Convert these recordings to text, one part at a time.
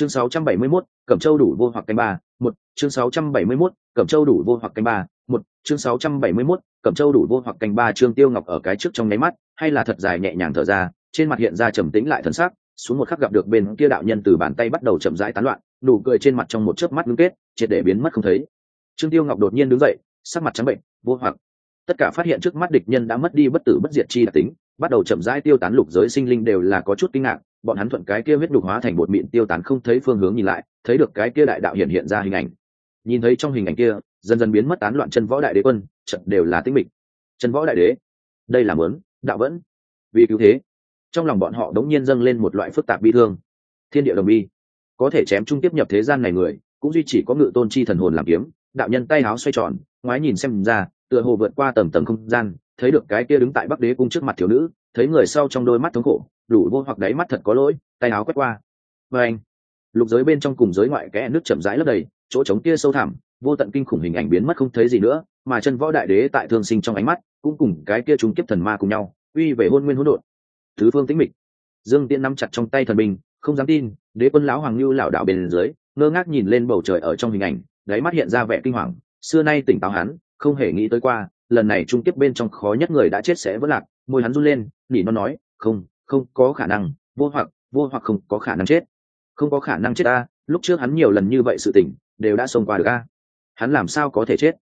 chương 671, cẩm châu đủ vô hoặc canh ba một chương 671, cẩm châu đủ vô hoặc canh ba một chương 671, cẩm châu đủ vô hoặc canh ba trương tiêu ngọc ở cái trước trong nháy mắt hay là thật dài nhẹ nhàng thở ra trên mặt hiện ra trầm tĩnh lại thần sắc xuống một khắc gặp được bên kia đạo nhân từ bàn tay bắt đầu chậm rãi tán loạn nụ cười trên mặt trong một chớp mắt ngưng kết triệt để biến mất không thấy. Trương tiêu ngọc đột nhiên đứng dậy sắc mặt trắng bệnh vô hoặc. Tất cả phát hiện trước mắt địch nhân đã mất đi bất tử bất diệt chi đặc tính bắt đầu chậm rãi tiêu tán lục giới sinh linh đều là có chút kinh ngạc bọn hắn thuận cái kia huyết đục hóa thành bột mịn tiêu tán không thấy phương hướng nhìn lại, thấy được cái kia đại đạo hiện hiện ra hình ảnh. Nhìn thấy trong hình ảnh kia, dần dần biến mất tán loạn chân võ đại đế quân, trận đều là tĩnh mịch. Chân võ đại đế, đây là mớn đạo vẫn. Vì cứu thế, trong lòng bọn họ đống nhiên dâng lên một loại phức tạp bi thương. Thiên địa đồng bi, có thể chém trung tiếp nhập thế gian này người, cũng duy chỉ có ngự tôn chi thần hồn làm kiếm, đạo nhân tay háo xoay tròn, ngoái nhìn xem ra, tựa hồ vượt qua tầm tầm không gian, thấy được cái kia đứng tại bắc đế cung trước mặt thiếu nữ, thấy người sau trong đôi mắt thống khổ đủ vô hoặc đáy mắt thật có lỗi, tay áo quét qua. Và anh, lục giới bên trong cùng giới ngoại kẽ nước chậm rãi lấp đầy, chỗ trống kia sâu thẳm, vô tận kinh khủng hình ảnh biến mất không thấy gì nữa, mà chân võ đại đế tại thương sinh trong ánh mắt, cũng cùng cái kia trung kiếp thần ma cùng nhau, uy về hôn nguyên hỗn độn. Thứ phương tĩnh mịch. Dương tiễn nắm chặt trong tay thần binh, không dám tin, đế quân lão hoàng lưu lảo đảo bên dưới, ngơ ngác nhìn lên bầu trời ở trong hình ảnh, đáy mắt hiện ra vẻ kinh hoàng, xưa nay tỉnh táo hắn, không hề nghĩ tới qua, lần này trung kiếp bên trong khó nhất người đã chết sẽ vỡ lạc, môi hắn run lên, nỉ nó nói, không không có khả năng, vô hoặc vô hoặc không có khả năng chết. Không có khả năng chết ta, lúc trước hắn nhiều lần như vậy sự tỉnh đều đã xông qua được a. Hắn làm sao có thể chết?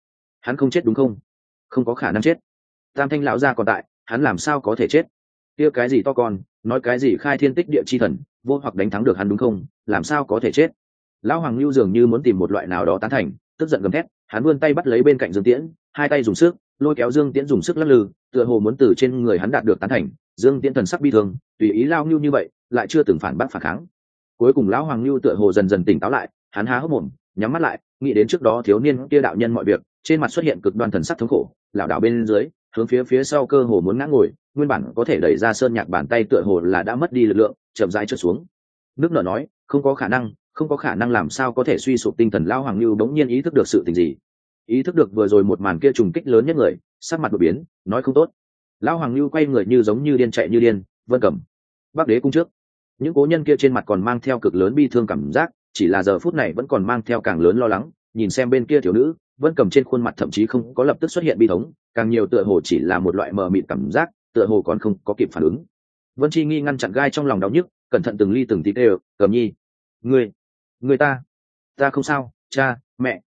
Hắn không chết đúng không? Không có khả năng chết. Tam thanh lão gia còn tại, hắn làm sao có thể chết? Kia cái gì to con, nói cái gì khai thiên tích địa chi thần, vô hoặc đánh thắng được hắn đúng không? Làm sao có thể chết? Lão hoàng lưu dường như muốn tìm một loại nào đó tán thành, tức giận gầm thét, hắn vươn tay bắt lấy bên cạnh dương tiễn, hai tay dùng sức, lôi kéo dương tiễn dùng sức lắc lư, tựa hồ muốn từ trên người hắn đạt được tán thành dương tiễn thần sắc bi thương, tùy ý lao ngưu như vậy, lại chưa từng phản bác phản kháng. Cuối cùng lão hoàng ngưu tựa hồ dần dần tỉnh táo lại, hắn há hốc mồm, nhắm mắt lại, nghĩ đến trước đó thiếu niên kia đạo nhân mọi việc, trên mặt xuất hiện cực đoan thần sắc thống khổ, lảo đảo bên dưới, hướng phía phía sau cơ hồ muốn ngã ngồi, nguyên bản có thể đẩy ra sơn nhạc bàn tay tựa hồ là đã mất đi lực lượng, chậm rãi trượt xuống. Nước nở nói, không có khả năng, không có khả năng làm sao có thể suy sụp tinh thần lao hoàng lưu bỗng nhiên ý thức được sự tình gì. Ý thức được vừa rồi một màn kia trùng kích lớn nhất người, sắc mặt đột biến, nói không tốt. Lão hoàng lưu quay người như giống như điên chạy như điên, vân cầm bắc đế cung trước. Những cố nhân kia trên mặt còn mang theo cực lớn bi thương cảm giác, chỉ là giờ phút này vẫn còn mang theo càng lớn lo lắng, nhìn xem bên kia thiếu nữ, vân cầm trên khuôn mặt thậm chí không có lập tức xuất hiện bi thống, càng nhiều tựa hồ chỉ là một loại mờ mịt cảm giác, tựa hồ còn không có kịp phản ứng. Vân chi nghi ngăn chặn gai trong lòng đau nhức, cẩn thận từng ly từng tí đều cầm nhi, người người ta ta không sao, cha, mẹ.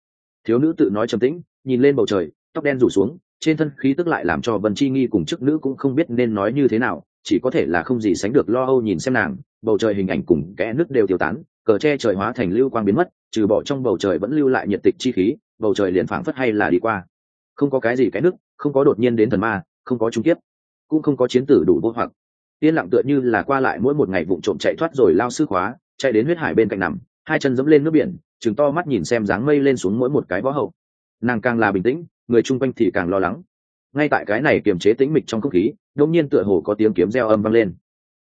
Thiếu nữ tự nói trầm tĩnh, nhìn lên bầu trời, tóc đen rủ xuống trên thân khí tức lại làm cho vân chi nghi cùng chức nữ cũng không biết nên nói như thế nào, chỉ có thể là không gì sánh được lo âu nhìn xem nàng, bầu trời hình ảnh cùng kẽ nước đều tiêu tán, cờ tre trời hóa thành lưu quang biến mất, trừ bỏ trong bầu trời vẫn lưu lại nhiệt tịch chi khí, bầu trời liền phảng phất hay là đi qua. Không có cái gì cái nước không có đột nhiên đến thần ma, không có trung kiếp, cũng không có chiến tử đủ vô hoặc. Yên lặng tựa như là qua lại mỗi một ngày vụ trộm chạy thoát rồi lao sư khóa, chạy đến huyết hải bên cạnh nằm, hai chân dẫm lên nước biển chừng to mắt nhìn xem dáng mây lên xuống mỗi một cái võ hậu. Nàng càng là bình tĩnh người chung quanh thì càng lo lắng. Ngay tại cái này kiềm chế tĩnh mịch trong không khí đông nhiên tựa hồ có tiếng kiếm reo âm vang lên.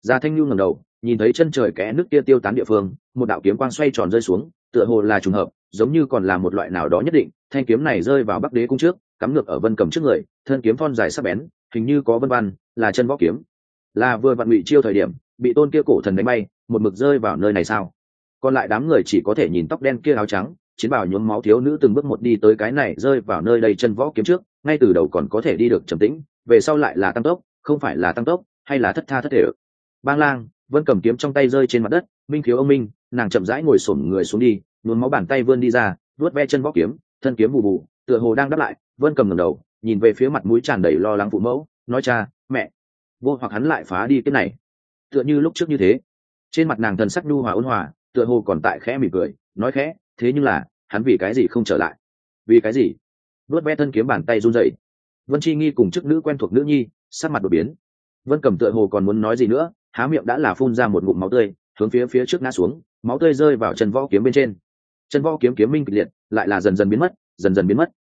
Gia thanh nhu ngẩng đầu, nhìn thấy chân trời kẽ nước kia tiêu tán địa phương, một đạo kiếm quang xoay tròn rơi xuống, tựa hồ là trùng hợp, giống như còn là một loại nào đó nhất định. Thanh kiếm này rơi vào bắc đế cung trước, cắm ngược ở vân cầm trước người, thân kiếm thon dài sắc bén, hình như có vân văn, là chân võ kiếm. Là vừa vặn ngụy chiêu thời điểm, bị tôn kia cổ thần đánh bay, một mực rơi vào nơi này sao? Còn lại đám người chỉ có thể nhìn tóc đen kia áo trắng chiến bào nhuốm máu thiếu nữ từng bước một đi tới cái này, rơi vào nơi đây chân võ kiếm trước, ngay từ đầu còn có thể đi được trầm tĩnh, về sau lại là tăng tốc, không phải là tăng tốc, hay là thất tha thất thể bang lang, vân cầm kiếm trong tay rơi trên mặt đất, minh thiếu ông minh, nàng chậm rãi ngồi sổm người xuống đi, nhuốm máu bàn tay vươn đi ra, vuốt ve chân võ kiếm, thân kiếm bù bù, tựa hồ đang đáp lại, vân cầm ngẩng đầu, nhìn về phía mặt mũi tràn đầy lo lắng phụ mẫu, nói cha, mẹ. Vô hoặc hắn lại phá đi cái này. Tựa như lúc trước như thế. Trên mặt nàng thần sắc nhu hòa ôn hòa, tựa hồ còn tại khẽ mỉm cười, nói khẽ thế nhưng là, hắn vì cái gì không trở lại? Vì cái gì? Vớt ve thân kiếm bàn tay run rẩy. Vân chi nghi cùng chức nữ quen thuộc nữ nhi, sắc mặt đột biến. Vân cầm tựa hồ còn muốn nói gì nữa, há miệng đã là phun ra một ngụm máu tươi, hướng phía phía trước ngã xuống, máu tươi rơi vào chân võ kiếm bên trên. Chân võ kiếm kiếm minh kịch liệt, lại là dần dần biến mất, dần dần biến mất.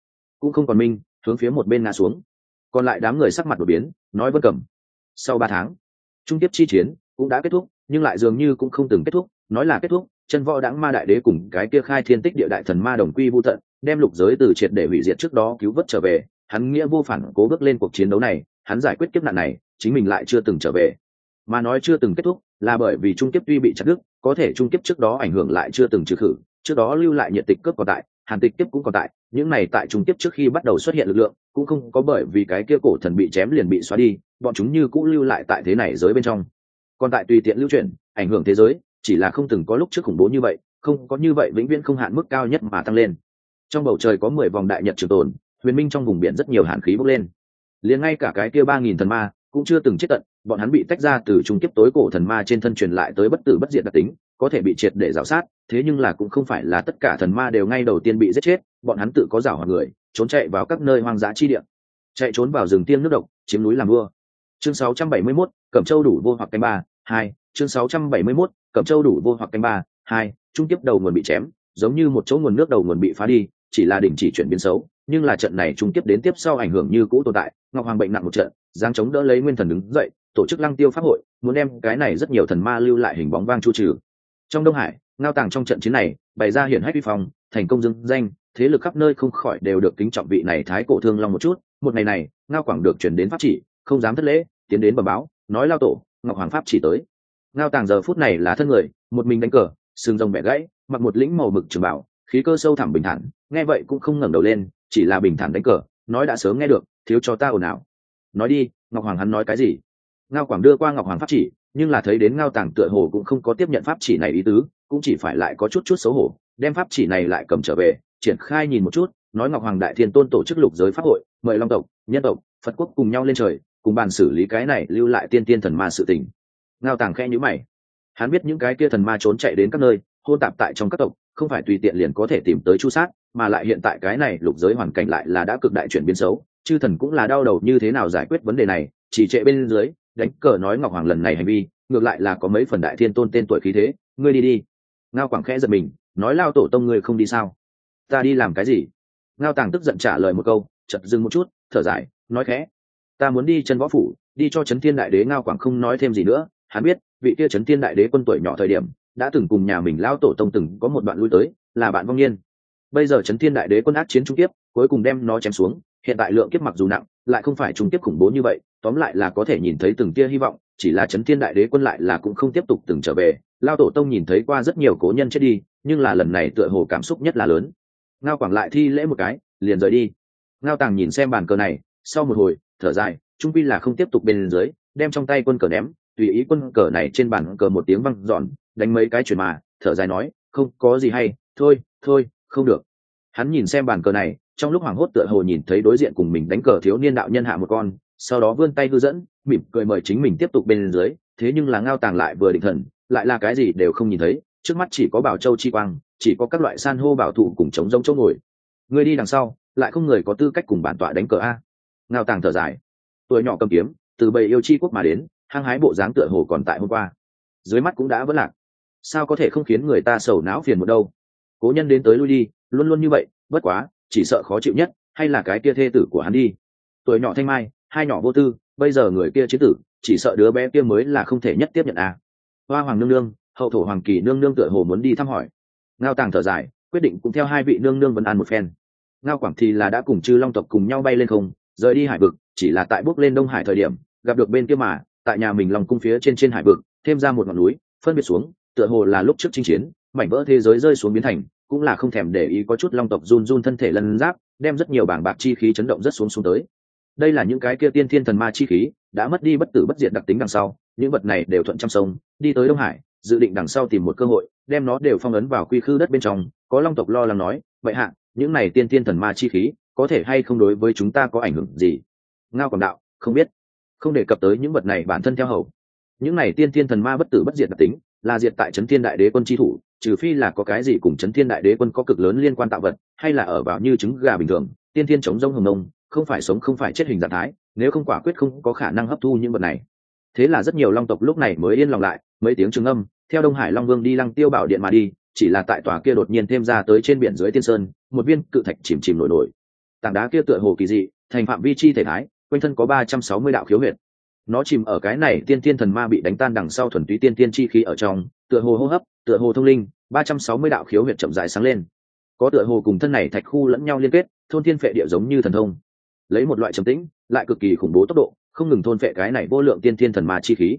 Cũng không còn minh, hướng phía một bên ngã xuống. Còn lại đám người sắc mặt đột biến, nói vân cầm, sau ba tháng, trung tiếp chi chiến cũng đã kết thúc, nhưng lại dường như cũng không từng kết thúc, nói là kết thúc chân võ đãng ma đại đế cùng cái kia khai thiên tích địa đại thần ma đồng quy vô tận, đem lục giới từ triệt để hủy diệt trước đó cứu vớt trở về. Hắn nghĩa vô phản cố bước lên cuộc chiến đấu này, hắn giải quyết kiếp nạn này, chính mình lại chưa từng trở về. Mà nói chưa từng kết thúc, là bởi vì trung kiếp tuy bị chặt đứt, có thể trung kiếp trước đó ảnh hưởng lại chưa từng trừ khử, trước đó lưu lại nhiệt tịch cướp còn tại, hàn tịch kiếp cũng còn tại, những này tại trung kiếp trước khi bắt đầu xuất hiện lực lượng, cũng không có bởi vì cái kia cổ thần bị chém liền bị xóa đi, bọn chúng như cũng lưu lại tại thế này giới bên trong. Còn tại tùy tiện lưu chuyển ảnh hưởng thế giới chỉ là không từng có lúc trước khủng bố như vậy không có như vậy vĩnh viễn không hạn mức cao nhất mà tăng lên. Trong bầu trời có mười vòng đại nhật trường tồn huyền minh trong vùng biển rất nhiều hàn khí bốc lên. Liền ngay cả cái kia ba nghìn thần ma cũng chưa từng chết tận bọn hắn bị tách ra từ trung kiếp tối cổ thần ma trên thân truyền lại tới bất tử bất diệt đặc tính có thể bị triệt để rào sát thế nhưng là cũng không phải là tất cả thần ma đều ngay đầu tiên bị giết chết bọn hắn tự có rào hoặc người trốn chạy vào các nơi hoang dã chi địa. Chạy trốn vào rừng tiêm nước độc chiếm núi làm vua. Chương 671, cẩm châu đủ vô hoặc canh ba hai chương 671, cẩm châu đủ vô hoặc canh ba, hai, trung tiếp đầu nguồn bị chém, giống như một chỗ nguồn nước đầu nguồn bị phá đi, chỉ là đình chỉ chuyển biến xấu, nhưng là trận này trung tiếp đến tiếp sau ảnh hưởng như cũ tồn tại, ngọc hoàng bệnh nặng một trận, giang chống đỡ lấy nguyên thần đứng dậy, tổ chức lăng tiêu pháp hội, muốn đem cái này rất nhiều thần ma lưu lại hình bóng vang chu trừ. Trong đông hải, ngao tàng trong trận chiến này, bày ra hiển hách vi phong, thành công dưng danh, thế lực khắp nơi không khỏi đều được kính trọng vị này thái cổ thương long một chút. Một ngày này, ngao quảng được chuyển đến pháp chỉ, không dám thất lễ, tiến đến bờ báo, nói lao tổ, ngọc hoàng pháp chỉ tới ngao tàng giờ phút này là thân người, một mình đánh cờ sừng rồng bẻ gãy, mặc một lĩnh màu mực trường bảo, khí cơ sâu thẳm bình thản, nghe vậy cũng không ngẩng đầu lên, chỉ là bình thản đánh cờ, nói đã sớm nghe được, thiếu cho ta ồn ào. Nói đi, ngọc hoàng hắn nói cái gì? Ngao quảng đưa qua ngọc hoàng pháp chỉ, nhưng là thấy đến ngao tàng tựa hồ cũng không có tiếp nhận pháp chỉ này ý tứ, cũng chỉ phải lại có chút chút xấu hổ, đem pháp chỉ này lại cầm trở về, triển khai nhìn một chút, nói ngọc hoàng đại thiên tôn tổ chức lục giới pháp hội, mời long tộc, nhân tộc, phật quốc cùng nhau lên trời, cùng bàn xử lý cái này lưu lại tiên tiên thần ma sự tình ngao tàng khe nhữ mày. Hắn biết những cái kia thần ma trốn chạy đến các nơi, hôn tạp tại trong các tộc, không phải tùy tiện liền có thể tìm tới chu sát, mà lại hiện tại cái này lục giới hoàn cảnh lại là đã cực đại chuyển biến xấu, chư thần cũng là đau đầu như thế nào giải quyết vấn đề này, chỉ trệ bên dưới, đánh cờ nói ngọc hoàng lần này hành vi, ngược lại là có mấy phần đại thiên tôn tên tuổi khí thế, ngươi đi đi. Ngao quảng khẽ giật mình, nói lao tổ tông ngươi không đi sao? Ta đi làm cái gì? Ngao tàng tức giận trả lời một câu chật dừng một chút, thở dài, nói khẽ, ta muốn đi chân võ phủ, đi cho trấn thiên đại đế ngao quảng không nói thêm gì nữa hắn biết, vị kia trấn thiên đại đế quân tuổi nhỏ thời điểm, đã từng cùng nhà mình lao tổ tông từng có một đoạn lui tới, là bạn vong niên. Bây giờ trấn thiên đại đế quân ác chiến trung tiếp cuối cùng đem nó chém xuống, hiện tại lượng kiếp mặc dù nặng, lại không phải trung tiếp khủng bố như vậy, tóm lại là có thể nhìn thấy từng tia hy vọng, chỉ là trấn thiên đại đế quân lại là cũng không tiếp tục từng trở về. Lao tổ tông nhìn thấy qua rất nhiều cố nhân chết đi, nhưng là lần này tựa hồ cảm xúc nhất là lớn. Ngao quảng lại thi lễ một cái, liền rời đi. Ngao tàng nhìn xem bàn cờ này, sau một hồi, thở dài, trung pi là không tiếp tục bên dưới, đem trong tay quân cờ ném tùy ý quân cờ này trên bàn cờ một tiếng văng dọn, đánh mấy cái chuyển mà, thở dài nói, không có gì hay, thôi thôi, không được. Hắn nhìn xem bàn cờ này, trong lúc hoảng hốt tựa hồ nhìn thấy đối diện cùng mình đánh cờ thiếu niên đạo nhân hạ một con, sau đó vươn tay hư dẫn, mỉm cười mời chính mình tiếp tục bên dưới, thế nhưng là ngao tàng lại vừa định thần, lại là cái gì đều không nhìn thấy, trước mắt chỉ có bảo châu chi quang, chỉ có các loại san hô bảo thụ cùng chống rông chỗ ngồi. Người đi đằng sau, lại không người có tư cách cùng bản tọa đánh cờ a. Ngao tàng thở dài. Tuổi nhỏ cầm kiếm, từ bầy yêu chi quốc mà đến hăng hái bộ dáng tựa hồ còn tại hôm qua. Dưới mắt cũng đã vỡ lạc. Sao có thể không khiến người ta sầu não phiền một đâu? Cố nhân đến tới lui đi, luôn luôn như vậy, bất quá, chỉ sợ khó chịu nhất, hay là cái kia thê tử của hắn đi. Tuổi nhỏ thanh mai, hai nhỏ vô tư, bây giờ người kia chế tử, chỉ sợ đứa bé kia mới là không thể nhất tiếp nhận à. hoa hoàng nương nương, hậu thổ hoàng kỳ nương nương tựa hồ muốn đi thăm hỏi. Ngao tàng thở dài, quyết định cũng theo hai vị nương nương vấn an một phen. Ngao quảng thì là đã cùng chư long tộc cùng nhau bay lên không, rời đi hải vực, chỉ là tại bước lên đông hải thời điểm, gặp được bên kia mà tại nhà mình lòng cung phía trên trên hải vực, thêm ra một ngọn núi, phân biệt xuống, tựa hồ là lúc trước chinh chiến, mảnh vỡ thế giới rơi xuống biến thành, cũng là không thèm để ý có chút long tộc run run thân thể lân giáp, đem rất nhiều bảng bạc chi khí chấn động rất xuống xuống tới. Đây là những cái kia tiên thiên thần ma chi khí, đã mất đi bất tử bất diệt đặc tính đằng sau, những vật này đều thuận trăm sông, đi tới đông hải, dự định đằng sau tìm một cơ hội, đem nó đều phong ấn vào quy khư đất bên trong, có long tộc lo lắng nói, vậy hạ, những này tiên thiên thần ma chi khí, có thể hay không đối với chúng ta có ảnh hưởng gì? Ngao còn đạo, không biết không đề cập tới những vật này bản thân theo hầu. Những này tiên thiên thần ma bất tử bất diệt đặc tính, là diệt tại trấn thiên đại đế quân chi thủ, trừ phi là có cái gì cùng trấn thiên đại đế quân có cực lớn liên quan tạo vật, hay là ở vào như trứng gà bình thường, tiên thiên chống rông hồng nông không phải sống không phải chết hình dạng thái, nếu không quả quyết không có khả năng hấp thu những vật này. Thế là rất nhiều long tộc lúc này mới yên lòng lại, mấy tiếng trường âm, theo đông hải long vương đi lăng tiêu bảo điện mà đi, chỉ là tại tòa kia đột nhiên thêm ra tới trên biển dưới tiên sơn, một viên cự thạch chìm chìm nổi nổi. Tảng đá kia tựa hồ kỳ dị, thành phạm vi chi thể thái quanh thân có ba trăm sáu mươi đạo khiếu huyệt. Nó chìm ở cái này tiên tiên thần ma bị đánh tan đằng sau thuần túy tiên tiên chi khí ở trong, tựa hồ hô hấp, tựa hồ thông linh, ba trăm sáu mươi đạo khiếu huyệt chậm dài sáng lên. Có tựa hồ cùng thân này thạch khu lẫn nhau liên kết, thôn thiên phệ địa giống như thần thông. Lấy một loại trầm tĩnh, lại cực kỳ khủng bố tốc độ, không ngừng thôn phệ cái này vô lượng tiên thiên thần ma chi khí.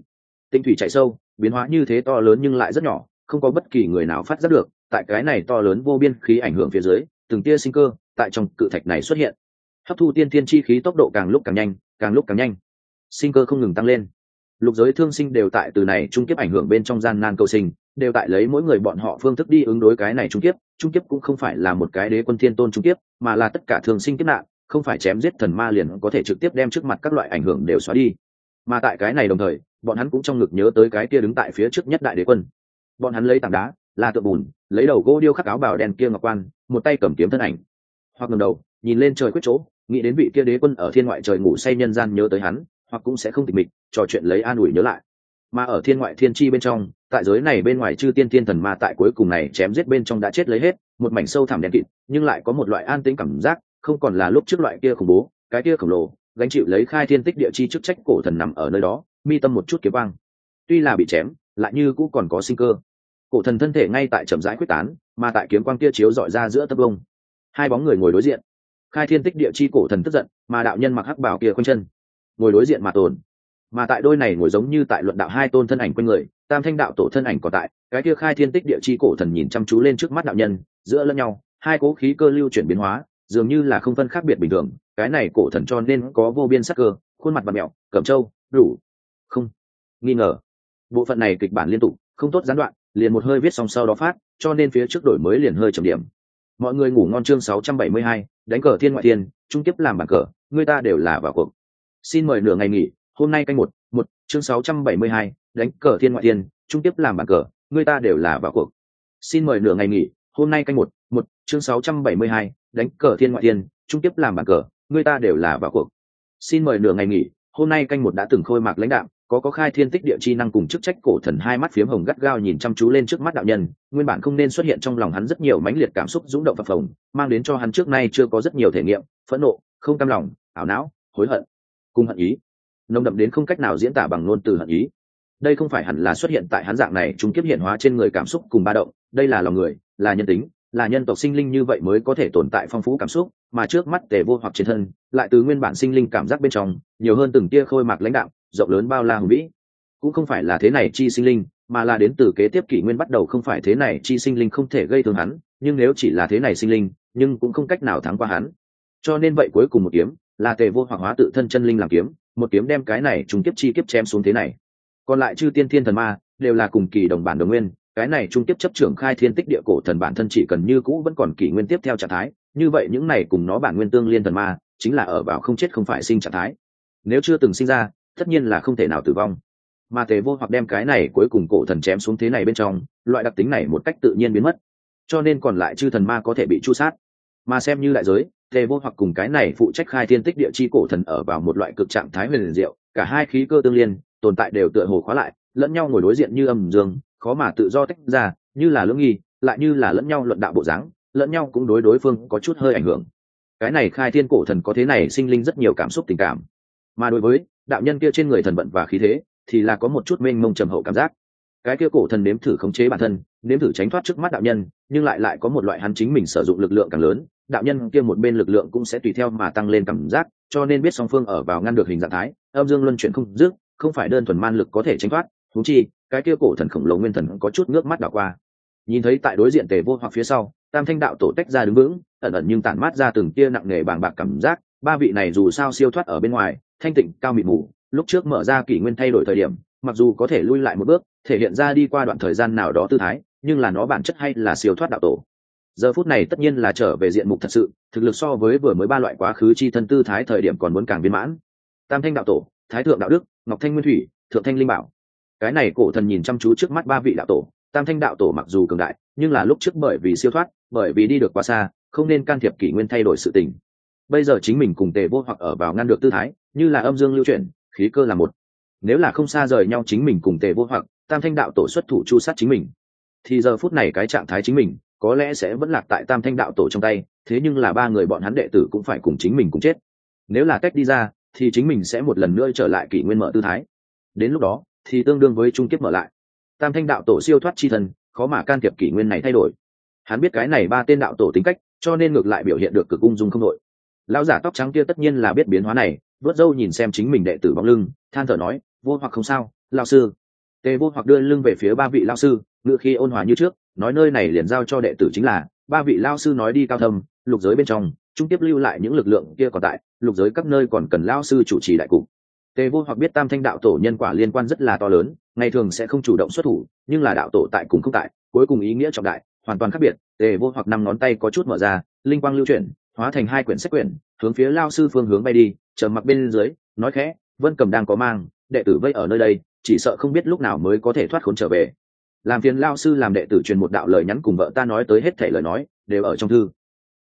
Tinh thủy chạy sâu, biến hóa như thế to lớn nhưng lại rất nhỏ, không có bất kỳ người nào phát giác được, tại cái này to lớn vô biên khí ảnh hưởng phía dưới, từng tia sinh cơ tại trong cự thạch này xuất hiện hấp thu tiên tiên chi khí tốc độ càng lúc càng nhanh, càng lúc càng nhanh. Sinh cơ không ngừng tăng lên. Lục giới thương sinh đều tại từ này trung kiếp ảnh hưởng bên trong gian nan cầu sinh, đều tại lấy mỗi người bọn họ phương thức đi ứng đối cái này trung kiếp. Trung kiếp cũng không phải là một cái đế quân thiên tôn trung kiếp, mà là tất cả thương sinh kiếp nạn, không phải chém giết thần ma liền có thể trực tiếp đem trước mặt các loại ảnh hưởng đều xóa đi. Mà tại cái này đồng thời, bọn hắn cũng trong ngực nhớ tới cái kia đứng tại phía trước nhất đại đế quân. Bọn hắn lấy tảng đá là tượng bùn, lấy đầu gỗ điêu khắc áo bào đen kia ngọc quan, một tay cầm kiếm thân ảnh. Hoặc ngầm đầu, nhìn lên trời quyết chỗ nghĩ đến vị kia đế quân ở thiên ngoại trời ngủ say nhân gian nhớ tới hắn, hoặc cũng sẽ không tịch mịch, trò chuyện lấy an ủi nhớ lại. Mà ở thiên ngoại thiên chi bên trong, tại giới này bên ngoài chư tiên thiên thần ma tại cuối cùng này chém giết bên trong đã chết lấy hết, một mảnh sâu thẳm đen kịt, nhưng lại có một loại an tĩnh cảm giác, không còn là lúc trước loại kia khủng bố, cái kia khổng lồ, gánh chịu lấy khai thiên tích địa chi chức trách cổ thần nằm ở nơi đó, mi tâm một chút kiếm băng tuy là bị chém, lại như cũng còn có sinh cơ. Cổ thần thân thể ngay tại trầm rãi quyết tán, mà tại kiếm quang kia chiếu dọi ra giữa tấp bông hai bóng người ngồi đối diện khai thiên tích địa chi cổ thần tức giận mà đạo nhân mặc hắc bảo kia quanh chân ngồi đối diện mà tồn. Mà tại đôi này ngồi giống như tại luận đạo hai tôn thân ảnh quanh người tam thanh đạo tổ thân ảnh còn tại cái kia khai thiên tích địa chi cổ thần nhìn chăm chú lên trước mắt đạo nhân giữa lẫn nhau hai cố khí cơ lưu chuyển biến hóa dường như là không phân khác biệt bình thường cái này cổ thần cho nên có vô biên sắc cơ khuôn mặt và mẹo cẩm trâu đủ không. Nghi ngờ. Bộ phận này kịch bản liên tục không tốt gián đoạn liền một hơi viết xong sau đó phát cho nên phía trước đổi mới liền hơi trầm điểm. Mọi người ngủ ngon chương 672, đánh cờ thiên ngoại thiên trung tiếp làm bàn cờ người ta đều là vào cuộc. Xin mời nửa ngày nghỉ hôm nay canh một một chương 672, đánh cờ thiên ngoại thiên trung tiếp làm bàn cờ người ta đều là vào cuộc. Xin mời nửa ngày nghỉ hôm nay canh một một chương 672, đánh cờ thiên ngoại thiên trung tiếp làm bàn cờ người ta đều là vào cuộc. Xin mời nửa ngày nghỉ hôm nay canh một đã từng khôi mạc lãnh đạo có có khai thiên tích địa chi năng cùng chức trách cổ thần hai mắt phiếm hồng gắt gao nhìn chăm chú lên trước mắt đạo nhân, nguyên bản không nên xuất hiện trong lòng hắn rất nhiều mãnh liệt cảm xúc rung động phập phồng, mang đến cho hắn trước nay chưa có rất nhiều thể nghiệm, phẫn nộ, không cam lòng, ảo não, hối hận, cùng hận ý. Nồng đậm đến không cách nào diễn tả bằng ngôn từ hận ý. Đây không phải hẳn là xuất hiện tại hắn dạng này chúng kiếp hiện hóa trên người cảm xúc cùng ba động, đây là lòng người, là nhân tính, là nhân tộc sinh linh như vậy mới có thể tồn tại phong phú cảm xúc, mà trước mắt tề vô hoặc trên thân, lại từ nguyên bản sinh linh cảm giác bên trong, nhiều hơn từng tia khôi mạc lãnh đạo rộng lớn bao la hùng vĩ. Cũng không phải là thế này chi sinh linh, mà là đến từ kế tiếp kỷ nguyên bắt đầu không phải thế này chi sinh linh không thể gây thương hắn, nhưng nếu chỉ là thế này sinh linh, nhưng cũng không cách nào thắng qua hắn. Cho nên vậy cuối cùng một kiếm là tề vô hoặc hóa tự thân chân linh làm kiếm, một kiếm đem cái này trung kiếp chi kiếp chém xuống thế này. Còn lại chư tiên thiên thần ma đều là cùng kỳ đồng bản đồng nguyên, cái này trung kiếp chấp trưởng khai thiên tích địa cổ thần bản thân chỉ cần như cũ vẫn còn kỷ nguyên tiếp theo trạng thái, như vậy những này cùng nó bản nguyên tương liên thần ma chính là ở vào không chết không phải sinh trạng thái. Nếu chưa từng sinh ra tất nhiên là không thể nào tử vong. Mà tề vô hoặc đem cái này cuối cùng cổ thần chém xuống thế này bên trong, loại đặc tính này một cách tự nhiên biến mất. Cho nên còn lại chư thần ma có thể bị chu sát. Mà xem như đại giới, tề vô hoặc cùng cái này phụ trách khai thiên tích địa chi cổ thần ở vào một loại cực trạng thái huyền diệu, cả hai khí cơ tương liên, tồn tại đều tựa hồ khóa lại, lẫn nhau ngồi đối diện như âm dương, khó mà tự do tách ra, như là lưỡng nghi, lại như là lẫn nhau luận đạo bộ dáng, lẫn nhau cũng đối đối phương có chút hơi ảnh hưởng. Cái này khai thiên cổ thần có thế này sinh linh rất nhiều cảm xúc tình cảm. Mà đối với đạo nhân kia trên người thần vận và khí thế, thì là có một chút mênh mông trầm hậu cảm giác. Cái kia cổ thần nếm thử khống chế bản thân, nếm thử tránh thoát trước mắt đạo nhân, nhưng lại lại có một loại hắn chính mình sử dụng lực lượng càng lớn, đạo nhân kia một bên lực lượng cũng sẽ tùy theo mà tăng lên cảm giác, cho nên biết song phương ở vào ngăn được hình dạng thái, âm dương luân chuyển không dứt, không phải đơn thuần man lực có thể tránh thoát thú chi, cái kia cổ thần khổng lồ nguyên thần có chút nước mắt đảo qua. Nhìn thấy tại đối diện tề vô hoặc phía sau, tam thanh đạo tổ tách ra đứng vững, ẩn ẩn nhưng tản mát ra từng tia nặng nề bàng bạc cảm giác, ba vị này dù sao siêu thoát ở bên ngoài thanh tịnh, cao mịt mù. Lúc trước mở ra kỷ nguyên thay đổi thời điểm, mặc dù có thể lui lại một bước, thể hiện ra đi qua đoạn thời gian nào đó tư thái, nhưng là nó bản chất hay là siêu thoát đạo tổ. Giờ phút này tất nhiên là trở về diện mục thật sự, thực lực so với vừa mới ba loại quá khứ chi thân tư thái thời điểm còn muốn càng viên mãn. Tam thanh đạo tổ, thái thượng đạo đức, ngọc thanh nguyên thủy, thượng thanh linh bảo. Cái này cổ thần nhìn chăm chú trước mắt ba vị đạo tổ, tam thanh đạo tổ mặc dù cường đại, nhưng là lúc trước bởi vì siêu thoát, bởi vì đi được quá xa, không nên can thiệp kỷ nguyên thay đổi sự tình bây giờ chính mình cùng tề vô hoặc ở vào ngăn được tư thái, như là âm dương lưu chuyển, khí cơ là một. Nếu là không xa rời nhau chính mình cùng tề vô hoặc, tam thanh đạo tổ xuất thủ chu sát chính mình, thì giờ phút này cái trạng thái chính mình, có lẽ sẽ vẫn lạc tại tam thanh đạo tổ trong tay, thế nhưng là ba người bọn hắn đệ tử cũng phải cùng chính mình cùng chết. Nếu là cách đi ra, thì chính mình sẽ một lần nữa trở lại kỷ nguyên mở tư thái. Đến lúc đó, thì tương đương với trung kiếp mở lại. Tam thanh đạo tổ siêu thoát chi thân, khó mà can thiệp kỷ nguyên này thay đổi. Hắn biết cái này ba tên đạo tổ tính cách, cho nên ngược lại biểu hiện được cực ung dung không đội lão giả tóc trắng kia tất nhiên là biết biến hóa này, vớt dâu nhìn xem chính mình đệ tử bóng lưng, than thở nói, vô hoặc không sao lao sư. Tề vô hoặc đưa lưng về phía ba vị lao sư ngự khi ôn hòa như trước, nói nơi này liền giao cho đệ tử chính là, ba vị lao sư nói đi cao thâm, lục giới bên trong, trung tiếp lưu lại những lực lượng kia còn tại, lục giới các nơi còn cần lao sư chủ trì đại cục. Tề vô hoặc biết tam thanh đạo tổ nhân quả liên quan rất là to lớn, ngày thường sẽ không chủ động xuất thủ, nhưng là đạo tổ tại cùng không tại, cuối cùng ý nghĩa trọng đại, hoàn toàn khác biệt, tề vô hoặc năm ngón tay có chút mở ra, linh quang lưu chuyển hóa thành hai quyển sách quyển, hướng phía lao sư phương hướng bay đi, chờ mặc bên dưới, nói khẽ, vân cầm đang có mang, đệ tử vây ở nơi đây, chỉ sợ không biết lúc nào mới có thể thoát khốn trở về. Làm phiền lao sư làm đệ tử truyền một đạo lời nhắn cùng vợ ta nói tới hết thể lời nói, đều ở trong thư.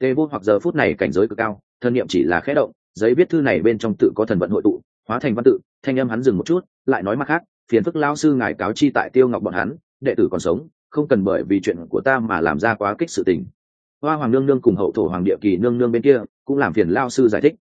Tê vô hoặc giờ phút này cảnh giới cực cao, thân nhiệm chỉ là khẽ động, giấy viết thư này bên trong tự có thần vận hội tụ, hóa thành văn tự, thanh âm hắn dừng một chút, lại nói mặt khác, phiền phức lao sư ngài cáo chi tại tiêu ngọc bọn hắn, đệ tử còn sống, không cần bởi vì chuyện của ta mà làm ra quá kích sự tình hoa hoàng nương nương cùng hậu thổ hoàng địa kỳ nương nương bên kia cũng làm phiền lao sư giải thích.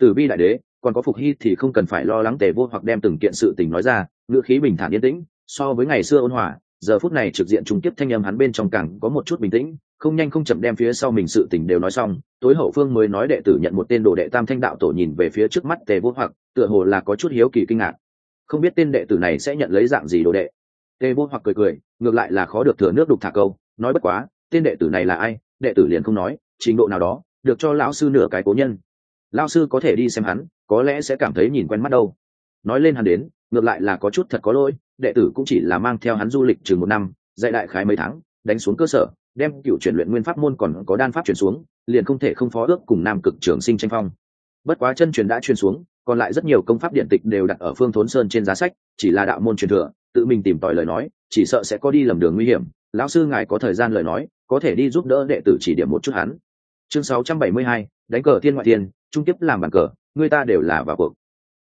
Từ bi đại đế, còn có phục hy thì không cần phải lo lắng tề vô hoặc đem từng kiện sự tình nói ra, ngữ khí bình thản yên tĩnh, so với ngày xưa ôn hòa, giờ phút này trực diện trung tiếp thanh âm hắn bên trong cẳng có một chút bình tĩnh, không nhanh không chậm đem phía sau mình sự tình đều nói xong, tối hậu phương mới nói đệ tử nhận một tên đồ đệ tam thanh đạo tổ nhìn về phía trước mắt tề vô hoặc, tựa hồ là có chút hiếu kỳ kinh ngạc. Không biết tên đệ tử này sẽ nhận lấy dạng gì đồ đệ. Tề vô hoặc cười cười, ngược lại là khó được thừa nước đục thả câu, nói bất quá, tên đệ tử này là ai đệ tử liền không nói, trình độ nào đó, được cho lão sư nửa cái cố nhân. Lão sư có thể đi xem hắn, có lẽ sẽ cảm thấy nhìn quen mắt đâu. Nói lên hắn đến, ngược lại là có chút thật có lỗi, đệ tử cũng chỉ là mang theo hắn du lịch chừng một năm, dạy đại khái mấy tháng, đánh xuống cơ sở, đem cựu chuyển luyện nguyên pháp môn còn có đan pháp chuyển xuống, liền không thể không phó ước cùng nam cực trường sinh tranh phong. Bất quá chân truyền đã truyền xuống, còn lại rất nhiều công pháp điện tịch đều đặt ở phương thốn sơn trên giá sách, chỉ là đạo môn truyền thừa, tự mình tìm tòi lời nói, chỉ sợ sẽ có đi lầm đường nguy hiểm. Lão sư ngài có thời gian lời nói có thể đi giúp đỡ đệ tử chỉ điểm một chút hắn. Chương 672, đánh cờ thiên ngoại thiên trung tiếp làm bàn cờ người ta đều là vào cuộc.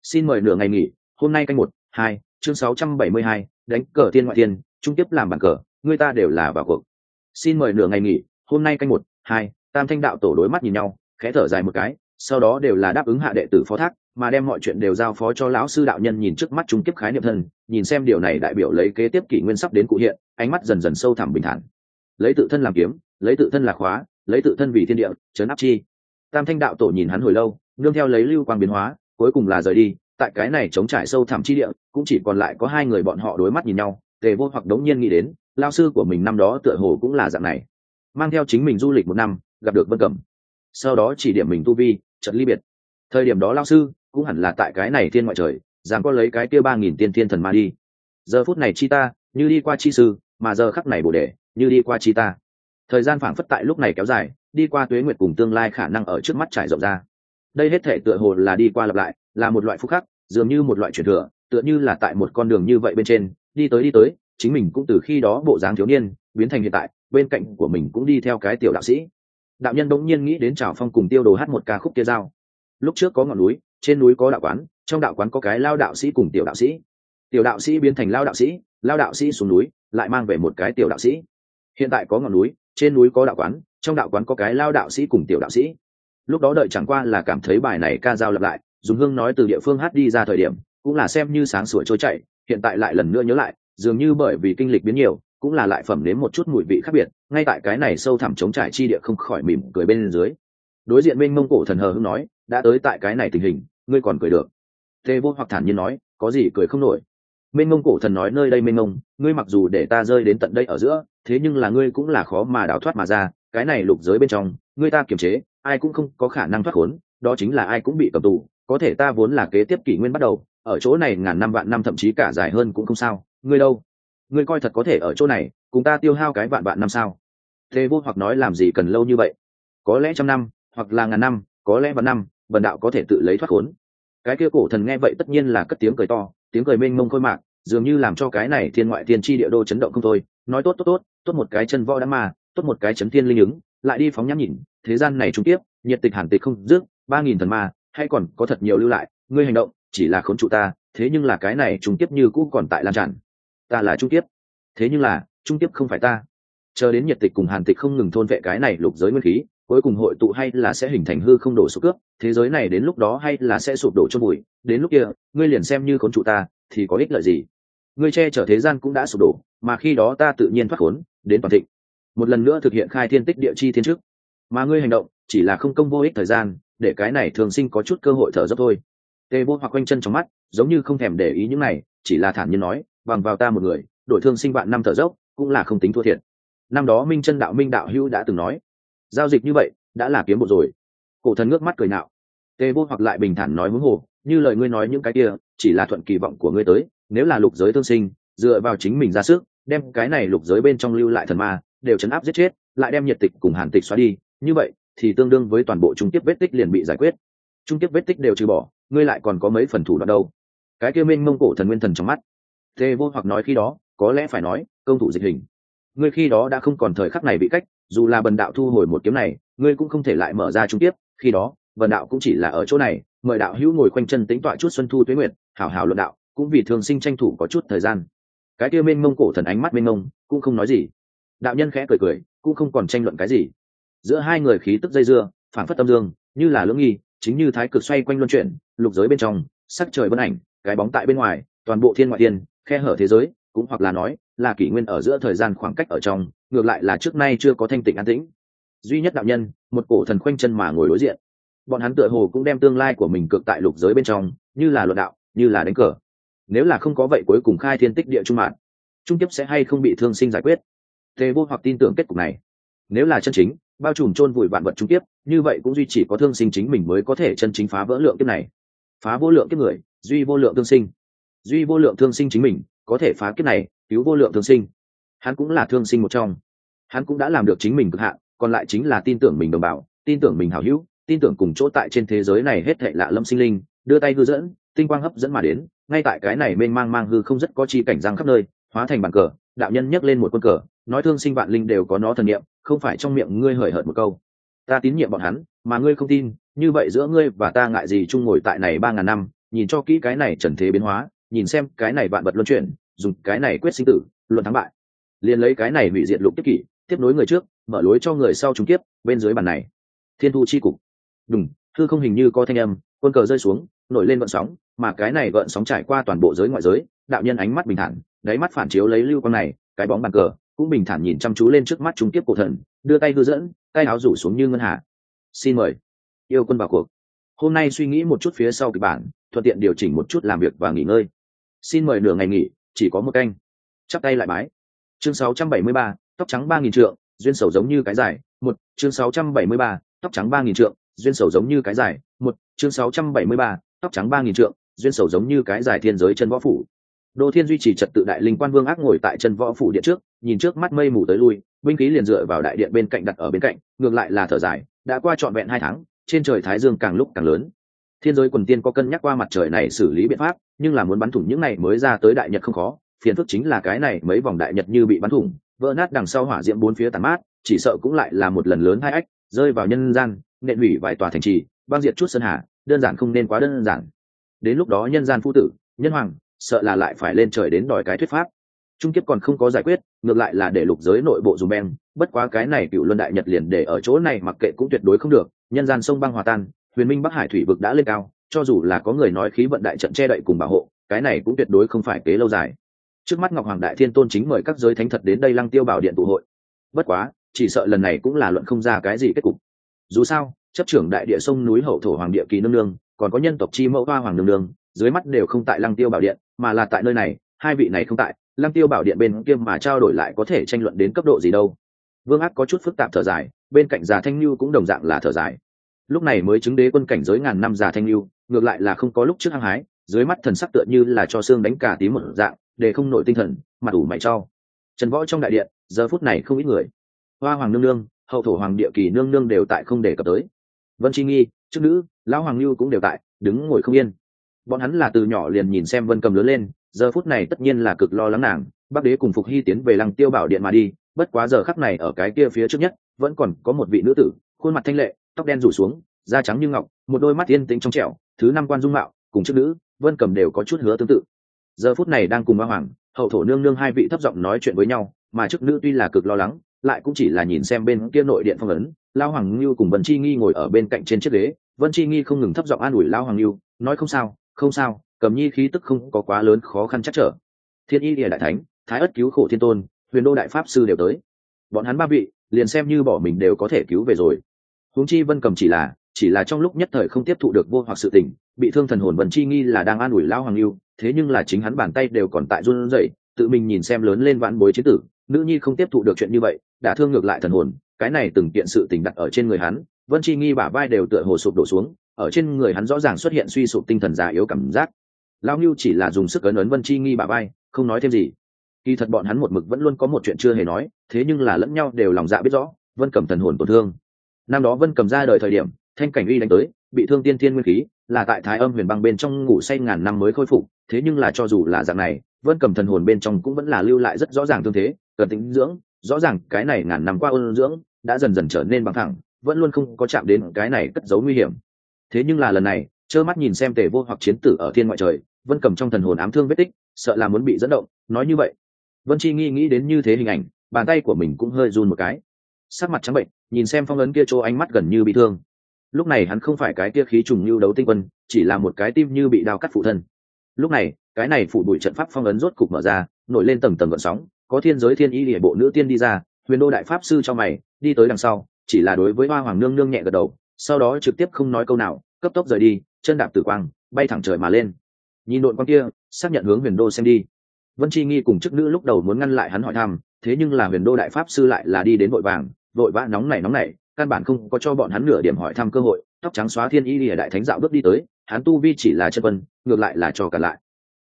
Xin mời nửa ngày nghỉ hôm nay canh một hai chương 672, đánh cờ thiên ngoại thiên trung tiếp làm bàn cờ người ta đều là vào cuộc. Xin mời nửa ngày nghỉ hôm nay canh một hai tam thanh đạo tổ đối mắt nhìn nhau khẽ thở dài một cái sau đó đều là đáp ứng hạ đệ tử phó thác mà đem mọi chuyện đều giao phó cho lão sư đạo nhân nhìn trước mắt trung kiếp khái niệm thân nhìn xem điều này đại biểu lấy kế tiếp kỷ nguyên sắp đến cụ hiện ánh mắt dần dần sâu thẳm bình thản lấy tự thân làm kiếm, lấy tự thân là khóa, lấy tự thân vì thiên địa chấn áp chi. Tam thanh đạo tổ nhìn hắn hồi lâu, nương theo lấy lưu quang biến hóa, cuối cùng là rời đi. Tại cái này chống trải sâu thẳm chi địa, cũng chỉ còn lại có hai người bọn họ đối mắt nhìn nhau, tề vô hoặc đống nhiên nghĩ đến, lao sư của mình năm đó tựa hồ cũng là dạng này. Mang theo chính mình du lịch một năm, gặp được vân cẩm. Sau đó chỉ điểm mình tu vi, trận ly biệt. Thời điểm đó lao sư cũng hẳn là tại cái này thiên ngoại trời dám có lấy cái kia ba nghìn tiên thiên thần ma đi. Giờ phút này chi ta, như đi qua chi sư, mà giờ khắc này bồ đề như đi qua chi ta. Thời gian phảng phất tại lúc này kéo dài, đi qua tuế nguyệt cùng tương lai khả năng ở trước mắt trải rộng ra. Đây hết thể tựa hồ là đi qua lặp lại, là một loại phúc khắc, dường như một loại truyền thừa, tựa như là tại một con đường như vậy bên trên, đi tới đi tới, chính mình cũng từ khi đó bộ dáng thiếu niên, biến thành hiện tại, bên cạnh của mình cũng đi theo cái tiểu đạo sĩ. Đạo nhân bỗng nhiên nghĩ đến trào phong cùng tiêu đồ hát một ca khúc kia dao lúc trước có ngọn núi, trên núi có đạo quán, trong đạo quán có cái lao đạo sĩ cùng tiểu đạo sĩ. Tiểu đạo sĩ biến thành lao đạo sĩ, lao đạo sĩ xuống núi, lại mang về một cái tiểu đạo sĩ hiện tại có ngọn núi, trên núi có đạo quán, trong đạo quán có cái lao đạo sĩ cùng tiểu đạo sĩ. Lúc đó đợi chẳng qua là cảm thấy bài này ca dao lặp lại, dùng hương nói từ địa phương hát đi ra thời điểm, cũng là xem như sáng sủa trôi chạy hiện tại lại lần nữa nhớ lại, dường như bởi vì kinh lịch biến nhiều, cũng là lại phẩm đến một chút mùi vị khác biệt, ngay tại cái này sâu thẳm chống trải chi địa không khỏi mỉm cười bên dưới. Đối diện bên mông cổ thần hờ hưng nói, đã tới tại cái này tình hình, ngươi còn cười được. Tê vô hoặc thản nhiên nói, có gì cười không nổi mênh mông cổ thần nói nơi đây mênh mông, ngươi mặc dù để ta rơi đến tận đây ở giữa, thế nhưng là ngươi cũng là khó mà đào thoát mà ra, cái này lục giới bên trong, ngươi ta kiềm chế, ai cũng không có khả năng thoát khốn, đó chính là ai cũng bị cầm tù, có thể ta vốn là kế tiếp kỷ nguyên bắt đầu, ở chỗ này ngàn năm vạn năm thậm chí cả dài hơn cũng không sao, ngươi đâu? Ngươi coi thật có thể ở chỗ này, cùng ta tiêu hao cái vạn vạn năm sao? Thế vô hoặc nói làm gì cần lâu như vậy? Có lẽ trăm năm, hoặc là ngàn năm, có lẽ vạn năm vần đạo có thể tự lấy thoát khốn. Cái kia cổ thần nghe vậy tất nhiên là cất tiếng cười to tiếng cười mênh mông khôi mạc, dường như làm cho cái này thiên ngoại thiên tri địa đô chấn động không thôi. Nói tốt tốt tốt tốt một cái chân võ đã mà, tốt một cái chấn thiên linh ứng, lại đi phóng nhắm nhìn, thế gian này trung tiếp nhiệt tịch hàn tịch không dứt, ba nghìn thần ma, hay còn có thật nhiều lưu lại, ngươi hành động, chỉ là khốn trụ ta, thế nhưng là cái này trung tiếp như cũ còn tại lan tràn. Ta là trung tiếp thế nhưng là, trung tiếp không phải ta. Chờ đến nhiệt tịch cùng hàn tịch không ngừng thôn vệ cái này lục giới nguyên khí cuối cùng hội tụ hay là sẽ hình thành hư không đổ sụp cướp, thế giới này đến lúc đó hay là sẽ sụp đổ cho bụi, đến lúc kia, ngươi liền xem như khốn trụ ta, thì có ích lợi gì? Ngươi che chở thế gian cũng đã sụp đổ, mà khi đó ta tự nhiên thoát khốn, đến toàn thịnh. Một lần nữa thực hiện khai thiên tích địa chi thiên trước. Mà ngươi hành động, chỉ là không công vô ích thời gian, để cái này thường sinh có chút cơ hội thở dốc thôi. Tê vô hoặc quanh chân trong mắt, giống như không thèm để ý những này, chỉ là thản nhiên nói, bằng vào ta một người, đổi thương sinh vạn năm thở dốc, cũng là không tính thua thiệt. Năm đó minh chân đạo minh đạo hữu đã từng nói giao dịch như vậy, đã là kiếm bộ rồi. Cổ thần ngước mắt cười nạo. Tề vô hoặc lại bình thản nói huống hồ, như lời ngươi nói những cái kia, chỉ là thuận kỳ vọng của ngươi tới, nếu là lục giới thương sinh, dựa vào chính mình ra sức, đem cái này lục giới bên trong lưu lại thần ma, đều chấn áp giết chết, lại đem nhiệt tịch cùng hàn tịch xóa đi, như vậy, thì tương đương với toàn bộ trung tiếp vết tích liền bị giải quyết. Trung tiếp vết tích đều trừ bỏ, ngươi lại còn có mấy phần thủ đoạn đâu. Cái kia minh mông cổ thần nguyên thần trong mắt. Tề vô hoặc nói khi đó, có lẽ phải nói, công thủ dịch hình. Ngươi khi đó đã không còn thời khắc này bị cách dù là bần đạo thu hồi một kiếm này, ngươi cũng không thể lại mở ra trung tiếp, khi đó, bần đạo cũng chỉ là ở chỗ này, mời đạo hữu ngồi quanh chân tính tọa chút xuân thu tuế nguyệt, hảo hảo luận đạo, cũng vì thường sinh tranh thủ có chút thời gian. Cái kia mênh mông cổ thần ánh mắt mênh mông, cũng không nói gì. Đạo nhân khẽ cười cười, cũng không còn tranh luận cái gì. Giữa hai người khí tức dây dưa phản phất tâm dương, như là lưỡng nghi, chính như thái cực xoay quanh luân chuyển, lục giới bên trong, sắc trời vân ảnh, cái bóng tại bên ngoài, toàn bộ thiên ngoại thiên, khe hở thế giới, cũng hoặc là nói là kỷ nguyên ở giữa thời gian khoảng cách ở trong, ngược lại là trước nay chưa có thanh tịnh an tĩnh. Duy nhất đạo nhân, một cổ thần khoanh chân mà ngồi đối diện. Bọn hắn tựa hồ cũng đem tương lai của mình cực tại lục giới bên trong, như là luận đạo, như là đánh cờ. Nếu là không có vậy cuối cùng khai thiên tích địa trung mạng trung tiếp sẽ hay không bị thương sinh giải quyết? Thế vô hoặc tin tưởng kết cục này. Nếu là chân chính, bao trùm chôn vùi vạn vật trung tiếp như vậy cũng duy chỉ có thương sinh chính mình mới có thể chân chính phá vỡ lượng kiếp này. Phá vô lượng kiếp người, duy vô lượng thương sinh. Duy vô lượng thương sinh chính mình, có thể phá kiếp này cứu vô lượng thương sinh. Hắn cũng là thương sinh một trong. Hắn cũng đã làm được chính mình cực hạn, còn lại chính là tin tưởng mình đồng bào, tin tưởng mình hảo hữu, tin tưởng cùng chỗ tại trên thế giới này hết thệ lạ lâm sinh linh, đưa tay hư dẫn, tinh quang hấp dẫn mà đến, ngay tại cái này mênh mang mang hư không rất có chi cảnh giang khắp nơi, hóa thành bàn cờ, đạo nhân nhấc lên một quân cờ, nói thương sinh vạn linh đều có nó thần niệm, không phải trong miệng ngươi hời hợt một câu. Ta tín nhiệm bọn hắn, mà ngươi không tin, như vậy giữa ngươi và ta ngại gì chung ngồi tại này ba ngàn năm, nhìn cho kỹ cái này trần thế biến hóa, nhìn xem cái này vạn vật luân chuyển dùng cái này quyết sinh tử luận thắng bại. Liền lấy cái này hủy diệt lục tiếp kỷ tiếp nối người trước mở lối cho người sau trúng tiếp bên dưới bàn này. Thiên thu chi cục. Đúng, thư không hình như có thanh âm quân cờ rơi xuống nổi lên vận sóng mà cái này gợn sóng trải qua toàn bộ giới ngoại giới đạo nhân ánh mắt bình thản đáy mắt phản chiếu lấy lưu quang này cái bóng bàn cờ cũng bình thản nhìn chăm chú lên trước mắt trung tiếp cổ thần đưa tay hư dẫn tay áo rủ xuống như ngân hạ xin mời. Yêu quân vào cuộc. Hôm nay suy nghĩ một chút phía sau kịch bản thuận tiện điều chỉnh một chút làm việc và nghỉ ngơi. Xin mời nửa ngày nghỉ chỉ có một canh. Chắp tay lại bái chương 673, tóc trắng ba nghìn trượng duyên sầu giống như cái dài. Một chương 673, tóc trắng ba nghìn trượng duyên sầu giống như cái dài. Một chương 673, tóc trắng ba nghìn trượng duyên sầu giống như cái dài thiên giới chân võ phủ. Đô thiên duy trì trật tự đại linh quan vương ác ngồi tại chân võ phủ điện trước nhìn trước mắt mây mù tới lui binh khí liền dựa vào đại điện bên cạnh đặt ở bên cạnh ngược lại là thở dài đã qua trọn vẹn hai tháng trên trời thái dương càng lúc càng lớn thiên giới quần tiên có cân nhắc qua mặt trời này xử lý biện pháp, nhưng là muốn bắn thủng những này mới ra tới đại nhật không khó, phiền phức chính là cái này mấy vòng đại nhật như bị bắn thủng, vỡ nát đằng sau hỏa diễm bốn phía tàn mát, chỉ sợ cũng lại là một lần lớn hai ách, rơi vào nhân gian, nện hủy vài tòa thành trì băng diệt chút sơn hà, đơn giản không nên quá đơn giản. Đến lúc đó nhân gian phu tử, nhân hoàng, sợ là lại phải lên trời đến đòi cái thuyết pháp. Trung kiếp còn không có giải quyết, ngược lại là để lục giới nội bộ dùm beng, bất quá cái này cựu luân đại nhật liền để ở chỗ này mặc kệ cũng tuyệt đối không được, nhân gian sông băng hòa tan huyền minh bắc hải thủy vực đã lên cao, cho dù là có người nói khí vận đại trận che đậy cùng bảo hộ, cái này cũng tuyệt đối không phải kế lâu dài. Trước mắt ngọc hoàng đại thiên tôn chính mời các giới thánh thật đến đây lăng tiêu bảo điện tụ hội. Bất quá, chỉ sợ lần này cũng là luận không ra cái gì kết cục. Dù sao, chấp trưởng đại địa sông núi hậu thổ hoàng địa kỳ nương nương, còn có nhân tộc chi mẫu hoa hoàng nương nương, dưới mắt đều không tại lăng tiêu bảo điện, mà là tại nơi này, hai vị này không tại, lăng tiêu bảo điện bên kia mà trao đổi lại có thể tranh luận đến cấp độ gì đâu. Vương ác có chút phức tạp thở dài, bên cạnh già thanh như cũng đồng dạng là thở dài lúc này mới chứng đế quân cảnh giới ngàn năm già thanh lưu, ngược lại là không có lúc trước hăng hái, dưới mắt thần sắc tựa như là cho xương đánh cả tí một dạng, để không nổi tinh thần, mặt đủ mày cho. Trần võ trong đại điện, giờ phút này không ít người. Hoa hoàng nương nương, hậu thổ hoàng địa kỳ nương nương đều tại không để cập tới. Vân chi nghi chức nữ, lão hoàng lưu cũng đều tại, đứng ngồi không yên. Bọn hắn là từ nhỏ liền nhìn xem vân cầm lớn lên, giờ phút này tất nhiên là cực lo lắng nàng, bắc đế cùng phục hy tiến về lăng tiêu bảo điện mà đi, bất quá giờ khắc này ở cái kia phía trước nhất, vẫn còn có một vị nữ tử, khuôn mặt thanh lệ tóc đen rủ xuống, da trắng như ngọc, một đôi mắt yên tĩnh trong trẻo, thứ năm quan dung mạo, cùng chức nữ, vân cầm đều có chút hứa tương tự. Giờ phút này đang cùng ba hoàng, hậu thổ nương nương hai vị thấp giọng nói chuyện với nhau, mà chức nữ tuy là cực lo lắng, lại cũng chỉ là nhìn xem bên kia nội điện phong ấn, lao hoàng ngưu cùng vân chi nghi ngồi ở bên cạnh trên chiếc ghế, vân chi nghi không ngừng thấp giọng an ủi lao hoàng ngưu, nói không sao không sao, cầm nhi khí tức không có quá lớn khó khăn chắc trở. Thiên y địa đại thánh, thái ất cứu khổ thiên tôn, huyền đô đại pháp sư đều tới. Bọn hắn ba vị, liền xem như bỏ mình đều có thể cứu về rồi huống chi vân cầm chỉ là chỉ là trong lúc nhất thời không tiếp thụ được vô hoặc sự tình, bị thương thần hồn vân chi nghi là đang an ủi lão hoàng lưu, thế nhưng là chính hắn bàn tay đều còn tại run rẩy, tự mình nhìn xem lớn lên vãn bối chế tử, nữ nhi không tiếp thụ được chuyện như vậy, đã thương ngược lại thần hồn, cái này từng kiện sự tình đặt ở trên người hắn, vân chi nghi bả vai đều tựa hồ sụp đổ xuống, ở trên người hắn rõ ràng xuất hiện suy sụp tinh thần già yếu cảm giác. Lao ngưu chỉ là dùng sức ấn ấn vân chi nghi bả vai, không nói thêm gì. Kỳ thật bọn hắn một mực vẫn luôn có một chuyện chưa hề nói, thế nhưng là lẫn nhau đều lòng dạ biết rõ, vân cầm thần hồn tổn thương năm đó vân cầm ra đời thời điểm, thanh cảnh uy đánh tới, bị thương tiên thiên nguyên khí, là tại thái âm huyền băng bên trong ngủ say ngàn năm mới khôi phục, thế nhưng là cho dù là dạng này, vân cầm thần hồn bên trong cũng vẫn là lưu lại rất rõ ràng thương thế, cần tính dưỡng, rõ ràng cái này ngàn năm qua ôn dưỡng, đã dần dần trở nên bằng thẳng, vẫn luôn không có chạm đến cái này cất giấu nguy hiểm. Thế nhưng là lần này, trơ mắt nhìn xem tề vô hoặc chiến tử ở thiên ngoại trời, vân cầm trong thần hồn ám thương vết tích, sợ là muốn bị dẫn động, nói như vậy. Vân chi nghi nghĩ đến như thế hình ảnh, bàn tay của mình cũng hơi run một cái sắc mặt trắng bệnh, nhìn xem phong ấn kia chỗ ánh mắt gần như bị thương. Lúc này hắn không phải cái kia khí trùng như đấu tinh quân, chỉ là một cái tim như bị đao cắt phụ thân. Lúc này, cái này phụ bụi trận pháp phong ấn rốt cục mở ra, nổi lên tầng tầng gợn sóng, có thiên giới thiên y địa bộ nữ tiên đi ra, huyền đô đại pháp sư cho mày, đi tới đằng sau, chỉ là đối với hoa hoàng nương nương nhẹ gật đầu, sau đó trực tiếp không nói câu nào, cấp tốc rời đi, chân đạp tử quang, bay thẳng trời mà lên. Nhìn đội quang kia, xác nhận hướng huyền đô xem đi. Vân chi nghi cùng chức nữ lúc đầu muốn ngăn lại hắn hỏi thăm, thế nhưng là huyền đô đại pháp sư lại là đi đến vội vàng vội vã nóng nảy nóng nảy căn bản không có cho bọn hắn nửa điểm hỏi thăm cơ hội, tóc trắng xóa thiên y lìa đại thánh dạo bước đi tới, hắn tu vi chỉ là chân quân, ngược lại là cho cả lại.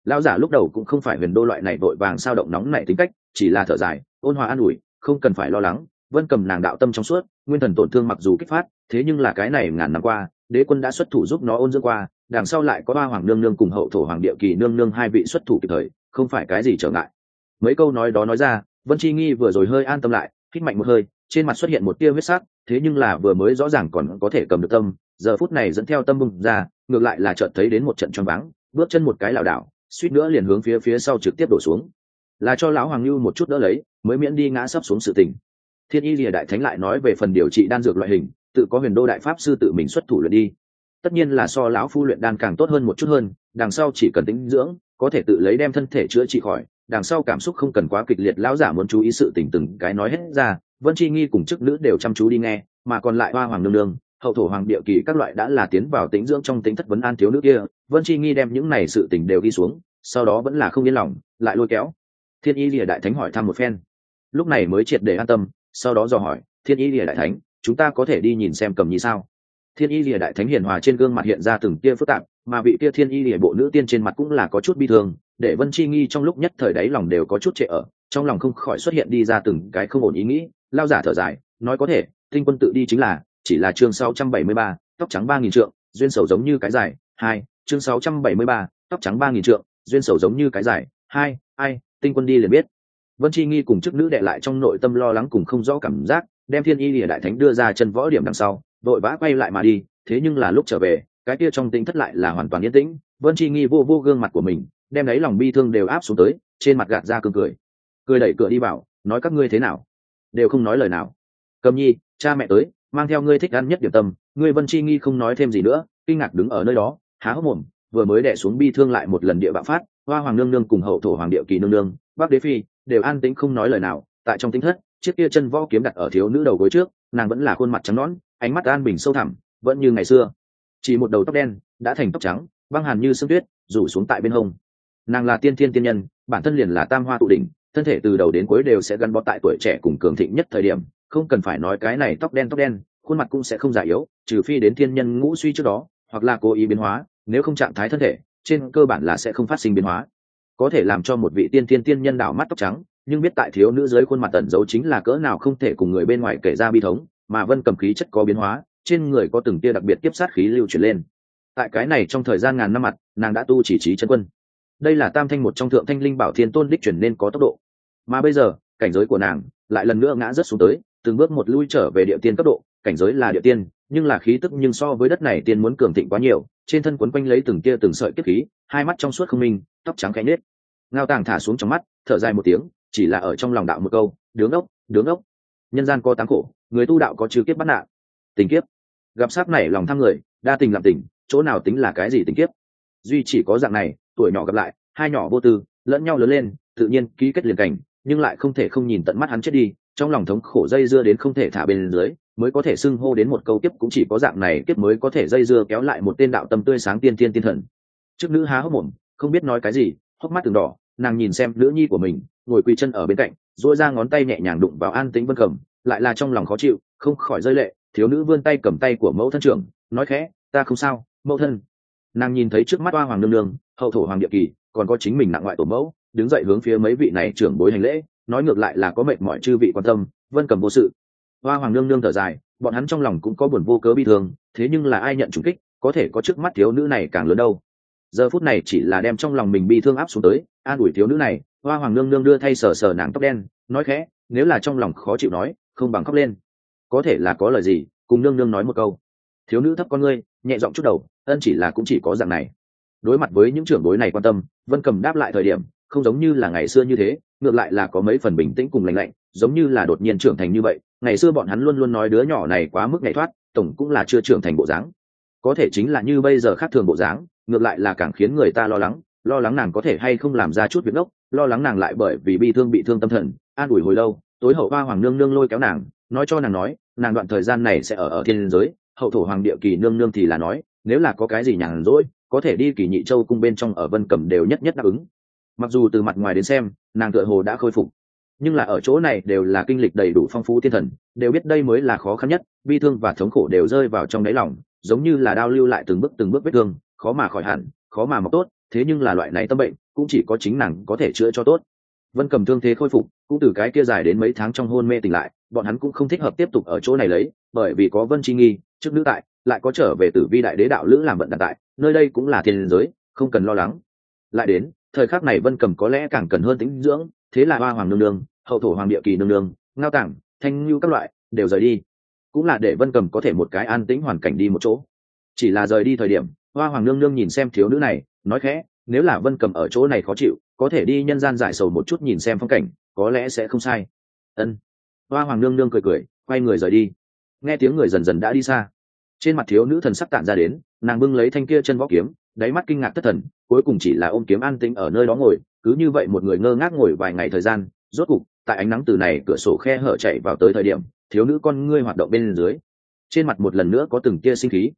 Lão giả lúc đầu cũng không phải huyền đô loại này vội vàng sao động nóng nảy tính cách, chỉ là thở dài, ôn hòa an ủi, không cần phải lo lắng, vân cầm nàng đạo tâm trong suốt, nguyên thần tổn thương mặc dù kích phát, thế nhưng là cái này ngàn năm qua, đế quân đã xuất thủ giúp nó ôn dưỡng qua, đằng sau lại có ba hoàng nương nương cùng hậu thổ hoàng địa kỳ nương nương hai vị xuất thủ kịp thời, không phải cái gì trở ngại. Mấy câu nói đó nói ra, vân chi nghi vừa rồi hơi an tâm lại, hít mạnh một hơi trên mặt xuất hiện một tia huyết sắc, thế nhưng là vừa mới rõ ràng còn có thể cầm được tâm, giờ phút này dẫn theo tâm bùng ra, ngược lại là chợt thấy đến một trận choáng váng, bước chân một cái lảo đảo, suýt nữa liền hướng phía phía sau trực tiếp đổ xuống. Là cho lão hoàng lưu một chút đỡ lấy, mới miễn đi ngã sấp xuống sự tình. Thiên y lìa đại thánh lại nói về phần điều trị đan dược loại hình, tự có huyền đô đại pháp sư tự mình xuất thủ luyện đi. Tất nhiên là so lão phu luyện đan càng tốt hơn một chút hơn, đằng sau chỉ cần tính dưỡng, có thể tự lấy đem thân thể chữa trị khỏi, đằng sau cảm xúc không cần quá kịch liệt, lão giả muốn chú ý sự tình từng cái nói hết ra vân chi nghi cùng chức nữ đều chăm chú đi nghe, mà còn lại hoa hoàng nương nương, hậu thổ hoàng địa kỳ các loại đã là tiến vào tính dưỡng trong tính thất vấn an thiếu nữ kia. Vân chi nghi đem những này sự tình đều ghi xuống, sau đó vẫn là không yên lòng, lại lôi kéo. Thiên y lìa đại thánh hỏi thăm một phen. Lúc này mới triệt để an tâm, sau đó dò hỏi, thiên y lìa đại thánh, chúng ta có thể đi nhìn xem cầm nhi sao? Thiên y lìa đại thánh hiền hòa trên gương mặt hiện ra từng tia phức tạp, mà vị tia thiên y lìa bộ nữ tiên trên mặt cũng là có chút bi thương, để vân chi nghi trong lúc nhất thời đấy lòng đều có chút trệ ở, trong lòng không khỏi xuất hiện đi ra từng cái không ổn ý nghĩ lao giả thở dài nói có thể tinh quân tự đi chính là chỉ là chương 673, tóc trắng ba nghìn trượng duyên sầu giống như cái dài hai chương 673, tóc trắng ba nghìn trượng duyên sầu giống như cái dài hai ai tinh quân đi liền biết. Vân chi nghi cùng chức nữ đệ lại trong nội tâm lo lắng cùng không rõ cảm giác đem thiên y lìa đại thánh đưa ra chân võ điểm đằng sau vội vã quay lại mà đi thế nhưng là lúc trở về cái kia trong tĩnh thất lại là hoàn toàn yên tĩnh vân chi nghi vô vô gương mặt của mình đem lấy lòng bi thương đều áp xuống tới trên mặt gạt ra cương cười. Cười đẩy cửa đi vào nói các ngươi thế nào? Đều không nói lời nào. Cầm nhi, cha mẹ tới, mang theo ngươi thích ăn nhất điểm tâm, ngươi vân chi nghi không nói thêm gì nữa, kinh ngạc đứng ở nơi đó, há hốc mồm, vừa mới đẻ xuống bi thương lại một lần địa bạo phát, hoa hoàng nương nương cùng hậu thổ hoàng địa kỳ nương nương, bắc đế phi, đều an tĩnh không nói lời nào, tại trong tính thất, chiếc kia chân võ kiếm đặt ở thiếu nữ đầu gối trước, nàng vẫn là khuôn mặt trắng nõn, ánh mắt an bình sâu thẳm, vẫn như ngày xưa. Chỉ một đầu tóc đen, đã thành tóc trắng, băng hàn như sương tuyết, rủ xuống tại bên hông. Nàng là tiên thiên tiên nhân, bản thân liền là tam hoa tụ đỉnh thân thể từ đầu đến cuối đều sẽ gắn bó tại tuổi trẻ cùng cường thịnh nhất thời điểm, không cần phải nói cái này tóc đen tóc đen, khuôn mặt cũng sẽ không già yếu, trừ phi đến thiên nhân ngũ suy trước đó, hoặc là cố ý biến hóa, nếu không trạng thái thân thể, trên cơ bản là sẽ không phát sinh biến hóa. Có thể làm cho một vị tiên tiên tiên nhân đảo mắt tóc trắng, nhưng biết tại thiếu nữ dưới khuôn mặt tẩn giấu chính là cỡ nào không thể cùng người bên ngoài kể ra bi thống, mà vân cầm khí chất có biến hóa, trên người có từng tia đặc biệt tiếp sát khí lưu chuyển lên. Tại cái này trong thời gian ngàn năm mặt, nàng đã tu chỉ trí chân quân đây là tam thanh một trong thượng thanh linh bảo thiên tôn đích chuyển nên có tốc độ. Mà bây giờ, cảnh giới của nàng lại lần nữa ngã rất xuống tới, từng bước một lui trở về địa tiên cấp độ, cảnh giới là địa tiên, nhưng là khí tức nhưng so với đất này tiên muốn cường thịnh quá nhiều, trên thân quấn quanh lấy từng tia từng sợi kiếp khí, hai mắt trong suốt không minh, tóc trắng cánh nết ngao tàng thả xuống trong mắt, thở dài một tiếng, chỉ là ở trong lòng đạo một câu, đứng ốc đứng ốc. Nhân gian có táng khổ, người tu đạo có chư kiếp bắt nạn. Tình kiếp. Gặp sát này lòng tham người, đa tình làm tình, chỗ nào tính là cái gì tình kiếp? Duy chỉ có dạng này tuổi nhỏ gặp lại, hai nhỏ vô tư, lẫn nhau lớn lên, tự nhiên ký kết liền cảnh, nhưng lại không thể không nhìn tận mắt hắn chết đi, trong lòng thống khổ dây dưa đến không thể thả bên dưới, mới có thể xưng hô đến một câu tiếp cũng chỉ có dạng này tiếp mới có thể dây dưa kéo lại một tên đạo tâm tươi sáng tiên tiên tiên thần. Trước nữ há hốc mồm, không biết nói cái gì, hốc mắt từng đỏ, nàng nhìn xem nữ nhi của mình, ngồi quỳ chân ở bên cạnh dỗi ra ngón tay nhẹ nhàng đụng vào an tĩnh vân cầm, lại là trong lòng khó chịu, không khỏi rơi lệ, thiếu nữ vươn tay cầm tay của mẫu thân trưởng, nói khẽ, ta không sao, mẫu thân. Nàng nhìn thấy trước mắt oa hoàng nương nương hậu thổ hoàng địa kỳ, còn có chính mình nặng ngoại tổ mẫu, đứng dậy hướng phía mấy vị này trưởng bối hành lễ, nói ngược lại là có mệnh mọi chư vị quan tâm, vân cầm vô sự. Hoa hoàng nương nương thở dài, bọn hắn trong lòng cũng có buồn vô cớ bi thương, thế nhưng là ai nhận trùng kích, có thể có trước mắt thiếu nữ này càng lớn đâu. Giờ phút này chỉ là đem trong lòng mình bi thương áp xuống tới, an ủi thiếu nữ này, hoa hoàng nương nương đưa thay sờ sờ nàng tóc đen, nói khẽ, nếu là trong lòng khó chịu nói, không bằng khóc lên. Có thể là có lời gì, cùng nương nương nói một câu. Thiếu nữ thấp con ngươi, nhẹ giọng chút đầu, ân chỉ là cũng chỉ có dạng này đối mặt với những trưởng bối này quan tâm, vân cầm đáp lại thời điểm, không giống như là ngày xưa như thế, ngược lại là có mấy phần bình tĩnh cùng lành lạnh, giống như là đột nhiên trưởng thành như vậy. Ngày xưa bọn hắn luôn luôn nói đứa nhỏ này quá mức ngày thoát, tổng cũng là chưa trưởng thành bộ dáng. Có thể chính là như bây giờ khác thường bộ dáng, ngược lại là càng khiến người ta lo lắng lo lắng nàng có thể hay không làm ra chút việc ngốc, lo lắng nàng lại bởi vì bị thương bị thương tâm thần, an ủi hồi lâu, tối hậu hoa hoàng nương nương lôi kéo nàng, nói cho nàng nói, nàng đoạn thời gian này sẽ ở ở thiên giới, hậu thổ hoàng địa kỳ nương nương thì là nói, nếu là có cái gì nhàn rỗi có thể đi kỳ nhị châu cung bên trong ở vân cẩm đều nhất nhất đáp ứng. Mặc dù từ mặt ngoài đến xem, nàng tựa hồ đã khôi phục, nhưng là ở chỗ này đều là kinh lịch đầy đủ phong phú thiên thần, đều biết đây mới là khó khăn nhất, bi thương và thống khổ đều rơi vào trong đáy lòng, giống như là đao lưu lại từng bước từng bước vết thương, khó mà khỏi hẳn, khó mà mọc tốt, thế nhưng là loại này tâm bệnh, cũng chỉ có chính nàng có thể chữa cho tốt. Vân cầm thương thế khôi phục, cũng từ cái kia dài đến mấy tháng trong hôn mê tỉnh lại, bọn hắn cũng không thích hợp tiếp tục ở chỗ này lấy, bởi vì có vân chi nghi trước nữ tại, lại có trở về tử vi đại đế đạo lữ làm vận đàn tại nơi đây cũng là thiên giới, không cần lo lắng. Lại đến, thời khắc này vân cầm có lẽ càng cần hơn tính dưỡng, thế là hoa hoàng nương nương, hậu thổ hoàng địa kỳ nương nương, ngao tảng, thanh lưu các loại đều rời đi. Cũng là để vân cầm có thể một cái an tĩnh hoàn cảnh đi một chỗ. Chỉ là rời đi thời điểm, hoa hoàng nương nương nhìn xem thiếu nữ này, nói khẽ, nếu là vân cầm ở chỗ này khó chịu, có thể đi nhân gian giải sầu một chút nhìn xem phong cảnh, có lẽ sẽ không sai. Ân. Hoa hoàng nương nương cười cười, quay người rời đi. Nghe tiếng người dần dần đã đi xa trên mặt thiếu nữ thần sắc tản ra đến, nàng bưng lấy thanh kia chân võ kiếm, đáy mắt kinh ngạc thất thần, cuối cùng chỉ là ôm kiếm an tĩnh ở nơi đó ngồi, cứ như vậy một người ngơ ngác ngồi vài ngày thời gian, rốt cục, tại ánh nắng từ này cửa sổ khe hở chạy vào tới thời điểm, thiếu nữ con ngươi hoạt động bên dưới. Trên mặt một lần nữa có từng tia sinh khí.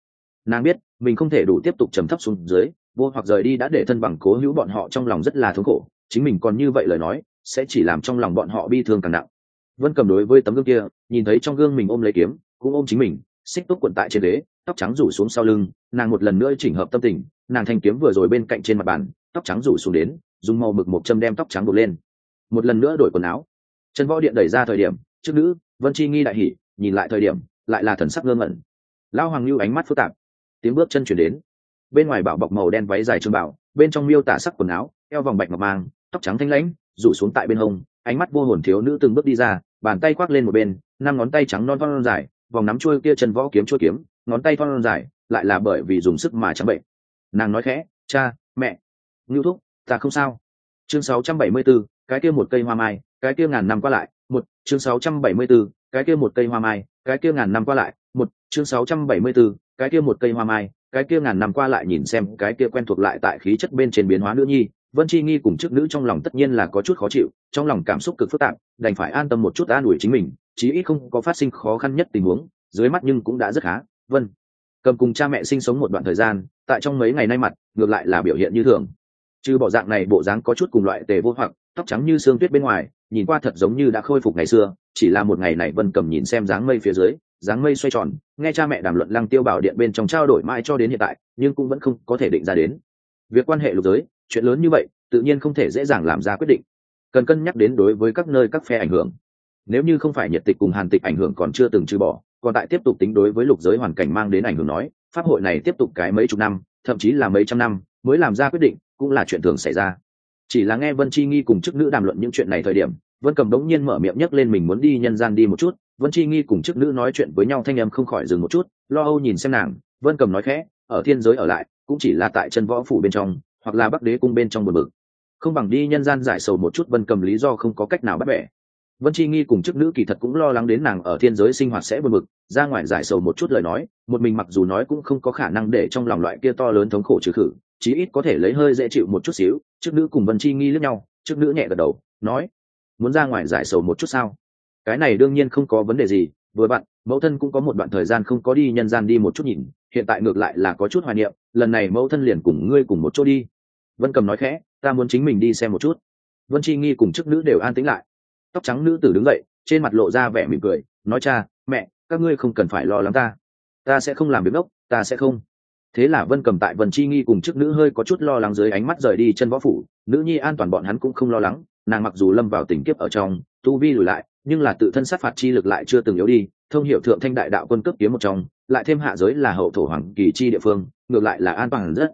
Nàng biết, mình không thể đủ tiếp tục trầm thấp xuống dưới, vô hoặc rời đi đã để thân bằng cố hữu bọn họ trong lòng rất là thống khổ, chính mình còn như vậy lời nói, sẽ chỉ làm trong lòng bọn họ bi thương càng nặng. Vân cầm đối với tấm gương kia, nhìn thấy trong gương mình ôm lấy kiếm, cũng ôm chính mình xích túc quận tại trên ghế, tóc trắng rủ xuống sau lưng, nàng một lần nữa chỉnh hợp tâm tình, nàng thanh kiếm vừa rồi bên cạnh trên mặt bàn, tóc trắng rủ xuống đến, dùng màu mực một châm đem tóc trắng buộc lên. Một lần nữa đổi quần áo. Chân võ điện đẩy ra thời điểm, trước nữ, vân chi nghi đại hỉ, nhìn lại thời điểm, lại là thần sắc ngơ ngẩn. Lao hoàng lưu ánh mắt phức tạp. Tiếng bước chân chuyển đến. Bên ngoài bảo bọc màu đen váy dài trương bảo, bên trong miêu tả sắc quần áo, eo vòng bạch ngọc mang, tóc trắng thanh lãnh, rủ xuống tại bên hông, ánh mắt vô hồn thiếu nữ từng bước đi ra, bàn tay khoác lên một bên, năm ngón tay trắng non non dài vòng nắm chuôi kia chân võ kiếm chuôi kiếm ngón tay thon dài lại là bởi vì dùng sức mà chẳng bệnh. Nàng nói khẽ cha mẹ ngưu thúc ta không sao. Chương 674, cái kia một cây hoa mai cái kia ngàn năm qua lại một chương 674, cái kia một cây hoa mai cái kia ngàn năm qua lại một chương 674, cái kia một cây hoa mai cái kia ngàn năm qua lại nhìn xem cái kia quen thuộc lại tại khí chất bên trên biến hóa nữ nhi. Vân chi nghi cùng chức nữ trong lòng tất nhiên là có chút khó chịu trong lòng cảm xúc cực phức tạp đành phải an tâm một chút an ủi chính mình chí ít không có phát sinh khó khăn nhất tình huống, dưới mắt nhưng cũng đã rất khá. Vân, cầm cùng cha mẹ sinh sống một đoạn thời gian, tại trong mấy ngày nay mặt, ngược lại là biểu hiện như thường. Trừ bỏ dạng này bộ dáng có chút cùng loại tề vô hoặc, tóc trắng như xương tuyết bên ngoài, nhìn qua thật giống như đã khôi phục ngày xưa, chỉ là một ngày này vân cầm nhìn xem dáng mây phía dưới, dáng mây xoay tròn, nghe cha mẹ đàm luận lăng tiêu bảo điện bên trong trao đổi mãi cho đến hiện tại, nhưng cũng vẫn không có thể định ra đến. Việc quan hệ lục giới, chuyện lớn như vậy, tự nhiên không thể dễ dàng làm ra quyết định. Cần cân nhắc đến đối với các nơi các phe ảnh hưởng nếu như không phải nhiệt tịch cùng hàn tịch ảnh hưởng còn chưa từng trừ bỏ, còn tại tiếp tục tính đối với lục giới hoàn cảnh mang đến ảnh hưởng nói, pháp hội này tiếp tục cái mấy chục năm, thậm chí là mấy trăm năm, mới làm ra quyết định, cũng là chuyện thường xảy ra. Chỉ là nghe vân chi nghi cùng chức nữ đàm luận những chuyện này thời điểm, vân cầm đống nhiên mở miệng nhấc lên mình muốn đi nhân gian đi một chút. Vân chi nghi cùng chức nữ nói chuyện với nhau thanh âm không khỏi dừng một chút, lo âu nhìn xem nàng. Vân cầm nói khẽ, ở thiên giới ở lại, cũng chỉ là tại chân võ phủ bên trong, hoặc là bắc đế cung bên trong bờ bực. Không bằng đi nhân gian giải sầu một chút. Vân cầm lý do không có cách nào bắt bẻ vân chi nghi cùng chức nữ kỳ thật cũng lo lắng đến nàng ở thiên giới sinh hoạt sẽ buồn bực, ra ngoài giải sầu một chút lời nói, một mình mặc dù nói cũng không có khả năng để trong lòng loại kia to lớn thống khổ trừ khử, chí ít có thể lấy hơi dễ chịu một chút xíu, chức nữ cùng vân chi nghi lướt nhau, chức nữ nhẹ gật đầu, nói, muốn ra ngoài giải sầu một chút sao? Cái này đương nhiên không có vấn đề gì, vừa bạn, mẫu thân cũng có một đoạn thời gian không có đi nhân gian đi một chút nhìn, hiện tại ngược lại là có chút hoài niệm, lần này mẫu thân liền cùng ngươi cùng một chỗ đi. Vân cầm nói khẽ, ta muốn chính mình đi xem một chút. Vân chi nghi cùng chức nữ đều an tĩnh lại tóc trắng nữ tử đứng dậy, trên mặt lộ ra vẻ mỉm cười, nói, cha, mẹ, các ngươi không cần phải lo lắng ta. Ta sẽ không làm việc ốc ta sẽ không. Thế là vân cầm tại vân chi nghi cùng chức nữ hơi có chút lo lắng dưới ánh mắt rời đi chân võ phủ, nữ nhi an toàn bọn hắn cũng không lo lắng, nàng mặc dù lâm vào tình kiếp ở trong, tu vi lùi lại, nhưng là tự thân sát phạt chi lực lại chưa từng yếu đi, thông hiệu thượng thanh đại đạo quân cấp kiếm một trong, lại thêm hạ giới là hậu thổ hoàng kỳ chi địa phương, ngược lại là an toàn rất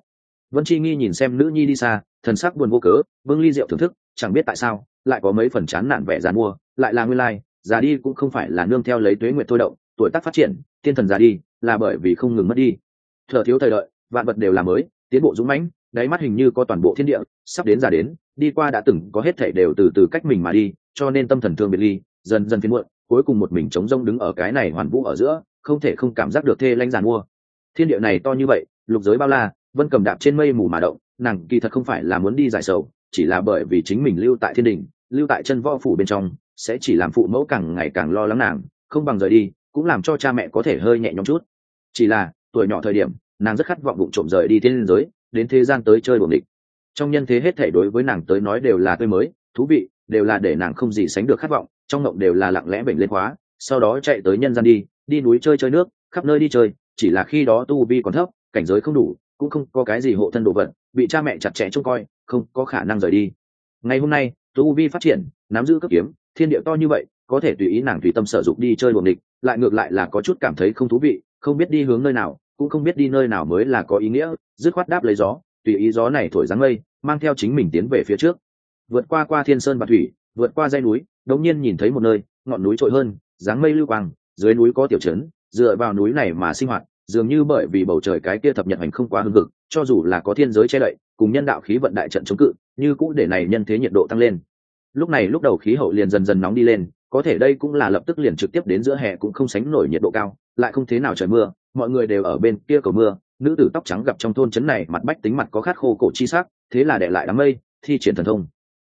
vân chi nghi nhìn xem nữ nhi đi xa, thần sắc buồn vô cớ vương ly rượu thưởng thức, chẳng biết tại sao, lại có mấy phần chán nản vẻ dàn mua, lại là nguyên lai, già đi cũng không phải là nương theo lấy tuế nguyệt thôi động, tuổi tác phát triển thiên thần già đi, là bởi vì không ngừng mất đi. Thợ thiếu thời đợi, vạn vật đều là mới, tiến bộ dũng mãnh, đáy mắt hình như có toàn bộ thiên địa, sắp đến già đến, đi qua đã từng có hết thể đều từ từ cách mình mà đi, cho nên tâm thần thương biệt ly, dần dần phiên muộn, cuối cùng một mình trống rông đứng ở cái này hoàn vũ ở giữa, không thể không cảm giác được thê lanh giàn mua. Thiên địa này to như vậy, lục giới bao la vân cầm đạp trên mây mù mà động, nàng kỳ thật không phải là muốn đi giải sầu, chỉ là bởi vì chính mình lưu tại thiên đình, lưu tại chân võ phủ bên trong, sẽ chỉ làm phụ mẫu càng ngày càng lo lắng nàng, không bằng rời đi, cũng làm cho cha mẹ có thể hơi nhẹ nhõm chút. Chỉ là, tuổi nhỏ thời điểm, nàng rất khát vọng bụng trộm rời đi thiên giới, đến thế gian tới chơi buồng địch. Trong nhân thế hết thể đối với nàng tới nói đều là tươi mới, thú vị, đều là để nàng không gì sánh được khát vọng, trong ngộng đều là lặng lẽ bệnh lên khóa, sau đó chạy tới nhân gian đi đi núi chơi chơi nước, khắp nơi đi chơi, chỉ là khi đó tu vi còn thấp, cảnh giới không đủ cũng không có cái gì hộ thân đồ vật, bị cha mẹ chặt chẽ trông coi, không có khả năng rời đi. Ngày hôm nay tu vi phát triển, nắm giữ cấp kiếm, thiên địa to như vậy, có thể tùy ý nàng tùy tâm sở dục đi chơi buồng địch lại ngược lại là có chút cảm thấy không thú vị, không biết đi hướng nơi nào, cũng không biết đi nơi nào mới là có ý nghĩa, dứt khoát đáp lấy gió, tùy ý gió này thổi dáng mây, mang theo chính mình tiến về phía trước. Vượt qua qua thiên sơn và thủy, vượt qua dây núi, đống nhiên nhìn thấy một nơi, ngọn núi trội hơn, dáng mây lưu quang, dưới núi có tiểu trấn, dựa vào núi này mà sinh hoạt dường như bởi vì bầu trời cái kia thập nhật hành không quá hưng cực cho dù là có thiên giới che đậy, cùng nhân đạo khí vận đại trận chống cự, như cũng để này nhân thế nhiệt độ tăng lên. Lúc này lúc đầu khí hậu liền dần dần nóng đi lên, có thể đây cũng là lập tức liền trực tiếp đến giữa hè cũng không sánh nổi nhiệt độ cao, lại không thế nào trời mưa, mọi người đều ở bên kia cầu mưa, nữ tử tóc trắng gặp trong thôn trấn này, mặt bách tính mặt có khát khô cổ chi sắc, thế là để lại đám mây, thi triển thần thông.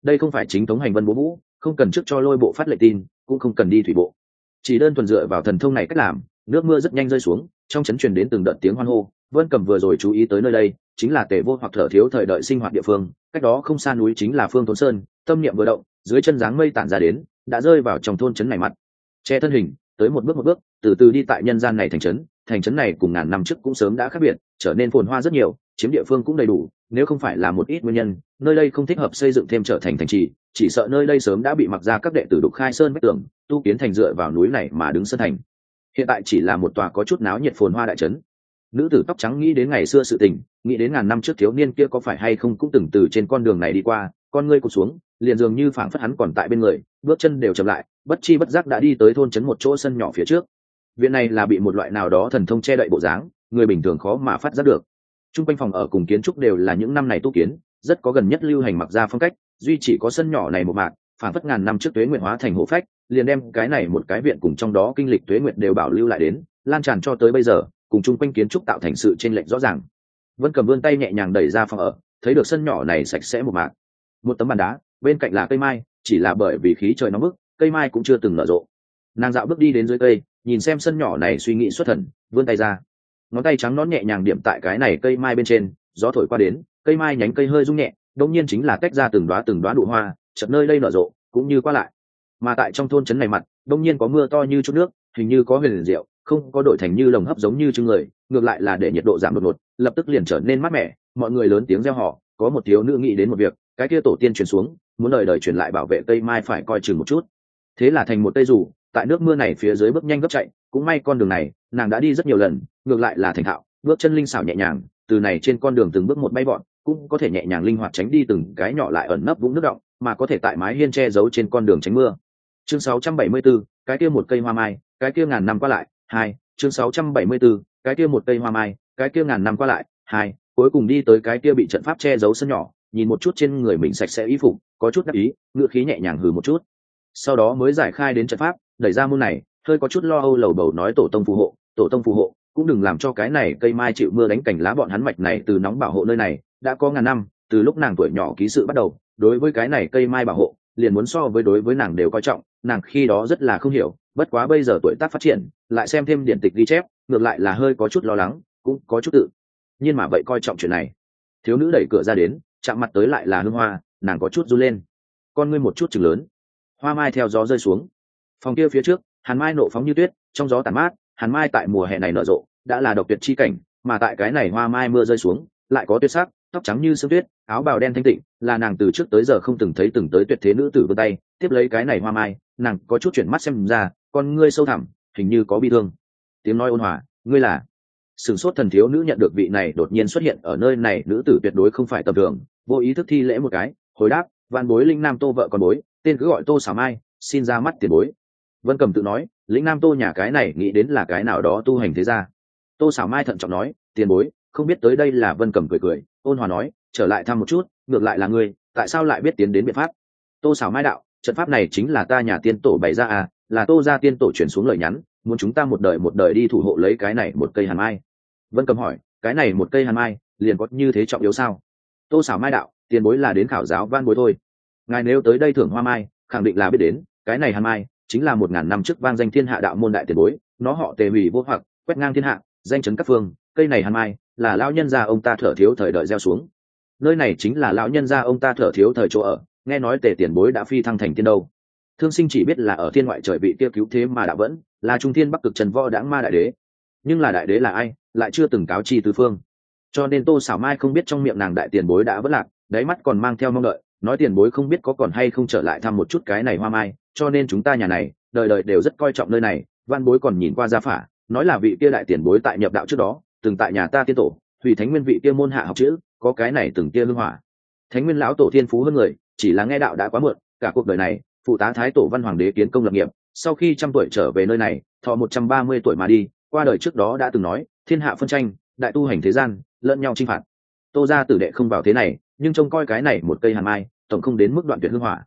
Đây không phải chính thống hành vân bố vũ, không cần trước cho lôi bộ phát lệnh tin, cũng không cần đi thủy bộ. Chỉ đơn thuần dựa vào thần thông này cách làm, nước mưa rất nhanh rơi xuống trong chấn truyền đến từng đợt tiếng hoan hô. Vân cầm vừa rồi chú ý tới nơi đây, chính là tề vô hoặc thở thiếu thời đợi sinh hoạt địa phương, cách đó không xa núi chính là phương thôn sơn, tâm niệm vừa động, dưới chân dáng mây tản ra đến, đã rơi vào trong thôn trấn này mặt. Che thân hình, tới một bước một bước, từ từ đi tại nhân gian này thành trấn thành trấn này cùng ngàn năm trước cũng sớm đã khác biệt, trở nên phồn hoa rất nhiều, chiếm địa phương cũng đầy đủ, nếu không phải là một ít nguyên nhân, nơi đây không thích hợp xây dựng thêm trở thành thành trì, chỉ sợ nơi đây sớm đã bị mặc ra các đệ tử đục khai sơn vách tường, tu kiến thành dựa vào núi này mà đứng sân thành hiện tại chỉ là một tòa có chút náo nhiệt phồn hoa đại trấn. Nữ tử tóc trắng nghĩ đến ngày xưa sự tình, nghĩ đến ngàn năm trước thiếu niên kia có phải hay không cũng từng từ trên con đường này đi qua, con ngươi cụt xuống, liền dường như phảng phất hắn còn tại bên người, bước chân đều chậm lại, bất chi bất giác đã đi tới thôn trấn một chỗ sân nhỏ phía trước. Viện này là bị một loại nào đó thần thông che đậy bộ dáng, người bình thường khó mà phát giác được. T r u n g quanh phòng ở cùng kiến trúc đều là những năm này tu kiến, rất có gần nhất lưu hành mặc ra phong cách, duy chỉ có sân nhỏ này một mạc, phảng phất ngàn năm trước tuế nguyện hóa thành hộ phách liền đem cái này một cái viện cùng trong đó kinh lịch tuế nguyện đều bảo lưu lại đến, lan tràn cho tới bây giờ, cùng chung quanh kiến trúc tạo thành sự t r ê n lệch rõ ràng. Vân cầm vươn tay nhẹ nhàng đẩy ra phòng ở, thấy được sân nhỏ này sạch sẽ một mạc. Một tấm bàn đá, bên cạnh là cây mai, chỉ là bởi vì khí trời nóng bức, cây mai cũng chưa từng nở rộ. Nàng dạo bước đi đến dưới cây, nhìn xem sân nhỏ này suy nghĩ xuất thần, vươn tay ra. Ngón tay trắng nón nhẹ nhàng điểm tại cái này cây mai bên trên, gió thổi qua đến, cây mai nhánh cây hơi rung nhẹ đông nhiên chính là tách ra từng đoá từng đoá nụ hoa, chợt nơi đây nở rộ, cũng như qua lại mà tại trong thôn trấn này mặt đông nhiên có mưa to như chút nước hình như có huyền rượu không có đổi thành như lồng hấp giống như chưng người ngược lại là để nhiệt độ giảm đột ngột lập tức liền trở nên mát mẻ mọi người lớn tiếng reo họ có một thiếu nữ nghĩ đến một việc cái kia tổ tiên truyền xuống muốn đời đời truyền lại bảo vệ cây mai phải coi chừng một chút. Thế là thành một cây dù, tại nước mưa này phía dưới bước nhanh gấp chạy cũng may con đường này nàng đã đi rất nhiều lần ngược lại là thành thạo bước chân linh xảo nhẹ nhàng từ này trên con đường từng bước một bay bọn cũng có thể nhẹ nhàng linh hoạt tránh đi từng cái nhỏ lại ẩn nấp vũng nước động mà có thể tại mái hiên che giấu trên con đường tránh mưa chương 674, cái kia một cây hoa mai cái kia ngàn năm qua lại hai chương 674, cái kia một cây hoa mai cái kia ngàn năm qua lại hai cuối cùng đi tới cái kia bị trận pháp che giấu sân nhỏ nhìn một chút trên người mình sạch sẽ y phục có chút đắc ý ngựa khí nhẹ nhàng hừ một chút. Sau đó mới giải khai đến trận pháp đẩy ra môn này hơi có chút lo âu lầu bầu nói tổ tông phù hộ tổ tông phù hộ cũng đừng làm cho cái này cây mai chịu mưa đánh cảnh lá bọn hắn mạch này từ nóng bảo hộ nơi này đã có ngàn năm từ lúc nàng tuổi nhỏ ký sự bắt đầu đối với cái này cây mai bảo hộ liền muốn so với đối với nàng đều coi trọng nàng khi đó rất là không hiểu, bất quá bây giờ tuổi tác phát triển, lại xem thêm điển tịch ghi chép, ngược lại là hơi có chút lo lắng, cũng có chút tự. Nhiên mà vậy coi trọng chuyện này. Thiếu nữ đẩy cửa ra đến, chạm mặt tới lại là hương hoa, nàng có chút run lên. Con ngươi một chút chừng lớn. Hoa mai theo gió rơi xuống. Phòng kia phía trước, hàn mai nộ phóng như tuyết, trong gió tàn mát, hàn mai tại mùa hè này nở rộ, đã là độc tuyệt chi cảnh, mà tại cái này hoa mai mưa rơi xuống, lại có tuyết sắc, tóc trắng như sương tuyết, áo bào đen thanh tịnh, là nàng từ trước tới giờ không từng thấy từng tới tuyệt thế nữ tử vươn tay, tiếp lấy cái này hoa mai nàng có chút chuyển mắt xem ra, con ngươi sâu thẳm, hình như có bi thương. Tiếng nói ôn hòa, ngươi là? Sửng sốt thần thiếu nữ nhận được vị này đột nhiên xuất hiện ở nơi này, nữ tử tuyệt đối không phải tầm thường, vô ý thức thi lễ một cái, hồi đáp văn bối, linh nam tô vợ con bối, tên cứ gọi tô xảo mai, xin ra mắt tiền bối. Vân cầm tự nói lĩnh nam tô nhà cái này nghĩ đến là cái nào đó tu hành thế ra tô xảo mai thận trọng nói, tiền bối, không biết tới đây là vân cầm cười cười, ôn hòa nói, trở lại thăm một chút, ngược lại là ngươi, tại sao lại biết tiến đến biện pháp? Tô xảo mai đạo trận pháp này chính là ta nhà tiên tổ bày ra à là tô ra tiên tổ chuyển xuống lời nhắn, muốn chúng ta một đời một đời đi thủ hộ lấy cái này một cây hàn mai. Vân cầm hỏi, cái này một cây hàn mai, liền có như thế trọng yếu sao? Tô xảo mai đạo, tiền bối là đến khảo giáo van bối thôi. Ngài nếu tới đây thưởng hoa mai, khẳng định là biết đến, cái này hàn mai, chính là một ngàn năm trước vang danh thiên hạ đạo môn đại tiền bối, nó họ tề hủy vô hoặc, quét ngang thiên hạ, danh chấn các phương, cây này hàn mai, là lão nhân gia ông ta thở thiếu thời đợi gieo xuống. Nơi này chính là lão nhân gia ông ta thở thiếu thời chỗ ở nghe nói tề tiền bối đã phi thăng thành tiên đâu. Thương sinh chỉ biết là ở thiên ngoại trời bị tiêu cứu thế mà đã vẫn, là trung thiên bắc cực trần võ đãng ma đại đế. Nhưng là đại đế là ai, lại chưa từng cáo chi tứ phương. Cho nên tô xảo mai không biết trong miệng nàng đại tiền bối đã vẫn lạc, đáy mắt còn mang theo mong đợi, nói tiền bối không biết có còn hay không trở lại thăm một chút cái này hoa mai, cho nên chúng ta nhà này, đời đời đều rất coi trọng nơi này, văn bối còn nhìn qua gia phả, nói là vị kia đại tiền bối tại nhập đạo trước đó, từng tại nhà ta tiên tổ, thủy thánh nguyên vị kia môn hạ học chữ, có cái này từng kia hưng hỏa. Thánh nguyên lão tổ thiên phú hơn người chỉ là nghe đạo đã quá muộn, cả cuộc đời này, phụ tá thái tổ văn hoàng đế kiến công lập nghiệp, sau khi trăm tuổi trở về nơi này, thọ một trăm ba mươi tuổi mà đi, qua đời trước đó đã từng nói, thiên hạ phân tranh, đại tu hành thế gian, lẫn nhau chinh phạt. Tô ra tử đệ không vào thế này, nhưng trông coi cái này một cây hàn mai, tổng không đến mức đoạn tuyệt hưng hỏa.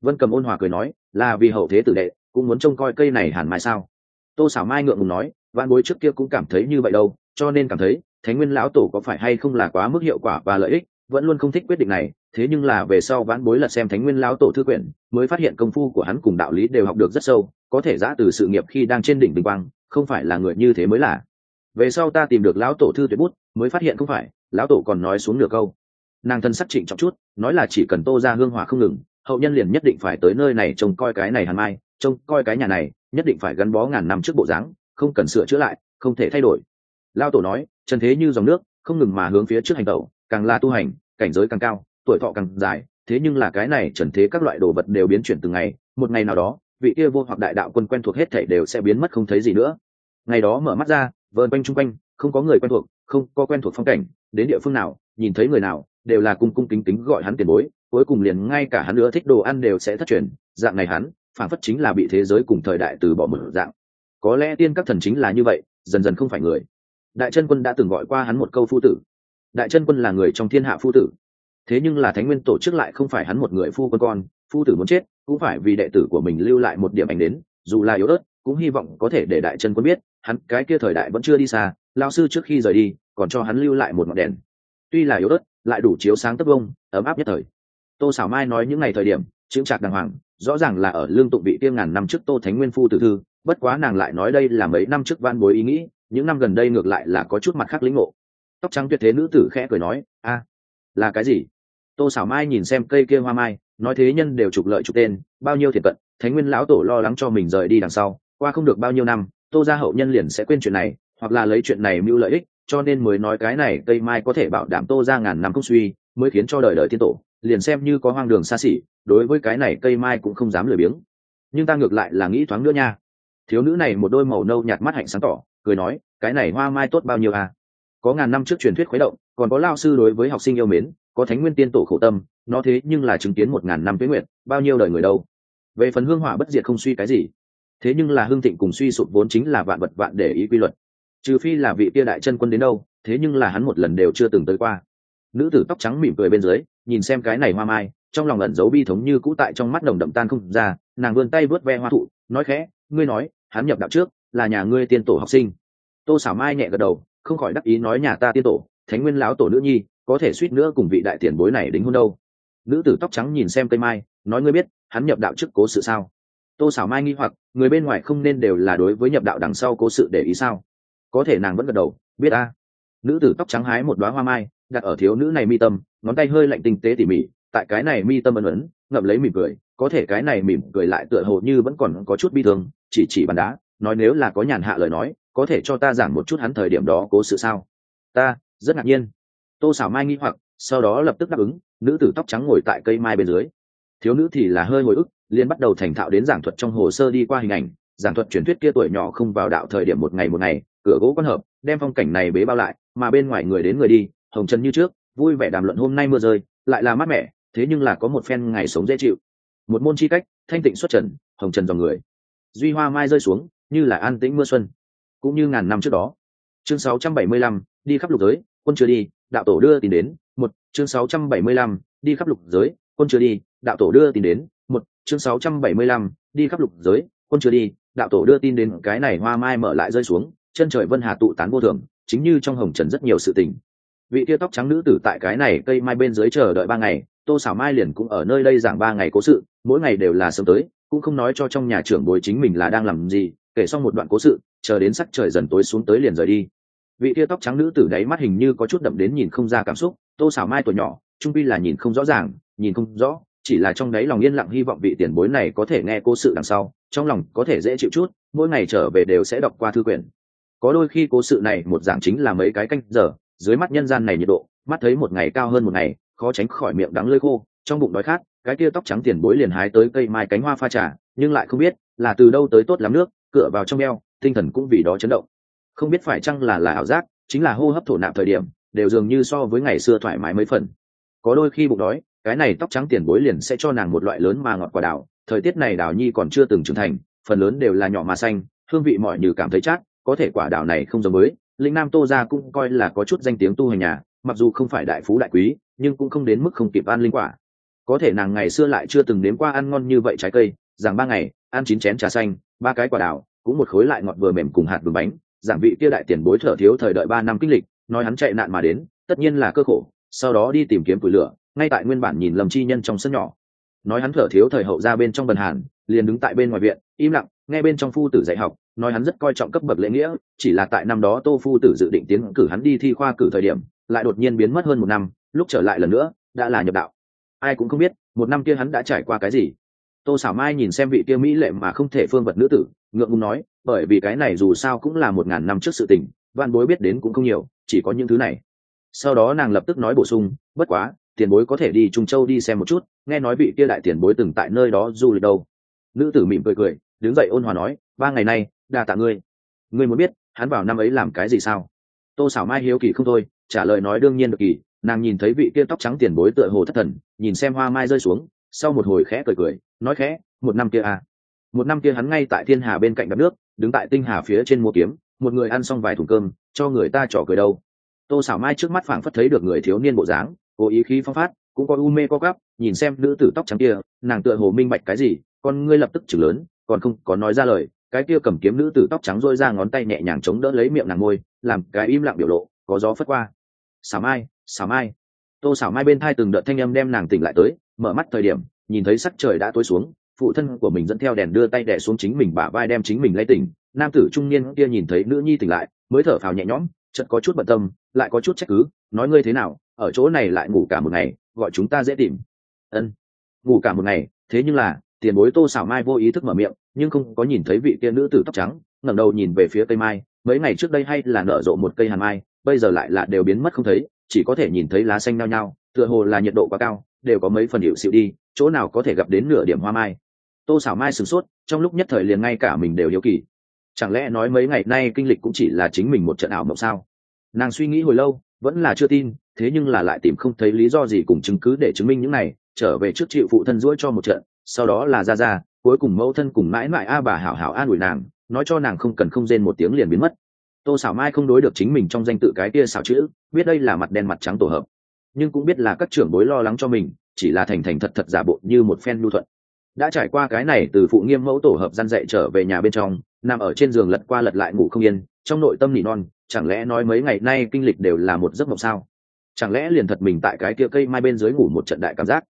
Vân cầm ôn hòa cười nói, là vì hậu thế tử đệ, cũng muốn trông coi cây này hàn mai sao? Tô xảo mai ngượng ngùng nói văn bối trước kia cũng cảm thấy như vậy đâu, cho nên cảm thấy, thánh nguyên lão tổ có phải hay không là quá mức hiệu quả và lợi ích, vẫn luôn không thích quyết định này thế nhưng là về sau vãn bối lật xem thánh nguyên lão tổ thư quyển, mới phát hiện công phu của hắn cùng đạo lý đều học được rất sâu, có thể giã từ sự nghiệp khi đang trên đỉnh bình quang, không phải là người như thế mới là. Về sau ta tìm được lão tổ thư tuyệt bút, mới phát hiện không phải, lão tổ còn nói xuống nửa câu. Nàng thân sắc trịnh trọng chút, nói là chỉ cần tô ra hương hòa không ngừng, hậu nhân liền nhất định phải tới nơi này trông coi cái này hàn mai, trông coi cái nhà này, nhất định phải gắn bó ngàn năm trước bộ dáng, không cần sửa chữa lại, không thể thay đổi. Lao tổ nói, trần thế như dòng nước, không ngừng mà hướng phía trước hành tẩu, càng là tu hành, cảnh giới càng cao tuổi thọ càng dài, thế nhưng là cái này trần thế các loại đồ vật đều biến chuyển từng ngày, một ngày nào đó, vị kia vô hoặc đại đạo quân quen thuộc hết thảy đều sẽ biến mất không thấy gì nữa. Ngày đó mở mắt ra, vờn quanh chung quanh, không có người quen thuộc, không có quen thuộc phong cảnh, đến địa phương nào, nhìn thấy người nào, đều là cung cung kính kính gọi hắn tiền bối, cuối cùng liền ngay cả hắn nữa thích đồ ăn đều sẽ thất truyền, dạng này hắn phản phất chính là bị thế giới cùng thời đại từ bỏ mở dạng. Có lẽ tiên các thần chính là như vậy, dần dần không phải người. Đại chân quân đã từng gọi qua hắn một câu phu tử. Đại chân quân là người trong thiên hạ phu tử thế nhưng là thánh nguyên tổ chức lại không phải hắn một người phu quân con, phu tử muốn chết, cũng phải vì đệ tử của mình lưu lại một điểm ảnh đến, dù là yếu ớt, cũng hy vọng có thể để đại chân quân biết, hắn, cái kia thời đại vẫn chưa đi xa lao sư trước khi rời đi, còn cho hắn lưu lại một ngọn đèn. Tuy là yếu ớt, lại đủ chiếu sáng tấp vông, ấm áp nhất thời. Tô xảo mai nói những ngày thời điểm, chững chạc đàng hoàng, rõ ràng là ở lương tụng bị tiêm ngàn năm trước tô thánh nguyên phu tử thư, bất quá nàng lại nói đây là mấy năm trước van bối ý nghĩ, những năm gần đây ngược lại là có chút mặt khác lĩnh ngộ. Tóc trắng tuyệt thế nữ tử khẽ cười nói, a, là cái gì? Tô xảo mai nhìn xem cây kia hoa mai, nói thế nhân đều trục lợi trục tên, bao nhiêu thiệt cận, thánh nguyên lão tổ lo lắng cho mình rời đi đằng sau, qua không được bao nhiêu năm, tô gia hậu nhân liền sẽ quên chuyện này, hoặc là lấy chuyện này mưu lợi ích, cho nên mới nói cái này cây mai có thể bảo đảm tô ra ngàn năm công suy, mới khiến cho đời đời tiên tổ, liền xem như có hoang đường xa xỉ, đối với cái này cây mai cũng không dám lười biếng. Nhưng ta ngược lại là nghĩ thoáng nữa nha. Thiếu nữ này một đôi màu nâu nhạt mắt hạnh sáng tỏ, cười nói, cái này hoa mai tốt bao nhiêu à? Có ngàn năm trước truyền thuyết khuấy động, còn có lao sư đối với học sinh yêu mến có thánh nguyên tiên tổ khổ tâm, nó thế nhưng là chứng kiến một ngàn năm tuế nguyện bao nhiêu đời người đâu? Về phần hương hỏa bất diệt không suy cái gì, thế nhưng là hương thịnh cùng suy sụp vốn chính là vạn vật vạn để ý quy luật. Trừ phi là vị kia đại chân quân đến đâu, thế nhưng là hắn một lần đều chưa từng tới qua. Nữ tử tóc trắng mỉm cười bên dưới, nhìn xem cái này hoa mai, trong lòng ẩn giấu bi thống như cũ tại trong mắt đồng đậm tan không ra, nàng vươn tay vớt ve hoa thụ, nói khẽ, ngươi nói, hắn nhập đạo trước, là nhà ngươi tiên tổ học sinh. Tô xảo mai nhẹ gật đầu, không khỏi đắc ý nói, nhà ta tiên tổ, thánh nguyên lão tổ nữ nhi có thể suýt nữa cùng vị đại tiền bối này đính hôn đâu. Nữ tử tóc trắng nhìn xem cây mai, nói ngươi biết, hắn nhập đạo trước cố sự sao? Tô xảo mai nghi hoặc, người bên ngoài không nên đều là đối với nhập đạo đằng sau cố sự để ý sao? Có thể nàng vẫn gật đầu, biết a. Nữ tử tóc trắng hái một đoá hoa mai, đặt ở thiếu nữ này mi tâm, ngón tay hơi lạnh tinh tế tỉ mỉ, tại cái này mi tâm ân ấn ngậm lấy mỉm cười, có thể cái này mỉm cười lại tựa hồ như vẫn còn có chút bi thương, chỉ chỉ bàn đá, nói nếu là có nhàn hạ lời nói, có thể cho ta giảng một chút hắn thời điểm đó cố sự sao? Ta, rất ngạc nhiên tô xảo mai nghi hoặc sau đó lập tức đáp ứng nữ tử tóc trắng ngồi tại cây mai bên dưới. Thiếu nữ thì là hơi hồi ức liên bắt đầu thành thạo đến giảng thuật trong hồ sơ đi qua hình ảnh giảng thuật truyền thuyết kia tuổi nhỏ không vào đạo thời điểm một ngày một ngày cửa gỗ quan hợp đem phong cảnh này bế bao lại mà bên ngoài người đến người đi hồng trần như trước vui vẻ đàm luận hôm nay mưa rơi lại là mát mẻ thế nhưng là có một phen ngày sống dễ chịu. Một môn chi cách thanh tịnh xuất trần hồng trần dòng người. Duy hoa mai rơi xuống như là an tĩnh mưa xuân. Cũng như ngàn năm trước đó. Chương 675, đi khắp lục giới quân chưa đi đạo tổ đưa tin đến một chương 675, đi khắp lục giới quân chưa đi đạo tổ đưa tin đến một chương 675, đi khắp lục giới quân chưa đi đạo tổ đưa tin đến cái này hoa mai mở lại rơi xuống chân trời vân hà tụ tán vô thường chính như trong hồng trần rất nhiều sự tình. Vị tia tóc trắng nữ tử tại cái này cây mai bên dưới chờ đợi ba ngày tô xảo mai liền cũng ở nơi đây giảng ba ngày cố sự mỗi ngày đều là sớm tới cũng không nói cho trong nhà trưởng bồi chính mình là đang làm gì kể xong một đoạn cố sự chờ đến sắc trời dần tối xuống tới liền rời đi vị tia tóc trắng nữ tử đáy mắt hình như có chút đậm đến nhìn không ra cảm xúc, tô xảo mai tuổi nhỏ, trung pi là nhìn không rõ ràng, nhìn không rõ, chỉ là trong đáy lòng yên lặng hy vọng vị tiền bối này có thể nghe cố sự đằng sau, trong lòng có thể dễ chịu chút, mỗi ngày trở về đều sẽ đọc qua thư quyển. Có đôi khi cố sự này một dạng chính là mấy cái canh giờ, dưới mắt nhân gian này nhiệt độ, mắt thấy một ngày cao hơn một ngày, khó tránh khỏi miệng đắng lơi khô, trong bụng đói khát, cái kia tóc trắng tiền bối liền hái tới cây mai cánh hoa pha trà, nhưng lại không biết là từ đâu tới tốt lắm nước cựa vào trong eo, tinh thần cũng vì đó chấn động không biết phải chăng là là ảo giác, chính là hô hấp thổ nạp thời điểm, đều dường như so với ngày xưa thoải mái mấy phần. Có đôi khi bụng đói, cái này tóc trắng tiền bối liền sẽ cho nàng một loại lớn mà ngọt quả đào, thời tiết này đào nhi còn chưa từng trưởng thành, phần lớn đều là nhỏ mà xanh, hương vị mọi như cảm thấy chắc có thể quả đào này không giống mới lĩnh nam tô ra cũng coi là có chút danh tiếng tu hành nhà, mặc dù không phải đại phú đại quý, nhưng cũng không đến mức không kịp ăn linh quả. Có thể nàng ngày xưa lại chưa từng nếm qua ăn ngon như vậy trái cây, rằng ba ngày, ăn chín chén trà xanh, ba cái quả đào, cũng một khối lại ngọt vừa mềm cùng hạt đường bánh giảng vị kia đại tiền bối thở thiếu thời đợi ba năm kinh lịch, nói hắn chạy nạn mà đến, tất nhiên là cơ khổ, sau đó đi tìm kiếm củi lửa, ngay tại nguyên bản nhìn lầm chi nhân trong sân nhỏ. Nói hắn thở thiếu thời hậu ra bên trong bần hàn, liền đứng tại bên ngoài viện, im lặng, nghe bên trong phu tử dạy học, nói hắn rất coi trọng cấp bậc lễ nghĩa, chỉ là tại năm đó tô phu tử dự định tiến cử hắn đi thi khoa cử thời điểm, lại đột nhiên biến mất hơn một năm, lúc trở lại lần nữa, đã là nhập đạo. Ai cũng không biết, một năm kia hắn đã trải qua cái gì tô xảo mai nhìn xem vị kia mỹ lệ mà không thể phương vật nữ tử, ngượng ngùng nói, bởi vì cái này dù sao cũng là một ngàn năm trước sự tình văn bối biết đến cũng không nhiều, chỉ có những thứ này. Sau đó nàng lập tức nói bổ sung, bất quá, tiền bối có thể đi trung châu đi xem một chút, nghe nói vị kia đại tiền bối từng tại nơi đó du lịch đâu. Nữ tử mỉm cười cười, đứng dậy ôn hòa nói, ba ngày nay, đa tạ ngươi. Ngươi muốn biết, hắn vào năm ấy làm cái gì sao? Tô xảo mai hiếu kỳ không thôi, trả lời nói đương nhiên được kỳ, nàng nhìn thấy vị kia tóc trắng tiền bối tựa hồ thất thần, nhìn xem hoa mai rơi xuống sau một hồi khẽ cười cười, nói khẽ, một năm kia à. Một năm kia hắn ngay tại thiên hà bên cạnh đập nước, đứng tại tinh hà phía trên mua kiếm, một người ăn xong vài thùng cơm, cho người ta trỏ cười đâu. Tô xảo mai trước mắt phảng phất thấy được người thiếu niên bộ dáng, cố ý khí phong phát, cũng có u mê co gắp nhìn xem nữ tử tóc trắng kia, nàng tựa hồ minh bạch cái gì, con ngươi lập tức chừng lớn, còn không có nói ra lời, cái kia cầm kiếm nữ tử tóc trắng rôi ra ngón tay nhẹ nhàng chống đỡ lấy miệng nàng môi, làm cái im lặng biểu lộ, có gió phất qua. Xảo mai xảo mai. Tô xảo mai bên thai từng đợt thanh âm đem nàng tỉnh lại tới mở mắt thời điểm, nhìn thấy sắc trời đã tối xuống, phụ thân của mình dẫn theo đèn đưa tay đẻ xuống chính mình bả vai đem chính mình lấy tỉnh, nam tử trung niên kia nhìn thấy nữ nhi tỉnh lại, mới thở phào nhẹ nhõm, chợt có chút bận tâm, lại có chút trách cứ, nói ngươi thế nào, ở chỗ này lại ngủ cả một ngày, gọi chúng ta dễ tìm. Ân, ngủ cả một ngày, thế nhưng là, tiền bối tô xảo mai vô ý thức mở miệng, nhưng không có nhìn thấy vị kia nữ tử tóc trắng, ngẩng đầu nhìn về phía cây mai, mấy ngày trước đây hay là nở rộ một cây hàn mai, bây giờ lại là đều biến mất không thấy, chỉ có thể nhìn thấy lá xanh nao nhao, tựa hồ là nhiệt độ quá cao đều có mấy phần hiệu xịu đi, chỗ nào có thể gặp đến nửa điểm hoa mai. Tô xảo mai sửng sốt, trong lúc nhất thời liền ngay cả mình đều hiếu kỳ. Chẳng lẽ nói mấy ngày nay kinh lịch cũng chỉ là chính mình một trận ảo mộng sao? Nàng suy nghĩ hồi lâu, vẫn là chưa tin, thế nhưng là lại tìm không thấy lý do gì cùng chứng cứ để chứng minh những này, trở về trước chịu phụ thân ruỗi cho một trận, sau đó là ra ra, cuối cùng mẫu thân cùng mãi mãi a bà hảo hảo an ủi nàng, nói cho nàng không cần không rên một tiếng liền biến mất. Tô xảo mai không đối được chính mình trong danh tự cái kia xảo chữ, biết đây là mặt đen mặt trắng tổ hợp nhưng cũng biết là các trưởng bối lo lắng cho mình, chỉ là thành thành thật thật giả bộ như một phen lưu thuận. Đã trải qua cái này từ phụ nghiêm mẫu tổ hợp gian dạy trở về nhà bên trong, nằm ở trên giường lật qua lật lại ngủ không yên, trong nội tâm nỉ non, chẳng lẽ nói mấy ngày nay kinh lịch đều là một giấc mộng sao? Chẳng lẽ liền thật mình tại cái kia cây mai bên dưới ngủ một trận đại cảm giác?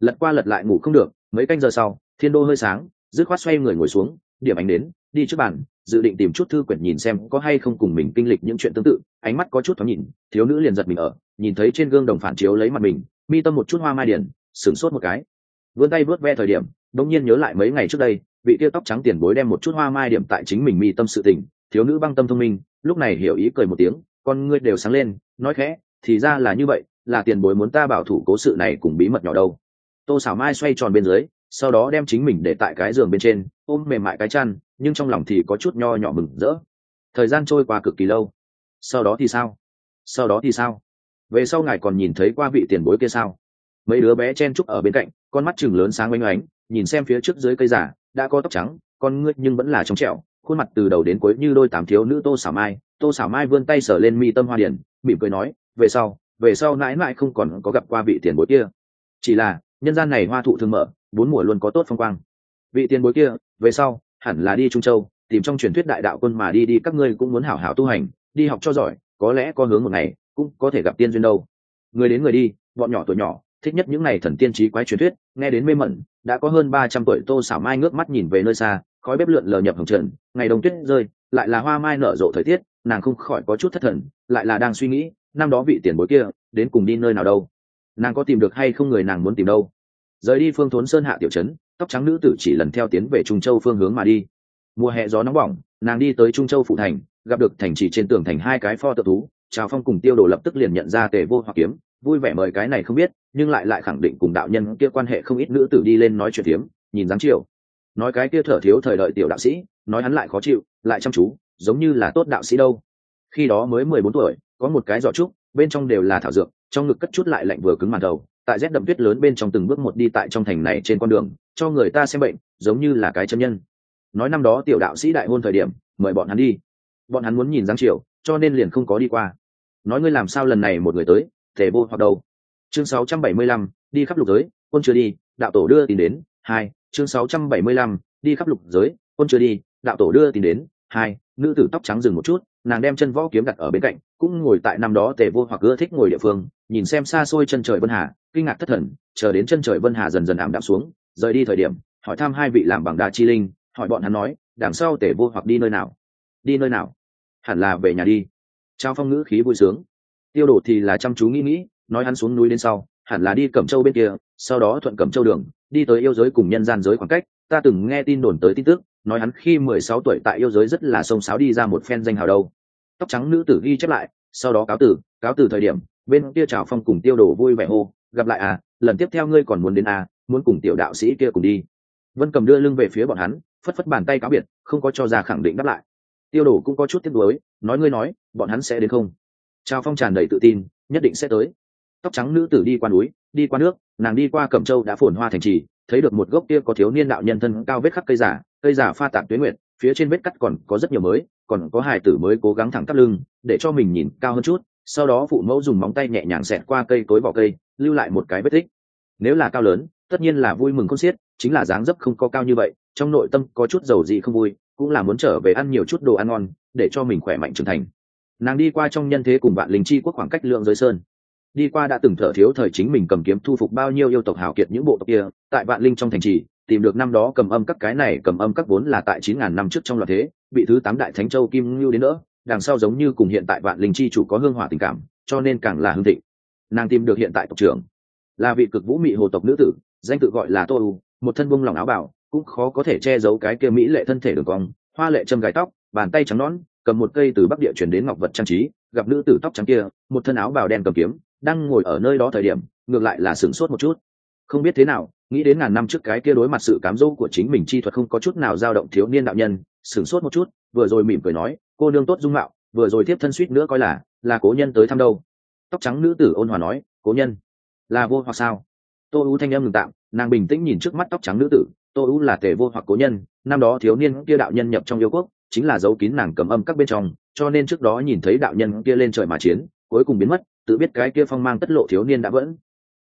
Lật qua lật lại ngủ không được, mấy canh giờ sau, thiên đô hơi sáng, dứt khoát xoay người ngồi xuống, điểm ánh đến, đi trước bàn dự định tìm chút thư quyển nhìn xem có hay không cùng mình kinh lịch những chuyện tương tự. Ánh mắt có chút thoáng nhìn, thiếu nữ liền giật mình ở, nhìn thấy trên gương đồng phản chiếu lấy mặt mình, mi tâm một chút hoa mai điển, sửng sốt một cái. Vươn tay vớt ve thời điểm, đống nhiên nhớ lại mấy ngày trước đây, vị tiêu tóc trắng tiền bối đem một chút hoa mai điểm tại chính mình mi tâm sự tình, thiếu nữ băng tâm thông minh, lúc này hiểu ý cười một tiếng, con ngươi đều sáng lên, nói khẽ, thì ra là như vậy, là tiền bối muốn ta bảo thủ cố sự này cùng bí mật nhỏ đâu. Tô xảo mai xoay tròn bên dưới sau đó đem chính mình để tại cái giường bên trên, ôm mềm mại cái chăn, nhưng trong lòng thì có chút nho nhỏ mừng rỡ. Thời gian trôi qua cực kỳ lâu. Sau đó thì sao? Sau đó thì sao? Về sau ngài còn nhìn thấy qua vị tiền bối kia sao? Mấy đứa bé chen trúc ở bên cạnh, con mắt chừng lớn sáng oanh oánh, nhìn xem phía trước dưới cây giả, đã có tóc trắng, con ngươi nhưng vẫn là trong trẹo khuôn mặt từ đầu đến cuối như đôi tám thiếu nữ tô xảo mai. Tô xảo mai vươn tay sờ lên mi tâm hoa điển, mỉm cười nói, về sau về sau mãi mãi không còn có gặp qua vị tiền bối kia. Chỉ là, nhân gian này hoa thụ thương mở bốn mùa luôn có tốt phong quang. Vị tiền bối kia, về sau, hẳn là đi trung châu, tìm trong truyền thuyết đại đạo quân mà đi đi, các ngươi cũng muốn hảo hảo tu hành, đi học cho giỏi, có lẽ có hướng một ngày, cũng có thể gặp tiên duyên đâu. Người đến người đi, bọn nhỏ tuổi nhỏ, thích nhất những ngày thần tiên trí quái truyền thuyết, nghe đến mê mẩn, đã có hơn ba trăm tuổi tô xảo mai ngước mắt nhìn về nơi xa, khói bếp lượn lờ nhập hồng trần, ngày đông tuyết rơi, lại là hoa mai nở rộ thời tiết, nàng không khỏi có chút thất thần, lại là đang suy nghĩ, năm đó vị tiền bối kia, đến cùng đi nơi nào đâu? Nàng có tìm được hay không người nàng muốn tìm đâu? Rời đi phương thốn sơn hạ tiểu trấn, tóc trắng nữ tử chỉ lần theo tiến về trung châu phương hướng mà đi. Mùa hè gió nóng bỏng, nàng đi tới trung châu phủ thành, gặp được thành trì trên tường thành hai cái pho tự thú, trào phong cùng tiêu đồ lập tức liền nhận ra tề vô hoặc kiếm, vui vẻ mời cái này không biết, nhưng lại lại khẳng định cùng đạo nhân kia quan hệ không ít nữ tử đi lên nói chuyện tiếm nhìn dáng chiều. Nói cái kia thở thiếu thời đợi tiểu đạo sĩ, nói hắn lại khó chịu, lại chăm chú, giống như là tốt đạo sĩ đâu. Khi đó mới mười bốn tuổi, có một cái giỏ trúc, bên trong đều là thảo dược, trong ngực cất chút lại lạnh vừa cứng màn đầu tại rét đậm tuyết lớn bên trong từng bước một đi tại trong thành này trên con đường cho người ta xem bệnh giống như là cái chân nhân. Nói năm đó tiểu đạo sĩ đại hôn thời điểm mời bọn hắn đi. Bọn hắn muốn nhìn giáng triều cho nên liền không có đi qua. Nói ngươi làm sao lần này một người tới thể vô hoặc đâu chương 675, đi khắp lục giới quân chưa đi đạo tổ đưa tìm đến hai. Chương 675, đi khắp lục giới quân chưa đi đạo tổ đưa tìm đến hai nữ tử tóc trắng dừng một chút, nàng đem chân võ kiếm đặt ở bên cạnh, cũng ngồi tại năm đó tề vô hoặc ưa thích ngồi địa phương, nhìn xem xa xôi chân trời vân hà, kinh ngạc thất thần, chờ đến chân trời vân hà dần dần ảm đạm xuống, rời đi thời điểm, hỏi thăm hai vị làm bằng đa chi linh, hỏi bọn hắn nói, đằng sau tề vô hoặc đi nơi nào? Đi nơi nào? Hẳn là về nhà đi. Trao phong ngữ khí vui sướng. Tiêu đổ thì là chăm chú nghĩ nghĩ, nói hắn xuống núi đến sau, hẳn là đi cẩm châu bên kia, sau đó thuận cẩm châu đường, đi tới yêu giới cùng nhân gian giới khoảng cách, ta từng nghe tin đồn tới tin tức nói hắn khi mười sáu tuổi tại yêu giới rất là sông sáo đi ra một phen danh hào đâu. Tóc trắng nữ tử ghi chép lại, sau đó cáo tử cáo tử thời điểm, bên kia chào phong cùng tiêu đồ vui vẻ hô, gặp lại à lần tiếp theo ngươi còn muốn đến à muốn cùng tiểu đạo sĩ kia cùng đi. Vân cầm đưa lưng về phía bọn hắn, phất phất bàn tay cáo biệt, không có cho ra khẳng định đáp lại. Tiêu đồ cũng có chút tiếc nuối, nói ngươi nói, bọn hắn sẽ đến không? Trao phong tràn đầy tự tin, nhất định sẽ tới. Tóc trắng nữ tử đi qua núi, đi qua nước, nàng đi qua cẩm châu đã phồn hoa thành trì, thấy được một gốc kia có thiếu niên đạo nhân thân cao vết khắc cây giả cây giả pha tạc tuyến nguyện phía trên vết cắt còn có rất nhiều mới, còn có hài tử mới cố gắng thẳng tắp lưng, để cho mình nhìn cao hơn chút, sau đó phụ mẫu dùng móng tay nhẹ nhàng xẹt qua cây tối vỏ cây, lưu lại một cái vết tích. Nếu là cao lớn, tất nhiên là vui mừng con xiết, chính là dáng dấp không có cao như vậy, trong nội tâm có chút dầu gì không vui, cũng là muốn trở về ăn nhiều chút đồ ăn ngon, để cho mình khỏe mạnh trưởng thành. Nàng đi qua trong nhân thế cùng bạn linh chi quốc khoảng cách lượng giới sơn. Đi qua đã từng thở thiếu thời chính mình cầm kiếm thu phục bao nhiêu yêu tộc hảo kiệt những bộ tộc kia, tại vạn linh trong thành trì tìm được năm đó cầm âm các cái này, cầm âm các vốn là tại chín ngàn năm trước trong loạt thế, bị thứ tám đại thánh châu kim ngưu đến nữa đằng sau giống như cùng hiện tại vạn linh chi chủ có hương hỏa tình cảm, cho nên càng là hương thịnh. Nàng tìm được hiện tại tộc trưởng, là vị cực vũ mị hồ tộc nữ tử, danh tự gọi là tô u, một thân bung lòng áo bảo cũng khó có thể che giấu cái kia mỹ lệ thân thể đường cong, hoa lệ châm gài tóc, bàn tay trắng nón cầm một cây từ bắc địa chuyển đến ngọc vật trang trí, gặp nữ tử tóc trắng kia, một thân áo bào đen cầm kiếm, đang ngồi ở nơi đó thời điểm, ngược lại là sửng sốt một chút. Không biết thế nào nghĩ đến ngàn năm trước cái kia đối mặt sự cám dỗ của chính mình chi thuật không có chút nào dao động thiếu niên đạo nhân, sửng sốt một chút, vừa rồi mỉm cười nói, cô nương tốt dung mạo, vừa rồi tiếp thân suýt nữa coi là là cố nhân tới thăm đâu. Tóc trắng nữ tử ôn hòa nói, cố nhân, là vô hoặc sao? Tô u thanh em ngừng tạm, nàng bình tĩnh nhìn trước mắt tóc trắng nữ tử, tô u là tề vô hoặc cố nhân, năm đó thiếu niên kia đạo nhân nhập trong yêu quốc, chính là dấu kín nàng cầm âm các bên trong, cho nên trước đó nhìn thấy đạo nhân kia lên trời mà chiến, cuối cùng biến mất, tự biết cái kia phong mang tất lộ thiếu niên đã vẫn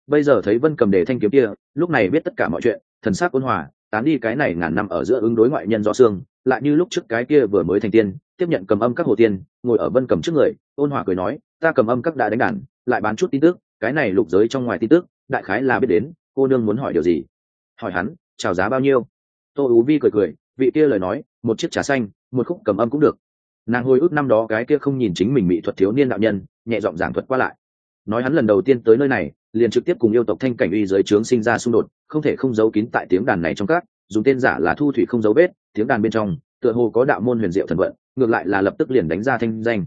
bây giờ thấy vân cầm đề thanh kiếm kia, lúc này biết tất cả mọi chuyện, thần sắc ôn hòa, tán đi cái này ngàn năm ở giữa ứng đối ngoại nhân do xương, lại như lúc trước cái kia vừa mới thành tiên, tiếp nhận cầm âm các hồ tiên, ngồi ở vân cầm trước người, ôn hòa cười nói, ta cầm âm các đã đánh đàn, lại bán chút tin tức, cái này lục giới trong ngoài tin tức, đại khái là biết đến, cô nương muốn hỏi điều gì? Hỏi hắn, chào giá bao nhiêu? Tô ú vi cười cười, vị kia lời nói, một chiếc trà xanh, một khúc cầm âm cũng được. Nàng hồi ức năm đó cái kia không nhìn chính mình mỹ thuật thiếu niên đạo nhân, nhẹ giọng giảng thuật qua lại. Nói hắn lần đầu tiên tới nơi này liền trực tiếp cùng yêu tộc thanh cảnh uy giới trướng sinh ra xung đột, không thể không giấu kín tại tiếng đàn này trong các, dùng tên giả là thu thủy không dấu vết, tiếng đàn bên trong, tựa hồ có đạo môn huyền diệu thần vận, ngược lại là lập tức liền đánh ra thanh danh.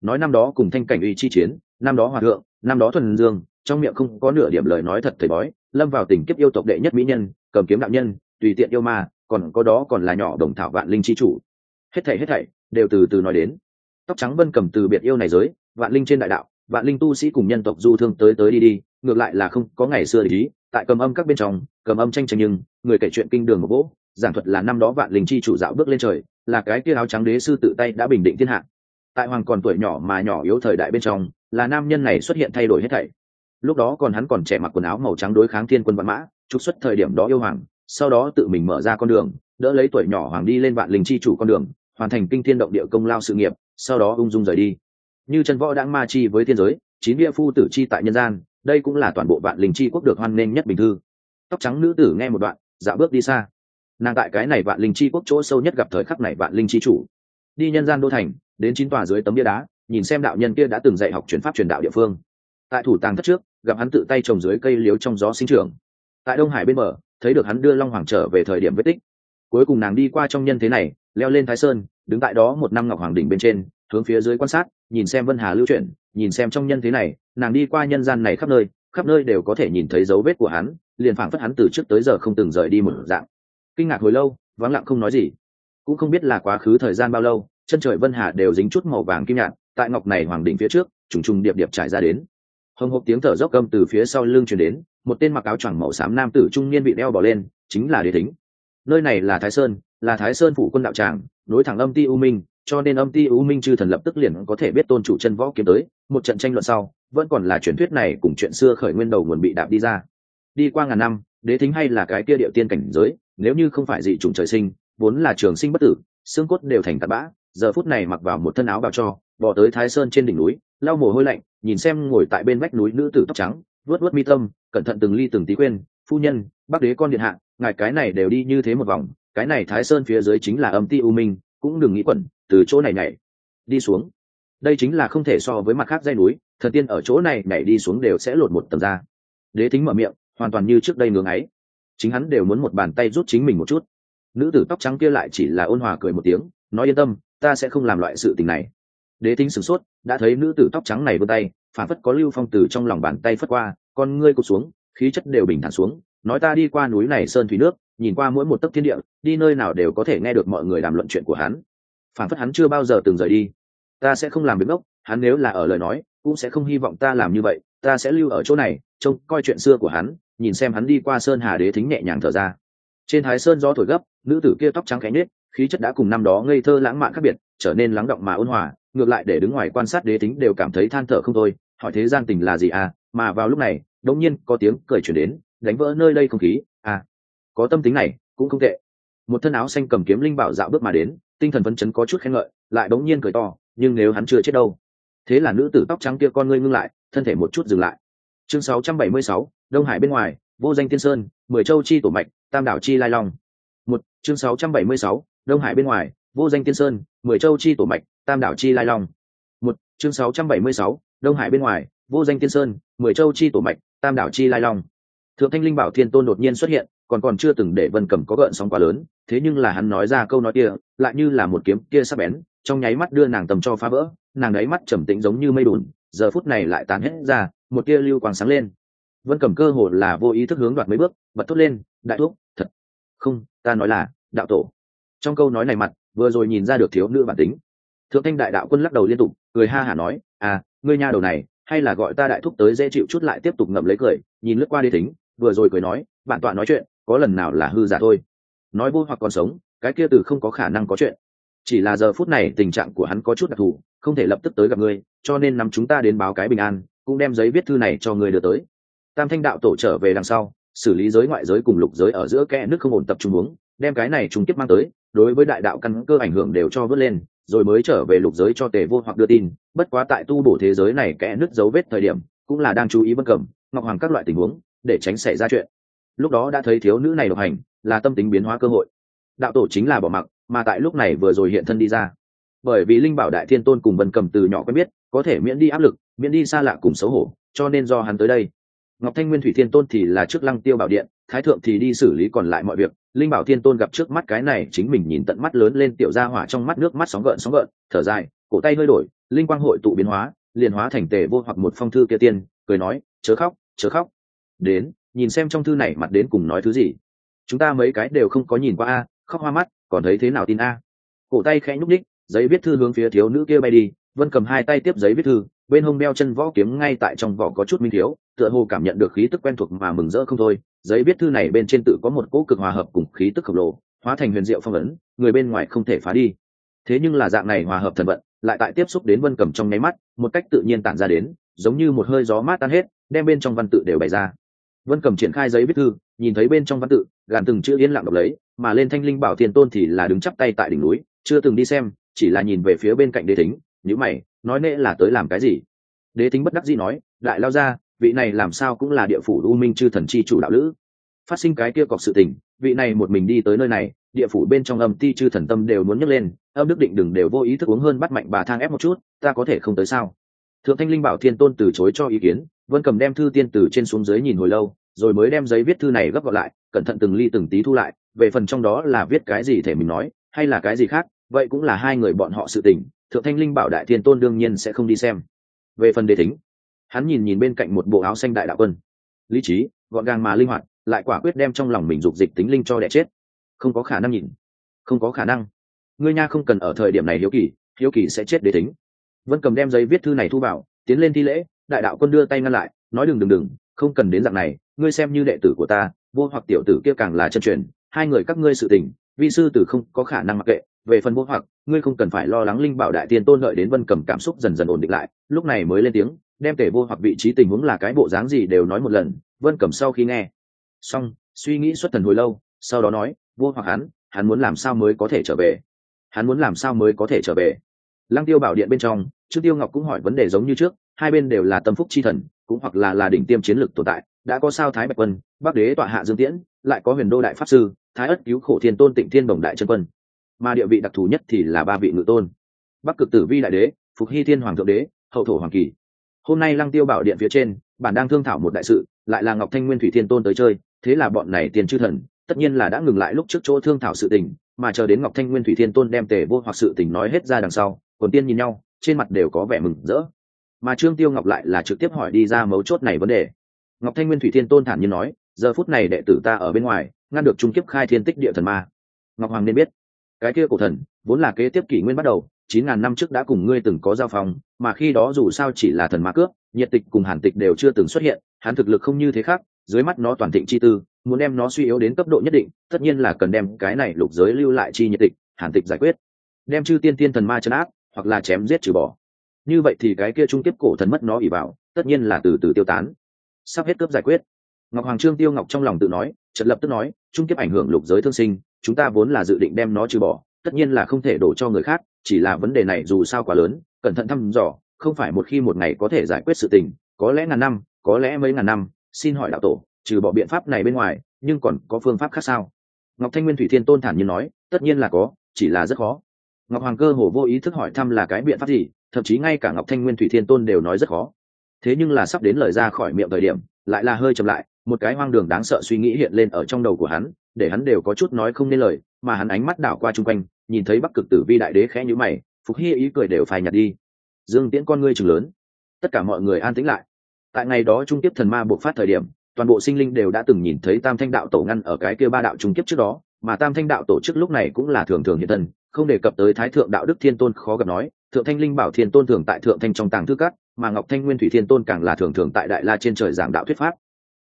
Nói năm đó cùng thanh cảnh uy chi chiến, năm đó hòa thượng, năm đó thuần dương, trong miệng không có nửa điểm lời nói thật thầy bói, lâm vào tình kiếp yêu tộc đệ nhất mỹ nhân, cầm kiếm đạo nhân, tùy tiện yêu ma, còn có đó còn là nhỏ đồng thảo vạn linh chi chủ. Hết thảy hết thảy, đều từ từ nói đến. Tóc trắng vân cầm từ biệt yêu này giới, vạn linh trên đại đạo, vạn linh tu sĩ cùng nhân tộc du thương tới tới đi đi ngược lại là không có ngày xưa để ý, tại cầm âm các bên trong, cầm âm tranh tranh nhưng, người kể chuyện kinh đường một vỗ giảng thuật là năm đó vạn linh chi chủ dạo bước lên trời, là cái kia áo trắng đế sư tự tay đã bình định thiên hạ. Tại hoàng còn tuổi nhỏ mà nhỏ yếu thời đại bên trong, là nam nhân này xuất hiện thay đổi hết thảy. Lúc đó còn hắn còn trẻ mặc quần áo màu trắng đối kháng thiên quân văn mã, trục xuất thời điểm đó yêu hoàng, sau đó tự mình mở ra con đường, đỡ lấy tuổi nhỏ hoàng đi lên vạn linh chi chủ con đường, hoàn thành kinh thiên động địa công lao sự nghiệp, sau đó ung dung rời đi. Như chân võ đang ma chi với thiên giới, chín địa phu tử chi tại nhân gian đây cũng là toàn bộ vạn linh chi quốc được hoan nghênh nhất bình thư. Tóc trắng nữ tử nghe một đoạn dạo bước đi xa. Nàng tại cái này vạn linh chi quốc chỗ sâu nhất gặp thời khắc này vạn linh chi chủ. Đi nhân gian đô thành, đến chín tòa dưới tấm bia đá, nhìn xem đạo nhân kia đã từng dạy học chuyển pháp truyền đạo địa phương. Tại thủ tàng thất trước, gặp hắn tự tay trồng dưới cây liếu trong gió sinh trưởng. Tại đông hải bên bờ, thấy được hắn đưa long hoàng trở về thời điểm vết tích. Cuối cùng nàng đi qua trong nhân thế này, leo lên thái sơn, đứng tại đó một năm ngọc hoàng đỉnh bên trên, hướng phía dưới quan sát, nhìn xem vân hà lưu chuyển nhìn xem trong nhân thế này, nàng đi qua nhân gian này khắp nơi khắp nơi đều có thể nhìn thấy dấu vết của hắn, liền phảng phất hắn từ trước tới giờ không từng rời đi một dạng. Kinh ngạc hồi lâu, vắng lặng không nói gì. Cũng không biết là quá khứ thời gian bao lâu, chân trời vân hà đều dính chút màu vàng kim nhạt, tại ngọc này hoàng đỉnh phía trước, trùng trùng điệp điệp trải ra đến. Hồng hộp tiếng thở dốc gầm từ phía sau lưng truyền đến, một tên mặc áo choàng màu xám nam tử trung niên bị đeo bỏ lên, chính là đế thính. Nơi này là thái sơn, là thái sơn phủ quân đạo tràng, nối thẳng âm ti u minh cho nên âm ti u minh chư thần lập tức liền có thể biết tôn chủ chân võ kiếm tới, một trận tranh luận sau, vẫn còn là truyền thuyết này cùng chuyện xưa khởi nguyên đầu nguồn bị đạp đi ra. Đi qua ngàn năm, đế thính hay là cái kia địa tiên cảnh giới, nếu như không phải dị chủng trời sinh, vốn là trường sinh bất tử, xương cốt đều thành tạt bã, giờ phút này mặc vào một thân áo bào cho, bỏ tới thái sơn trên đỉnh núi, lau mồ hôi lạnh, nhìn xem ngồi tại bên vách núi nữ tử tóc trắng vớt vớt mi tâm, cẩn thận từng ly từng tí khuyên, phu nhân, bắc đế con điện hạ, ngài cái này đều đi như thế một vòng, cái này thái sơn phía dưới chính là âm ti u minh, cũng đừng nghĩ quẩn từ chỗ này nhảy, đi xuống. Đây chính là không thể so với mặt khác dây núi, thần tiên ở chỗ này nhảy đi xuống đều sẽ lột một tầng ra. Đế thính mở miệng, hoàn toàn như trước đây ngưỡng ấy. Chính hắn đều muốn một bàn tay rút chính mình một chút. Nữ tử tóc trắng kia lại chỉ là ôn hòa cười một tiếng, nói yên tâm, ta sẽ không làm loại sự tình này. Đế tính sửng sốt, đã thấy nữ tử tóc trắng này vươn tay, phản phất có lưu phong từ trong lòng bàn tay phất qua, con ngươi cụt xuống, khí chất đều bình thản xuống, nói ta đi qua núi này sơn thủy nước, nhìn qua mỗi một tấc thiên địa, đi nơi nào đều có thể nghe được mọi người đàm luận chuyện của hắn phản phất hắn chưa bao giờ từng rời đi. Ta sẽ không làm việc ngốc, hắn nếu là ở lời nói, cũng sẽ không hy vọng ta làm như vậy, ta sẽ lưu ở chỗ này, trông coi chuyện xưa của hắn, nhìn xem hắn đi qua sơn hà đế thính nhẹ nhàng thở ra. Trên thái sơn gió thổi gấp, nữ tử kia tóc trắng cánh nết khí chất đã cùng năm đó ngây thơ lãng mạn khác biệt, trở nên lắng động mà ôn hòa, ngược lại để đứng ngoài quan sát đế tính đều cảm thấy than thở không thôi, hỏi thế gian tình là gì à mà vào lúc này, đống nhiên có tiếng cười chuyển đến, đánh vỡ nơi đây không khí à có tâm tính này, cũng không tệ. Một thân áo xanh cầm kiếm linh bảo dạo bước mà đến tinh thần phấn chấn có chút khen ngợi lại đống nhiên cười to nhưng nếu hắn chưa chết đâu? Thế là nữ tử tóc trắng kia con ngươi ngưng lại thân thể một chút dừng lại. Chương 676, đông hải bên ngoài vô danh tiên sơn mười châu chi tổ mạch tam đảo chi lai long. Một chương 676, đông hải bên ngoài vô danh tiên sơn mười châu chi tổ mạch tam đảo chi lai long. Một chương 676, đông hải bên ngoài vô danh tiên sơn mười châu chi tổ mạch tam đảo chi lai long. Thượng thanh linh bảo thiên tôn đột nhiên xuất hiện còn còn chưa từng để vân cầm có gợn sóng quá lớn, thế nhưng là hắn nói ra câu nói kia, lại như là một kiếm kia sắp bén, trong nháy mắt đưa nàng tầm cho phá vỡ, nàng ấy mắt trầm tĩnh giống như mây đùn, giờ phút này lại tàn hết ra, một tia lưu quang sáng lên. Vân cầm cơ hồ là vô ý thức hướng đoạt mấy bước, bật thốt lên, đại thuốc thật không, ta nói là đạo tổ. Trong câu nói này mặt, vừa rồi nhìn ra được thiếu nữ bản tính. Thượng thanh đại đạo quân lắc đầu liên tục, cười ha hả nói à ngươi nhà đầu này, hay là gọi ta đại thúc tới dễ chịu chút lại tiếp tục ngậm lấy cười, nhìn lướt qua đi tính, vừa rồi cười nói bạn tọa nói chuyện có lần nào là hư giả thôi. Nói vô hoặc còn sống, cái kia từ không có khả năng có chuyện. Chỉ là giờ phút này tình trạng của hắn có chút đặc thù, không thể lập tức tới gặp ngươi, cho nên nắm chúng ta đến báo cái bình an, cũng đem giấy viết thư này cho ngươi đưa tới. Tam thanh đạo tổ trở về đằng sau, xử lý giới ngoại giới cùng lục giới ở giữa kẽ nước không ổn tập trung uống, đem cái này trùng tiếp mang tới, đối với đại đạo căn cơ ảnh hưởng đều cho vớt lên, rồi mới trở về lục giới cho tề vô hoặc đưa tin, bất quá tại tu bổ thế giới này kẽ nước dấu vết thời điểm, cũng là đang chú ý vân cẩm, ngọc hoàng các loại tình huống, để tránh xảy ra chuyện lúc đó đã thấy thiếu nữ này độc hành, là tâm tính biến hóa cơ hội. Đạo tổ chính là bỏ mặc, mà tại lúc này vừa rồi hiện thân đi ra. Bởi vì linh bảo đại thiên tôn cùng vân cầm từ nhỏ quen biết, có thể miễn đi áp lực, miễn đi xa lạ cùng xấu hổ, cho nên do hắn tới đây. Ngọc thanh nguyên thủy thiên tôn thì là trước lăng tiêu bảo điện, thái thượng thì đi xử lý còn lại mọi việc. Linh bảo thiên tôn gặp trước mắt cái này, chính mình nhìn tận mắt lớn lên tiểu gia hỏa trong mắt nước mắt sóng gợn sóng gợn, thở dài, cổ tay hơi đổi, linh quang hội tụ biến hóa, liền hóa thành tề vô hoặc một phong thư kia tiên, cười nói, chớ khóc chớ khóc. Đến nhìn xem trong thư này mặt đến cùng nói thứ gì. Chúng ta mấy cái đều không có nhìn qua a, khóc hoa mắt, còn thấy thế nào tin a? Cổ tay khẽ nhúc ních giấy viết thư hướng phía thiếu nữ kia bay đi, vân cầm hai tay tiếp giấy viết thư, bên hông đeo chân võ kiếm ngay tại trong vỏ có chút minh thiếu, tựa hồ cảm nhận được khí tức quen thuộc mà mừng rỡ không thôi. Giấy viết thư này bên trên tự có một cỗ cực hòa hợp cùng khí tức khổng lồ, hóa thành huyền diệu phong ấn, người bên ngoài không thể phá đi. Thế nhưng là dạng này hòa hợp thần vận, lại tại tiếp xúc đến vân cầm trong nháy mắt, một cách tự nhiên tản ra đến, giống như một hơi gió mát tan hết, đem bên trong văn tự đều bày ra vân cầm triển khai giấy viết thư, nhìn thấy bên trong văn tự, gàn từng chữ yên lặng đọc lấy, mà lên thanh linh bảo thiên tôn thì là đứng chắp tay tại đỉnh núi, chưa từng đi xem, chỉ là nhìn về phía bên cạnh đế thính nhữ mày, nói nệ là tới làm cái gì? Đế thính bất đắc dĩ nói, đại lao ra vị này làm sao cũng là địa phủ u minh chư thần chi chủ đạo lữ. Phát sinh cái kia cọc sự tình, vị này một mình đi tới nơi này, địa phủ bên trong âm ti chư thần tâm đều muốn nhấc lên, âm đức định đừng đều vô ý thức uống hơn bắt mạnh bà thang ép một chút, ta có thể không tới sao? Thượng thanh linh bảo thiên tôn từ chối cho ý kiến vân cầm đem thư tiên từ trên xuống dưới nhìn hồi lâu, rồi mới đem giấy viết thư này gấp gọn lại, cẩn thận từng ly từng tí thu lại, về phần trong đó là viết cái gì thể mình nói, hay là cái gì khác, vậy cũng là hai người bọn họ sự tình, thượng thanh linh bảo đại thiên tôn đương nhiên sẽ không đi xem. Về phần đề thính, hắn nhìn nhìn bên cạnh một bộ áo xanh đại đạo quân. Lý trí, gọn gàng mà linh hoạt, lại quả quyết đem trong lòng mình dục dịch tính linh cho đẻ chết. Không có khả năng nhìn. Không có khả năng. Ngươi nha không cần ở thời điểm này hiếu kỳ hiếu kỳ sẽ chết đế tính vân cầm đem giấy viết thư này thu vào, tiến lên thi lễ đại đạo quân đưa tay ngăn lại, nói đừng đừng đừng, không cần đến dạng này, ngươi xem như đệ tử của ta vô hoặc tiểu tử kia càng là chân truyền, hai người các ngươi sự tình, vi sư tử không có khả năng mặc kệ, về phần vô hoặc, ngươi không cần phải lo lắng linh bảo đại tiên tôn lợi đến vân cầm cảm xúc dần dần ổn định lại, lúc này mới lên tiếng, đem kể vô hoặc vị trí tình huống là cái bộ dáng gì đều nói một lần, vân cầm sau khi nghe. Xong, suy nghĩ xuất thần hồi lâu, sau đó nói vô hoặc hắn hắn muốn làm sao mới có thể trở về? Hắn muốn làm sao mới có thể trở về? Lăng tiêu bảo điện bên trong, trương tiêu ngọc cũng hỏi vấn đề giống như trước hai bên đều là tâm phúc chi thần, cũng hoặc là là đỉnh tiêm chiến lược tồn tại, đã có sao thái bạch quân, bắc đế tọa hạ dương tiễn, lại có huyền đô đại pháp sư, thái ất cứu khổ thiên tôn tịnh thiên đồng đại chân quân. Mà địa vị đặc thù nhất thì là ba vị ngự tôn. Bắc cực tử vi đại đế, phục hy thiên hoàng thượng đế, hậu thổ hoàng kỳ. Hôm nay lăng tiêu bảo điện phía trên, bản đang thương thảo một đại sự, lại là ngọc thanh nguyên thủy thiên tôn tới chơi, thế là bọn này tiền chư thần, tất nhiên là đã ngừng lại lúc trước chỗ thương thảo sự tình, mà chờ đến ngọc thanh nguyên thủy thiên tôn đem tề vô hoặc sự tình nói hết ra đằng sau còn tiên nhìn nhau, trên mặt đều có vẻ mừng rỡ mà trương tiêu ngọc lại là trực tiếp hỏi đi ra mấu chốt này vấn đề. Ngọc thanh nguyên thủy thiên tôn thản nhiên nói, giờ phút này đệ tử ta ở bên ngoài, ngăn được trung kiếp khai thiên tích địa thần ma. Ngọc hoàng nên biết, cái kia cổ thần vốn là kế tiếp kỷ nguyên bắt đầu, chín ngàn năm trước đã cùng ngươi từng có giao phòng mà khi đó dù sao chỉ là thần ma cướp, nhiệt tịch cùng hàn tịch đều chưa từng xuất hiện, hắn thực lực không như thế khác, dưới mắt nó toàn thịnh chi tư, muốn đem nó suy yếu đến cấp độ nhất định, tất nhiên là cần đem cái này lục giới lưu lại chi nhiệt tịch, hàn tịch giải quyết. Đem chư tiên tiên thần ma chấn áp, hoặc là chém giết trừ bỏ như vậy thì cái kia trung tiếp cổ thần mất nó ỉ vào, tất nhiên là từ từ tiêu tán. Sắp hết cướp giải quyết. Ngọc hoàng trương tiêu ngọc trong lòng tự nói trật lập tức nói, trung tiếp ảnh hưởng lục giới thương sinh, chúng ta vốn là dự định đem nó trừ bỏ, tất nhiên là không thể đổ cho người khác, chỉ là vấn đề này dù sao quá lớn, cẩn thận thăm dò, không phải một khi một ngày có thể giải quyết sự tình, có lẽ ngàn năm, có lẽ mấy ngàn năm, xin hỏi đạo tổ, trừ bỏ biện pháp này bên ngoài, nhưng còn có phương pháp khác sao? Ngọc thanh nguyên thủy thiên tôn thản nhiên nói, tất nhiên là có, chỉ là rất khó. Ngọc hoàng cơ hồ vô ý thức hỏi thăm là cái biện pháp gì thậm chí ngay cả ngọc thanh nguyên thủy thiên tôn đều nói rất khó. Thế nhưng là sắp đến lời ra khỏi miệng thời điểm, lại là hơi chậm lại, một cái hoang đường đáng sợ suy nghĩ hiện lên ở trong đầu của hắn, để hắn đều có chút nói không nên lời, mà hắn ánh mắt đảo qua chung quanh, nhìn thấy bắc cực tử vi đại đế khẽ nhữ mày, phục hy ý cười đều phai nhạt đi. Dương tiễn con ngươi chừng lớn. Tất cả mọi người an tĩnh lại. Tại ngày đó trung tiếp thần ma buộc phát thời điểm, toàn bộ sinh linh đều đã từng nhìn thấy tam thanh đạo tổ ngăn ở cái kia ba đạo trung kiếp trước đó, mà tam thanh đạo tổ chức lúc này cũng là thường thường hiện thân, không đề cập tới thái thượng đạo đức thiên tôn khó gặp nói thượng thanh linh bảo thiên tôn thường tại thượng thanh trong tàng thư cát mà ngọc thanh nguyên thủy thiên tôn càng là thường thường tại đại la trên trời giảng đạo thuyết pháp.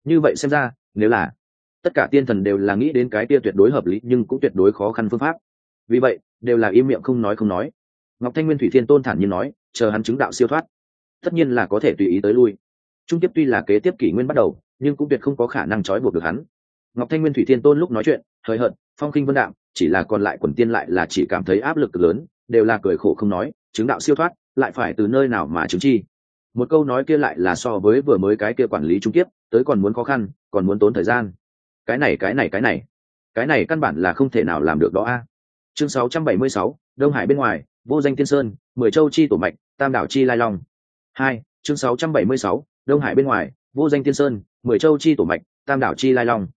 Như vậy xem ra, nếu là tất cả tiên thần đều là nghĩ đến cái kia tuyệt đối hợp lý nhưng cũng tuyệt đối khó khăn phương pháp. Vì vậy, đều là im miệng không nói không nói. Ngọc thanh nguyên thủy thiên tôn thản nhiên nói, chờ hắn chứng đạo siêu thoát, tất nhiên là có thể tùy ý tới lui. Trung tiếp tuy là kế tiếp kỷ nguyên bắt đầu, nhưng cũng tuyệt không có khả năng trói buộc được hắn. Ngọc thanh nguyên thủy thiên tôn lúc nói chuyện, hời hợt, phong khinh vân đạm, chỉ là còn lại quần tiên lại là chỉ cảm thấy áp lực lớn, đều là cười khổ không nói chứng đạo siêu thoát lại phải từ nơi nào mà chứng chi? Một câu nói kia lại là so với vừa mới cái kia quản lý trung tiếp tới còn muốn khó khăn còn muốn tốn thời gian. Cái này cái này cái này. Cái này căn bản là không thể nào làm được đó a. Chương 676, đông hải bên ngoài vô danh tiên sơn mười châu chi tổ mạch tam đảo chi lai long. Hai chương 676, đông hải bên ngoài vô danh tiên sơn mười châu chi tổ mạch tam đảo chi lai long.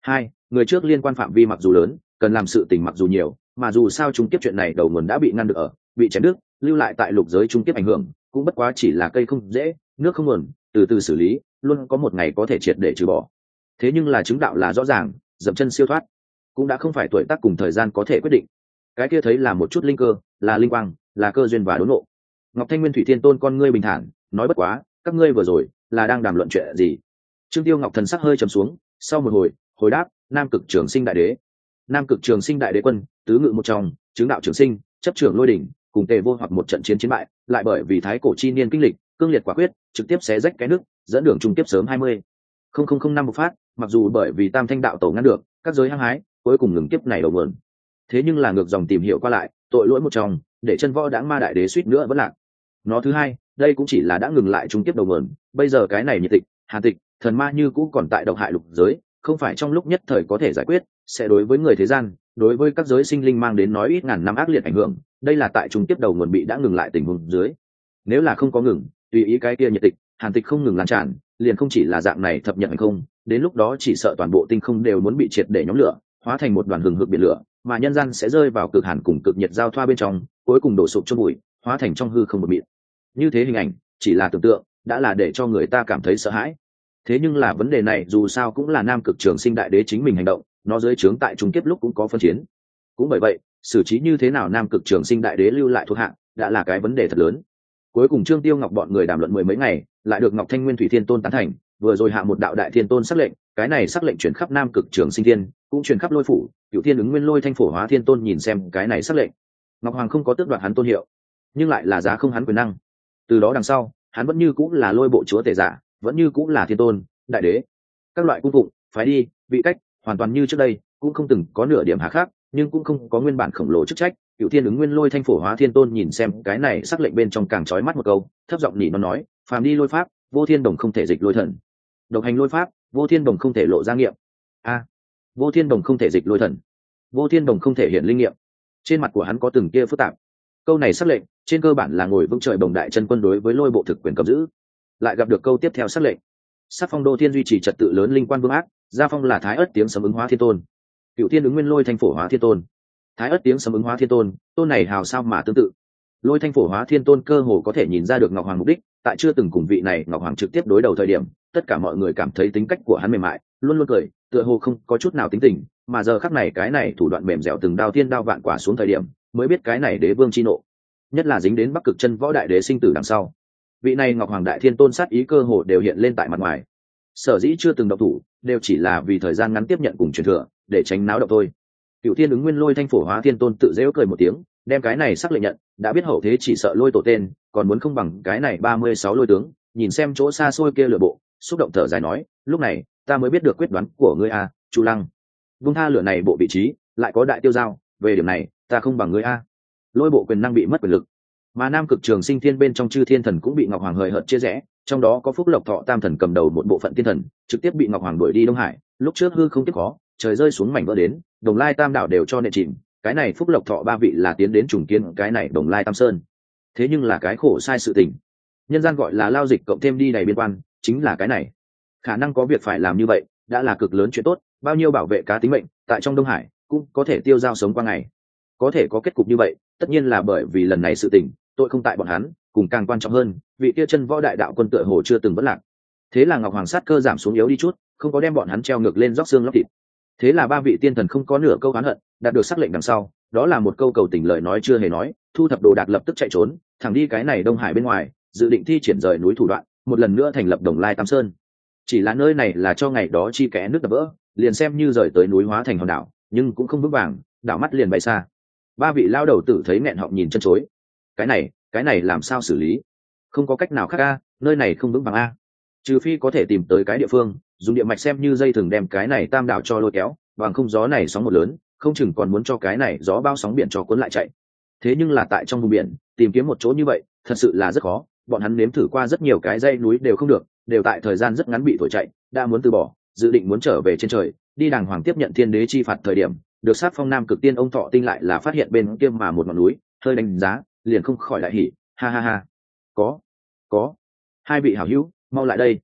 Hai người trước liên quan phạm vi mặc dù lớn cần làm sự tình mặc dù nhiều mà dù sao chúng tiếp chuyện này đầu nguồn đã bị ngăn được ở bị chém đứt lưu lại tại lục giới trung tiếp ảnh hưởng, cũng bất quá chỉ là cây không dễ, nước không nguồn, từ từ xử lý, luôn có một ngày có thể triệt để trừ bỏ. Thế nhưng là chứng đạo là rõ ràng, dậm chân siêu thoát, cũng đã không phải tuổi tác cùng thời gian có thể quyết định. Cái kia thấy là một chút linh cơ, là linh quang, là cơ duyên và đốn nộ. Ngọc thanh nguyên thủy thiên tôn con ngươi bình thản, nói bất quá, các ngươi vừa rồi, là đang đàm luận chuyện gì? Trương tiêu ngọc thần sắc hơi trầm xuống, sau một hồi hồi đáp, nam cực trường sinh đại đế. Nam cực trường sinh đại đế quân, tứ ngự một trong, chứng đạo trường sinh, chấp trưởng lôi đỉnh cùng tề vô hoặc một trận chiến chiến bại, lại bởi vì thái cổ chi niên kinh lịch, cương liệt quả quyết, trực tiếp xé rách cái nước, dẫn đường trung tiếp sớm hai mươi. Không không không năm một phát, mặc dù bởi vì tam thanh đạo tổ ngăn được, các giới hăng hái, cuối cùng ngừng tiếp này đầu nguồn. Thế nhưng là ngược dòng tìm hiểu qua lại, tội lỗi một trong để chân võ đãng ma đại đế suýt nữa vẫn lạc. Nó thứ hai, đây cũng chỉ là đã ngừng lại trung tiếp đầu nguồn, bây giờ cái này nhiệt tịch, hà tịch, thần ma như cũ còn tại độc hại lục giới, không phải trong lúc nhất thời có thể giải quyết, sẽ đối với người thế gian, đối với các giới sinh linh mang đến nói ít ngàn năm ác liệt ảnh hưởng đây là tại trung tiếp đầu nguồn bị đã ngừng lại tình huống dưới. Nếu là không có ngừng, tùy ý cái kia nhiệt tịch, hàn tịch không ngừng lan tràn, liền không chỉ là dạng này thập nhận hay không, đến lúc đó chỉ sợ toàn bộ tinh không đều muốn bị triệt để nhóm lửa, hóa thành một đoàn hừng hực biển lửa, mà nhân gian sẽ rơi vào cực hàn cùng cực nhiệt giao thoa bên trong, cuối cùng đổ sụp cho bụi, hóa thành trong hư không một mịn. Như thế hình ảnh, chỉ là tưởng tượng, đã là để cho người ta cảm thấy sợ hãi. Thế nhưng là vấn đề này dù sao cũng là nam cực trường sinh đại đế chính mình hành động, nó dưới trướng tại trung kiếp lúc cũng có phân chiến. Cũng bởi vậy xử trí như thế nào nam cực trường sinh đại đế lưu lại thuộc hạng, đã là cái vấn đề thật lớn. Cuối cùng trương tiêu ngọc bọn người đàm luận mười mấy ngày, lại được ngọc thanh nguyên thủy thiên tôn tán thành, vừa rồi hạ một đạo đại thiên tôn xác lệnh, cái này xác lệnh chuyển khắp nam cực trường sinh thiên, cũng chuyển khắp lôi phủ cựu thiên ứng nguyên lôi thanh phổ hóa thiên tôn nhìn xem cái này xác lệnh. Ngọc hoàng không có tước đoạt hắn tôn hiệu, nhưng lại là giá không hắn quyền năng. Từ đó đằng sau, hắn vẫn như cũng là lôi bộ chúa tể giả, vẫn như cũng là thiên tôn, đại đế. Các loại cung phụng, phái đi, vị cách, hoàn toàn như trước đây cũng không từng có nửa điểm hạ khác nhưng cũng không có nguyên bản khổng lồ chức trách. Cựu thiên ứng nguyên lôi thanh phổ hóa thiên tôn nhìn xem cái này sắc lệnh bên trong càng trói mắt một câu, thấp giọng nhỉ nó nói phàm đi lôi pháp, vô thiên đồng không thể dịch lôi thần. Độc hành lôi pháp, vô thiên đồng không thể lộ ra nghiệm. A. Vô thiên đồng không thể dịch lôi thần. Vô thiên đồng không thể hiện linh nghiệm. Trên mặt của hắn có từng kia phức tạp. Câu này xác lệnh, trên cơ bản là ngồi vững trời bồng đại chân quân đối với lôi bộ thực quyền cầm giữ. Lại gặp được câu tiếp theo xác lệnh. Sắc phong đô thiên duy trì trật tự lớn linh quan vương ác, gia phong là thái ất tiếng sấm ứng hóa thiên tôn cựu thiên ứng nguyên lôi thanh phổ hóa thiên tôn. Thái ất tiếng sấm ứng hóa thiên tôn tôn này hào sao mà tương tự. Lôi thanh phổ hóa thiên tôn cơ hồ có thể nhìn ra được ngọc hoàng mục đích, tại chưa từng cùng vị này ngọc hoàng trực tiếp đối đầu thời điểm, tất cả mọi người cảm thấy tính cách của hắn mềm mại, luôn luôn cười, tựa hồ không có chút nào tính tình, mà giờ khắc này cái này thủ đoạn mềm dẻo từng đao thiên đao vạn quả xuống thời điểm, mới biết cái này đế vương chi nộ. Nhất là dính đến bắc cực chân võ đại đế sinh tử đằng sau. Vị này ngọc hoàng đại thiên tôn sát ý cơ hồ đều hiện lên tại mặt ngoài. Sở dĩ chưa từng độc thủ, đều chỉ là vì thời gian ngắn tiếp nhận cùng truyền thừa để tránh náo động thôi. Cựu thiên ứng nguyên lôi thanh phổ hóa thiên tôn tự dễu cười một tiếng, đem cái này xác lệnh nhận, đã biết hậu thế chỉ sợ lôi tổ tên, còn muốn không bằng cái này ba mươi sáu lôi tướng, nhìn xem chỗ xa xôi kia lửa bộ, xúc động thở dài nói, lúc này, ta mới biết được quyết đoán của ngươi a, chu lăng. Vung tha lửa này bộ vị trí, lại có đại tiêu giao, về điểm này, ta không bằng ngươi a. Lôi bộ quyền năng bị mất quyền lực. Mà nam cực trường sinh thiên bên trong chư thiên thần cũng bị ngọc hoàng hời hợt chia rẽ, trong đó có phúc lộc thọ tam thần cầm đầu một bộ phận thiên thần, trực tiếp bị ngọc hoàng đuổi đi đông hải, lúc trước hư không tiếp khó trời rơi xuống mảnh vỡ đến, đồng lai tam đảo đều cho nệ chìm. Cái này phúc lộc thọ ba vị là tiến đến trùng kiến cái này đồng lai tam sơn. Thế nhưng là cái khổ sai sự tình. Nhân gian gọi là lao dịch cộng thêm đi đầy biên quan, chính là cái này. Khả năng có việc phải làm như vậy, đã là cực lớn chuyện tốt, bao nhiêu bảo vệ cá tính mệnh, tại trong đông hải, cũng có thể tiêu dao sống qua ngày. Có thể có kết cục như vậy, tất nhiên là bởi vì lần này sự tình, tội không tại bọn hắn, cùng càng quan trọng hơn, vị kia chân võ đại đạo quân tựa hồ chưa từng vất lạc. Thế là ngọc hoàng sát cơ giảm xuống yếu đi chút, không có đem bọn hắn treo ngược lên róc xương lóc thịt thế là ba vị tiên thần không có nửa câu oán hận, đạt được xác lệnh đằng sau, đó là một câu cầu tình lời nói chưa hề nói, thu thập đồ đạc lập tức chạy trốn, thẳng đi cái này đông hải bên ngoài, dự định thi triển rời núi thủ đoạn, một lần nữa thành lập đồng lai tam sơn. Chỉ là nơi này là cho ngày đó chi kẽ nước đập vỡ, liền xem như rời tới núi hóa thành hòn đảo, nhưng cũng không vững vàng, đảo mắt liền bay xa. Ba vị lao đầu tử thấy nghẹn họng nhìn chân chối. Cái này cái này làm sao xử lý? Không có cách nào khác a, nơi này không vững vàng a trừ phi có thể tìm tới cái địa phương, dùng địa mạch xem như dây thừng đem cái này tam đảo cho lôi kéo, bằng không gió này sóng một lớn, không chừng còn muốn cho cái này gió bao sóng biển cho cuốn lại chạy. Thế nhưng là tại trong vùng biển, tìm kiếm một chỗ như vậy, thật sự là rất khó, bọn hắn nếm thử qua rất nhiều cái dây núi đều không được, đều tại thời gian rất ngắn bị thổi chạy, đã muốn từ bỏ, dự định muốn trở về trên trời, đi đàng hoàng tiếp nhận thiên đế chi phạt thời điểm, được sát phong nam cực tiên ông thọ tinh lại là phát hiện bên kia mà một ngọn núi, hơi đánh giá, liền không khỏi đại hỉ, ha ha ha. Có có, hai vị hảo hữu mau lại đây.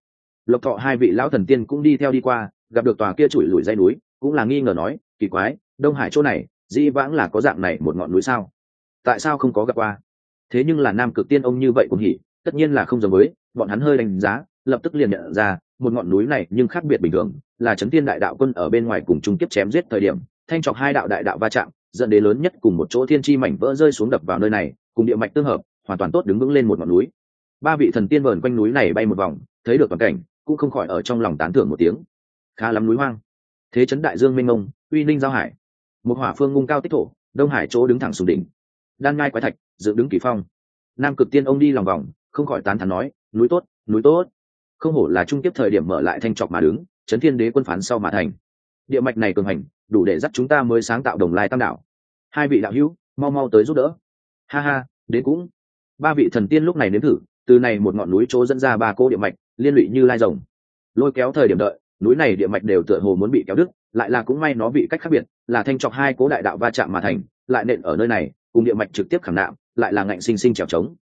Lộc thọ hai vị lão thần tiên cũng đi theo đi qua, gặp được tòa kia chùi lùi dây núi, cũng là nghi ngờ nói, kỳ quái, đông hải chỗ này, dĩ vãng là có dạng này một ngọn núi sao? Tại sao không có gặp qua? Thế nhưng là nam cực tiên ông như vậy cũng hỉ, tất nhiên là không giống với, bọn hắn hơi đánh giá, lập tức liền nhận ra, một ngọn núi này nhưng khác biệt bình thường, là chấn tiên đại đạo quân ở bên ngoài cùng chung tiếp chém giết thời điểm, thanh trọc hai đạo đại đạo va chạm, dẫn đến lớn nhất cùng một chỗ thiên chi mảnh vỡ rơi xuống đập vào nơi này, cùng địa mạch tương hợp, hoàn toàn tốt đứng vững lên một ngọn núi ba vị thần tiên vờn quanh núi này bay một vòng, thấy được toàn cảnh, cũng không khỏi ở trong lòng tán thưởng một tiếng. Khá lắm núi hoang. Thế trấn đại dương minh ông uy ninh giao hải. Một hỏa phương ngung cao tích thổ, đông hải chỗ đứng thẳng xuống đỉnh. Đan ngai quái thạch, dựng đứng kỳ phong. Nam cực tiên ông đi lòng vòng, không khỏi tán thắn nói, núi tốt núi tốt. Không hổ là trung tiếp thời điểm mở lại thanh trọc mà đứng, chấn thiên đế quân phán sau mà thành. Địa mạch này cường hành, đủ để dắt chúng ta mới sáng tạo đồng lai tam đảo hai vị đạo hữu, mau mau tới giúp đỡ. Ha ha, đến cũng. Ba vị thần tiên lúc này nếm thử từ này một ngọn núi chỗ dẫn ra ba cô địa mạch liên lụy như lai rồng. Lôi kéo thời điểm đợi núi này địa mạch đều tựa hồ muốn bị kéo đứt lại là cũng may nó bị cách khác biệt là thanh chọc hai cố đại đạo va chạm mà thành lại nện ở nơi này cùng địa mạch trực tiếp khảm nạm lại là ngạnh sinh sinh trèo trống.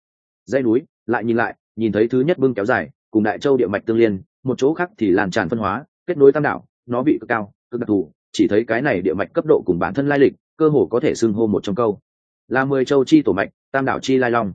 Dây núi lại nhìn lại nhìn thấy thứ nhất bưng kéo dài cùng đại châu địa mạch tương liên một chỗ khác thì làn tràn phân hóa kết nối tam đảo nó bị cực cao cực đặc thù chỉ thấy cái này địa mạch cấp độ cùng bản thân lai lịch cơ hồ có thể xưng hô một trong câu. Là mười châu chi tổ mạch tam đảo chi lai long.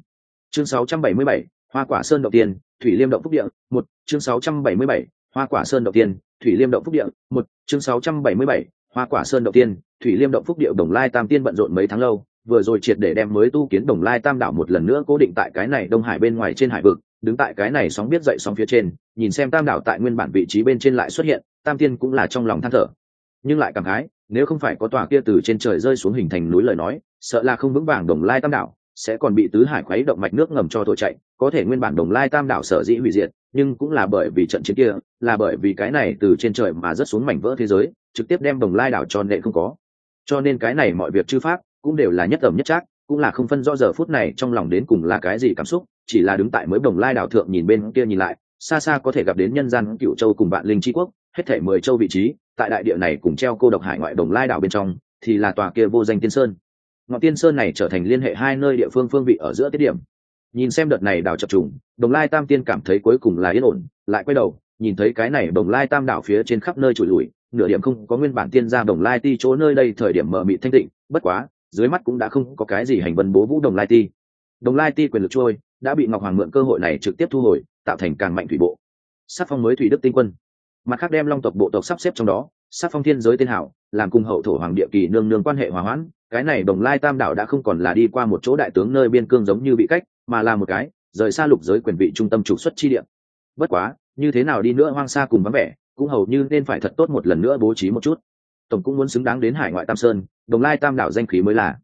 Chương 677, hoa quả sơn động tiên thủy liêm động phúc địa một chương 677, hoa quả sơn động tiên thủy liêm động phúc địa một chương 677, hoa quả sơn động tiên thủy liêm động phúc địa đồng lai tam tiên bận rộn mấy tháng lâu vừa rồi triệt để đem mới tu kiến đồng lai tam đảo một lần nữa cố định tại cái này đông hải bên ngoài trên hải vực đứng tại cái này sóng biết dậy sóng phía trên nhìn xem tam đảo tại nguyên bản vị trí bên trên lại xuất hiện tam tiên cũng là trong lòng than thở. Nhưng lại cảm khái nếu không phải có tòa kia từ trên trời rơi xuống hình thành núi lời nói sợ là không vững vàng đồng lai tam đảo sẽ còn bị tứ hải khuấy động mạch nước ngầm cho thổi chạy có thể nguyên bản đồng lai tam đảo sở dĩ hủy diệt, nhưng cũng là bởi vì trận chiến kia, là bởi vì cái này từ trên trời mà rớt xuống mảnh vỡ thế giới, trực tiếp đem đồng lai đảo cho nệ không có. Cho nên cái này mọi việc chư pháp cũng đều là nhất tầm nhất trác, cũng là không phân rõ giờ phút này trong lòng đến cùng là cái gì cảm xúc, chỉ là đứng tại mới đồng lai đảo thượng nhìn bên kia nhìn lại, xa xa có thể gặp đến nhân gian cựu châu cùng bạn linh tri quốc, hết thể mười châu vị trí, tại đại địa này cùng treo cô độc hải ngoại đồng lai đảo bên trong, thì là tòa kia vô danh tiên sơn. Ngọn tiên sơn này trở thành liên hệ hai nơi địa phương phương vị ở giữa tiết điểm nhìn xem đợt này đảo chập trùng, đồng lai tam tiên cảm thấy cuối cùng là yên ổn, lại quay đầu, nhìn thấy cái này đồng lai tam đảo phía trên khắp nơi trụi lùi, nửa điểm không có nguyên bản tiên ra đồng lai ti chỗ nơi đây thời điểm mở mị thanh tịnh, bất quá, dưới mắt cũng đã không có cái gì hành vân bố vũ đồng lai ti. Đồng lai ti quyền lực trôi, đã bị ngọc hoàng mượn cơ hội này trực tiếp thu hồi, tạo thành càng mạnh thủy bộ. Sắc phong mới thủy đức tinh quân. Mặt khác đem long tộc bộ tộc sắp xếp trong đó, sắc phong thiên giới tên hảo, làm cùng hậu thổ hoàng địa kỳ nương nương quan hệ hòa hoãn, cái này đồng lai tam đảo đã không còn là đi qua một chỗ đại tướng nơi biên cương giống như bị cách mà là một cái rời xa lục giới quyền vị trung tâm trục xuất chi địa. Bất quá, như thế nào đi nữa hoang xa cùng vắng vẻ, cũng hầu như nên phải thật tốt một lần nữa bố trí một chút. Tổng cũng muốn xứng đáng đến hải ngoại tam sơn, đồng lai tam đảo danh khí mới là.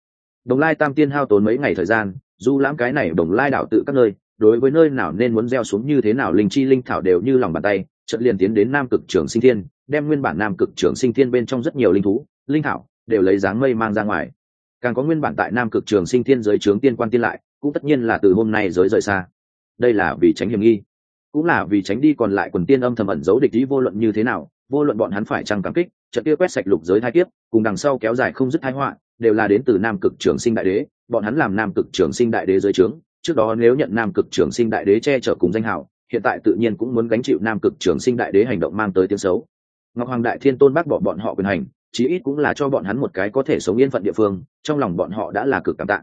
Đồng lai tam tiên hao tốn mấy ngày thời gian du lãm cái này đồng lai đảo tự các nơi, đối với nơi nào nên muốn gieo xuống như thế nào linh chi linh thảo đều như lòng bàn tay trận liền tiến đến nam cực trường sinh thiên, đem nguyên bản nam cực trường sinh thiên bên trong rất nhiều linh thú, linh thảo đều lấy dáng mây mang ra ngoài. Càng có nguyên bản tại nam cực trường sinh thiên giới trướng tiên quan tiên lại cũng tất nhiên là từ hôm nay giới rời xa. Đây là vì tránh hiểm nghi, cũng là vì tránh đi còn lại quần tiên âm thầm ẩn giấu địch ý vô luận như thế nào, vô luận bọn hắn phải chăng cảm kích, trận kia quét sạch lục giới thai kiếp, cùng đằng sau kéo dài không dứt thái họa, đều là đến từ nam cực trường sinh đại đế, bọn hắn làm nam cực trường sinh đại đế dưới trướng, trước đó nếu nhận nam cực trường sinh đại đế che chở cùng danh hào, hiện tại tự nhiên cũng muốn gánh chịu nam cực trường sinh đại đế hành động mang tới tiếng xấu. Ngọc hoàng đại thiên tôn bác bỏ bọn họ quyền hành, chí ít cũng là cho bọn hắn một cái có thể sống yên phận địa phương, trong lòng bọn họ đã là cực cảm tạ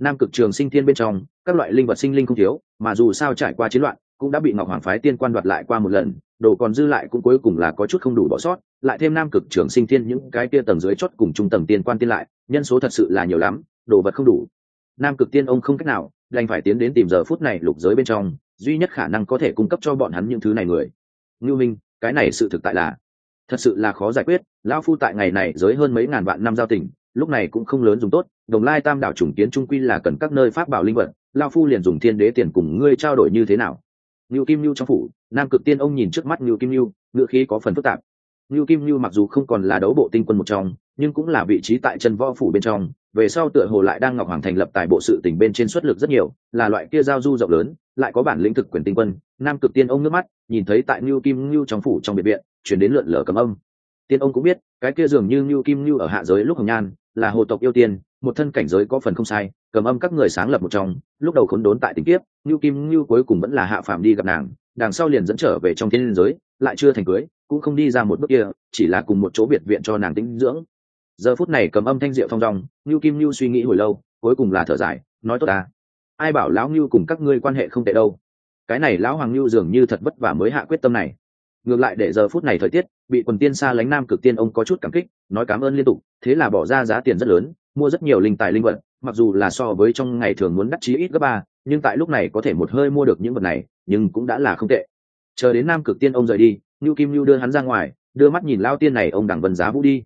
nam cực trường sinh thiên bên trong, các loại linh vật sinh linh không thiếu, mà dù sao trải qua chiến loạn, cũng đã bị ngọc hoàng phái tiên quan đoạt lại qua một lần, đồ còn dư lại cũng cuối cùng là có chút không đủ bỏ sót, lại thêm nam cực trường sinh thiên những cái kia tầng dưới chót cùng trung tầng tiên quan tiên lại, nhân số thật sự là nhiều lắm, đồ vật không đủ. Nam cực tiên ông không cách nào, đành phải tiến đến tìm giờ phút này lục giới bên trong, duy nhất khả năng có thể cung cấp cho bọn hắn những thứ này người. Ngưu minh, cái này sự thực tại là, thật sự là khó giải quyết, lão phu tại ngày này giới hơn mấy ngàn vạn năm giao tình, lúc này cũng không lớn dùng tốt đồng lai tam đảo trùng kiến trung quy là cần các nơi pháp bảo linh vật, lao phu liền dùng thiên đế tiền cùng ngươi trao đổi như thế nào? Ngưu kim ngưu trong phủ, nam cực tiên ông nhìn trước mắt ngưu kim ngưu ngựa khí có phần phức tạp. Ngưu kim ngưu mặc dù không còn là đấu bộ tinh quân một trong, nhưng cũng là vị trí tại chân võ phủ bên trong, về sau tựa hồ lại đang ngọc hoàng thành lập tại bộ sự tỉnh bên trên xuất lực rất nhiều, là loại kia giao du rộng lớn, lại có bản lĩnh thực quyền tinh quân. Nam cực tiên ông nước mắt, nhìn thấy tại ngưu kim ngưu trong phủ trong biệt viện, chuyển đến lượn lở cầm âm. Tiên ông cũng biết, cái kia dường như ngưu kim ngưu ở hạ giới lúc hồng nhan, là hồ tộc yêu tiên một thân cảnh giới có phần không sai, cầm âm các người sáng lập một trong, lúc đầu khốn đốn tại tình kiếp như kim như cuối cùng vẫn là hạ phàm đi gặp nàng, đằng sau liền dẫn trở về trong thiên giới, lại chưa thành cưới, cũng không đi ra một bước kia, chỉ là cùng một chỗ biệt viện cho nàng tĩnh dưỡng. Giờ phút này cầm âm thanh diệu phong rong như kim như suy nghĩ hồi lâu, cuối cùng là thở dài, nói tốt ta. Ai bảo lão như cùng các ngươi quan hệ không tệ đâu. Cái này lão hoàng như dường như thật vất vả mới hạ quyết tâm này. Ngược lại để giờ phút này thời tiết, bị quần tiên xa lánh nam cực tiên ông có chút cảm kích, nói cảm ơn liên tục, thế là bỏ ra giá tiền rất lớn mua rất nhiều linh tài linh vật, mặc dù là so với trong ngày thường muốn đắt chí ít gấp ba, nhưng tại lúc này có thể một hơi mua được những vật này, nhưng cũng đã là không tệ. Chờ đến nam cực tiên ông rời đi ngưu kim ngưu đưa hắn ra ngoài, đưa mắt nhìn lao tiên này, ông đằng vân giá vũ đi.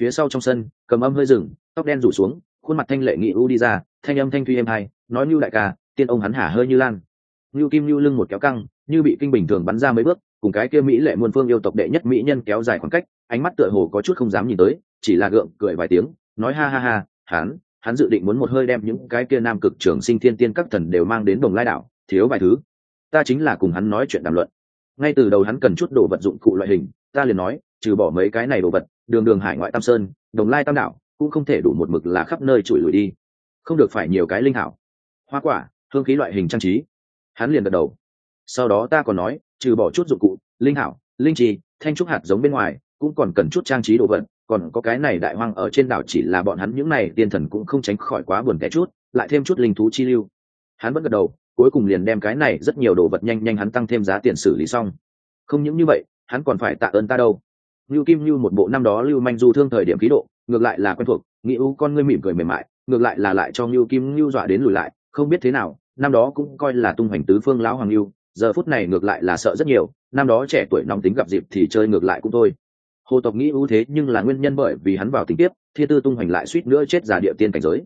Phía sau trong sân, cầm âm hơi rừng tóc đen rủ xuống, khuôn mặt thanh lệ nghị u đi ra, thanh âm thanh thuy êm hai nói ngưu đại ca, tiên ông hắn hả hơi như lan. Ngưu kim ngưu lưng một kéo căng, như bị kinh bình thường bắn ra mấy bước, cùng cái kia mỹ lệ muôn phương yêu tộc đệ nhất mỹ nhân kéo dài khoảng cách, ánh mắt tựa hồ có chút không dám nhìn tới, chỉ là gượng cười vài tiếng nói ha ha ha, hắn hắn dự định muốn một hơi đem những cái kia nam cực trường sinh thiên tiên các thần đều mang đến đồng lai đảo, thiếu vài thứ. Ta chính là cùng hắn nói chuyện đàm luận. Ngay từ đầu hắn cần chút đồ vật dụng cụ loại hình, ta liền nói, trừ bỏ mấy cái này đồ vật, đường đường hải ngoại tam sơn, đồng lai tam đảo, cũng không thể đủ một mực là khắp nơi trụi lùi đi. Không được phải nhiều cái linh hảo. Hoa quả, hương khí loại hình trang trí. Hắn liền gật đầu. Sau đó ta còn nói, trừ bỏ chút dụng cụ, linh hảo, linh trì, thanh trúc hạt giống bên ngoài, cũng còn cần chút trang trí đồ vật còn có cái này đại hoang ở trên đảo chỉ là bọn hắn những này tiên thần cũng không tránh khỏi quá buồn kẻ chút, lại thêm chút linh thú chi lưu. Hắn vẫn gật đầu, cuối cùng liền đem cái này rất nhiều đồ vật nhanh nhanh hắn tăng thêm giá tiền xử lý xong. Không những như vậy, hắn còn phải tạ ơn ta đâu. Lưu kim lưu một bộ năm đó lưu manh du thương thời điểm khí độ, ngược lại là quen thuộc, nghĩ u con ngươi mỉm cười mềm mại, ngược lại là lại cho lưu kim lưu dọa đến lùi lại, không biết thế nào, năm đó cũng coi là tung hoành tứ phương lão hoàng lưu giờ phút này ngược lại là sợ rất nhiều, năm đó trẻ tuổi nóng tính gặp dịp thì chơi ngược lại cũng thôi hồ tộc nghĩ ưu thế nhưng là nguyên nhân bởi vì hắn vào tình tiếp thiên tư tung hoành lại suýt nữa chết giả địa tiên cảnh giới.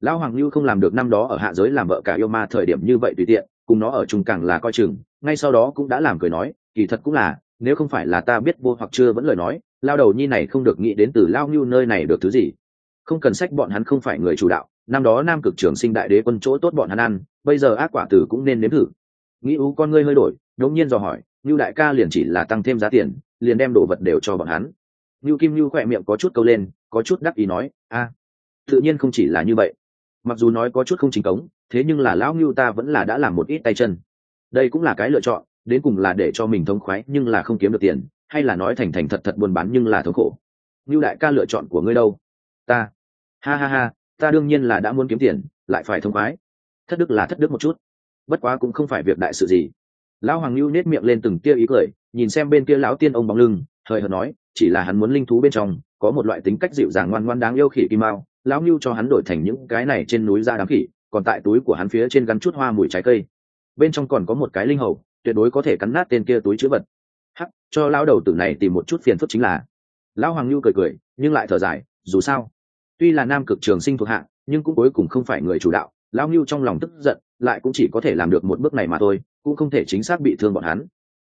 Lão hoàng lưu không làm được năm đó ở hạ giới làm vợ cả yêu ma thời điểm như vậy tùy tiện, cùng nó ở chung càng là coi chừng, ngay sau đó cũng đã làm cười nói, kỳ thật cũng là, nếu không phải là ta biết vô hoặc chưa vẫn lời nói lao đầu nhi này không được nghĩ đến từ lao lưu nơi này được thứ gì. Không cần sách bọn hắn không phải người chủ đạo, năm đó nam cực trường sinh đại đế quân chỗ tốt bọn hắn ăn, bây giờ ác quả tử cũng nên nếm thử. Nghĩ ú con ngươi hơi đổi, đống nhiên dò hỏi như đại ca liền chỉ là tăng thêm giá tiền liền đem đồ vật đều cho bọn hắn. Như kim như khỏe miệng có chút câu lên, có chút đắc ý nói, a, tự nhiên không chỉ là như vậy. Mặc dù nói có chút không chính cống, thế nhưng là lão ngưu ta vẫn là đã làm một ít tay chân. Đây cũng là cái lựa chọn, đến cùng là để cho mình thống khoái nhưng là không kiếm được tiền, hay là nói thành thành thật thật buôn bán nhưng là thống khổ. Ngưu đại ca lựa chọn của ngươi đâu? Ta. Ha ha ha, ta đương nhiên là đã muốn kiếm tiền, lại phải thống khoái. Thất đức là thất đức một chút. Bất quá cũng không phải việc đại sự gì lão hoàng lưu nết miệng lên từng tia ý cười, nhìn xem bên kia lão tiên ông bóng lưng, hời hợt nói, chỉ là hắn muốn linh thú bên trong, có một loại tính cách dịu dàng ngoan ngoan đáng yêu khỉ kim mao, lão lưu cho hắn đổi thành những cái này trên núi ra đám khỉ, còn tại túi của hắn phía trên gắn chút hoa mùi trái cây. Bên trong còn có một cái linh hầu, tuyệt đối có thể cắn nát tên kia túi chữ vật. Hắc, cho lão đầu tử này tìm một chút phiền phức chính là. Lão hoàng lưu cười cười, nhưng lại thở dài, dù sao, tuy là nam cực trường sinh thuộc hạ, nhưng cũng cuối cùng không phải người chủ đạo, lão Lưu trong lòng tức giận, lại cũng chỉ có thể làm được một bước này mà thôi cũng không thể chính xác bị thương bọn hắn.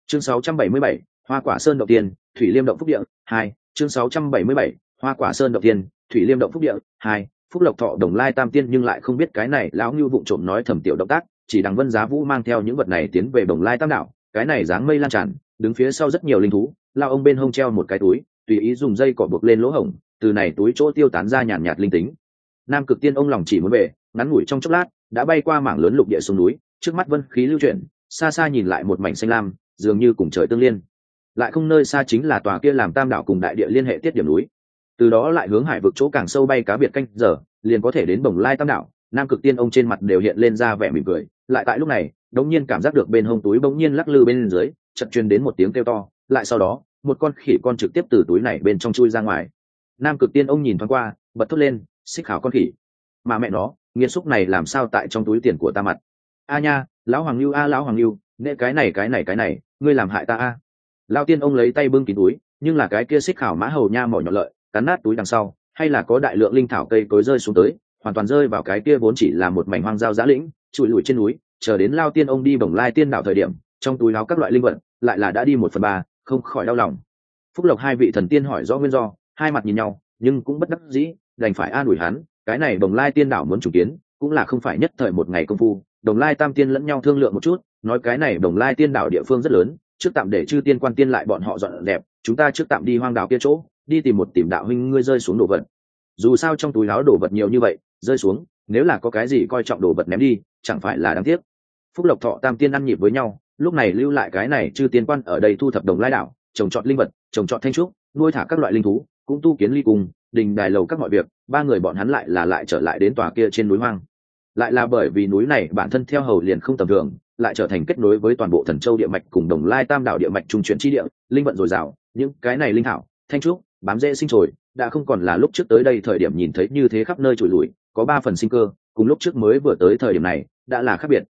Chương 677, hoa quả sơn động tiên thủy liêm động phúc địa hai. Chương 677, hoa quả sơn động tiên thủy liêm động phúc địa hai. Phúc lộc thọ đồng lai tam tiên nhưng lại không biết cái này lão ngưu vụng trộm nói thầm tiểu động tác chỉ đằng vân giá vũ mang theo những vật này tiến về đồng lai tam đảo. Cái này dáng mây lan tràn đứng phía sau rất nhiều linh thú lao ông bên hông treo một cái túi tùy ý dùng dây cỏ buộc lên lỗ hổng từ này túi chỗ tiêu tán ra nhàn nhạt, nhạt linh tính. Nam cực tiên ông lòng chỉ muốn về ngắn ngủi trong chốc lát đã bay qua mảng lớn lục địa xuống núi trước mắt vân khí lưu chuyển xa xa nhìn lại một mảnh xanh lam, dường như cùng trời tương liên. Lại không nơi xa chính là tòa kia làm tam đảo cùng đại địa liên hệ tiết điểm núi. Từ đó lại hướng hải vực chỗ càng sâu bay cá biệt canh giờ, liền có thể đến bồng lai tam đảo. Nam cực tiên ông trên mặt đều hiện lên ra vẻ mỉm cười. Lại tại lúc này, đống nhiên cảm giác được bên hông túi bỗng nhiên lắc lư bên dưới chật truyền đến một tiếng kêu to. Lại sau đó, một con khỉ con trực tiếp từ túi này bên trong chui ra ngoài. Nam cực tiên ông nhìn thoáng qua, bật thốt lên, xích khảo con khỉ. Mà mẹ nó, nghiên xúc này làm sao tại trong túi tiền của ta mặt? A nha, lão hoàng lưu a, lão hoàng lưu, nệ cái này cái này cái này, ngươi làm hại ta a. Lao tiên ông lấy tay bưng kín túi, nhưng là cái kia xích khảo mã hầu nha mỏ nhọn lợi, cắn nát túi đằng sau, hay là có đại lượng linh thảo cây cối rơi xuống tới, hoàn toàn rơi vào cái kia vốn chỉ là một mảnh hoang giao giã lĩnh, trụi lùi trên núi, chờ đến lao tiên ông đi bồng lai tiên đạo thời điểm, trong túi láo các loại linh vật, lại là đã đi một phần ba, không khỏi đau lòng. Phúc lộc hai vị thần tiên hỏi rõ nguyên do, hai mặt nhìn nhau, nhưng cũng bất đắc dĩ, đành phải an ủi hắn, cái này bồng lai tiên đảo muốn chủ kiến cũng là không phải nhất thời một ngày công phu, đồng lai tam tiên lẫn nhau thương lượng một chút, nói cái này đồng lai tiên đảo địa phương rất lớn, trước tạm để chư tiên quan tiên lại bọn họ dọn đẹp chúng ta trước tạm đi hoang đảo kia chỗ, đi tìm một tìm đạo huynh ngươi rơi xuống đồ vật. Dù sao trong túi áo đồ vật nhiều như vậy, rơi xuống, nếu là có cái gì coi trọng đồ vật ném đi, chẳng phải là đáng tiếc. Phúc lộc thọ tam tiên ăn nhịp với nhau, lúc này lưu lại cái này chư tiên quan ở đây thu thập đồng lai đảo, trồng trọt linh vật, trồng trọt thanh trúc, nuôi thả các loại linh thú, cũng tu kiến ly cung, đình đài lầu các mọi việc, ba người bọn hắn lại là lại trở lại đến tòa kia trên núi hoang lại là bởi vì núi này bản thân theo hầu liền không tầm thường, lại trở thành kết nối với toàn bộ thần châu địa mạch cùng đồng lai tam đảo địa mạch trung chuyển chi địa, linh vận dồi dào, những cái này linh thảo, thanh trúc, bám dễ sinh trồi, đã không còn là lúc trước tới đây thời điểm nhìn thấy như thế khắp nơi trụi lùi, có ba phần sinh cơ, cùng lúc trước mới vừa tới thời điểm này, đã là khác biệt.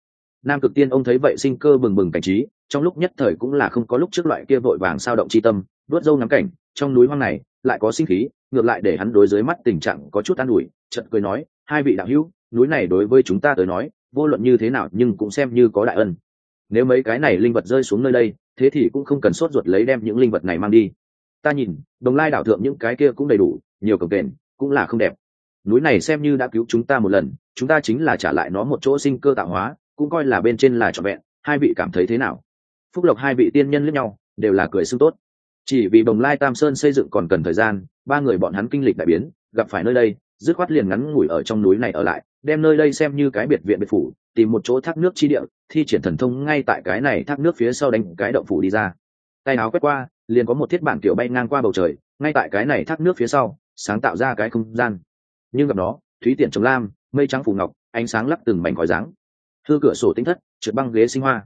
Nam cực tiên ông thấy vậy sinh cơ bừng bừng cảnh trí, trong lúc nhất thời cũng là không có lúc trước loại kia vội vàng sao động chi tâm đuốt dâu ngắm cảnh, trong núi hoang này, lại có sinh khí, ngược lại để hắn đối dưới mắt tình trạng có chút an ủi, chợt cười nói, hai vị đạo hữu núi này đối với chúng ta tới nói, vô luận như thế nào nhưng cũng xem như có đại ân. Nếu mấy cái này linh vật rơi xuống nơi đây, thế thì cũng không cần sốt ruột lấy đem những linh vật này mang đi. Ta nhìn, đồng lai đảo thượng những cái kia cũng đầy đủ, nhiều cổng kềnh cũng là không đẹp. Núi này xem như đã cứu chúng ta một lần, chúng ta chính là trả lại nó một chỗ sinh cơ tạo hóa, cũng coi là bên trên là trọn vẹn, hai vị cảm thấy thế nào? Phúc lộc hai vị tiên nhân lẫn nhau, đều là cười xưng tốt. Chỉ vì đồng lai tam sơn xây dựng còn cần thời gian, ba người bọn hắn kinh lịch đại biến, gặp phải nơi đây, dứt khoát liền ngắn ngủi ở trong núi này ở lại đem nơi đây xem như cái biệt viện biệt phủ, tìm một chỗ thác nước chi địa, thi triển thần thông ngay tại cái này thác nước phía sau đánh cái động phủ đi ra. Tay áo quét qua, liền có một thiết bản kiểu bay ngang qua bầu trời, ngay tại cái này thác nước phía sau, sáng tạo ra cái không gian. Nhưng gặp nó thúy tiện trồng lam, mây trắng phủ ngọc, ánh sáng lắp từng mảnh gói dáng thư cửa sổ tinh thất, trượt băng ghế sinh hoa.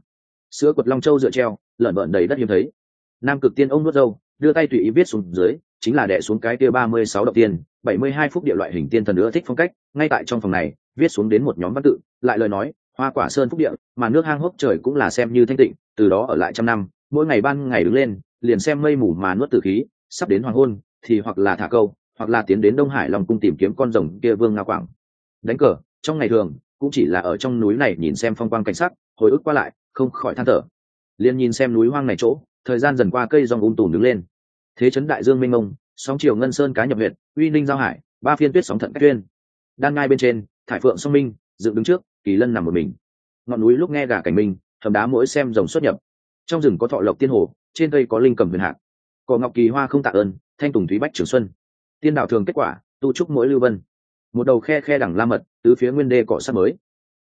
Sữa quật long châu dựa treo lợn vợn đầy đất hiếm thấy. Nam cực tiên ông nuốt dâu đưa tay tùy ý viết xuống dưới, chính là đẻ xuống cái kia ba mươi sáu đầu tiên, bảy mươi hai phút địa loại hình tiên thần nữa thích phong cách, ngay tại trong phòng này viết xuống đến một nhóm văn tự, lại lời nói, hoa quả sơn phúc địa, mà nước hang hốc trời cũng là xem như thanh tịnh, từ đó ở lại trăm năm, mỗi ngày ban ngày đứng lên, liền xem mây mù mà nuốt tử khí, sắp đến hoàng hôn, thì hoặc là thả câu, hoặc là tiến đến đông hải lòng cung tìm kiếm con rồng kia vương nga quảng. Đánh cờ, trong ngày thường, cũng chỉ là ở trong núi này nhìn xem phong quang cảnh sắc, hồi ức qua lại, không khỏi than thở. Liền nhìn xem núi hoang này chỗ, thời gian dần qua cây dòng ung um tùm đứng lên. Thế trấn đại dương minh mông, sóng chiều ngân sơn cá nhập huyện uy ninh giao hải, ba phiên tuyết sóng thận cách tuyên. Đan ngai bên trên thải phượng song minh, dựng đứng trước, kỳ lân nằm một mình. Ngọn núi lúc nghe gà cảnh minh hầm đá mỗi xem rồng xuất nhập. Trong rừng có thọ lộc tiên hồ, trên cây có linh cầm huyền hạc. Cỏ ngọc kỳ hoa không tạ ơn, thanh tùng thúy bách trường xuân. Tiên đạo thường kết quả, tu trúc mỗi lưu vân. Một đầu khe khe đẳng la mật, tứ phía nguyên đê cỏ sắt mới.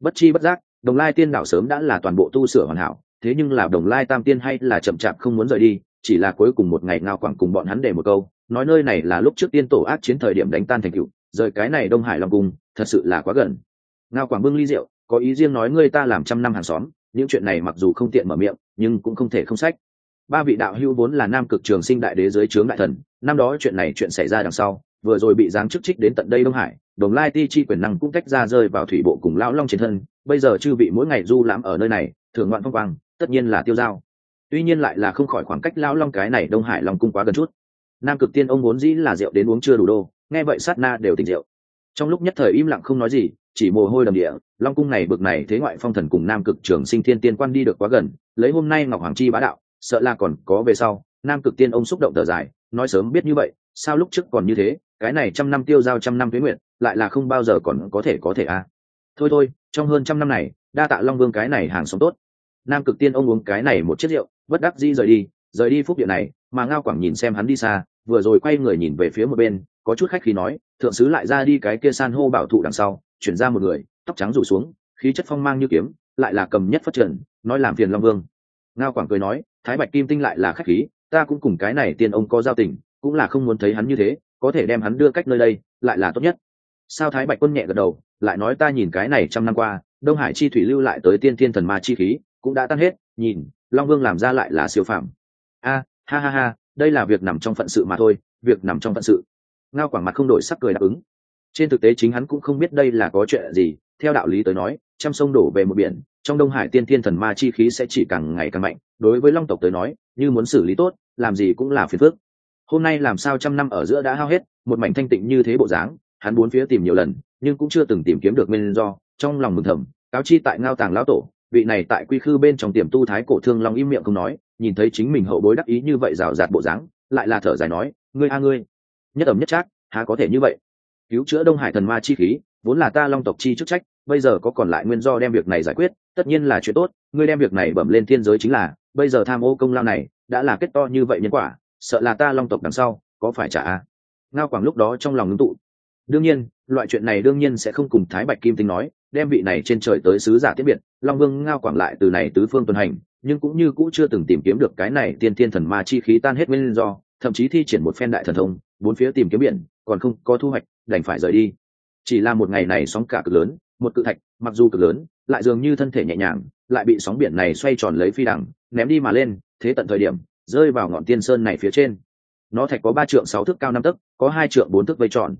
Bất chi bất giác, đồng lai tiên đạo sớm đã là toàn bộ tu sửa hoàn hảo, thế nhưng là đồng lai tam tiên hay là chậm chạp không muốn rời đi, chỉ là cuối cùng một ngày ngao quảng cùng bọn hắn để một câu, nói nơi này là lúc trước tiên tổ ác chiến thời điểm đánh tan thành cựu, rời cái này đông hải long cung thật sự là quá gần. Ngao quảng bưng ly rượu, có ý riêng nói ngươi ta làm trăm năm hàng xóm, những chuyện này mặc dù không tiện mở miệng, nhưng cũng không thể không sách. Ba vị đạo hữu vốn là nam cực trường sinh đại đế dưới trướng đại thần, năm đó chuyện này chuyện xảy ra đằng sau, vừa rồi bị giáng chức trích đến tận đây đông hải, đồng lai ti chi quyền năng cũng tách ra rơi vào thủy bộ cùng lão long trên thân, bây giờ chư vị mỗi ngày du lãm ở nơi này thường ngoạn phong quang, tất nhiên là tiêu dao. Tuy nhiên lại là không khỏi khoảng cách lão long cái này đông hải long cung quá gần chút. Nam cực tiên ông vốn dĩ là rượu đến uống chưa đủ đô, nghe vậy sát na đều tỉnh rượu trong lúc nhất thời im lặng không nói gì, chỉ mồ hôi đầm địa, long cung này bực này thế ngoại phong thần cùng nam cực trường sinh thiên tiên quan đi được quá gần, lấy hôm nay ngọc hoàng chi bá đạo, sợ là còn có về sau, nam cực tiên ông xúc động thở dài, nói sớm biết như vậy, sao lúc trước còn như thế, cái này trăm năm tiêu giao trăm năm tuế nguyện lại là không bao giờ còn có thể có thể a à. thôi thôi, trong hơn trăm năm này, đa tạ long vương cái này hàng sống tốt nam cực tiên ông uống cái này một chiếc rượu, bất đắc di rời đi rời đi phúc điện này, mà ngao quảng nhìn xem hắn đi xa, vừa rồi quay người nhìn về phía một bên có chút khách khí nói, thượng sứ lại ra đi cái kia san hô bảo thụ đằng sau, chuyển ra một người, tóc trắng rủ xuống, khí chất phong mang như kiếm, lại là cầm nhất phát triển nói làm phiền long vương. Ngao quảng cười nói, thái bạch kim tinh lại là khách khí, ta cũng cùng cái này tiên ông có giao tình, cũng là không muốn thấy hắn như thế, có thể đem hắn đưa cách nơi đây, lại là tốt nhất. Sao thái bạch quân nhẹ gật đầu, lại nói, ta nhìn cái này trăm năm qua, đông hải chi thủy lưu lại tới tiên thiên thần ma chi khí, cũng đã tan hết, nhìn, long vương làm ra lại là siêu phạm a, ha ha ha, đây là việc nằm trong phận sự mà thôi, việc nằm trong phận sự ngao quảng mặt không đổi sắc cười đáp ứng. Trên thực tế chính hắn cũng không biết đây là có chuyện gì, theo đạo lý tới nói, trăm sông đổ về một biển, trong đông hải tiên thiên thần ma chi khí sẽ chỉ càng ngày càng mạnh, đối với long tộc tới nói, như muốn xử lý tốt, làm gì cũng là phiền phức. Hôm nay làm sao trăm năm ở giữa đã hao hết, một mảnh thanh tịnh như thế bộ dáng, hắn bốn phía tìm nhiều lần, nhưng cũng chưa từng tìm kiếm được nguyên do, trong lòng mừng thầm, cáo chi tại ngao tàng lão tổ, vị này tại quy khư bên trong tiềm tu thái cổ thương long im miệng không nói, nhìn thấy chính mình hậu bối đắc ý như vậy rào rạt bộ dáng, lại là thở dài nói, ngươi a ngươi nhất ẩm nhất trác, há có thể như vậy? Cứu chữa đông hải thần ma chi khí, vốn là ta long tộc chi chức trách, bây giờ có còn lại nguyên do đem việc này giải quyết, tất nhiên là chuyện tốt, ngươi đem việc này bẩm lên thiên giới chính là, bây giờ tham ô công lao này, đã là kết to như vậy nhân quả, sợ là ta long tộc đằng sau, có phải trả? A ngao quảng lúc đó trong lòng ngưng tụ. Đương nhiên, loại chuyện này đương nhiên sẽ không cùng thái bạch kim Tinh nói, đem vị này trên trời tới sứ giả tiết biệt, long vương ngao quảng lại từ này tứ phương tuần hành, nhưng cũng như cũ chưa từng tìm kiếm được cái này tiên thiên thần ma chi khí tan hết nguyên do, thậm chí thi triển một phen đại thần thông bốn phía tìm kiếm biển còn không có thu hoạch đành phải rời đi. Chỉ là một ngày này sóng cả cực lớn một cự thạch mặc dù cực lớn lại dường như thân thể nhẹ nhàng lại bị sóng biển này xoay tròn lấy phi đằng, ném đi mà lên thế tận thời điểm rơi vào ngọn tiên sơn này phía trên. Nó thạch có ba trượng sáu thước cao năm tấc có hai trượng bốn thước vây tròn.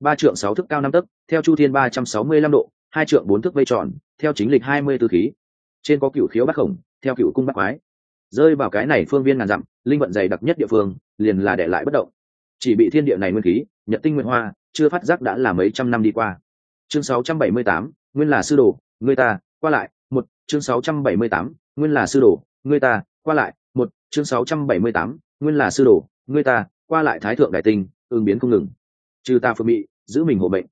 Ba trượng sáu thước cao năm tấc theo chu thiên ba trăm sáu mươi lăm độ hai trượng bốn thước vây tròn theo chính lịch hai mươi tư khí. Trên có cựu khiếu bắc khổng theo cựu cung bắc quái. Rơi vào cái này phương viên ngàn dặm linh vận dày đặc nhất địa phương liền là để lại bất động chỉ bị thiên địa này nguyên khí nhận tinh nguyện hoa chưa phát giác đã là mấy trăm năm đi qua. Chương 678, nguyên là sư đồ người ta qua lại một chương 678, nguyên là sư đồ người ta qua lại một chương 678, nguyên là sư đồ người ta qua lại thái thượng đại tinh ương biến không ngừng. Trừ ta phương bị giữ mình hộ bệnh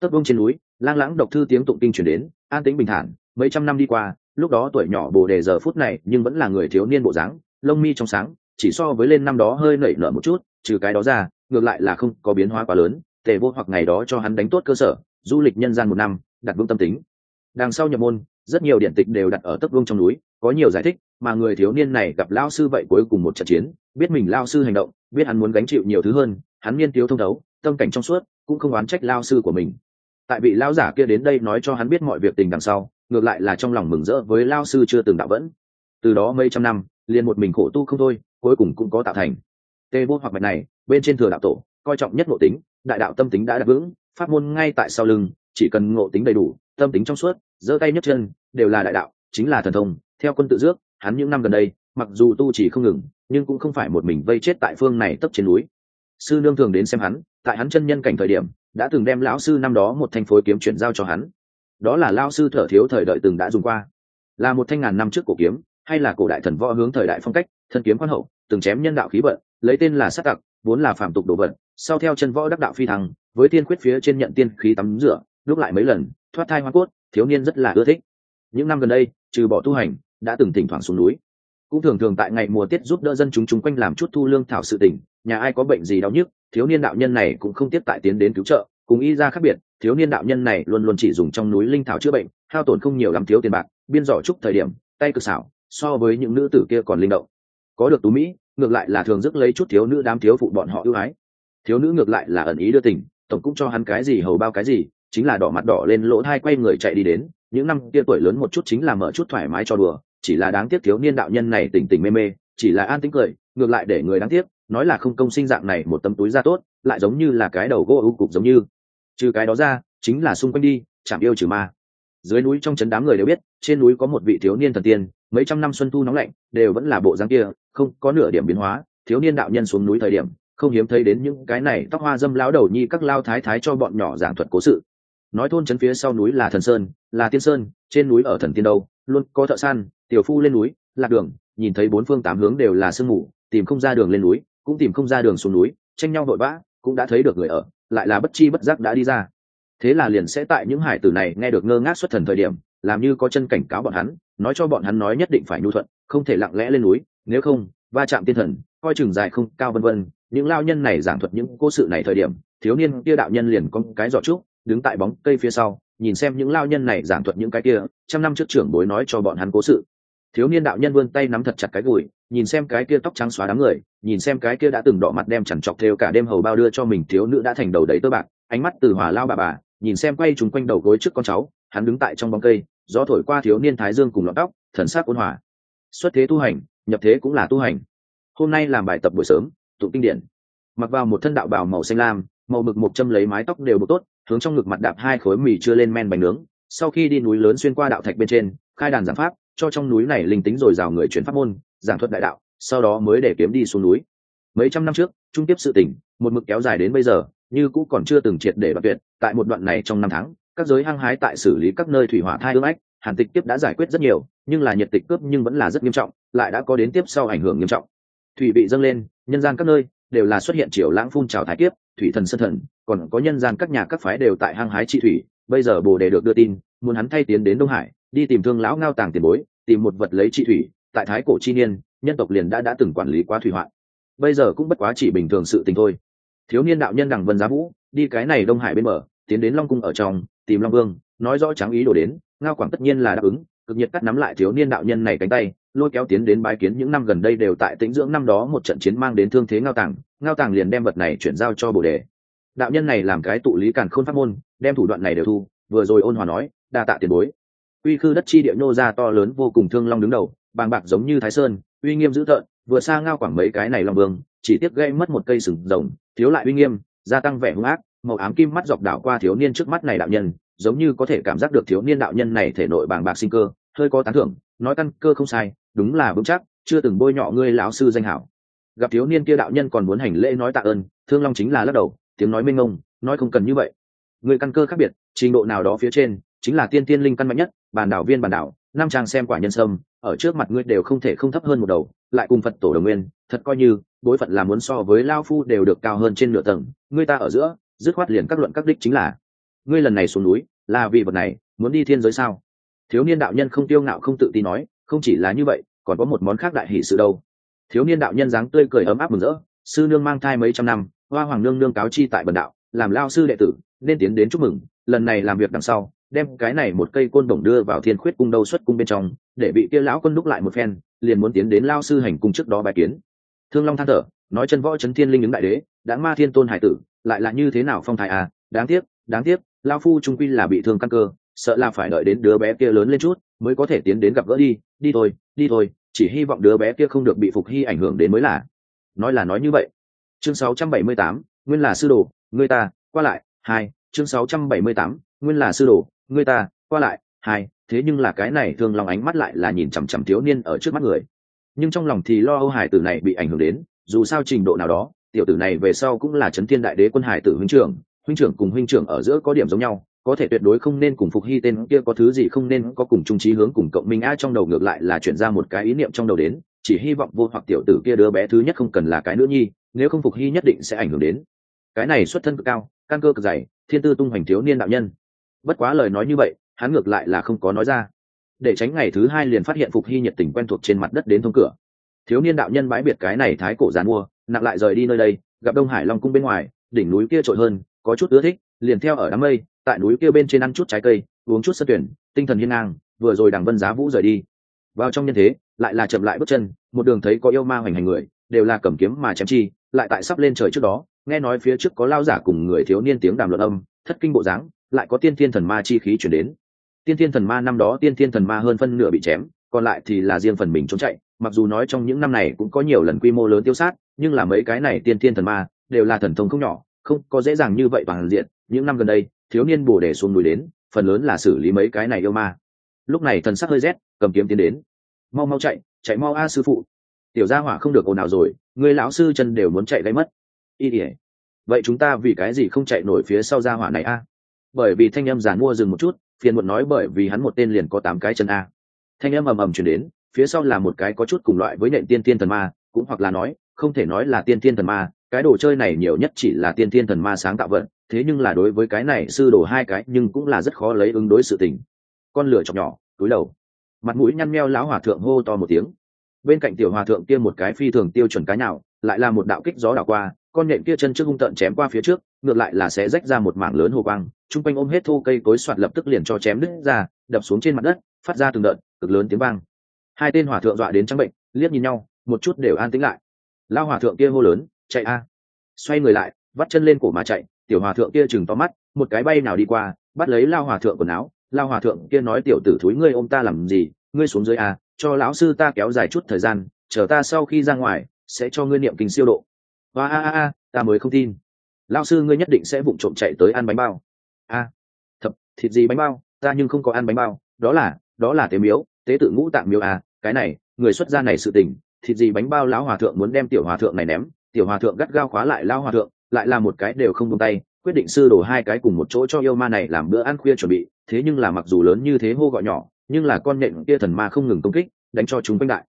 tất vông trên núi lang lãng độc thư tiếng tụng kinh chuyển đến an tĩnh bình thản mấy trăm năm đi qua lúc đó tuổi nhỏ bồ đề giờ phút này nhưng vẫn là người thiếu niên bộ dáng lông mi trong sáng chỉ so với lên năm đó hơi nảy nở một chút trừ cái đó ra ngược lại là không có biến hóa quá lớn, tề vô hoặc ngày đó cho hắn đánh tốt cơ sở, du lịch nhân gian một năm, đặt vững tâm tính. Đằng sau nhập môn, rất nhiều điện tịch đều đặt ở tấc vương trong núi, có nhiều giải thích, mà người thiếu niên này gặp lao sư vậy cuối cùng một trận chiến, biết mình lao sư hành động, biết hắn muốn gánh chịu nhiều thứ hơn, hắn niên thiếu thông đấu tâm cảnh trong suốt, cũng không oán trách lao sư của mình. Tại vị lao giả kia đến đây nói cho hắn biết mọi việc tình đằng sau, ngược lại là trong lòng mừng rỡ với lao sư chưa từng đạo vẫn. Từ đó mấy trăm năm, liền một mình khổ tu không thôi, cuối cùng cũng có tạo thành. Tê vô hoặc mạch này bên trên thừa đạo tổ, coi trọng nhất ngộ tính, đại đạo tâm tính đã đặt vững, pháp môn ngay tại sau lưng, chỉ cần ngộ tính đầy đủ, tâm tính trong suốt, giơ tay nhấc chân, đều là đại đạo, chính là thần thông, theo quân tự dước, hắn những năm gần đây, mặc dù tu chỉ không ngừng, nhưng cũng không phải một mình vây chết tại phương này tấp trên núi. Sư nương thường đến xem hắn, tại hắn chân nhân cảnh thời điểm, đã từng đem lão sư năm đó một thanh phối kiếm chuyển giao cho hắn. Đó là lao sư thở thiếu thời đợi từng đã dùng qua. Là một thanh ngàn năm trước cổ kiếm, hay là cổ đại thần võ hướng thời đại phong cách, thân kiếm quan hậu, từng chém nhân đạo khí vận, lấy tên là sát tặc vốn là phạm tục đồ vật, sau theo chân võ đắc đạo phi thăng, với tiên quyết phía trên nhận tiên khí tắm rửa, lúc lại mấy lần, thoát thai hoa cốt, thiếu niên rất là ưa thích. Những năm gần đây, trừ bỏ tu hành, đã từng thỉnh thoảng xuống núi. Cũng thường thường tại ngày mùa tiết giúp đỡ dân chúng chúng quanh làm chút thu lương thảo sự tỉnh nhà ai có bệnh gì đau nhức, thiếu niên đạo nhân này cũng không tiếp tại tiến đến cứu trợ, cùng y ra khác biệt, thiếu niên đạo nhân này luôn luôn chỉ dùng trong núi linh thảo chữa bệnh, hao tổn không nhiều lắm thiếu tiền bạc, biên giỏ chúc thời điểm, tay cực xảo, so với những nữ tử kia còn linh động. Có được tú mỹ ngược lại là thường dứt lấy chút thiếu nữ đám thiếu phụ bọn họ ưu ái. Thiếu nữ ngược lại là ẩn ý đưa tình, tổng cũng cho hắn cái gì hầu bao cái gì, chính là đỏ mặt đỏ lên lỗ thai quay người chạy đi đến. Những năm kia tuổi lớn một chút chính là mở chút thoải mái cho đùa, chỉ là đáng tiếc thiếu niên đạo nhân này tỉnh tỉnh mê mê, chỉ là an tính cười, ngược lại để người đáng tiếc, nói là không công sinh dạng này một tấm túi ra tốt, lại giống như là cái đầu gỗ ưu cục giống như. Trừ cái đó ra, chính là xung quanh đi chạm yêu trừ ma. Dưới núi trong trấn đám người đều biết, trên núi có một vị thiếu niên thần tiên mấy trăm năm xuân thu nóng lạnh, đều vẫn là bộ dáng kia, không có nửa điểm biến hóa, thiếu niên đạo nhân xuống núi thời điểm, không hiếm thấy đến những cái này tóc hoa dâm lão đầu nhi các lao thái thái cho bọn nhỏ giảng thuật cố sự. Nói thôn trấn phía sau núi là thần sơn, là tiên sơn, trên núi ở thần tiên đâu, luôn có thợ săn, tiểu phu lên núi, lạc đường, nhìn thấy bốn phương tám hướng đều là sương mù, tìm không ra đường lên núi, cũng tìm không ra đường xuống núi, tranh nhau vội vã, cũng đã thấy được người ở, lại là bất chi bất giác đã đi ra. Thế là liền sẽ tại những hải tử này nghe được ngơ ngác xuất thần thời điểm làm như có chân cảnh cáo bọn hắn, nói cho bọn hắn nói nhất định phải nhu thuận, không thể lặng lẽ lên núi, nếu không, va chạm tiên thần, coi chừng dài không, cao vân vân, những lao nhân này giảng thuật những cố sự này thời điểm, thiếu niên kia đạo nhân liền có cái giỏ trúc, đứng tại bóng cây phía sau, nhìn xem những lao nhân này giảng thuật những cái kia, trăm năm trước trưởng bối nói cho bọn hắn cố sự. Thiếu niên đạo nhân vươn tay nắm thật chặt cái gùi, nhìn xem cái kia tóc trắng xóa đám người, nhìn xem cái kia đã từng đỏ mặt đem chẳng chọc theo cả đêm hầu bao đưa cho mình thiếu nữ đã thành đầu đầy tơ bạc, ánh mắt từ hòa lao bà bà, nhìn xem quay chúng quanh đầu gối trước con cháu hắn đứng tại trong bóng cây, gió thổi qua thiếu niên thái dương cùng lọt tóc, thần sắc ôn hòa. Xuất thế tu hành, nhập thế cũng là tu hành. Hôm nay làm bài tập buổi sớm, tụng kinh điển. Mặc vào một thân đạo bào màu xanh lam, màu mực một châm lấy mái tóc đều buộc tốt, hướng trong ngực mặt đạp hai khối mì chưa lên men bánh nướng. Sau khi đi núi lớn xuyên qua đạo thạch bên trên, khai đàn giảng pháp, cho trong núi này linh tính rồi rào người chuyển pháp môn, giảng thuật đại đạo, sau đó mới để kiếm đi xuống núi. Mấy trăm năm trước, trung tiếp sự tỉnh, một mực kéo dài đến bây giờ, như cũng còn chưa từng triệt để đoạn tuyệt, tại một đoạn này trong năm tháng các giới hăng hái tại xử lý các nơi thủy hỏa thai ương ách, hàn tịch tiếp đã giải quyết rất nhiều, nhưng là nhiệt tịch cướp nhưng vẫn là rất nghiêm trọng, lại đã có đến tiếp sau ảnh hưởng nghiêm trọng. Thủy bị dâng lên, nhân gian các nơi đều là xuất hiện triều lãng phun trào thái kiếp, thủy thần sân thần, còn có nhân gian các nhà các phái đều tại hăng hái trị thủy, bây giờ bồ đề được đưa tin, muốn hắn thay tiến đến đông hải, đi tìm thương lão ngao tàng tiền bối, tìm một vật lấy trị thủy, tại thái cổ chi niên, nhân tộc liền đã đã từng quản lý quá thủy hoạn. Bây giờ cũng bất quá chỉ bình thường sự tình thôi. Thiếu niên đạo nhân đằng vân giá vũ, đi cái này đông hải bên bờ tiến đến long cung ở trong, tìm long vương, nói rõ tráng ý đồ đến, ngao quảng tất nhiên là đáp ứng, cực nhiệt cắt nắm lại thiếu niên đạo nhân này cánh tay, lôi kéo tiến đến bái kiến những năm gần đây đều tại tĩnh dưỡng năm đó một trận chiến mang đến thương thế ngao tàng ngao tàng liền đem vật này chuyển giao cho bồ đề. Đạo nhân này làm cái tụ lý càn khôn pháp môn, đem thủ đoạn này đều thu, vừa rồi ôn hòa nói, đa tạ tiền bối. Uy khư đất chi địa nô ra to lớn vô cùng thương long đứng đầu, bàng bạc giống như thái sơn, uy nghiêm dữ tợn vừa xa ngao quảng mấy cái này long vương, chỉ tiếc gây mất một cây sừng rồng, thiếu lại uy nghiêm, gia tăng vẻ hung ác màu ám kim mắt dọc đảo qua thiếu niên trước mắt này đạo nhân, giống như có thể cảm giác được thiếu niên đạo nhân này thể nội bàng bạc sinh cơ, hơi có tán thưởng, nói căn cơ không sai, đúng là vững chắc, chưa từng bôi nhọ ngươi lão sư danh hảo. Gặp thiếu niên kia đạo nhân còn muốn hành lễ nói tạ ơn, thương long chính là lắc đầu, tiếng nói minh ngông nói không cần như vậy. Người căn cơ khác biệt, trình độ nào đó phía trên, chính là tiên tiên linh căn mạnh nhất bản đảo viên bản đảo nam trang xem quả nhân sâm, ở trước mặt ngươi đều không thể không thấp hơn một đầu, lại cùng phật tổ đồng nguyên, thật coi như, bối phận là muốn so với lao phu đều được cao hơn trên nửa tầng, ngươi ta ở giữa dứt khoát liền các luận các đích chính là, ngươi lần này xuống núi, là vì vật này, muốn đi thiên giới sao? Thiếu niên đạo nhân không tiêu ngạo không tự tin nói, không chỉ là như vậy, còn có một món khác đại hỷ sự đâu. Thiếu niên đạo nhân dáng tươi cười ấm áp mừng rỡ, sư nương mang thai mấy trăm năm, hoa hoàng nương nương cáo chi tại bần đạo, làm lao sư đệ tử, nên tiến đến chúc mừng, lần này làm việc đằng sau, đem cái này một cây côn đồng đưa vào thiên khuyết cung đâu xuất cung bên trong, để bị kia lão quân đúc lại một phen, liền muốn tiến đến lao sư hành cung trước đó bài kiến. Thương long than thở, nói chân võ chấn thiên linh ứng đại đế, đã ma thiên tôn hải tử lại là như thế nào phong thái à? Đáng tiếc đáng tiếc lao phu trung quy là bị thương căn cơ sợ là phải đợi đến đứa bé kia lớn lên chút mới có thể tiến đến gặp gỡ đi. Đi thôi đi thôi chỉ hy vọng đứa bé kia không được bị phục hy ảnh hưởng đến mới là. Nói là nói như vậy. Chương 678, nguyên là sư đồ người ta qua lại hai chương 678, nguyên là sư đồ người ta qua lại hai thế nhưng là cái này thường lòng ánh mắt lại là nhìn chằm chằm thiếu niên ở trước mắt người. Nhưng trong lòng thì lo âu hải tử này bị ảnh hưởng đến dù sao trình độ nào đó tiểu tử này về sau cũng là trấn thiên đại đế quân hải tử huynh trưởng huynh trưởng cùng huynh trưởng ở giữa có điểm giống nhau, có thể tuyệt đối không nên cùng phục hy tên kia có thứ gì không nên có cùng trung trí hướng cùng cộng minh a trong đầu ngược lại là chuyển ra một cái ý niệm trong đầu đến, chỉ hy vọng vô hoặc tiểu tử kia đứa bé thứ nhất không cần là cái nữ nhi, nếu không phục hy nhất định sẽ ảnh hưởng đến. Cái này xuất thân cực cao, căn cơ cực dày, thiên tư tung hoành thiếu niên đạo nhân. Bất quá lời nói như vậy, hắn ngược lại là không có nói ra. Để tránh ngày thứ hai liền phát hiện phục hy nhiệt tình quen thuộc trên mặt đất đến thông cửa. Thiếu niên đạo nhân bãi biệt cái này thái cổ giàn mua nặng lại rời đi nơi đây, gặp đông hải long cung bên ngoài, đỉnh núi kia trội hơn, có chút ưa thích, liền theo ở đám mây, tại núi kia bên trên ăn chút trái cây, uống chút sơ tuyển, tinh thần hiên ngang, vừa rồi đằng vân giá vũ rời đi. Vào trong nhân thế, lại là chậm lại bước chân, một đường thấy có yêu ma hoành hành người, đều là cầm kiếm mà chém chi, lại tại sắp lên trời trước đó, nghe nói phía trước có lao giả cùng người thiếu niên tiếng đàm luận âm, thất kinh bộ dáng, lại có tiên thiên thần ma chi khí chuyển đến. Tiên thiên thần ma năm đó tiên thiên thần ma hơn phân nửa bị chém, còn lại thì là riêng phần mình trốn chạy mặc dù nói trong những năm này cũng có nhiều lần quy mô lớn tiêu sát, nhưng là mấy cái này tiên thiên thần ma đều là thần thông không nhỏ, không có dễ dàng như vậy toàn diện. Những năm gần đây, thiếu niên bồ đề xuống núi đến, phần lớn là xử lý mấy cái này yêu ma. Lúc này thần sắc hơi rét, cầm kiếm tiến đến. Mau mau chạy chạy mau a, sư phụ. Tiểu gia hỏa không được ồn nào rồi, người lão sư chân đều muốn chạy gây mất. Y ỉa vậy chúng ta vì cái gì không chạy nổi phía sau gia hỏa này a? Bởi vì thanh âm giàn mua dừng một chút, phiền muộn nói bởi vì hắn một tên liền có tám cái chân a. Thanh âm ầm ầm chuyển đến phía sau là một cái có chút cùng loại với nện tiên tiên thần ma, cũng hoặc là nói, không thể nói là tiên tiên thần ma, cái đồ chơi này nhiều nhất chỉ là tiên tiên thần ma sáng tạo vận thế nhưng là đối với cái này sư đồ hai cái nhưng cũng là rất khó lấy ứng đối sự tình. Con lửa chọc nhỏ, túi đầu. Mặt mũi nhăn meo lão hòa thượng hô to một tiếng. Bên cạnh tiểu hòa thượng kia một cái phi thường tiêu chuẩn cái nào lại là một đạo kích gió đảo qua, con nhện kia chân trước hung tợn chém qua phía trước, ngược lại là sẽ rách ra một mảng lớn hồ quang, chung quanh ôm hết thô cây cối soạt lập tức liền cho chém đứt ra, đập xuống trên mặt đất, phát ra từng đợt cực lớn tiếng vang hai tên hòa thượng dọa đến trắng bệnh, liếc nhìn nhau, một chút đều an tĩnh lại. Lao hòa thượng kia hô lớn, chạy a! Xoay người lại, vắt chân lên cổ mà chạy, tiểu hòa thượng kia chừng to mắt, một cái bay nào đi qua, bắt lấy lao hòa thượng quần áo. Lao hòa thượng kia nói, tiểu tử thúi ngươi ôm ta làm gì? Ngươi xuống dưới a, cho lão sư ta kéo dài chút thời gian, chờ ta sau khi ra ngoài, sẽ cho ngươi niệm kinh siêu độ. Và a a a, ta mới không tin. Lao sư ngươi nhất định sẽ vụng trộm chạy tới ăn bánh bao. A thập thịt gì bánh bao? Ta nhưng không có ăn bánh bao, đó là đó là tế miếu, tế tự ngũ tạng miếu à cái này, người xuất gia này sự tình, thịt gì bánh bao lão hòa thượng muốn đem tiểu hòa thượng này ném, tiểu hòa thượng gắt gao khóa lại lao hòa thượng, lại là một cái đều không buông tay, quyết định sư đổ hai cái cùng một chỗ cho yêu ma này làm bữa ăn khuya chuẩn bị, thế nhưng là mặc dù lớn như thế hô gọi nhỏ, nhưng là con nện kia thần ma không ngừng công kích, đánh cho chúng quanh đại.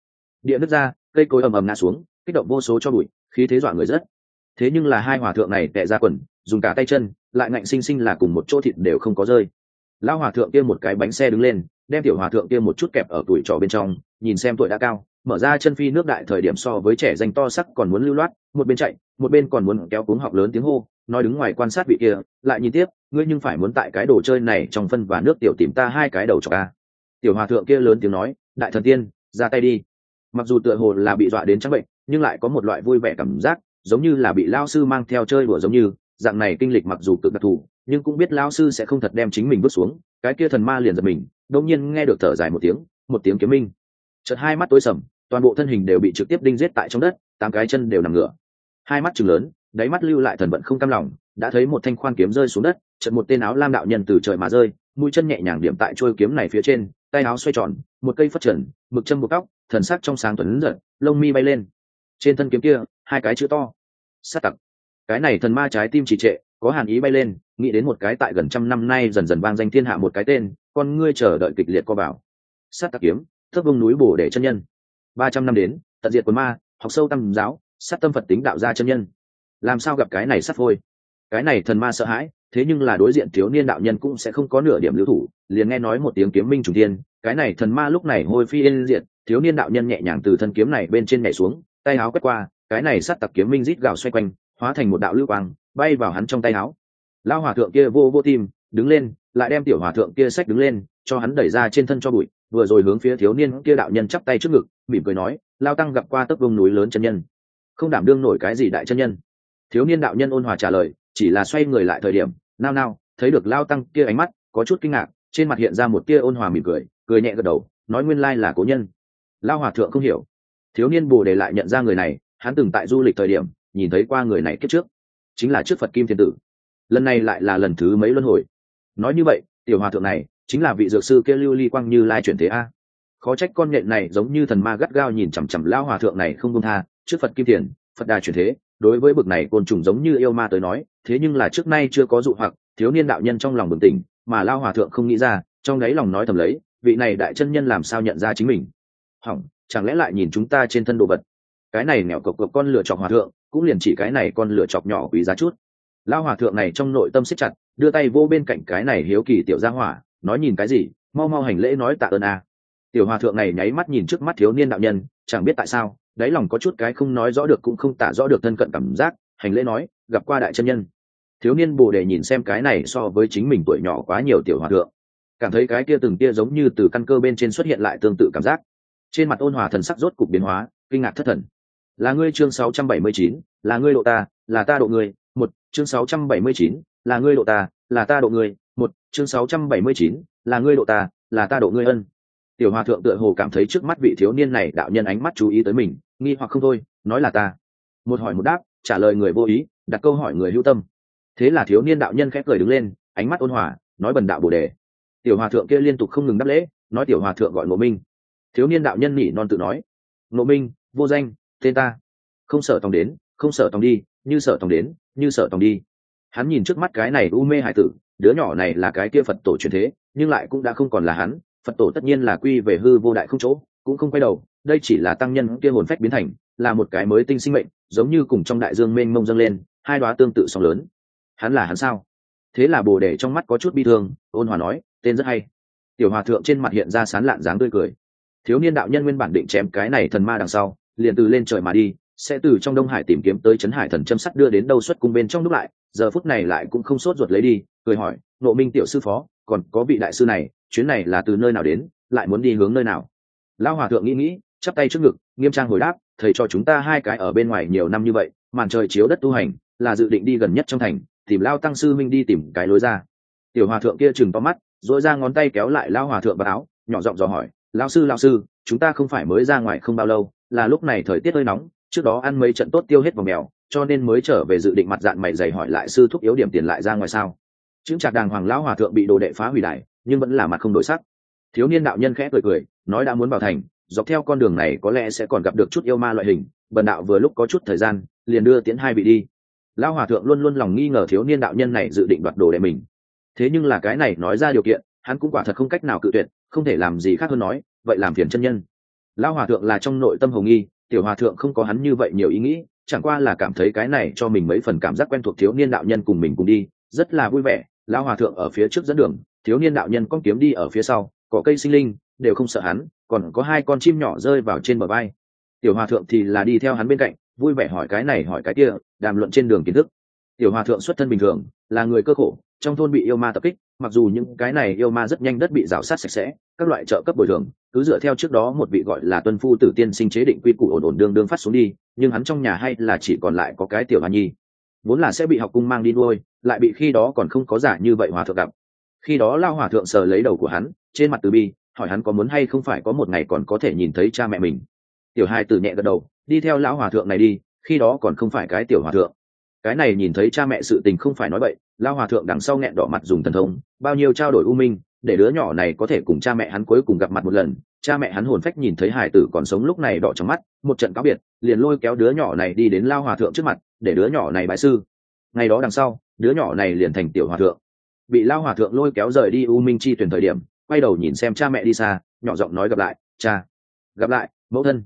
Địa nứt ra, cây cối ầm ầm ngã xuống, kích động vô số cho bụi, khí thế dọa người rất. Thế nhưng là hai hòa thượng này tệ ra quần, dùng cả tay chân, lại ngạnh sinh sinh là cùng một chỗ thịt đều không có rơi. Lão hòa thượng kia một cái bánh xe đứng lên đem tiểu hòa thượng kia một chút kẹp ở tuổi trò bên trong, nhìn xem tuổi đã cao, mở ra chân phi nước đại thời điểm so với trẻ danh to sắc còn muốn lưu loát, một bên chạy, một bên còn muốn kéo cuống học lớn tiếng hô, nói đứng ngoài quan sát vị kia, lại nhìn tiếp, ngươi nhưng phải muốn tại cái đồ chơi này trong phân và nước tiểu tìm ta hai cái đầu cho ca tiểu hòa thượng kia lớn tiếng nói, đại thần tiên, ra tay đi. Mặc dù tựa hồ là bị dọa đến trắng bệnh, nhưng lại có một loại vui vẻ cảm giác, giống như là bị lao sư mang theo chơi đùa giống như, dạng này kinh lịch mặc dù cực đặc thù, nhưng cũng biết lao sư sẽ không thật đem chính mình bước xuống, cái kia thần ma liền giật mình đông nhiên nghe được thở dài một tiếng một tiếng kiếm minh. Chợt hai mắt tối sầm, toàn bộ thân hình đều bị trực tiếp đinh giết tại trong đất, tám cái chân đều nằm ngửa. Hai mắt chừng lớn, đáy mắt lưu lại thần vận không cam lòng, đã thấy một thanh khoan kiếm rơi xuống đất, chợt một tên áo lam đạo nhân từ trời mà rơi, mũi chân nhẹ nhàng điểm tại trôi kiếm này phía trên, tay áo xoay tròn, một cây phất trần, mực chân một góc thần sắc trong sáng tuấn giật, lông mi bay lên. Trên thân kiếm kia, hai cái chữ to. Sát tặc. Cái này thần ma trái tim trì trệ có hàn ý bay lên, nghĩ đến một cái tại gần trăm năm nay dần dần vang danh thiên hạ một cái tên, con ngươi chờ đợi kịch liệt co bảo sát tạc kiếm thất vông núi bổ để chân nhân. Ba trăm năm đến, tận diệt quần ma, học sâu tâm giáo, sát tâm phật tính đạo gia chân nhân. Làm sao gặp cái này sắt phôi? Cái này thần ma sợ hãi, thế nhưng là đối diện thiếu niên đạo nhân cũng sẽ không có nửa điểm lưu thủ, liền nghe nói một tiếng kiếm minh trùng tiên cái này thần ma lúc này hôi phi yên diện thiếu niên đạo nhân nhẹ nhàng từ thân kiếm này bên trên nhảy xuống, tay áo quét qua, cái này sát tặc kiếm minh rít gào xoay quanh hóa thành một đạo lưu quang, bay vào hắn trong tay áo. Lao hòa thượng kia vô vô tim, đứng lên, lại đem tiểu hòa thượng kia sách đứng lên, cho hắn đẩy ra trên thân cho bụi, vừa rồi hướng phía thiếu niên kia đạo nhân chắp tay trước ngực, mỉm cười nói, lao tăng gặp qua tấc vông núi lớn chân nhân. Không đảm đương nổi cái gì đại chân nhân. Thiếu niên đạo nhân ôn hòa trả lời, chỉ là xoay người lại thời điểm, nao nao, thấy được lao tăng kia ánh mắt, có chút kinh ngạc, trên mặt hiện ra một tia ôn hòa mỉm cười cười nhẹ gật đầu, nói nguyên lai là cố nhân. Lao hòa thượng không hiểu. Thiếu niên bồ đề lại nhận ra người này, hắn từng tại du lịch thời điểm nhìn thấy qua người này kết trước, chính là trước phật kim thiên tử. Lần này lại là lần thứ mấy luân hồi? Nói như vậy, tiểu hòa thượng này chính là vị dược sư kia lưu ly quang như lai chuyển thế a. Khó trách con nhện này giống như thần ma gắt gao nhìn chằm chằm lao hòa thượng này không công tha, trước phật kim thiền, phật đà chuyển thế, đối với bực này côn trùng giống như yêu ma tới nói, thế nhưng là trước nay chưa có dụ hoặc, thiếu niên đạo nhân trong lòng bừng tỉnh, mà lao hòa thượng không nghĩ ra, trong đáy lòng nói thầm lấy, vị này đại chân nhân làm sao nhận ra chính mình? Hỏng, chẳng lẽ lại nhìn chúng ta trên thân đồ vật? Cái này nghèo cộc cộc con lựa chọn hòa thượng cũng liền chỉ cái này con lửa chọc nhỏ quý giá chút. Lao hòa thượng này trong nội tâm siết chặt, đưa tay vô bên cạnh cái này hiếu kỳ tiểu gia hỏa, nói nhìn cái gì, mau mau hành lễ nói tạ ơn a. Tiểu hòa thượng này nháy mắt nhìn trước mắt thiếu niên đạo nhân, chẳng biết tại sao, đáy lòng có chút cái không nói rõ được cũng không tả rõ được thân cận cảm giác, hành lễ nói, gặp qua đại chân nhân. Thiếu niên bồ đề nhìn xem cái này so với chính mình tuổi nhỏ quá nhiều tiểu hòa thượng, cảm thấy cái kia từng kia giống như từ căn cơ bên trên xuất hiện lại tương tự cảm giác. Trên mặt ôn hòa thần sắc rốt cục biến hóa, kinh ngạc thất thần là ngươi chương 679, là ngươi độ ta là ta độ ngươi một chương 679, là ngươi độ ta là ta độ ngươi một chương 679, là ngươi độ ta là ta độ ngươi ân. Tiểu hòa thượng tựa hồ cảm thấy trước mắt vị thiếu niên này đạo nhân ánh mắt chú ý tới mình nghi hoặc không thôi nói là ta. Một hỏi một đáp trả lời người vô ý đặt câu hỏi người hữu tâm. Thế là thiếu niên đạo nhân khẽ cười đứng lên ánh mắt ôn hòa nói bần đạo bồ đề. Tiểu hòa thượng kia liên tục không ngừng đáp lễ nói tiểu hòa thượng gọi ngộ minh. Thiếu niên đạo nhân nhỉ non tự nói. Ngộ minh vô danh tên ta. Không sợ tòng đến, không sợ tòng đi, như sợ tòng đến, như sợ tòng đi. Hắn nhìn trước mắt cái này u mê hải tử, đứa nhỏ này là cái kia phật tổ truyền thế, nhưng lại cũng đã không còn là hắn, phật tổ tất nhiên là quy về hư vô đại không chỗ, cũng không quay đầu, đây chỉ là tăng nhân kia hồn phách biến thành, là một cái mới tinh sinh mệnh, giống như cùng trong đại dương mênh mông dâng lên, hai đoá tương tự sóng lớn. Hắn là hắn sao? Thế là bồ đề trong mắt có chút bi thương, ôn hòa nói, tên rất hay. Tiểu hòa thượng trên mặt hiện ra sán lạn dáng tươi cười. Thiếu niên đạo nhân nguyên bản định chém cái này thần ma đằng sau liền từ lên trời mà đi, sẽ từ trong đông hải tìm kiếm tới trấn hải thần châm sắt đưa đến đâu xuất cung bên trong lúc lại, giờ phút này lại cũng không sốt ruột lấy đi, cười hỏi nộ minh tiểu sư phó, còn có vị đại sư này, chuyến này là từ nơi nào đến, lại muốn đi hướng nơi nào? Lão hòa thượng nghĩ nghĩ, chắp tay trước ngực, nghiêm trang hồi đáp, thầy cho chúng ta hai cái ở bên ngoài nhiều năm như vậy, màn trời chiếu đất tu hành, là dự định đi gần nhất trong thành, tìm lao tăng sư minh đi tìm cái lối ra. Tiểu hòa thượng kia chừng to mắt dội ra ngón tay kéo lại lao hòa thượng vào áo, nhỏ giọng dò hỏi lao sư lao sư, chúng ta không phải mới ra ngoài không bao lâu là lúc này thời tiết hơi nóng, trước đó ăn mấy trận tốt tiêu hết vào mèo, cho nên mới trở về dự định mặt dạng mày dày hỏi lại sư thúc yếu điểm tiền lại ra ngoài sao. Chứng chặt đàng hoàng lão hòa thượng bị đồ đệ phá hủy đại, nhưng vẫn là mặt không đổi sắc. Thiếu niên đạo nhân khẽ cười cười, nói đã muốn vào thành, dọc theo con đường này có lẽ sẽ còn gặp được chút yêu ma loại hình, bần đạo vừa lúc có chút thời gian, liền đưa tiến hai vị đi. Lão hòa thượng luôn luôn lòng nghi ngờ thiếu niên đạo nhân này dự định đoạt đồ đệ mình. Thế nhưng là cái này nói ra điều kiện, hắn cũng quả thật không cách nào cự tuyệt, không thể làm gì khác hơn nói, vậy làm phiền chân nhân lão hòa thượng là trong nội tâm hồng nghi, tiểu hòa thượng không có hắn như vậy nhiều ý nghĩ, chẳng qua là cảm thấy cái này cho mình mấy phần cảm giác quen thuộc thiếu niên đạo nhân cùng mình cùng đi, rất là vui vẻ. Lão hòa thượng ở phía trước dẫn đường, thiếu niên đạo nhân con kiếm đi ở phía sau có cây sinh linh, đều không sợ hắn, còn có hai con chim nhỏ rơi vào trên bờ vai. Tiểu hòa thượng thì là đi theo hắn bên cạnh, vui vẻ hỏi cái này hỏi cái kia, đàm luận trên đường kiến thức. Tiểu hòa thượng xuất thân bình thường, là người cơ khổ, trong thôn bị yêu ma tập kích, mặc dù những cái này yêu ma rất nhanh đất bị rào sát sạch sẽ, các loại trợ cấp bồi thường cứ dựa theo trước đó một vị gọi là tuân phu tử tiên sinh chế định quy củ ổn ổn đương đương phát xuống đi, nhưng hắn trong nhà hay là chỉ còn lại có cái tiểu hoa nhi. Vốn là sẽ bị học cung mang đi nuôi, lại bị khi đó còn không có giả như vậy hòa thượng gặp. Khi đó lao hòa thượng sờ lấy đầu của hắn, trên mặt từ bi, hỏi hắn có muốn hay không phải có một ngày còn có thể nhìn thấy cha mẹ mình. Tiểu hai từ nhẹ gật đầu, đi theo lão hòa thượng này đi, khi đó còn không phải cái tiểu hòa thượng. Cái này nhìn thấy cha mẹ sự tình không phải nói vậy lao hòa thượng đằng sau nghẹn đỏ mặt dùng thần thông, bao nhiêu trao đổi u minh để đứa nhỏ này có thể cùng cha mẹ hắn cuối cùng gặp mặt một lần. Cha mẹ hắn hồn phách nhìn thấy hải tử còn sống lúc này đỏ trong mắt, một trận cáo biệt, liền lôi kéo đứa nhỏ này đi đến lao hòa thượng trước mặt, để đứa nhỏ này bãi sư. Ngày đó đằng sau, đứa nhỏ này liền thành tiểu hòa thượng. Bị lao hòa thượng lôi kéo rời đi u minh chi tuyển thời điểm, quay đầu nhìn xem cha mẹ đi xa, nhỏ giọng nói gặp lại, cha, gặp lại, mẫu thân.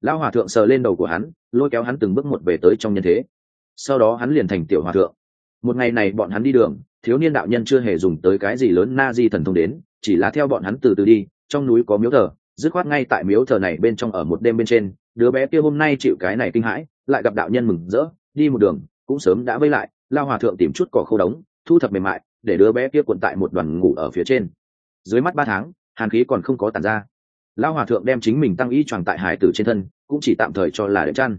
Lao hòa thượng sờ lên đầu của hắn, lôi kéo hắn từng bước một về tới trong nhân thế. Sau đó hắn liền thành tiểu hòa thượng. Một ngày này bọn hắn đi đường thiếu niên đạo nhân chưa hề dùng tới cái gì lớn na di thần thông đến, chỉ là theo bọn hắn từ từ đi, trong núi có miếu thờ, dứt khoát ngay tại miếu thờ này bên trong ở một đêm bên trên, đứa bé kia hôm nay chịu cái này kinh hãi, lại gặp đạo nhân mừng rỡ, đi một đường, cũng sớm đã vây lại, lao hòa thượng tìm chút cỏ khô đống, thu thập mềm mại, để đứa bé kia cuộn tại một đoàn ngủ ở phía trên. Dưới mắt ba tháng, hàn khí còn không có tàn ra. Lao hòa thượng đem chính mình tăng y tròn tại hải tử trên thân, cũng chỉ tạm thời cho là đệm chăn.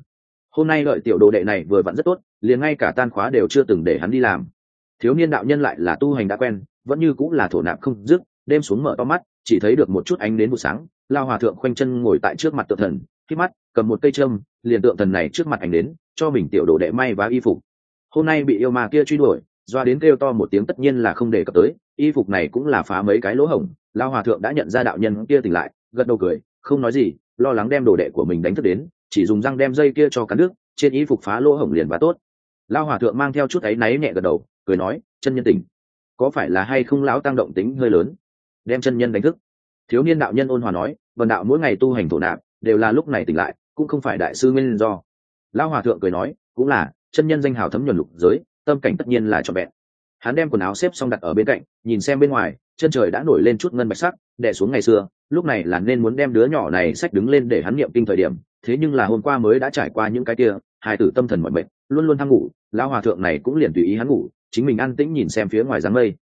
Hôm nay lợi tiểu đồ đệ này vừa vặn rất tốt, liền ngay cả tan khóa đều chưa từng để hắn đi làm thiếu niên đạo nhân lại là tu hành đã quen, vẫn như cũng là thổ nạp không dứt, đêm xuống mở to mắt, chỉ thấy được một chút ánh đến buổi sáng, lao hòa thượng khoanh chân ngồi tại trước mặt tượng thần khi mắt, cầm một cây trâm liền tượng thần này trước mặt ảnh đến, cho mình tiểu đồ đệ may và y phục. Hôm nay bị yêu ma kia truy đuổi, doa đến kêu to một tiếng tất nhiên là không đề cập tới, y phục này cũng là phá mấy cái lỗ hổng. Lao hòa thượng đã nhận ra đạo nhân kia tỉnh lại, gật đầu cười, không nói gì, lo lắng đem đồ đệ của mình đánh thức đến, chỉ dùng răng đem dây kia cho cắn nước trên y phục phá lỗ hổng liền và tốt. Lao hòa thượng mang theo chút áy náy nhẹ gật đầu cười nói, chân nhân tỉnh có phải là hay không lão tăng động tính hơi lớn? Đem chân nhân đánh thức. Thiếu niên đạo nhân ôn hòa nói, vần đạo mỗi ngày tu hành thổ nạp, đều là lúc này tỉnh lại, cũng không phải đại sư nguyên do. Lão hòa thượng cười nói, cũng là, chân nhân danh hào thấm nhuần lục giới, tâm cảnh tất nhiên là trọn vẹn. Hắn đem quần áo xếp xong đặt ở bên cạnh, nhìn xem bên ngoài, chân trời đã nổi lên chút ngân bạch sắc đẻ xuống ngày xưa, lúc này là nên muốn đem đứa nhỏ này sách đứng lên để hắn niệm kinh thời điểm, thế nhưng là hôm qua mới đã trải qua những cái kia, hai tử tâm thần mọi mệnh luôn luôn thăng ngủ, lão hòa thượng này cũng liền tùy ý hắn ngủ chính mình an tĩnh nhìn xem phía ngoài dáng mây.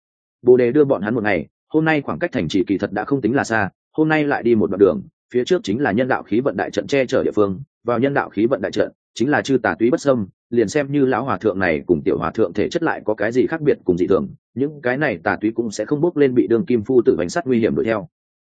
Bồ đề đưa bọn hắn một ngày, hôm nay khoảng cách thành trì kỳ thật đã không tính là xa, hôm nay lại đi một đoạn đường, phía trước chính là nhân đạo khí vận đại trận che chở địa phương, vào nhân đạo khí vận đại trận, chính là chư tà túy bất sâm liền xem như lão hòa thượng này cùng tiểu hòa thượng thể chất lại có cái gì khác biệt cùng dị thường, những cái này tà túy cũng sẽ không bước lên bị đường kim phu tử bánh sắt nguy hiểm đuổi theo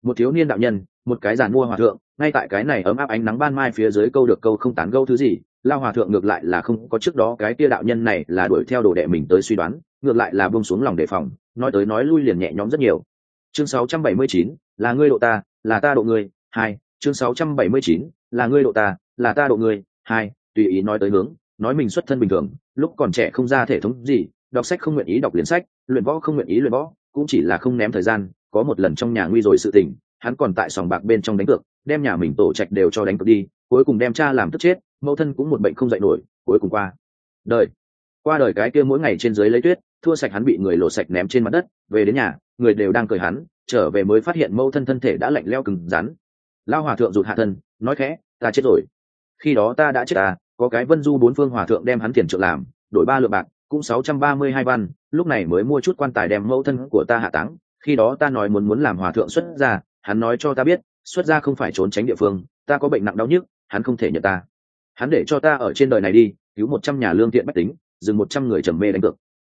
một thiếu niên đạo nhân một cái giàn mua hòa thượng ngay tại cái này ấm áp ánh nắng ban mai phía dưới câu được câu không tán gâu thứ gì lao hòa thượng ngược lại là không có trước đó cái tia đạo nhân này là đuổi theo đồ đệ mình tới suy đoán ngược lại là bông xuống lòng đề phòng nói tới nói lui liền nhẹ nhõm rất nhiều. Chương 679, là ngươi độ ta là ta độ ngươi hai chương 679, là ngươi độ ta là ta độ ngươi hai tùy ý nói tới hướng nói mình xuất thân bình thường lúc còn trẻ không ra thể thống gì đọc sách không nguyện ý đọc liền sách luyện võ không nguyện ý luyện võ cũng chỉ là không ném thời gian có một lần trong nhà nguy rồi sự tình, hắn còn tại sòng bạc bên trong đánh cược, đem nhà mình tổ trạch đều cho đánh cược đi, cuối cùng đem cha làm tức chết, mẫu thân cũng một bệnh không dạy nổi, cuối cùng qua. Đời. Qua đời cái kia mỗi ngày trên dưới lấy tuyết, thua sạch hắn bị người lộ sạch ném trên mặt đất, về đến nhà, người đều đang cười hắn, trở về mới phát hiện mẫu thân thân thể đã lạnh leo cứng rắn. Lao hòa thượng rụt hạ thân, nói khẽ, ta chết rồi. Khi đó ta đã chết à? có cái vân du bốn phương hòa thượng đem hắn tiền trợ làm, đổi ba lượng bạc, cũng sáu trăm ba mươi hai văn, lúc này mới mua chút quan tài đem mẫu thân của ta hạ táng khi đó ta nói muốn muốn làm hòa thượng xuất gia, hắn nói cho ta biết xuất gia không phải trốn tránh địa phương ta có bệnh nặng đau nhức hắn không thể nhận ta. Hắn để cho ta ở trên đời này đi cứu một trăm nhà lương thiện bách tính dừng một trăm người trầm mê đánh cược.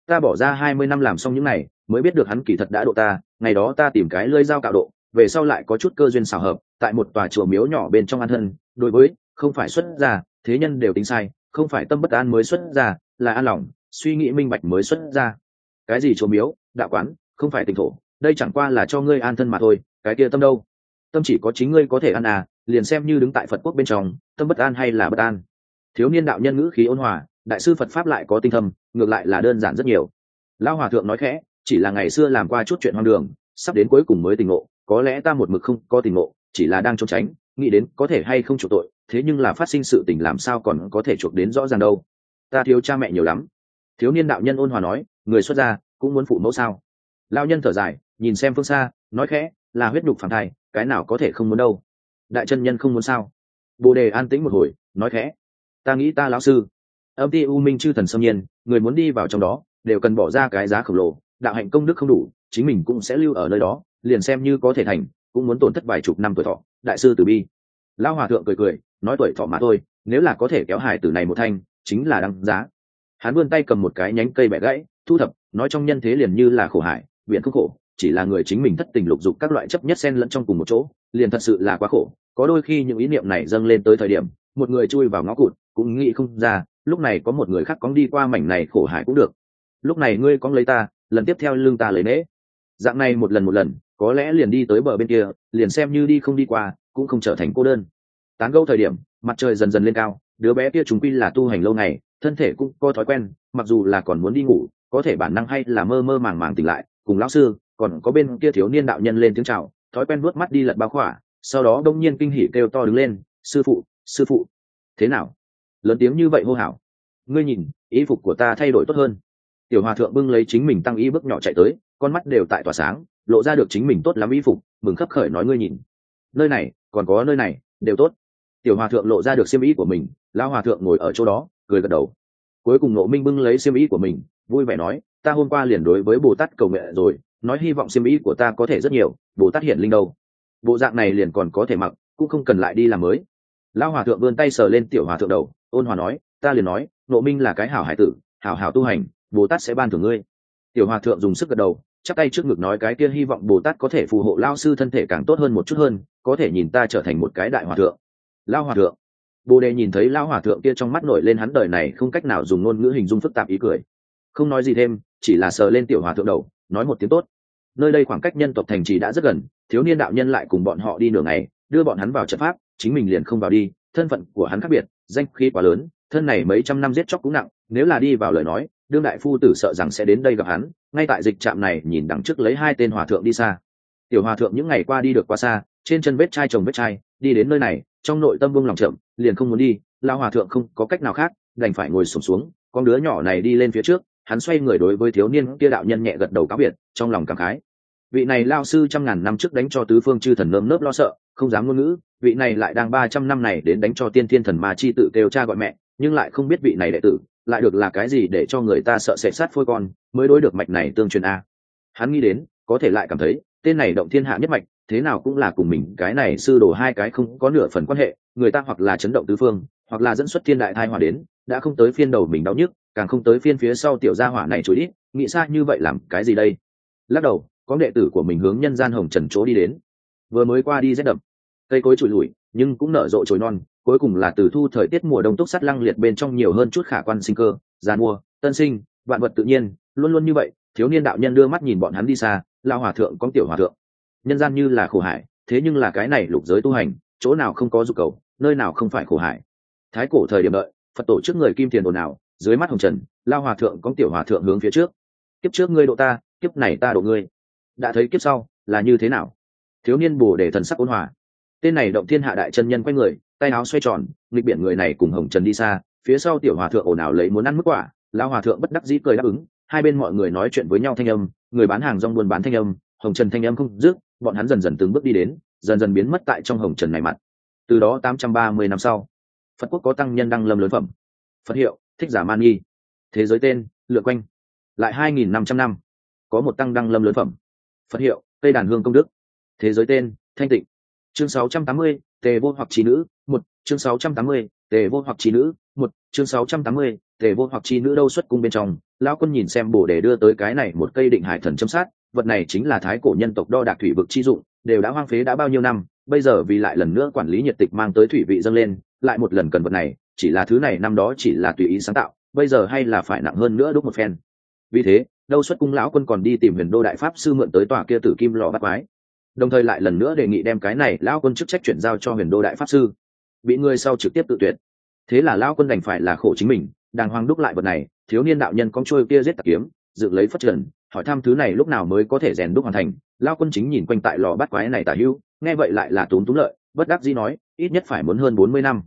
Ta bỏ ra hai mươi năm làm xong những này mới biết được hắn kỳ thật đã độ ta ngày đó ta tìm cái lơi dao cạo độ về sau lại có chút cơ duyên xào hợp tại một tòa chùa miếu nhỏ bên trong an thân đối với không phải xuất gia, thế nhân đều tính sai không phải tâm bất an mới xuất gia, là an lòng suy nghĩ minh bạch mới xuất gia, cái gì chùa miếu đạo quán không phải tỉnh thổ đây chẳng qua là cho ngươi an thân mà thôi, cái kia tâm đâu? Tâm chỉ có chính ngươi có thể ăn à liền xem như đứng tại phật quốc bên trong, tâm bất an hay là bất an? Thiếu niên đạo nhân ngữ khí ôn hòa, đại sư phật pháp lại có tinh thâm, ngược lại là đơn giản rất nhiều. Lao hòa thượng nói khẽ, chỉ là ngày xưa làm qua chút chuyện hoang đường, sắp đến cuối cùng mới tình ngộ, có lẽ ta một mực không có tình ngộ, chỉ là đang trốn tránh, nghĩ đến có thể hay không chuộc tội, thế nhưng là phát sinh sự tình làm sao còn có thể chuộc đến rõ ràng đâu? Ta thiếu cha mẹ nhiều lắm. Thiếu niên đạo nhân ôn hòa nói, người xuất gia cũng muốn phụ mẫu sao? Lao nhân thở dài nhìn xem phương xa, nói khẽ, là huyết nhục phản thai, cái nào có thể không muốn đâu. Đại chân nhân không muốn sao? Bồ đề an tĩnh một hồi, nói khẽ. Ta nghĩ ta lão sư. Âm ti u minh chư thần xâm nhiên, người muốn đi vào trong đó, đều cần bỏ ra cái giá khổng lồ, đạo hạnh công đức không đủ, chính mình cũng sẽ lưu ở nơi đó, liền xem như có thể thành, cũng muốn tổn thất vài chục năm tuổi thọ. Đại sư từ bi. Lão hòa thượng cười cười, nói tuổi thọ mà thôi, nếu là có thể kéo hải tử này một thanh, chính là đăng giá. Hắn vươn tay cầm một cái nhánh cây bẻ gãy, thu thập, nói trong nhân thế liền như là khổ hải, viện không khổ chỉ là người chính mình thất tình lục dục các loại chấp nhất xen lẫn trong cùng một chỗ, liền thật sự là quá khổ. Có đôi khi những ý niệm này dâng lên tới thời điểm, một người chui vào ngõ cụt, cũng nghĩ không ra, lúc này có một người khác cóng đi qua mảnh này khổ hải cũng được. Lúc này ngươi cóng lấy ta, lần tiếp theo lưng ta lấy nễ. Dạng này một lần một lần, có lẽ liền đi tới bờ bên kia, liền xem như đi không đi qua, cũng không trở thành cô đơn. Tán gâu thời điểm, mặt trời dần dần lên cao, đứa bé kia chúng quy là tu hành lâu ngày, thân thể cũng có thói quen, mặc dù là còn muốn đi ngủ, có thể bản năng hay là mơ mơ màng màng tỉnh lại, cùng lão sư còn có bên kia thiếu niên đạo nhân lên tiếng chào, thói quen vuốt mắt đi lật bao khỏa, sau đó đông nhiên kinh hỉ kêu to đứng lên, sư phụ sư phụ. Thế nào? Lớn tiếng như vậy hô hào. Ngươi nhìn ý phục của ta thay đổi tốt hơn. Tiểu hòa thượng bưng lấy chính mình tăng y bước nhỏ chạy tới, con mắt đều tại tỏa sáng, lộ ra được chính mình tốt lắm y phục, mừng khấp khởi nói, ngươi nhìn, nơi này, còn có nơi này, đều tốt. Tiểu hòa thượng lộ ra được xiêm ý của mình lao hòa thượng ngồi ở chỗ đó, cười gật đầu. Cuối cùng nộ minh bưng lấy xiêm ý của mình, vui vẻ nói, ta hôm qua liền đối với bồ tát cầu nguyện rồi nói hy vọng xiêm ý của ta có thể rất nhiều, bồ tát hiện linh đâu? Bộ dạng này liền còn có thể mặc, cũng không cần lại đi làm mới. Lao hòa thượng vươn tay sờ lên tiểu hòa thượng đầu, ôn hòa nói, ta liền nói nộ minh là cái hảo hải tử, hảo hảo tu hành, bồ tát sẽ ban thưởng ngươi. Tiểu hòa thượng dùng sức gật đầu chắc tay trước ngực nói cái kia hy vọng bồ tát có thể phù hộ lao sư thân thể càng tốt hơn một chút hơn, có thể nhìn ta trở thành một cái đại hòa thượng. Lao hòa thượng. Bồ đề nhìn thấy lao hòa thượng kia trong mắt nổi lên hắn đời này không cách nào dùng ngôn ngữ hình dung phức tạp ý cười. Không nói gì thêm, chỉ là sờ lên tiểu hòa thượng đầu, nói một tiếng tốt nơi đây khoảng cách nhân tộc thành trì đã rất gần thiếu niên đạo nhân lại cùng bọn họ đi nửa ngày đưa bọn hắn vào trận pháp chính mình liền không vào đi thân phận của hắn khác biệt danh khí quá lớn thân này mấy trăm năm giết chóc cũng nặng nếu là đi vào lời nói đương đại phu tử sợ rằng sẽ đến đây gặp hắn ngay tại dịch trạm này nhìn đằng trước lấy hai tên hòa thượng đi xa. Tiểu hòa thượng những ngày qua đi được qua xa trên chân vết chai trồng vết chai đi đến nơi này trong nội tâm bông lòng chậm liền không muốn đi lao hòa thượng không có cách nào khác đành phải ngồi sụp xuống, xuống con đứa nhỏ này đi lên phía trước hắn xoay người đối với thiếu niên kia đạo nhân nhẹ gật đầu cáo biệt, trong lòng cảm khái. Vị này lao sư trăm ngàn năm trước đánh cho tứ phương chư thần nơm nớp lo sợ, không dám ngôn ngữ, vị này lại đang ba trăm năm này đến đánh cho tiên thiên thần ma chi tự kêu cha gọi mẹ, nhưng lại không biết vị này đệ tử, lại được là cái gì để cho người ta sợ sệt sát phôi con, mới đối được mạch này tương truyền a. Hắn nghĩ đến, có thể lại cảm thấy, tên này động thiên hạ nhất mạch, thế nào cũng là cùng mình, cái này sư đồ hai cái không có nửa phần quan hệ, người ta hoặc là chấn động tứ phương, hoặc là dẫn xuất thiên đại thai hỏa đến, đã không tới phiên đầu mình đau nhức càng không tới phiên phía sau tiểu gia hỏa này chối ít nghĩ xa như vậy làm cái gì đây? Lắc đầu có đệ tử của mình hướng nhân gian hồng trần chỗ đi đến. Vừa mới qua đi rét đậm. Cây cối trụi lủi, nhưng cũng nở rộ trồi non cuối cùng là từ thu thời tiết mùa đông túc sắt lăng liệt bên trong nhiều hơn chút khả quan sinh cơ giàn mua tân sinh vạn vật tự nhiên luôn luôn như vậy thiếu niên đạo nhân đưa mắt nhìn bọn hắn đi xa lao hòa thượng con tiểu hòa thượng. Nhân gian như là khổ hải thế nhưng là cái này lục giới tu hành chỗ nào không có dục cầu nơi nào không phải khổ hải. Thái cổ thời điểm đợi phật tổ trước người kim tiền ồn ào dưới mắt hồng trần, lao hòa thượng có tiểu hòa thượng hướng phía trước. Kiếp trước ngươi độ ta, kiếp này ta độ ngươi. Đã thấy kiếp sau, là như thế nào? Thiếu niên bồ để thần sắc ôn hòa. Tên này động thiên hạ đại chân nhân quay người, tay áo xoay tròn, nghịch biển người này cùng hồng trần đi xa, phía sau tiểu hòa thượng ồn ào lấy muốn ăn mức quả, lao hòa thượng bất đắc dĩ cười đáp ứng, hai bên mọi người nói chuyện với nhau thanh âm, người bán hàng rong buôn bán thanh âm, hồng trần thanh âm không dứt, bọn hắn dần dần từng bước đi đến, dần dần biến mất tại trong hồng trần này mặt. Từ đó tám trăm ba mươi năm sau, phật quốc có tăng nhân đăng lâm lớn phẩm. Phật hiệu thích giả man nghi thế giới tên lựa quanh. Lại hai nghìn năm trăm năm. Có một tăng đăng lâm lớn phẩm. Phật hiệu, tây đàn hương công đức. Thế giới tên, thanh tịnh. Chương sáu trăm tám mươi, tề vô hoặc trí nữ, một. Chương sáu trăm tám mươi, tề vô hoặc trí nữ, một. Chương sáu trăm tám mươi, tề vô hoặc trí nữ đâu xuất cung bên trong, lão quân nhìn xem bổ để đưa tới cái này một cây định hải thần châm sát, vật này chính là thái cổ nhân tộc đo đạc thủy vực chi dụng, đều đã hoang phế đã bao nhiêu năm, bây giờ vì lại lần nữa quản lý nhiệt tịch mang tới thủy vị dâng lên, lại một lần cần vật này chỉ là thứ này năm đó chỉ là tùy ý sáng tạo, bây giờ hay là phải nặng hơn nữa đúc một phen. Vì thế, đâu xuất cung lão quân còn đi tìm huyền đô đại pháp sư mượn tới tòa kia tử kim lò bắt quái. Đồng thời lại lần nữa đề nghị đem cái này lão quân chức trách chuyển giao cho huyền đô đại pháp sư, bị người sau trực tiếp tự tuyệt. Thế là lão quân đành phải là khổ chính mình, đàng hoàng đúc lại vật này, thiếu niên đạo nhân con trôi kia giết tạc kiếm, dựng lấy phát trần, hỏi thăm thứ này lúc nào mới có thể rèn đúc hoàn thành. Lão quân chính nhìn quanh tại lò bắt quái này tả hưu nghe vậy lại là tốn túm lợi, bất đắc dĩ nói, ít nhất phải muốn hơn bốn mươi năm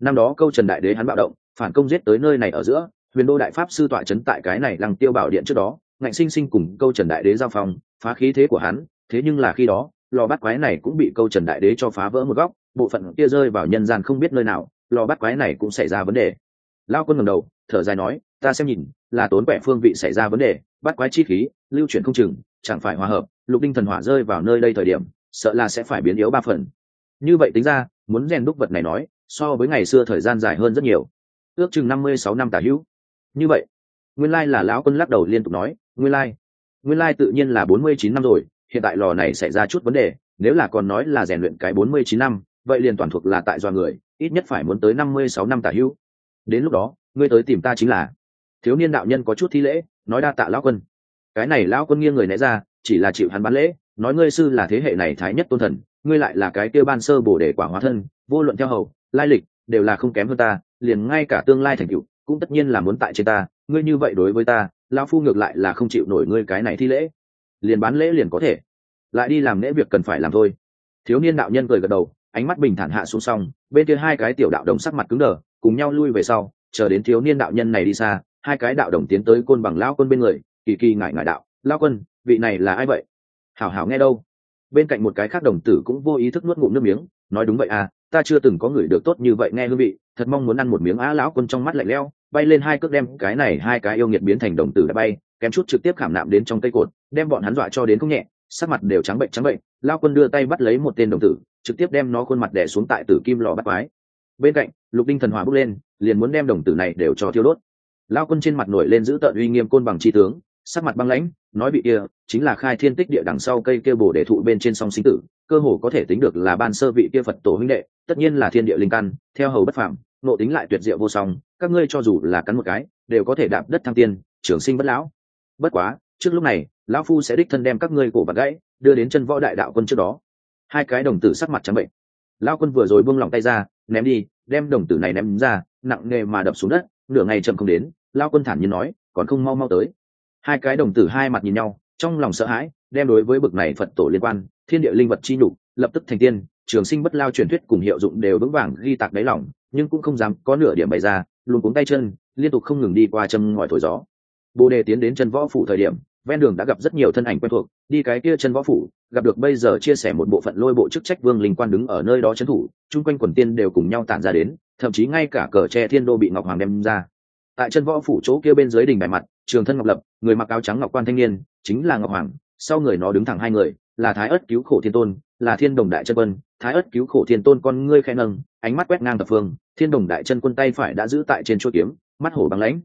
năm đó câu trần đại đế hắn bạo động, phản công giết tới nơi này ở giữa, huyền đô đại pháp sư tọa chấn tại cái này lăng tiêu bảo điện trước đó, ngạnh sinh sinh cùng câu trần đại đế giao phong, phá khí thế của hắn, thế nhưng là khi đó, lò bắt quái này cũng bị câu trần đại đế cho phá vỡ một góc, bộ phận kia rơi vào nhân gian không biết nơi nào, lò bắt quái này cũng xảy ra vấn đề. Lao quân ngầm đầu, thở dài nói, ta xem nhìn, là tốn quẻ phương vị xảy ra vấn đề bắt quái chi khí, lưu chuyển không chừng, chẳng phải hòa hợp, lục đinh thần hỏa rơi vào nơi đây thời điểm, sợ là sẽ phải biến yếu ba phần. Như vậy tính ra, muốn rèn đúc vật này nói so với ngày xưa thời gian dài hơn rất nhiều. Ước chừng năm mươi sáu năm tả hữu. Như vậy, nguyên lai là lão quân lắc đầu liên tục nói, nguyên lai nguyên lai tự nhiên là bốn mươi chín năm rồi, hiện tại lò này xảy ra chút vấn đề, nếu là còn nói là rèn luyện cái bốn mươi chín năm, vậy liền toàn thuộc là tại do người, ít nhất phải muốn tới năm mươi sáu năm tả hữu. Đến lúc đó, ngươi tới tìm ta chính là thiếu niên đạo nhân có chút thi lễ, nói đa tạ lão quân. Cái này lão quân nghiêng người né ra, chỉ là chịu hắn bán lễ, nói ngươi sư là thế hệ này thái nhất tôn thần, ngươi lại là cái kia ban sơ bổ để quả hóa thân, vô luận theo hầu lai lịch đều là không kém hơn ta, liền ngay cả tương lai thành cựu cũng tất nhiên là muốn tại trên ta, ngươi như vậy đối với ta, lão phu ngược lại là không chịu nổi ngươi cái này thi lễ. Liền bán lễ liền có thể, lại đi làm lễ việc cần phải làm thôi. Thiếu niên đạo nhân cười gật đầu, ánh mắt bình thản hạ xuống xong, bên kia hai cái tiểu đạo đồng sắc mặt cứng đờ, cùng nhau lui về sau, chờ đến thiếu niên đạo nhân này đi xa, hai cái đạo đồng tiến tới côn bằng lao quân bên người, kỳ kỳ ngại ngại đạo lao quân, vị này là ai vậy? Hảo hảo nghe đâu. Bên cạnh một cái khác đồng tử cũng vô ý thức nuốt ngụm nước miếng nói đúng vậy à ta chưa từng có người được tốt như vậy nghe hương vị, thật mong muốn ăn một miếng á lão quân trong mắt lạnh lẽo, bay lên hai cước đem cái này hai cái yêu nghiệt biến thành đồng tử đã bay, kém chút trực tiếp khảm nạm đến trong cây cột, đem bọn hắn dọa cho đến không nhẹ, sắc mặt đều trắng bệnh trắng bệnh lao quân đưa tay bắt lấy một tên đồng tử, trực tiếp đem nó khuôn mặt đẻ xuống tại tử kim lò bắt quái. Bên cạnh, lục đinh thần hòa bước lên, liền muốn đem đồng tử này đều cho thiêu đốt. Lao quân trên mặt nổi lên giữ tợn uy nghiêm côn bằng tri tướng, sắc mặt băng lãnh, nói bị kia, chính là khai thiên tích địa đằng sau cây kia bổ để thụ bên trên song sinh tử cơ hồ có thể tính được là ban sơ vị kia phật tổ huynh đệ, tất nhiên là thiên địa linh căn, theo hầu bất phạm nộ tính lại tuyệt diệu vô song, các ngươi cho dù là cắn một cái, đều có thể đạp đất thăng tiên, trường sinh bất lão. Bất quá, trước lúc này, lão phu sẽ đích thân đem các ngươi cổ bạc gãy, đưa đến chân võ đại đạo quân trước đó. Hai cái đồng tử sắc mặt trắng bệnh. Lão quân vừa rồi buông lòng tay ra, ném đi, đem đồng tử này ném ra, nặng nề mà đập xuống đất, nửa ngày chậm không đến, lão quân thản nhiên nói, còn không mau mau tới. Hai cái đồng tử hai mặt nhìn nhau, trong lòng sợ hãi, đem đối với bực này phật tổ liên quan thiên địa linh vật chi nhục, lập tức thành tiên, trường sinh bất lao truyền thuyết cùng hiệu dụng đều vững vàng ghi tạc đáy lòng, nhưng cũng không dám có nửa điểm bày ra, luôn cuống tay chân, liên tục không ngừng đi qua châm ngòi thổi gió. Bồ đề tiến đến chân võ phủ thời điểm, ven đường đã gặp rất nhiều thân ảnh quen thuộc, đi cái kia chân võ phủ, gặp được bây giờ chia sẻ một bộ phận lôi bộ chức trách vương linh quan đứng ở nơi đó trấn thủ, chung quanh quần tiên đều cùng nhau tản ra đến, thậm chí ngay cả cờ tre thiên đô bị ngọc hoàng đem ra. Tại chân võ phủ chỗ kia bên dưới đỉnh bài mặt, trường thân ngọc lập, người mặc áo trắng ngọc quan thanh niên, chính là ngọc hoàng, sau người nó đứng thẳng hai người là thái ất cứu khổ thiên tôn, là thiên đồng đại chân quân. Thái ất cứu khổ thiên tôn con ngươi khẽ nâng, ánh mắt quét ngang tập phương. Thiên đồng đại chân quân tay phải đã giữ tại trên chuỗi kiếm, mắt hổ băng lãnh.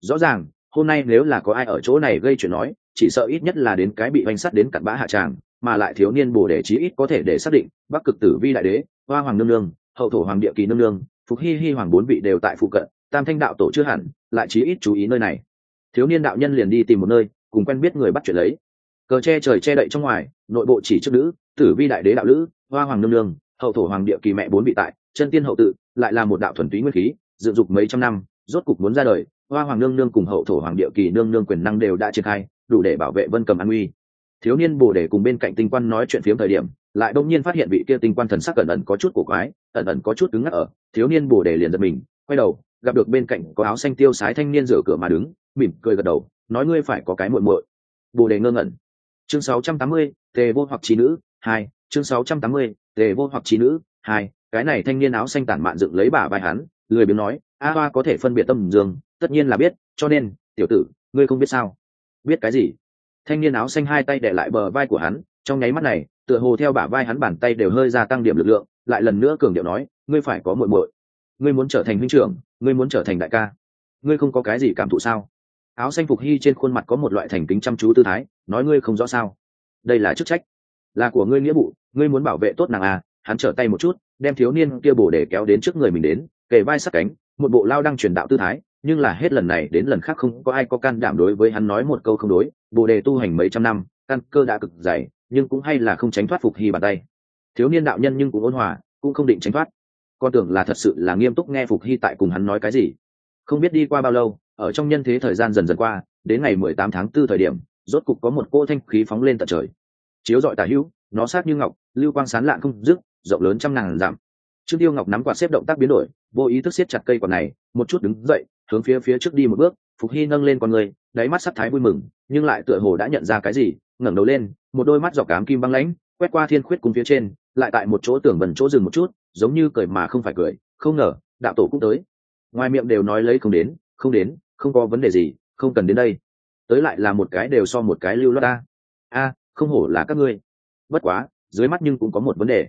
Rõ ràng, hôm nay nếu là có ai ở chỗ này gây chuyện nói, chỉ sợ ít nhất là đến cái bị oanh sắt đến cặn bã hạ tràng, mà lại thiếu niên bồ để chí ít có thể để xác định, bắc cực tử vi đại đế, hoa hoàng nương nương, hậu thổ hoàng địa kỳ nương nương, phục hy hy hoàng bốn vị đều tại phụ cận, tam thanh đạo tổ chưa hẳn, lại chí ít chú ý nơi này. Thiếu niên đạo nhân liền đi tìm một nơi, cùng quen biết người bắt chuyện lấy cờ che trời che đậy trong ngoài, nội bộ chỉ trước nữ, tử vi đại đế đạo lữ, hoa hoàng nương nương, hậu thổ hoàng địa kỳ mẹ bốn vị tại, chân tiên hậu tự, lại là một đạo thuần túy nguyên khí, dựng dục mấy trăm năm, rốt cục muốn ra đời, hoa hoàng nương nương cùng hậu thổ hoàng địa kỳ nương nương quyền năng đều đã triển khai, đủ để bảo vệ vân cầm an uy. Thiếu niên bồ để cùng bên cạnh tinh quan nói chuyện phiếm thời điểm, lại đông nhiên phát hiện vị kia tinh quan thần sắc ẩn ẩn có chút cổ quái, ẩn ẩn có chút cứng ngắc ở, thiếu niên bồ để liền giật mình, quay đầu, gặp được bên cạnh có áo xanh tiêu sái thanh niên rửa cửa mà đứng, mỉm cười gật đầu, nói ngươi phải có cái muội muội. Bồ đề ngơ ngẩn chương 680, tề vô hoặc trí nữ hai. Chương 680, tề vô hoặc trí nữ hai. Cái này thanh niên áo xanh tản mạn dựng lấy bả vai hắn lười biếng nói a hoa có thể phân biệt tâm dương tất nhiên là biết cho nên tiểu tử ngươi không biết sao? Biết cái gì? Thanh niên áo xanh hai tay để lại bờ vai của hắn trong nháy mắt này tựa hồ theo bả vai hắn bàn tay đều hơi gia tăng điểm lực lượng lại lần nữa cường điệu nói ngươi phải có muội muội. Ngươi muốn trở thành huynh trưởng ngươi muốn trở thành đại ca. Ngươi không có cái gì cảm thụ sao? Áo xanh phục hy trên khuôn mặt có một loại thành kính chăm chú tư thái, nói ngươi không rõ sao? Đây là chức trách. Là của ngươi nghĩa vụ, ngươi muốn bảo vệ tốt nàng à? Hắn trở tay một chút, đem thiếu niên kia bổ để kéo đến trước người mình đến, kề vai sát cánh, một bộ lao đang truyền đạo tư thái, nhưng là hết lần này đến lần khác không có ai có can đảm đối với hắn nói một câu không đối bồ đề tu hành mấy trăm năm, căn cơ đã cực dày, nhưng cũng hay là không tránh thoát phục hy bàn tay. Thiếu niên đạo nhân nhưng cũng ôn hòa, cũng không định tránh thoát. Con tưởng là thật sự là nghiêm túc nghe phục hy tại cùng hắn nói cái gì. Không biết đi qua bao lâu ở trong nhân thế thời gian dần dần qua, đến ngày mười tám tháng 4 thời điểm, rốt cục có một cỗ thanh khí phóng lên tận trời. Chiếu dọi tả hữu, nó sát như ngọc, lưu quang sán lạn không dứt, rộng lớn trăm ngàn giảm trương tiêu ngọc nắm quạt xếp động tác biến đổi, vô ý thức siết chặt cây quạt này, một chút đứng dậy, hướng phía phía trước đi một bước, phục hy nâng lên con người, đáy mắt sắc thái vui mừng, nhưng lại tựa hồ đã nhận ra cái gì, ngẩng đầu lên, một đôi mắt dọc cám kim băng lãnh, quét qua thiên khuyết cung phía trên, lại tại một chỗ tưởng vần chỗ dừng một chút, giống như cười mà không phải cười, không ngờ, đạo tổ cũng tới. Ngoài miệng đều nói lấy không đến không đến không có vấn đề gì, không cần đến đây. Tới lại là một cái đều so một cái lưu loát ta. A, không hổ là các ngươi. Bất quá, dưới mắt nhưng cũng có một vấn đề.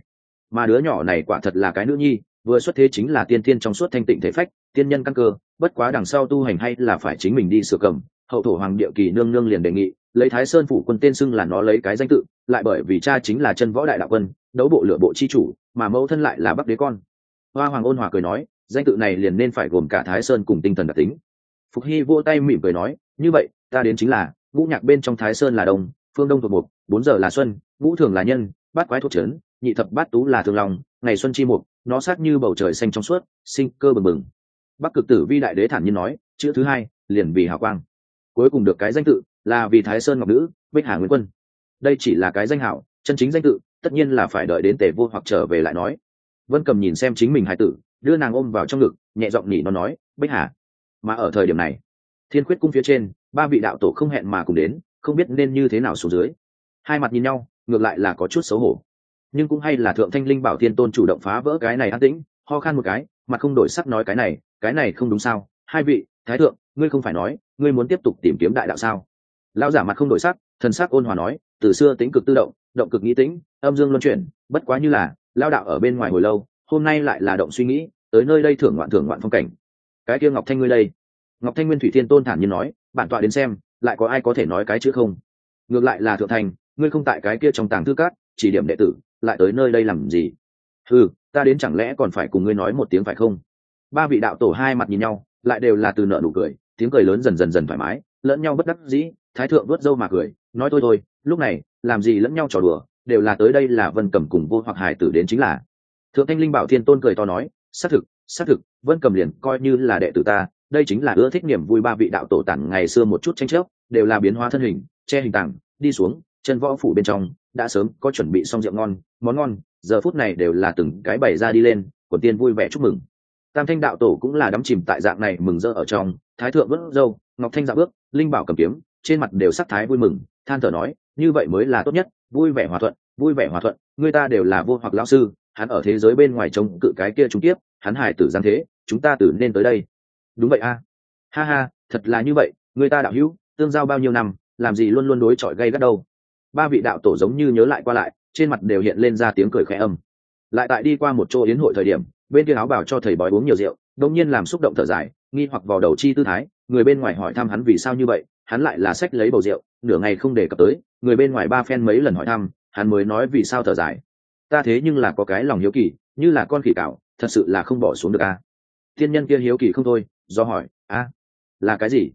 Mà đứa nhỏ này quả thật là cái nữ nhi, vừa xuất thế chính là tiên tiên trong suốt thanh tịnh thể phách, tiên nhân căn cơ. Bất quá đằng sau tu hành hay là phải chính mình đi sửa cầm. Hậu thổ hoàng địa kỳ nương nương liền đề nghị, lấy thái sơn phủ quân tên xưng là nó lấy cái danh tự, lại bởi vì cha chính là chân võ đại đạo quân, đấu bộ lựa bộ chi chủ, mà mẫu thân lại là bắc đế con. Hoa hoàng ôn hòa cười nói, danh tự này liền nên phải gồm cả thái sơn cùng tinh thần đặc tính phục hy vỗ tay mỉm cười nói, như vậy, ta đến chính là, ngũ nhạc bên trong thái sơn là đông, phương đông thuộc mục, bốn giờ là xuân, ngũ thường là nhân, bát quái thuộc trấn, nhị thập bát tú là thường lòng ngày xuân chi mục, nó sát như bầu trời xanh trong suốt, sinh cơ bừng bừng. Bắc cực tử vi đại đế thản nhiên nói, chữ thứ hai, liền vì hào quang. Cuối cùng được cái danh tự, là vì thái sơn ngọc nữ, bích hà nguyên quân. Đây chỉ là cái danh hảo, chân chính danh tự, tất nhiên là phải đợi đến tề vô hoặc trở về lại nói. Vân cầm nhìn xem chính mình hải tử, đưa nàng ôm vào trong ngực, nhẹ giọng nhỉ nó nói, bích hà mà ở thời điểm này, thiên khuyết cung phía trên, ba vị đạo tổ không hẹn mà cùng đến, không biết nên như thế nào xuống dưới. Hai mặt nhìn nhau, ngược lại là có chút xấu hổ. Nhưng cũng hay là thượng thanh linh bảo thiên tôn chủ động phá vỡ cái này an tĩnh, ho khan một cái, mặt không đổi sắc nói cái này cái này không đúng sao? Hai vị, thái thượng, ngươi không phải nói, ngươi muốn tiếp tục tìm kiếm đại đạo sao? Lão giả mặt không đổi sắc, thần sắc ôn hòa nói, từ xưa tính cực tự động động cực nghĩ tĩnh, âm dương luân chuyển, bất quá như là lao đạo ở bên ngoài hồi lâu, hôm nay lại là động suy nghĩ, tới nơi đây thưởng ngoạn thưởng ngoạn phong cảnh cái kia ngọc thanh ngươi đây. Ngọc thanh nguyên thủy thiên tôn thản nhiên nói, bản tọa đến xem, lại có ai có thể nói cái chữ không? Ngược lại là thượng thành, ngươi không tại cái kia trong tàng thư cát chỉ điểm đệ tử, lại tới nơi đây làm gì? Ừ ta đến chẳng lẽ còn phải cùng ngươi nói một tiếng phải không? Ba vị đạo tổ hai mặt nhìn nhau, lại đều là từ nợ nụ cười, tiếng cười lớn dần dần dần thoải mái, lẫn nhau bất đắc dĩ, thái thượng vớt dâu mà cười, nói thôi thôi, lúc này, làm gì lẫn nhau trò đùa, đều là tới đây là vân cầm cùng vô hoặc hải tử đến chính là. Thượng thanh linh bảo thiên tôn cười to nói, xác thực xác thực, vân cầm liền coi như là đệ tử ta, đây chính là ưa thích niềm vui ba vị đạo tổ tặng ngày xưa một chút tranh chấp, đều là biến hóa thân hình, che hình tặng đi xuống, chân võ phủ bên trong, đã sớm có chuẩn bị xong rượu ngon, món ngon, giờ phút này đều là từng cái bày ra đi lên quần tiên vui vẻ chúc mừng. Tam thanh đạo tổ cũng là đắm chìm tại dạng này mừng rỡ ở trong, thái thượng vớt dâu, ngọc thanh dạo bước, linh bảo cầm kiếm, trên mặt đều sắc thái vui mừng, than thở nói, như vậy mới là tốt nhất, vui vẻ hòa thuận, vui vẻ hòa thuận, người ta đều là vô hoặc lão sư, hắn ở thế giới bên ngoài trông cự cái kia trung tiếp hắn hài tử giáng thế, chúng ta tử nên tới đây. Đúng vậy a. Ha ha, thật là như vậy, người ta đạo hữu, tương giao bao nhiêu năm, làm gì luôn luôn đối chọi gây gắt đâu. Ba vị đạo tổ giống như nhớ lại qua lại, trên mặt đều hiện lên ra tiếng cười khẽ âm. Lại tại đi qua một chỗ yến hội thời điểm, bên kia áo bảo cho thầy bói uống nhiều rượu đông nhiên làm xúc động thở dài, nghi hoặc vào đầu chi tư thái, người bên ngoài hỏi thăm hắn vì sao như vậy, hắn lại là sách lấy bầu rượu, nửa ngày không đề cập tới, người bên ngoài ba phen mấy lần hỏi thăm, hắn mới nói vì sao thở dài. Ta thế nhưng là có cái lòng hiếu kỳ, như là con khỉ cạo thật sự là không bỏ xuống được a à? thiên nhân kia hiếu kỳ không thôi, do hỏi, a, là cái gì?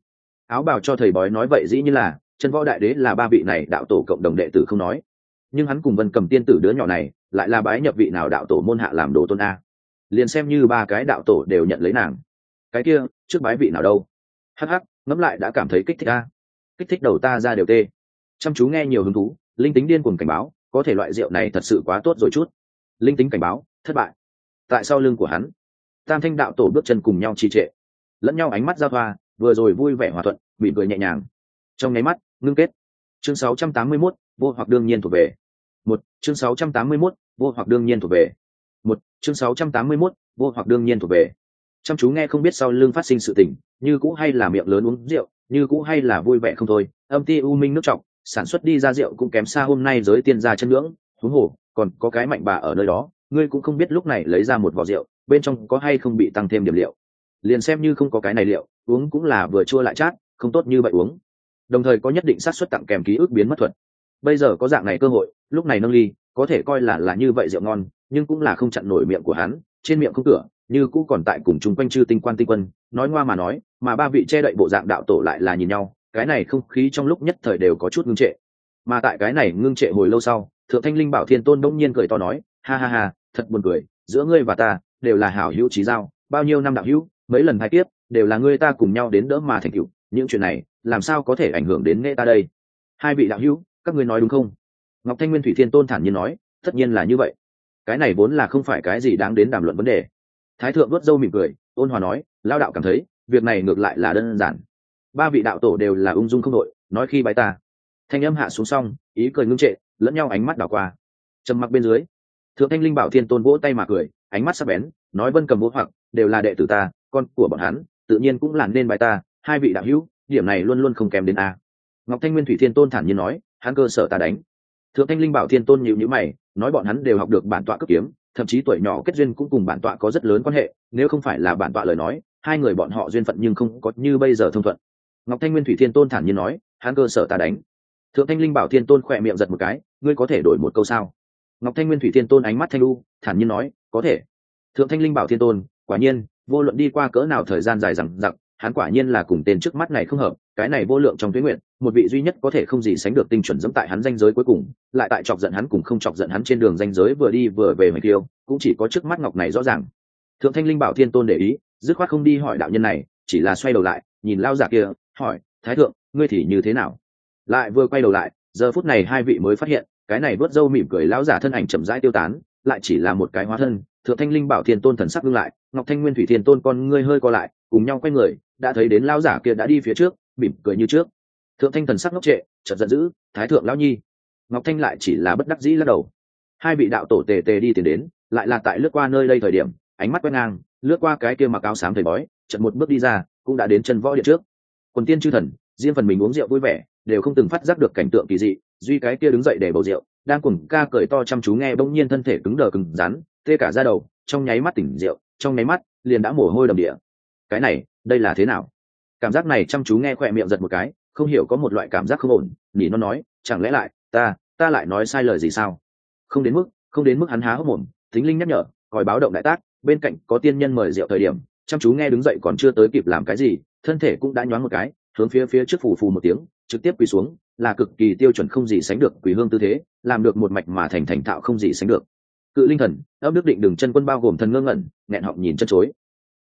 Áo bào cho thầy bói nói vậy dĩ như là, chân võ đại đế là ba vị này đạo tổ cộng đồng đệ tử không nói. Nhưng hắn cùng vân cầm tiên tử đứa nhỏ này, lại là bái nhập vị nào đạo tổ môn hạ làm đồ tôn a. Liền xem như ba cái đạo tổ đều nhận lấy nàng. Cái kia, trước bái vị nào đâu? Hh ngẫm lại đã cảm thấy kích thích a. Kích thích đầu ta ra đều tê. Chăm chú nghe nhiều hứng thú, linh tính điên cuồng cảnh báo, có thể loại rượu này thật sự quá tốt rồi chút. Linh tính cảnh báo, thất bại tại sau lưng của hắn. Tam thanh đạo tổ bước chân cùng nhau trì trệ lẫn nhau ánh mắt giao thoa vừa rồi vui vẻ hòa thuận bị cười nhẹ nhàng. Trong nháy mắt ngưng kết. Chương 681, vô hoặc đương nhiên thuộc về. Một chương 681, vô hoặc đương nhiên thuộc về. Một chương 681, vô hoặc đương nhiên thuộc về. Chăm chú nghe không biết sau lưng phát sinh sự tình như cũ hay là miệng lớn uống rượu như cũ hay là vui vẻ không thôi. Âm ti u minh nước trọng sản xuất đi ra rượu cũng kém xa hôm nay giới tiên gia chân ngưỡng huống hồ còn có cái mạnh bà ở nơi đó ngươi cũng không biết lúc này lấy ra một vỏ rượu, bên trong có hay không bị tăng thêm điểm liệu. Liền xem như không có cái này liệu, uống cũng là vừa chua lại chát, không tốt như vậy uống. Đồng thời có nhất định xác suất tặng kèm ký ức biến mất thuật. Bây giờ có dạng này cơ hội, lúc này nâng ly, có thể coi là là như vậy rượu ngon, nhưng cũng là không chặn nổi miệng của hắn, trên miệng không cửa, như cũ còn tại cùng chung quanh chư tinh quan tinh quân, nói ngoa mà nói, mà ba vị che đậy bộ dạng đạo tổ lại là nhìn nhau, cái này không khí trong lúc nhất thời đều có chút ngưng trệ. Mà tại cái này ngưng trệ hồi lâu sau, thượng thanh linh bảo thiên tôn đông nhiên cười to nói, ha ha ha thật buồn cười, giữa ngươi và ta đều là hảo hữu trí giao, bao nhiêu năm đạo hữu, mấy lần hai tiếp đều là ngươi ta cùng nhau đến đỡ mà thành cựu những chuyện này làm sao có thể ảnh hưởng đến nghệ ta đây? Hai vị đạo hữu, các ngươi nói đúng không? Ngọc thanh nguyên thủy thiên tôn thản nhiên nói, tất nhiên là như vậy. Cái này vốn là không phải cái gì đáng đến đàm luận vấn đề. Thái thượng vớt râu mỉm cười, ôn hòa nói, lao đạo cảm thấy, việc này ngược lại là đơn giản. Ba vị đạo tổ đều là ung dung không đội, nói khi bái ta. Thanh âm hạ xuống xong, ý cười ngưng trệ, lẫn nhau ánh mắt đảo qua. Trầm mặc bên dưới thượng thanh linh bảo thiên tôn vỗ tay mà cười, ánh mắt sắc bén, nói vân cầm vũ hoặc, đều là đệ tử ta, con của bọn hắn, tự nhiên cũng làm nên bài ta, hai vị đạo hữu, điểm này luôn luôn không kém đến a. Ngọc thanh nguyên thủy thiên tôn thản nhiên nói, hắn cơ sở ta đánh. Thượng thanh linh bảo thiên tôn nhịu nhữ mày, nói bọn hắn đều học được bản tọa cấp kiếm, thậm chí tuổi nhỏ kết duyên cũng cùng bản tọa có rất lớn quan hệ, nếu không phải là bản tọa lời nói, hai người bọn họ duyên phận nhưng không có như bây giờ thông thuận. Ngọc thanh nguyên thủy thiên tôn thản nhiên nói, hắn cơ sở ta đánh. Thượng thanh linh bảo thiên tôn khỏe miệng giật một cái, ngươi có thể đổi một câu sao? Ngọc thanh nguyên thủy thiên tôn ánh mắt thanh lu thản nhiên nói, có thể. Thượng thanh linh bảo thiên tôn, quả nhiên, vô luận đi qua cỡ nào thời gian dài rằng giặc hắn quả nhiên là cùng tên trước mắt này không hợp, cái này vô lượng trong tuyến nguyện, một vị duy nhất có thể không gì sánh được tinh chuẩn dẫm tại hắn danh giới cuối cùng, lại tại chọc giận hắn cùng không chọc giận hắn trên đường danh giới vừa đi vừa về mạch tiêu cũng chỉ có trước mắt ngọc này rõ ràng. Thượng thanh linh bảo thiên tôn để ý, dứt khoát không đi hỏi đạo nhân này, chỉ là xoay đầu lại, nhìn lao giả kia, hỏi, thái thượng, ngươi thì như thế nào? Lại vừa quay đầu lại, giờ phút này hai vị mới phát hiện cái này vớt dâu mỉm cười lão giả thân ảnh chậm rãi tiêu tán, lại chỉ là một cái hóa thân, thượng thanh linh bảo thiên tôn thần sắc ngưng lại, ngọc thanh nguyên thủy thiên tôn con ngươi hơi co lại, cùng nhau quay người, đã thấy đến lão giả kia đã đi phía trước, mỉm cười như trước. Thượng thanh thần sắc ngốc trệ, chợt giận dữ, thái thượng lão nhi. Ngọc thanh lại chỉ là bất đắc dĩ lắc đầu. Hai vị đạo tổ tề tề đi tìm đến, lại là tại lướt qua nơi đây thời điểm, ánh mắt quét ngang, lướt qua cái kia mặc áo xám thầy bói, chợt một bước đi ra, cũng đã đến chân võ điện trước. Quần tiên chư thần, riêng phần mình uống rượu vui vẻ, đều không từng phát giác được cảnh tượng kỳ dị duy cái kia đứng dậy để bầu rượu, đang cùng ca cười to chăm chú nghe bỗng nhiên thân thể cứng đờ cứng rắn, tê cả ra đầu, trong nháy mắt tỉnh rượu, trong nháy mắt, liền đã mồ hôi đầm địa. Cái này, đây là thế nào? Cảm giác này chăm chú nghe khỏe miệng giật một cái, không hiểu có một loại cảm giác không ổn, nhỉ nó nói, chẳng lẽ lại, ta ta lại nói sai lời gì sao? Không đến mức, không đến mức hắn há hốc mồm tính linh nhắc nhở, còi báo động đại tác, bên cạnh có tiên nhân mời rượu thời điểm, chăm chú nghe đứng dậy còn chưa tới kịp làm cái gì, thân thể cũng đã nhoáng một cái, hướng phía phía trước phù phù một tiếng, trực tiếp quỳ xuống là cực kỳ tiêu chuẩn không gì sánh được quỷ hương tư thế, làm được một mạch mà thành thành thạo không gì sánh được. Cự linh thần ấp đức định đường chân quân bao gồm thần ngơ ngẩn, nghẹn họng nhìn chân chối.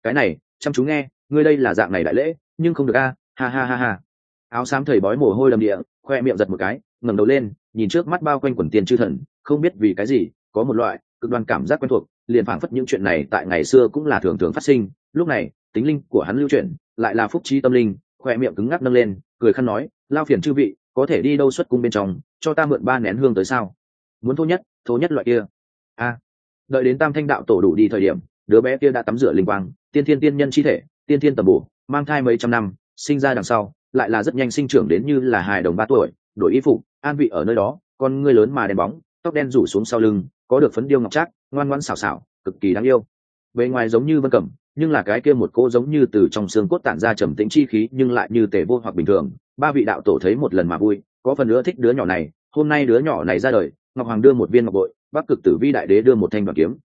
Cái này, chăm chú nghe, ngươi đây là dạng này đại lễ, nhưng không được a, ha ha ha ha. Áo xám thầy bói mồ hôi đầm địa, khoe miệng giật một cái, ngẩng đầu lên, nhìn trước mắt bao quanh quần tiền chư thần, không biết vì cái gì, có một loại cực đoan cảm giác quen thuộc, liền phảng phất những chuyện này tại ngày xưa cũng là thường thường phát sinh. Lúc này, tính linh của hắn lưu chuyển, lại là phúc trí tâm linh, khoe miệng cứng ngắc nâng lên, cười khăn nói lao phiền chư vị, có thể đi đâu xuất cung bên trong, cho ta mượn ba nén hương tới sao? Muốn thô nhất thô nhất loại kia. A. Đợi đến tam thanh đạo tổ đủ đi thời điểm, đứa bé kia đã tắm rửa linh quang, tiên thiên tiên nhân chi thể, tiên thiên tầm bổ, mang thai mấy trăm năm, sinh ra đằng sau, lại là rất nhanh sinh trưởng đến như là hài đồng ba tuổi, đổi y phục, an vị ở nơi đó, con ngươi lớn mà đen bóng, tóc đen rủ xuống sau lưng, có được phấn điêu ngọc trác, ngoan ngoãn xảo xảo, cực kỳ đáng yêu. Bề ngoài giống như vân cẩm, nhưng là cái kia một cô giống như từ trong xương cốt tản ra trầm tĩnh chi khí, nhưng lại như tề vô hoặc bình thường ba vị đạo tổ thấy một lần mà vui, có phần nữa thích đứa nhỏ này, hôm nay đứa nhỏ này ra đời, ngọc hoàng đưa một viên ngọc bội, bắc cực tử vi đại đế đưa một thanh đoàn kiếm.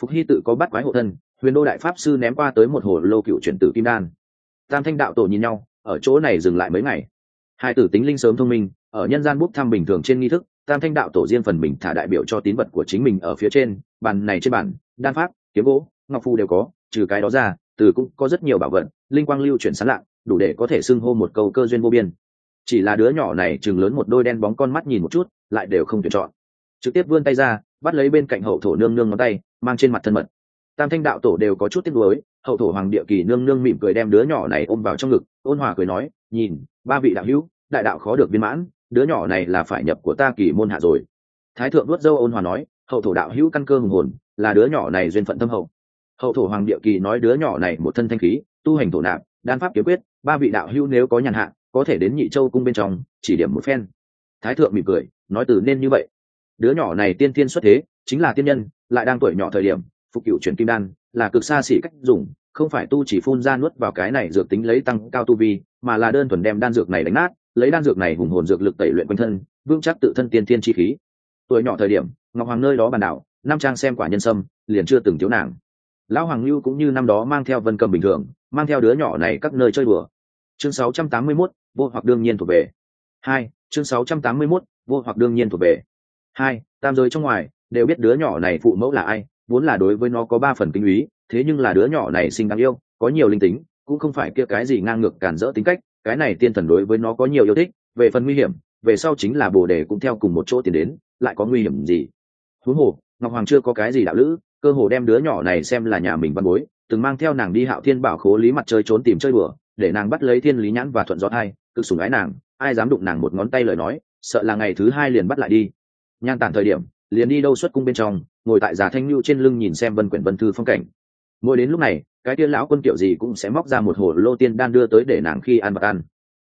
Phục hy tự có bắt quái hộ thân, huyền đô đại pháp sư ném qua tới một hồ lô cựu chuyển tử kim đan. Tam thanh đạo tổ nhìn nhau, ở chỗ này dừng lại mấy ngày. Hai tử tính linh sớm thông minh, ở nhân gian bút thăm bình thường trên nghi thức, tam thanh đạo tổ riêng phần mình thả đại biểu cho tín vật của chính mình ở phía trên, bàn này trên bàn, đan pháp, kiếm gỗ, ngọc phu đều có, trừ cái đó ra, từ cũng có rất nhiều bảo vật, linh quang lưu chuyển sán lạng đủ để có thể xưng hô một câu cơ duyên vô biên. Chỉ là đứa nhỏ này chừng lớn một đôi đen bóng con mắt nhìn một chút, lại đều không tuyển chọn. Trực tiếp vươn tay ra, bắt lấy bên cạnh hậu thổ nương nương ngón tay, mang trên mặt thân mật. Tam thanh đạo tổ đều có chút tiếc nuối, hậu thổ hoàng địa kỳ nương nương mỉm cười đem đứa nhỏ này ôm vào trong ngực, ôn hòa cười nói, nhìn, ba vị đạo hữu, đại đạo khó được viên mãn, đứa nhỏ này là phải nhập của ta kỳ môn hạ rồi. Thái thượng nuốt dâu ôn hòa nói, hậu thổ đạo hữu căn cơ hùng hồn, là đứa nhỏ này duyên phận tâm hậu. Hậu thổ hoàng địa kỳ nói đứa nhỏ này một thân thanh khí, tu hành thổ nạp đan pháp kiếm quyết, ba vị đạo hữu nếu có nhàn hạ, có thể đến nhị châu cung bên trong, chỉ điểm một phen. Thái thượng mỉm cười, nói từ nên như vậy. Đứa nhỏ này tiên tiên xuất thế, chính là tiên nhân, lại đang tuổi nhỏ thời điểm, phục cựu chuyển kim đan, là cực xa xỉ cách dùng, không phải tu chỉ phun ra nuốt vào cái này dược tính lấy tăng cao tu vi, mà là đơn thuần đem đan dược này đánh nát, lấy đan dược này hùng hồn dược lực tẩy luyện quanh thân, vững chắc tự thân tiên thiên chi khí. Tuổi nhỏ thời điểm, ngọc hoàng nơi đó bàn đảo nam trang xem quả nhân sâm, liền chưa từng thiếu nàng. Lão hoàng lưu cũng như năm đó mang theo vân cầm bình thường mang theo đứa nhỏ này các nơi chơi đùa. Chương 681, vô hoặc đương nhiên thuộc về. Hai chương 681, vô hoặc đương nhiên thuộc về. Hai tam giới trong ngoài đều biết đứa nhỏ này phụ mẫu là ai vốn là đối với nó có ba phần kinh úy thế nhưng là đứa nhỏ này sinh đáng yêu có nhiều linh tính cũng không phải kia cái gì ngang ngược cản rỡ tính cách cái này tiên thần đối với nó có nhiều yêu thích về phần nguy hiểm về sau chính là bồ đề cũng theo cùng một chỗ tiến đến lại có nguy hiểm gì? Huống hồ ngọc hoàng chưa có cái gì đạo lữ cơ hồ đem đứa nhỏ này xem là nhà mình văn bối từng mang theo nàng đi hạo thiên bảo khố lý mặt chơi trốn tìm chơi bừa để nàng bắt lấy thiên lý nhãn và thuận gió hai, cực sủng ái nàng, ai dám đụng nàng một ngón tay lời nói, sợ là ngày thứ hai liền bắt lại đi. Nhan tản thời điểm, liền đi đâu xuất cung bên trong, ngồi tại già thanh nhu trên lưng nhìn xem vân quyển vân thư phong cảnh. Mỗi đến lúc này, cái tiên lão quân kiểu gì cũng sẽ móc ra một hồ lô tiên đan đưa tới để nàng khi ăn mặc ăn.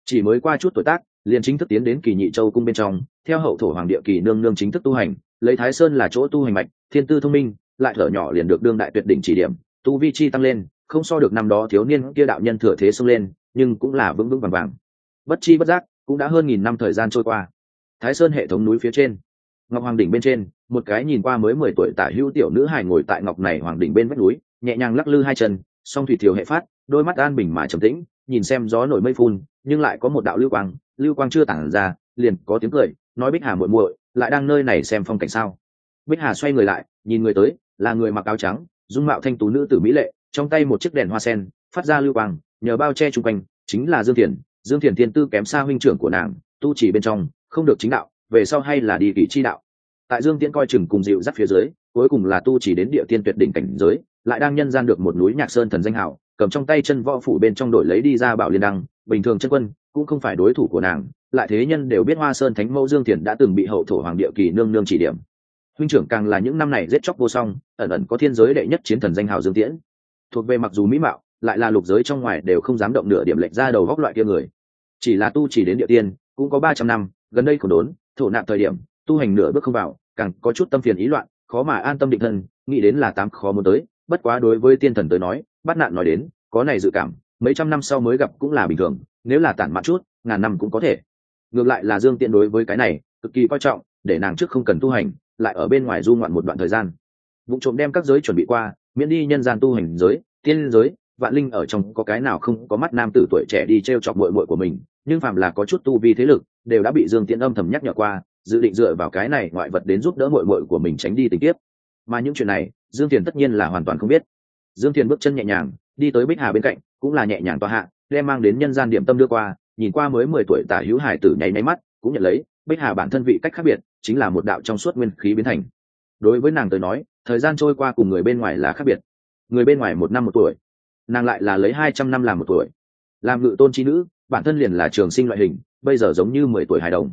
Chỉ mới qua chút tuổi tác, liền chính thức tiến đến kỳ nhị châu cung bên trong, theo hậu thổ hoàng địa kỳ nương nương chính thức tu hành, lấy thái sơn là chỗ tu hành mạch, thiên tư thông minh, lại thở nhỏ liền được đương đại tuyệt đỉnh chỉ điểm tu vi chi tăng lên, không so được năm đó thiếu niên kia đạo nhân thừa thế xông lên, nhưng cũng là vững vững vàng vàng. Bất chi bất giác, cũng đã hơn nghìn năm thời gian trôi qua. Thái sơn hệ thống núi phía trên, ngọc hoàng đỉnh bên trên, một cái nhìn qua mới mười tuổi tả hữu tiểu nữ hài ngồi tại ngọc này hoàng đỉnh bên vách núi, nhẹ nhàng lắc lư hai chân, song thủy thiều hệ phát, đôi mắt an bình mà trầm tĩnh, nhìn xem gió nổi mây phun, nhưng lại có một đạo lưu quang lưu quang chưa tản ra, liền có tiếng cười, nói bích hà muội muội, lại đang nơi này xem phong cảnh sao? Bích hà xoay người lại, nhìn người tới, là người mặc áo trắng dung mạo thanh tú nữ tử mỹ lệ, trong tay một chiếc đèn hoa sen, phát ra lưu quang, nhờ bao che chung quanh, chính là dương thiền. Dương thiền thiên tư kém xa huynh trưởng của nàng, tu chỉ bên trong, không được chính đạo, về sau hay là đi kỷ chi đạo. Tại dương tiễn coi chừng cùng dịu dắt phía dưới, cuối cùng là tu chỉ đến địa tiên tuyệt đỉnh cảnh giới, lại đang nhân gian được một núi nhạc sơn thần danh hảo cầm trong tay chân võ phủ bên trong đội lấy đi ra bảo liên đăng, bình thường chân quân, cũng không phải đối thủ của nàng, lại thế nhân đều biết hoa sơn thánh mẫu dương thiền đã từng bị hậu thổ hoàng địa kỳ nương nương chỉ điểm huynh trưởng càng là những năm này giết chóc vô song, ẩn ẩn có thiên giới đệ nhất chiến thần danh hào dương tiễn. Thuộc về mặc dù mỹ mạo, lại là lục giới trong ngoài đều không dám động nửa điểm lệnh ra đầu góc loại kia người. Chỉ là tu chỉ đến địa tiên, cũng có ba trăm năm, gần đây khổ đốn, thổ nạn thời điểm, tu hành nửa bước không vào, càng có chút tâm phiền ý loạn, khó mà an tâm định thân, nghĩ đến là tám khó muốn tới. Bất quá đối với tiên thần tới nói, bắt nạn nói đến, có này dự cảm, mấy trăm năm sau mới gặp cũng là bình thường, nếu là tản mạn chút, ngàn năm cũng có thể. Ngược lại là dương tiện đối với cái này, cực kỳ coi trọng, để nàng trước không cần tu hành lại ở bên ngoài du ngoạn một đoạn thời gian vụ trộm đem các giới chuẩn bị qua, miễn đi nhân gian tu hành giới, tiên giới, vạn linh ở trong có cái nào không có mắt nam tử tuổi trẻ đi t r e o chọc bội bội của mình, nhưng phàm là có chút tu vi thế lực, đều đã bị dương tiễn âm thầm nhắc nhở qua, dự định dựa vào cái này ngoại vật đến giúp đỡ bội bội của mình tránh đi tình tiết. mà những chuyện này, dương thiền tất nhiên là hoàn toàn không biết dương thiền bước chân nhẹ nhàng, đi tới bích hà bên cạnh, cũng là nhẹ nhàng tòa hạ, đem mang đến nhân gian điểm tâm đưa qua, nhìn qua mới mười tuổi tả hữu hải tử nháy máy mắt, cũng nhận lấy, bích hà bản thân vị cách khác biệt chính là một đạo trong suốt nguyên khí biến thành. Đối với nàng tới nói thời gian trôi qua cùng người bên ngoài là khác biệt. Người bên ngoài một năm một tuổi nàng lại là lấy hai trăm năm làm một tuổi. Làm ngự tôn trí nữ bản thân liền là trường sinh loại hình bây giờ giống như mười tuổi hài đồng.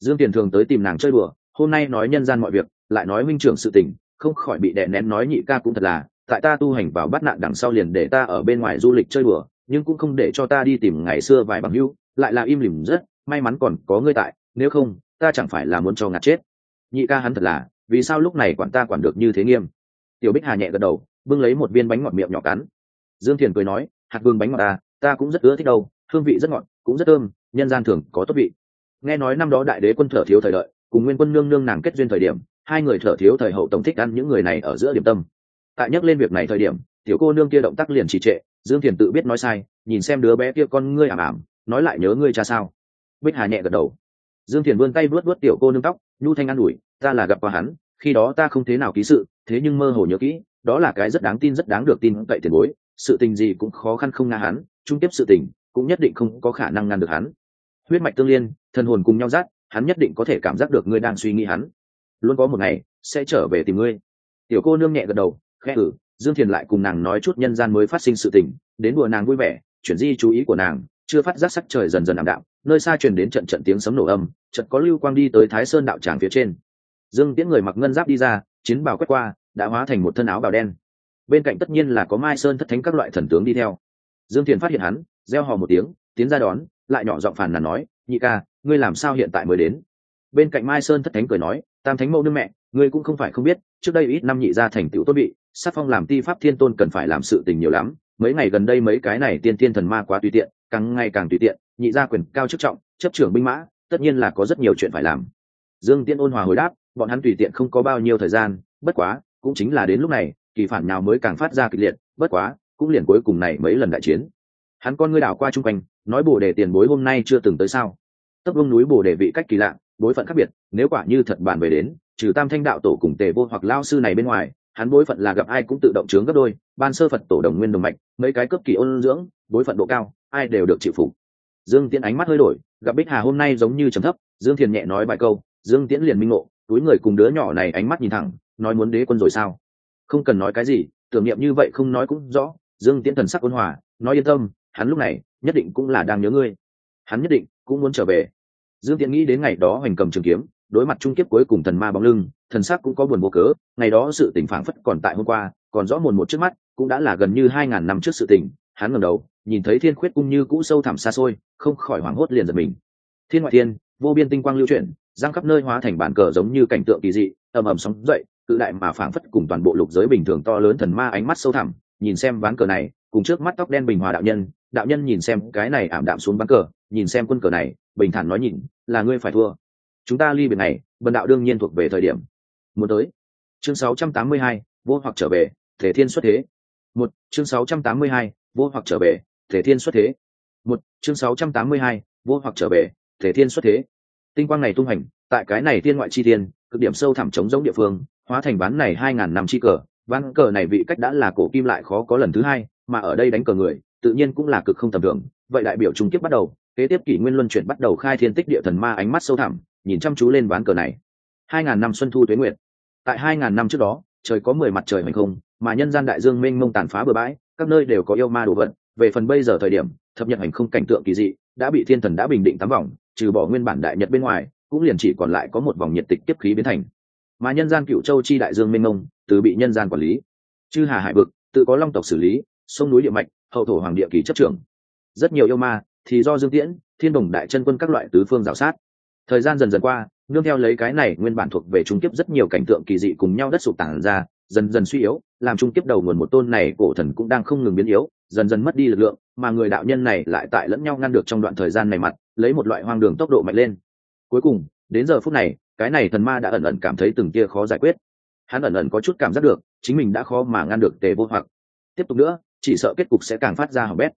Dương tiền thường tới tìm nàng chơi đùa hôm nay nói nhân gian mọi việc lại nói minh trưởng sự tình không khỏi bị đè nén nói nhị ca cũng thật là tại ta tu hành vào bắt nạn đằng sau liền để ta ở bên ngoài du lịch chơi đùa nhưng cũng không để cho ta đi tìm ngày xưa vài bằng hữu, lại là im lìm rất may mắn còn có ngươi tại nếu không ta chẳng phải là muốn cho ngạt chết. Nhị ca hắn thật là, vì sao lúc này quản ta quản được như thế nghiêm? Tiểu bích hà nhẹ gật đầu, bưng lấy một viên bánh ngọt miệng nhỏ cắn. Dương thiền cười nói, hạt vương bánh ngọt ta ta cũng rất ưa thích đâu, hương vị rất ngọt, cũng rất thơm, nhân gian thường có tốt vị. Nghe nói năm đó đại đế quân thở thiếu thời đợi, cùng nguyên quân nương nương nàng kết duyên thời điểm, hai người thở thiếu thời hậu tổng thích ăn những người này ở giữa điểm tâm. Tại nhắc lên việc này thời điểm, tiểu cô nương kia động tác liền trì trệ, dương thiền tự biết nói sai, nhìn xem đứa bé kia con ngươi ảm ảm, nói lại nhớ ngươi cha sao. Bích hà nhẹ gật đầu dương thiền vươn tay vớt vớt tiểu cô nương tóc, nhu thanh an ủi, ta là gặp qua hắn, khi đó ta không thế nào ký sự, thế nhưng mơ hồ nhớ kỹ, đó là cái rất đáng tin rất đáng được tin cậy tiền bối, sự tình gì cũng khó khăn không nga hắn trung tiếp sự tình cũng nhất định không có khả năng ngăn được hắn. Huyết mạch tương liên, thần hồn cùng nhau rát, hắn nhất định có thể cảm giác được ngươi đang suy nghĩ hắn. Luôn có một ngày, sẽ trở về tìm ngươi. Tiểu cô nương nhẹ gật đầu, khẽ ử dương thiền lại cùng nàng nói chút nhân gian mới phát sinh sự tình, đến đùa nàng vui vẻ, chuyển di chú ý của nàng, chưa phát giác sắc trời dần dần ảm đạm nơi xa truyền đến trận trận tiếng sấm nổ âm trận có lưu quang đi tới thái sơn đạo tràng phía trên. Dương tiễn người mặc ngân giáp đi ra, chiến bào quét qua, đã hóa thành một thân áo bào đen. Bên cạnh tất nhiên là có mai sơn thất thánh các loại thần tướng đi theo. Dương thiền phát hiện hắn, reo hò một tiếng, tiến ra đón, lại nhỏ giọng phàn nàn nói, nhị ca, ngươi làm sao hiện tại mới đến? Bên cạnh mai sơn thất thánh cười nói, tam thánh mẫu nương mẹ, ngươi cũng không phải không biết, trước đây ít năm nhị gia thành tựu tốt bị, sắc phong làm ti pháp thiên tôn cần phải làm sự tình nhiều lắm, mấy ngày gần đây mấy cái này tiên tiên thần ma quá tùy tiện càng ngày càng tùy tiện, nhị gia quyền cao chức trọng, chấp trưởng binh mã, tất nhiên là có rất nhiều chuyện phải làm. Dương tiên ôn hòa hồi đáp, bọn hắn tùy tiện không có bao nhiêu thời gian, bất quá, cũng chính là đến lúc này, kỳ phản nào mới càng phát ra kịch liệt, bất quá, cũng liền cuối cùng này mấy lần đại chiến. Hắn con ngươi đảo qua chung quanh, nói bồ đề tiền bối hôm nay chưa từng tới sao? Tấp vương núi bồ đề vị cách kỳ lạ, bối phận khác biệt, nếu quả như thật bàn về đến, trừ tam thanh đạo tổ cùng tề vô hoặc lao sư này bên ngoài hắn bối phận là gặp ai cũng tự động trướng gấp đôi, ban sơ phật tổ đồng nguyên đồng mạch, mấy cái cấp kỳ ôn dưỡng, bối phận độ cao, ai đều được chịu phục. Dương tiễn ánh mắt hơi đổi, gặp bích hà hôm nay giống như trầm thấp, dương thiền nhẹ nói vài câu, dương tiễn liền minh ngộ, túi người cùng đứa nhỏ này ánh mắt nhìn thẳng, nói muốn đế quân rồi sao? Không cần nói cái gì, tưởng niệm như vậy không nói cũng rõ, dương tiễn thần sắc ôn hòa, nói yên tâm, hắn lúc này nhất định cũng là đang nhớ ngươi. Hắn nhất định cũng muốn trở về. Dương tiễn nghĩ đến ngày đó hoành cầm trường kiếm đối mặt trung kiếp cuối cùng thần ma bóng lưng, thần sắc cũng có buồn vô cớ, ngày đó sự tỉnh phảng phất còn tại hôm qua, còn rõ mồn một trước mắt, cũng đã là gần như hai ngàn năm trước sự tỉnh hắn ngẩng đầu, nhìn thấy thiên khuyết cung như cũ sâu thẳm xa xôi, không khỏi hoảng hốt liền giật mình. Thiên ngoại thiên, vô biên tinh quang lưu chuyển giang khắp nơi hóa thành bản cờ giống như cảnh tượng kỳ dị, ầm ầm sóng dậy, cự đại mà phảng phất cùng toàn bộ lục giới bình thường to lớn thần ma ánh mắt sâu thẳm, nhìn xem ván cờ này, cùng trước mắt tóc đen bình hòa đạo nhân đạo nhân nhìn xem cái này ảm đạm xuống ván cờ, nhìn xem quân cờ này, bình thản nói nhìn, là ngươi phải thua chúng ta ly biệt này bần đạo đương nhiên thuộc về thời điểm. Muốn tới. Chương 682, vô hoặc trở về thể thiên xuất thế. Một chương 682, vô hoặc trở về thể thiên xuất thế. Một chương 682, vô hoặc trở về thể thiên xuất thế. Tinh quang này tung hành tại cái này thiên ngoại chi thiên cực điểm sâu thẳm chống giống địa phương hóa thành bán này hai ngàn năm chi cờ. Ván cờ này vị cách đã là cổ kim lại khó có lần thứ hai mà ở đây đánh cờ người tự nhiên cũng là cực không tầm thường. Vậy đại biểu trung kiếp bắt đầu kế tiếp kỷ nguyên luân chuyển bắt đầu khai thiên tích địa thần ma ánh mắt sâu thẳm, nhìn chăm chú lên ván cờ này. Hai ngàn năm xuân thu tuế nguyệt. Tại hai ngàn năm trước đó, trời có mười mặt trời hành không, mà nhân gian đại dương mênh mông tàn phá bừa bãi, các nơi đều có yêu ma đồ vật. Về phần bây giờ thời điểm, thập nhật hành không cảnh tượng kỳ dị, đã bị thiên thần đã bình định tám vòng, trừ bỏ nguyên bản đại nhật bên ngoài, cũng liền chỉ còn lại có một vòng nhiệt tịch tiếp khí biến thành. Mà nhân gian cựu châu chi đại dương mênh mông, từ bị nhân gian quản lý. Chư hà hải vực, tự có long tộc xử lý, sông núi địa mạch, hậu thổ hoàng địa kỳ chấp trưởng. Rất nhiều yêu ma thì do dương tiễn, thiên đồng đại chân quân các loại tứ phương g sát. Thời gian dần dần qua, nương theo lấy cái này nguyên bản thuộc về trung kiếp rất nhiều cảnh tượng kỳ dị cùng nhau đất sụp tản ra, dần dần suy yếu, làm trung kiếp đầu nguồn một tôn này cổ thần cũng đang không ngừng biến yếu, dần dần mất đi lực lượng, mà người đạo nhân này lại tại lẫn nhau ngăn được trong đoạn thời gian này mặt, lấy một loại hoang đường tốc độ mạnh lên. Cuối cùng, đến giờ phút này, cái này thần ma đã ẩn ẩn cảm thấy từng tia khó giải quyết. Hắn ẩn ẩn có chút cảm giác được, chính mình đã khó mà ngăn được tề vô hoặc. Tiếp tục nữa, chỉ sợ kết cục sẽ càng phát ra hỏng bét.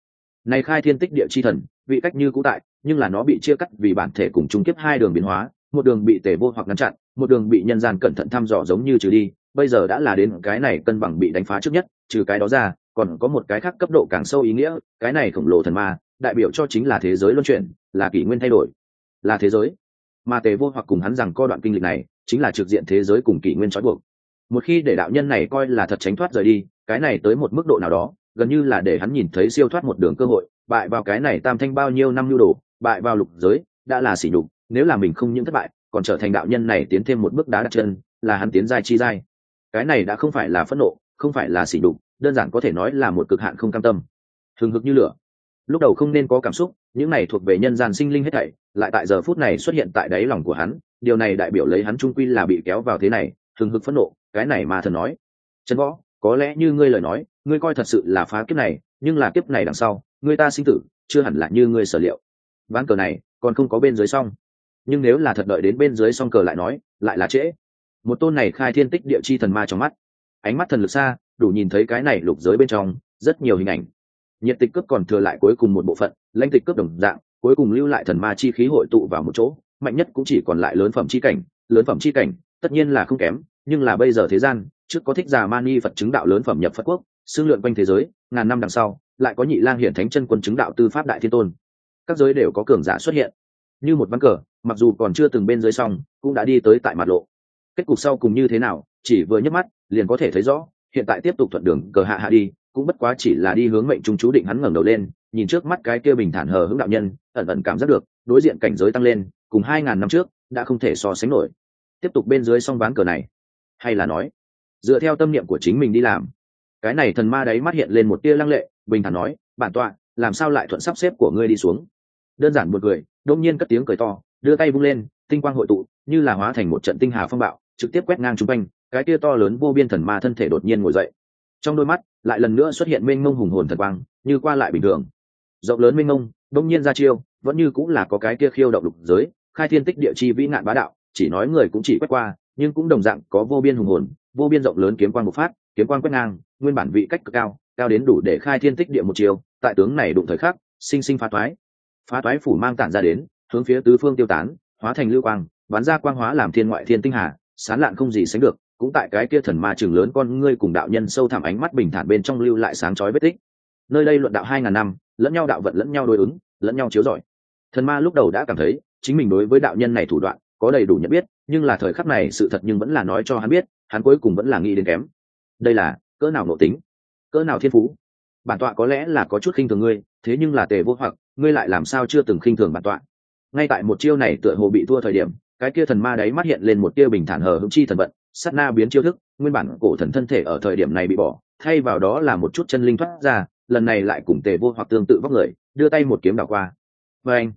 Này khai thiên tích địa chi thần vị cách như cũ tại, nhưng là nó bị chia cắt vì bản thể cùng chung kiếp hai đường biến hóa, một đường bị tề vô hoặc ngăn chặn, một đường bị nhân gian cẩn thận thăm dò giống như trừ đi, bây giờ đã là đến cái này cân bằng bị đánh phá trước nhất, trừ cái đó ra, còn có một cái khác cấp độ càng sâu ý nghĩa, cái này khổng lồ thần ma, đại biểu cho chính là thế giới luân chuyển, là kỷ nguyên thay đổi, là thế giới. Mà tề vô hoặc cùng hắn rằng co đoạn kinh lịch này, chính là trực diện thế giới cùng kỷ nguyên trói buộc. Một khi để đạo nhân này coi là thật tránh thoát rời đi, cái này tới một mức độ nào đó, gần như là để hắn nhìn thấy siêu thoát một đường cơ hội bại vào cái này tam thanh bao nhiêu năm nhu đồ, bại vào lục giới, đã là sỉ nhục, nếu là mình không những thất bại, còn trở thành đạo nhân này tiến thêm một bước đá đặt chân, là hắn tiến giai chi giai. Cái này đã không phải là phẫn nộ, không phải là sỉ nhục, đơn giản có thể nói là một cực hạn không cam tâm. Thường hực như lửa. Lúc đầu không nên có cảm xúc, những này thuộc về nhân gian sinh linh hết thảy, lại tại giờ phút này xuất hiện tại đáy lòng của hắn, điều này đại biểu lấy hắn trung quy là bị kéo vào thế này, thường hực phẫn nộ, cái này mà thần nói. Trần võ, có lẽ như ngươi lời nói, ngươi coi thật sự là phá kiếp này, nhưng là kiếp này đằng sau Người ta sinh tử, chưa hẳn là như ngươi sở liệu. Ván cờ này, còn không có bên dưới xong nhưng nếu là thật đợi đến bên dưới xong cờ lại nói, lại là trễ. Một tôn này khai thiên tích địa chi thần ma trong mắt. Ánh mắt thần lực xa, đủ nhìn thấy cái này lục giới bên trong, rất nhiều hình ảnh. Nhiệt tịch cướp còn thừa lại cuối cùng một bộ phận, lãnh tịch cướp đồng dạng, cuối cùng lưu lại thần ma chi khí hội tụ vào một chỗ, mạnh nhất cũng chỉ còn lại lớn phẩm chi cảnh, lớn phẩm chi cảnh, tất nhiên là không kém, nhưng là bây giờ thế gian, trước có thích già mani phật chứng đạo lớn phẩm nhập phật quốc, xương lượn quanh thế giới, ngàn năm đằng sau lại có nhị lang hiển thánh chân quân chứng đạo tư pháp đại thiên tôn. Các giới đều có cường giả xuất hiện. Như một ván cờ, mặc dù còn chưa từng bên dưới xong, cũng đã đi tới tại mặt lộ. Kết cục sau cùng như thế nào, chỉ vừa nhấc mắt, liền có thể thấy rõ, hiện tại tiếp tục thuận đường, cờ hạ hạ đi, cũng bất quá chỉ là đi hướng mệnh trung chú định hắn ngẩng đầu lên, nhìn trước mắt cái kia bình thản hờ hững đạo nhân, ẩn ẩn cảm giác được, đối diện cảnh giới tăng lên, cùng hai ngàn năm trước, đã không thể so sánh nổi. Tiếp tục bên dưới song ván cờ này, hay là nói, dựa theo tâm niệm của chính mình đi làm. Cái này thần ma đấy mắt hiện lên một tia lăng lệ bình thản nói, bản tọa, làm sao lại thuận sắp xếp của ngươi đi xuống? Đơn giản một người đột nhiên cất tiếng cười to, đưa tay vung lên, tinh quang hội tụ, như là hóa thành một trận tinh hà phong bạo, trực tiếp quét ngang chung quanh, cái kia to lớn vô biên thần ma thân thể đột nhiên ngồi dậy. Trong đôi mắt, lại lần nữa xuất hiện mênh mông hùng hồn thật quang, như qua lại bình thường. Rộng lớn mênh mông, đông nhiên ra chiêu, vẫn như cũng là có cái kia khiêu động lục giới, khai thiên tích địa chi vĩ ngạn bá đạo, chỉ nói người cũng chỉ quét qua, nhưng cũng đồng dạng có vô biên hùng hồn, vô biên rộng lớn kiếm quang bộc phát, kiếm quang quét ngang, nguyên bản vị cách cực cao cao đến đủ để khai thiên tích địa một chiều, tại tướng này đụng thời khắc, sinh sinh phá toái phá toái phủ mang tản ra đến, hướng phía tứ phương tiêu tán, hóa thành lưu quang, bắn ra quang hóa làm thiên ngoại thiên tinh hà, sán lạn không gì sánh được, cũng tại cái kia thần ma trường lớn con ngươi cùng đạo nhân sâu thẳm ánh mắt bình thản bên trong lưu lại sáng chói vết tích. Nơi đây luận đạo hai ngàn năm, lẫn nhau đạo vận lẫn nhau đối ứng, lẫn nhau chiếu rọi. Thần ma lúc đầu đã cảm thấy, chính mình đối với đạo nhân này thủ đoạn, có đầy đủ nhận biết, nhưng là thời khắc này sự thật nhưng vẫn là nói cho hắn biết, hắn cuối cùng vẫn là nghĩ đến kém. Đây là, cỡ nào nộ tính? Cỡ nào thiên phú? Bản tọa có lẽ là có chút khinh thường ngươi, thế nhưng là tề vô hoặc, ngươi lại làm sao chưa từng khinh thường bản tọa? Ngay tại một chiêu này tựa hồ bị thua thời điểm, cái kia thần ma đáy mắt hiện lên một tia bình thản hờ hững chi thần vận, sát na biến chiêu thức, nguyên bản cổ thần thân thể ở thời điểm này bị bỏ, thay vào đó là một chút chân linh thoát ra, lần này lại cùng tề vô hoặc tương tự vóc người, đưa tay một kiếm đảo qua. Và anh,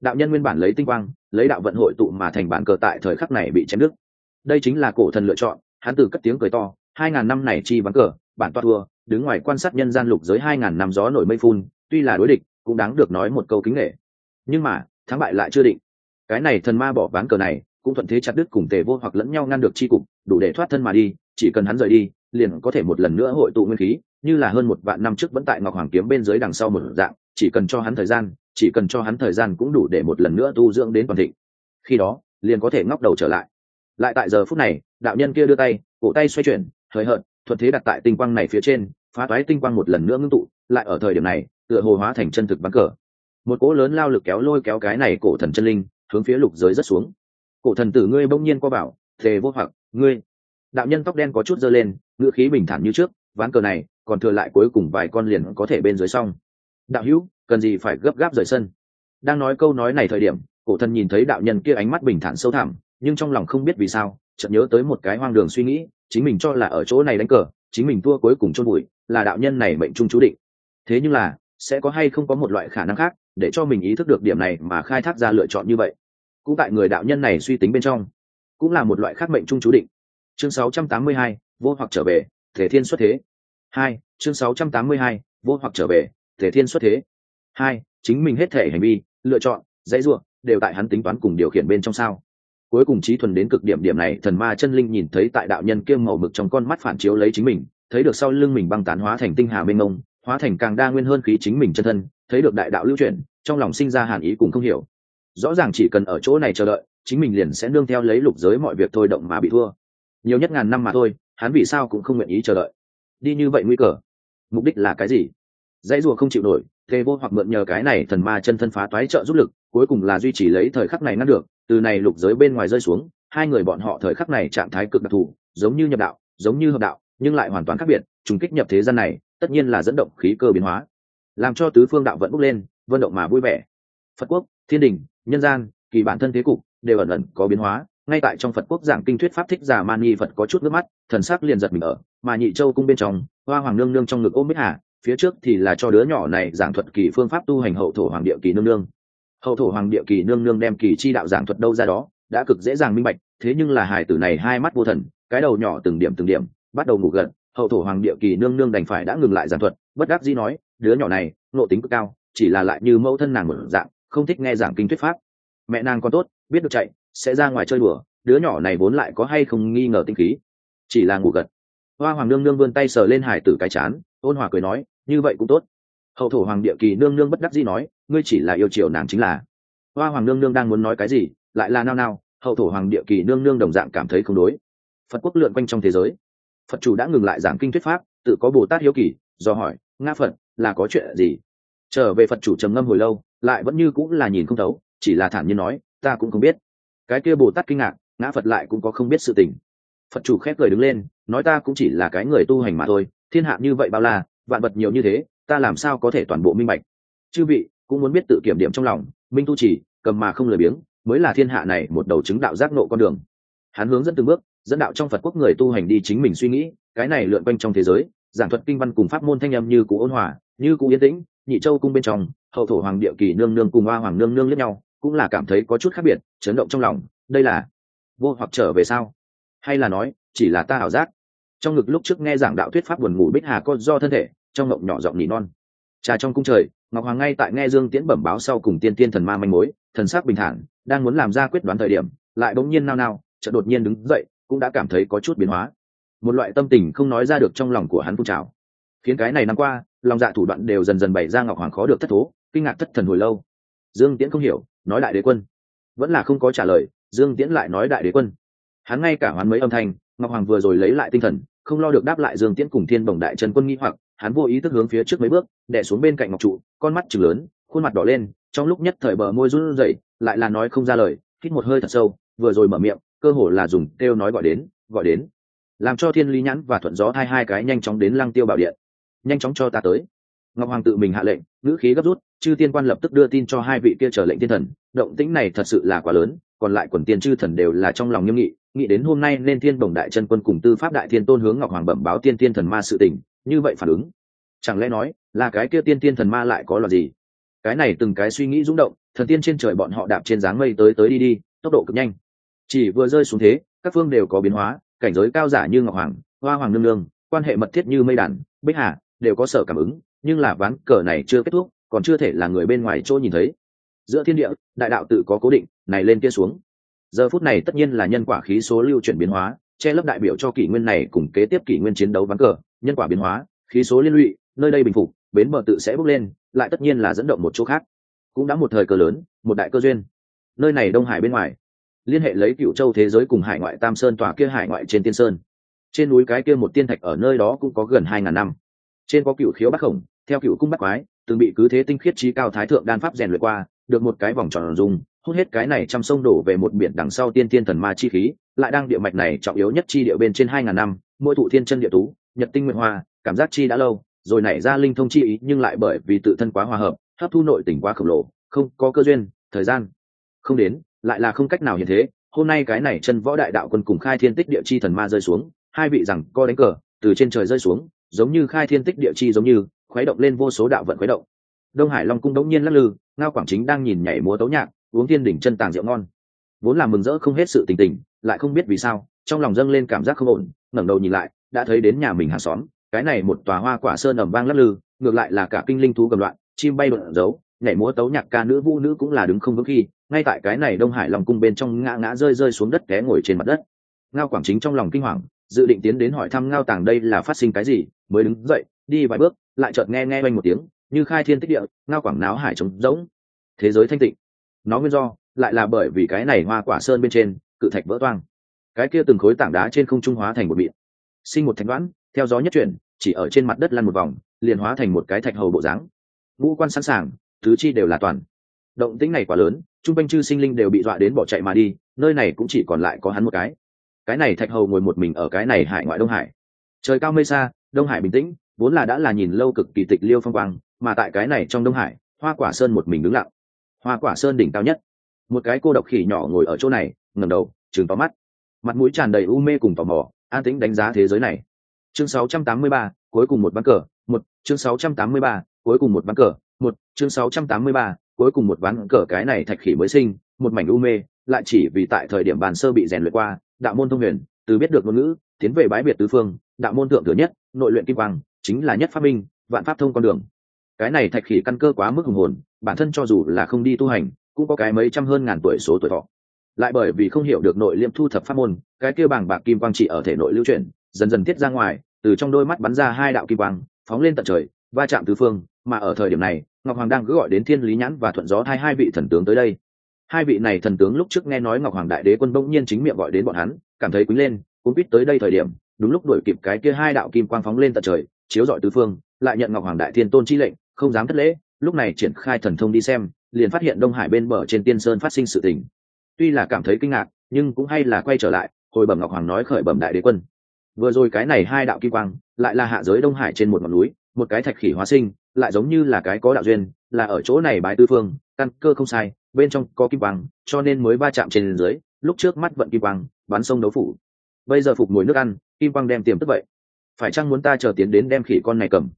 đạo nhân nguyên bản lấy tinh quang, lấy đạo vận hội tụ mà thành bản cờ tại thời khắc này bị chém đứt. Đây chính là cổ thần lựa chọn, hắn từ cất tiếng cười to, hai ngàn năm này chi vắng cờ, bản toa thua đứng ngoài quan sát nhân gian lục giới hai ngàn năm gió nổi mây phun, tuy là đối địch, cũng đáng được nói một câu kính nghệ nhưng mà, thắng bại lại chưa định. Cái này thần ma bỏ ván cờ này, cũng thuận thế chặt đứt cùng tề vô hoặc lẫn nhau ngăn được chi cục, đủ để thoát thân mà đi, chỉ cần hắn rời đi, liền có thể một lần nữa hội tụ nguyên khí, như là hơn một vạn năm trước vẫn tại ngọc hoàng kiếm bên dưới đằng sau một dạng, chỉ cần cho hắn thời gian, chỉ cần cho hắn thời gian cũng đủ để một lần nữa tu dưỡng đến toàn thịnh. Khi đó, liền có thể ngóc đầu trở lại. Lại tại giờ phút này, đạo nhân kia đưa tay, cổ tay xoay chuyển, hời hợt thuận thế đặt tại tinh quang này phía trên, phá toái tinh quang một lần nữa ngưng tụ, lại ở thời điểm này, tựa hồ hóa thành chân thực bắn cờ. Một cỗ lớn lao lực kéo lôi kéo cái này cổ thần chân linh, hướng phía lục giới rất xuống. Cổ thần tử ngươi bỗng nhiên qua bảo, thề vô hoặc, ngươi. Đạo nhân tóc đen có chút dơ lên, ngữ khí bình thản như trước, ván cờ này, còn thừa lại cuối cùng vài con liền có thể bên dưới xong. Đạo hữu, cần gì phải gấp gáp rời sân? Đang nói câu nói này thời điểm, cổ thần nhìn thấy đạo nhân kia ánh mắt bình thản sâu thẳm, nhưng trong lòng không biết vì sao, chợt nhớ tới một cái hoang đường suy nghĩ chính mình cho là ở chỗ này đánh cờ chính mình thua cuối cùng chôn bụi là đạo nhân này mệnh trung chú định. Thế nhưng là sẽ có hay không có một loại khả năng khác để cho mình ý thức được điểm này mà khai thác ra lựa chọn như vậy? Cũng tại người đạo nhân này suy tính bên trong cũng là một loại khác mệnh trung chú định. Chương 682, vô hoặc trở về thể thiên xuất thế. Hai chương 682, vô hoặc trở về thể thiên xuất thế. Hai chính mình hết thể hành vi lựa chọn dãy ruộng đều tại hắn tính toán cùng điều khiển bên trong sao cuối cùng trí thuần đến cực điểm điểm này, thần ma chân linh nhìn thấy tại đạo nhân kiêm màu mực trong con mắt phản chiếu lấy chính mình, thấy được sau lưng mình băng tán hóa thành tinh hà mênh mông, hóa thành càng đa nguyên hơn khí chính mình chân thân, thấy được đại đạo lưu chuyển, trong lòng sinh ra hàn ý cùng không hiểu. Rõ ràng chỉ cần ở chỗ này chờ đợi, chính mình liền sẽ nương theo lấy lục giới mọi việc thôi động mà bị thua. Nhiều nhất ngàn năm mà thôi, hắn vì sao cũng không nguyện ý chờ đợi. Đi như vậy nguy cờ mục đích là cái gì? Dãy rùa không chịu nổi, thê vô hoặc mượn nhờ cái này thần ma chân thân phá toái trợ giúp lực, cuối cùng là duy trì lấy thời khắc này ngăn được từ này lục giới bên ngoài rơi xuống, hai người bọn họ thời khắc này trạng thái cực đặc thù, giống như nhập đạo, giống như hợp đạo, nhưng lại hoàn toàn khác biệt, trùng kích nhập thế gian này, tất nhiên là dẫn động khí cơ biến hóa, làm cho tứ phương đạo vẫn bốc lên, vận động mà vui vẻ. Phật quốc, thiên đình, nhân gian, kỳ bản thân thế cục đều ẩn ẩn có biến hóa, ngay tại trong phật quốc giảng kinh thuyết pháp thích giả mani phật có chút nước mắt, thần sắc liền giật mình ở, mà nhị châu cung bên trong, hoa hoàng nương nương trong ngực ôm bích hà, phía trước thì là cho đứa nhỏ này giảng thuật kỳ phương pháp tu hành hậu thổ hoàng địa kỳ nương nương hậu thổ hoàng địa kỳ nương nương đem kỳ chi đạo giảng thuật đâu ra đó, đã cực dễ dàng minh bạch, thế nhưng là hải tử này hai mắt vô thần, cái đầu nhỏ từng điểm từng điểm, bắt đầu ngủ gật. hậu thổ hoàng địa kỳ nương nương đành phải đã ngừng lại giảng thuật, bất đắc dĩ nói, đứa nhỏ này nộ tính cực cao, chỉ là lại như mẫu thân nàng một dạng, không thích nghe giảng kinh thuyết pháp. Mẹ nàng còn tốt, biết được chạy, sẽ ra ngoài chơi đùa, đứa nhỏ này vốn lại có hay không nghi ngờ tinh khí. Chỉ là ngủ gật. Hoa hoàng nương nương vươn tay sờ lên hải tử cái chán, ôn hòa cười nói, như vậy cũng tốt. Hậu thổ hoàng địa kỳ nương nương bất đắc dĩ nói ngươi chỉ là yêu chiều nàng chính là. Hoa hoàng nương nương đang muốn nói cái gì, lại là nao nao, hậu thổ hoàng địa kỳ nương nương đồng dạng cảm thấy không đối. Phật quốc lượn quanh trong thế giới. Phật chủ đã ngừng lại giảng kinh thuyết pháp, tự có bồ tát hiếu kỳ, do hỏi, nga phật, là có chuyện gì? Trở về phật chủ trầm ngâm hồi lâu, lại vẫn như cũng là nhìn không thấu, chỉ là thản nhiên nói, ta cũng không biết. Cái kia bồ tát kinh ngạc ngã phật lại cũng có không biết sự tình. Phật chủ khép cười đứng lên, nói, ta cũng chỉ là cái người tu hành mà thôi, thiên hạ như vậy bao la, vạn vật nhiều như thế, ta làm sao có thể toàn bộ minh bạch? Chư vị cũng muốn biết tự kiểm điểm trong lòng, minh tu chỉ cầm mà không lười biếng, mới là thiên hạ này một đầu chứng đạo giác nộ con đường. Hắn hướng dẫn từng bước, dẫn đạo trong phật quốc người tu hành đi chính mình suy nghĩ, cái này lượn quanh trong thế giới, giảng thuật kinh văn cùng pháp môn thanh âm như cụ ôn hòa, như cụ yên tĩnh, nhị châu cung bên trong, hậu thổ hoàng địa kỳ nương nương cùng hoa hoàng nương nương lẫn nhau, cũng là cảm thấy có chút khác biệt, chấn động trong lòng, đây là vô hoặc trở về sao? Hay là nói, chỉ là ta ảo giác? Trong ngực lúc trước nghe giảng đạo thuyết pháp buồn ngủ bích hà có do thân thể, trong ngộng nhỏ giọng nỉ non. Trà trong cung trời ngọc hoàng ngay tại nghe dương tiễn bẩm báo sau cùng tiên tiên thần ma manh mối, thần sắc bình thản, đang muốn làm ra quyết đoán thời điểm, lại bỗng nhiên nao nao, chợt đột nhiên đứng dậy, cũng đã cảm thấy có chút biến hóa. Một loại tâm tình không nói ra được trong lòng của hắn phun trào. Khiến cái này năm qua, lòng dạ thủ đoạn đều dần dần bày ra ngọc hoàng khó được thất thố, kinh ngạc thất thần hồi lâu. Dương tiễn không hiểu, nói đại đế quân. Vẫn là không có trả lời, dương tiễn lại nói đại đế quân. Hắn ngay cả hoán mấy âm thanh, ngọc hoàng vừa rồi lấy lại tinh thần, không lo được đáp lại dương tiễn cùng thiên bồng đại trần quân nghi hoặc hắn vô ý thức hướng phía trước mấy bước đẻ xuống bên cạnh ngọc trụ, con mắt chừng lớn, khuôn mặt đỏ lên, trong lúc nhất thời bờ môi run rẩy, lại là nói không ra lời, hít một hơi thật sâu, vừa rồi mở miệng, cơ hồ là dùng kêu nói gọi đến gọi đến. Làm cho thiên lý nhãn và thuận gió hai hai cái nhanh chóng đến lăng tiêu bảo điện. Nhanh chóng cho ta tới. Ngọc hoàng tự mình hạ lệnh, ngữ khí gấp rút, chư tiên quan lập tức đưa tin cho hai vị kia trở lệnh thiên thần. Động tĩnh này thật sự là quá lớn, còn lại quần tiên chư thần đều là trong lòng nghiêm nghị, nghĩ đến hôm nay nên thiên bồng đại chân quân cùng tư pháp đại thiên tôn hướng ngọc hoàng bẩm báo tiên tiên thần ma sự tình như vậy phản ứng. Chẳng lẽ nói, là cái kia tiên tiên thần ma lại có là gì? Cái này từng cái suy nghĩ rung động, thần tiên trên trời bọn họ đạp trên dáng mây tới tới đi đi, tốc độ cực nhanh. Chỉ vừa rơi xuống thế, các phương đều có biến hóa, cảnh giới cao giả như ngọc hoàng, hoa hoàng nương nương, quan hệ mật thiết như mây đàn, bích hà, đều có sở cảm ứng, nhưng là ván cờ này chưa kết thúc, còn chưa thể là người bên ngoài chỗ nhìn thấy. Giữa thiên địa, đại đạo tự có cố định, này lên kia xuống. Giờ phút này tất nhiên là nhân quả khí số lưu chuyển biến hóa, che lấp đại biểu cho kỷ nguyên này cùng kế tiếp kỷ nguyên chiến đấu ván cờ nhân quả biến hóa, khí số liên lụy, nơi đây bình phục, bến bờ tự sẽ bước lên, lại tất nhiên là dẫn động một chỗ khác. Cũng đã một thời cơ lớn, một đại cơ duyên. Nơi này đông hải bên ngoài. Liên hệ lấy cựu châu thế giới cùng hải ngoại tam sơn tòa kia hải ngoại trên tiên sơn. Trên núi cái kia một tiên thạch ở nơi đó cũng có gần hai ngàn năm. Trên có cựu khiếu bắc khổng, theo cựu cung bắc quái, từng bị cứ thế tinh khiết trí cao thái thượng đan pháp rèn luyện qua, được một cái vòng tròn dùng, hút hết cái này trăm sông đổ về một biển đằng sau tiên tiên thần ma chi khí, lại đang địa mạch này trọng yếu nhất chi địa bên trên hai ngàn năm, mỗi thụ thiên chân địa tú nhật tinh nguyện hoa, cảm giác chi đã lâu, rồi nảy ra linh thông chi ý nhưng lại bởi vì tự thân quá hòa hợp, hấp thu nội tình quá khổng lồ, không có cơ duyên, thời gian không đến, lại là không cách nào hiện thế. Hôm nay cái này chân võ đại đạo quân cùng khai thiên tích địa chi thần ma rơi xuống, hai vị rằng co đánh cờ, từ trên trời rơi xuống, giống như khai thiên tích địa chi giống như, khuấy động lên vô số đạo vận khuấy động. Đông hải long cung đống nhiên lắc lư, ngao quảng chính đang nhìn nhảy múa tấu nhạc, uống thiên đỉnh chân tàng rượu ngon. Vốn là mừng rỡ không hết sự tình tình, lại không biết vì sao, trong lòng dâng lên cảm giác không ổn, ngẩng đầu nhìn lại đã thấy đến nhà mình hàng xóm, cái này một tòa hoa quả sơn ẩm vang lắc lư, ngược lại là cả kinh linh thú cầm loạn, chim bay bận giấu nhảy múa tấu nhạc ca nữ vũ nữ cũng là đứng không vững khi, ngay tại cái này đông hải lòng cung bên trong ngã ngã rơi rơi xuống đất té ngồi trên mặt đất. Ngao quảng chính trong lòng kinh hoàng, dự định tiến đến hỏi thăm ngao tàng đây là phát sinh cái gì, mới đứng dậy, đi vài bước, lại chợt nghe nghe oanh một tiếng, như khai thiên tích địa, ngao quảng náo hải trống rỗng. Thế giới thanh tịnh. Nó nguyên do, lại là bởi vì cái này hoa quả sơn bên trên, cự thạch vỡ toang. Cái kia từng khối tảng đá trên không trung hóa thành một miệng sinh một thành đoán theo gió nhất chuyển, chỉ ở trên mặt đất lăn một vòng, liền hóa thành một cái thạch hầu bộ dáng. Ngũ quan sẵn sàng, tứ chi đều là toàn. Động tĩnh này quá lớn, trung quanh chư sinh linh đều bị dọa đến bỏ chạy mà đi, nơi này cũng chỉ còn lại có hắn một cái. Cái này thạch hầu ngồi một mình ở cái này hải ngoại đông hải. Trời cao mây xa, đông hải bình tĩnh, vốn là đã là nhìn lâu cực kỳ tịch liêu phong quang, mà tại cái này trong đông hải, hoa quả sơn một mình đứng lặng. Hoa quả sơn đỉnh cao nhất. Một cái cô độc khỉ nhỏ ngồi ở chỗ này ngầm đầu chừng tóm mắt. Mặt mũi tràn đầy u mê cùng tò mò an tĩnh đánh giá thế giới này. Chương 683, cuối cùng một ván cờ một chương 683, cuối cùng một ván cờ một chương 683, cuối cùng một ván cờ cái này thạch khỉ mới sinh một mảnh u mê lại chỉ vì tại thời điểm bàn sơ bị rèn luyện qua đạo môn thông huyền từ biết được ngôn ngữ tiến về bái biệt tứ phương đạo môn thượng thừa nhất nội luyện kim quang chính là nhất pháp minh vạn pháp thông con đường. Cái này thạch khỉ căn cơ quá mức hùng hồn bản thân cho dù là không đi tu hành cũng có cái mấy trăm hơn ngàn tuổi số tuổi thọ lại bởi vì không hiểu được nội liêm thu thập pháp môn, cái kia bảng bạc kim quang chỉ ở thể nội lưu chuyển, dần dần tiết ra ngoài, từ trong đôi mắt bắn ra hai đạo kim quang, phóng lên tận trời, va chạm tứ phương, mà ở thời điểm này, ngọc hoàng đang cứ gọi đến thiên lý nhãn và thuận gió thay hai vị thần tướng tới đây. Hai vị này thần tướng lúc trước nghe nói ngọc hoàng đại đế quân bỗng nhiên chính miệng gọi đến bọn hắn, cảm thấy quý lên cũng biết tới đây thời điểm, đúng lúc đuổi kịp cái kia hai đạo kim quang phóng lên tận trời, chiếu dọi tứ phương, lại nhận ngọc hoàng đại thiên tôn chi lệnh, không dám thất lễ, lúc này triển khai thần thông đi xem, liền phát hiện đông hải bên bờ trên tiên sơn phát sinh sự tình tuy là cảm thấy kinh ngạc, nhưng cũng hay là quay trở lại, hồi bẩm ngọc hoàng nói khởi bẩm đại đế quân. Vừa rồi cái này hai đạo kim quang, lại là hạ giới đông hải trên một ngọn núi, một cái thạch khỉ hóa sinh, lại giống như là cái có đạo duyên, là ở chỗ này bái tư phương, căn cơ không sai, bên trong có kim quang, cho nên mới va chạm trên dưới, lúc trước mắt vận kim quang, bắn sông đấu phủ. Bây giờ phục mùi nước ăn, kim quang đem tiềm tức vậy. Phải chăng muốn ta chờ tiến đến đem khỉ con này cầm?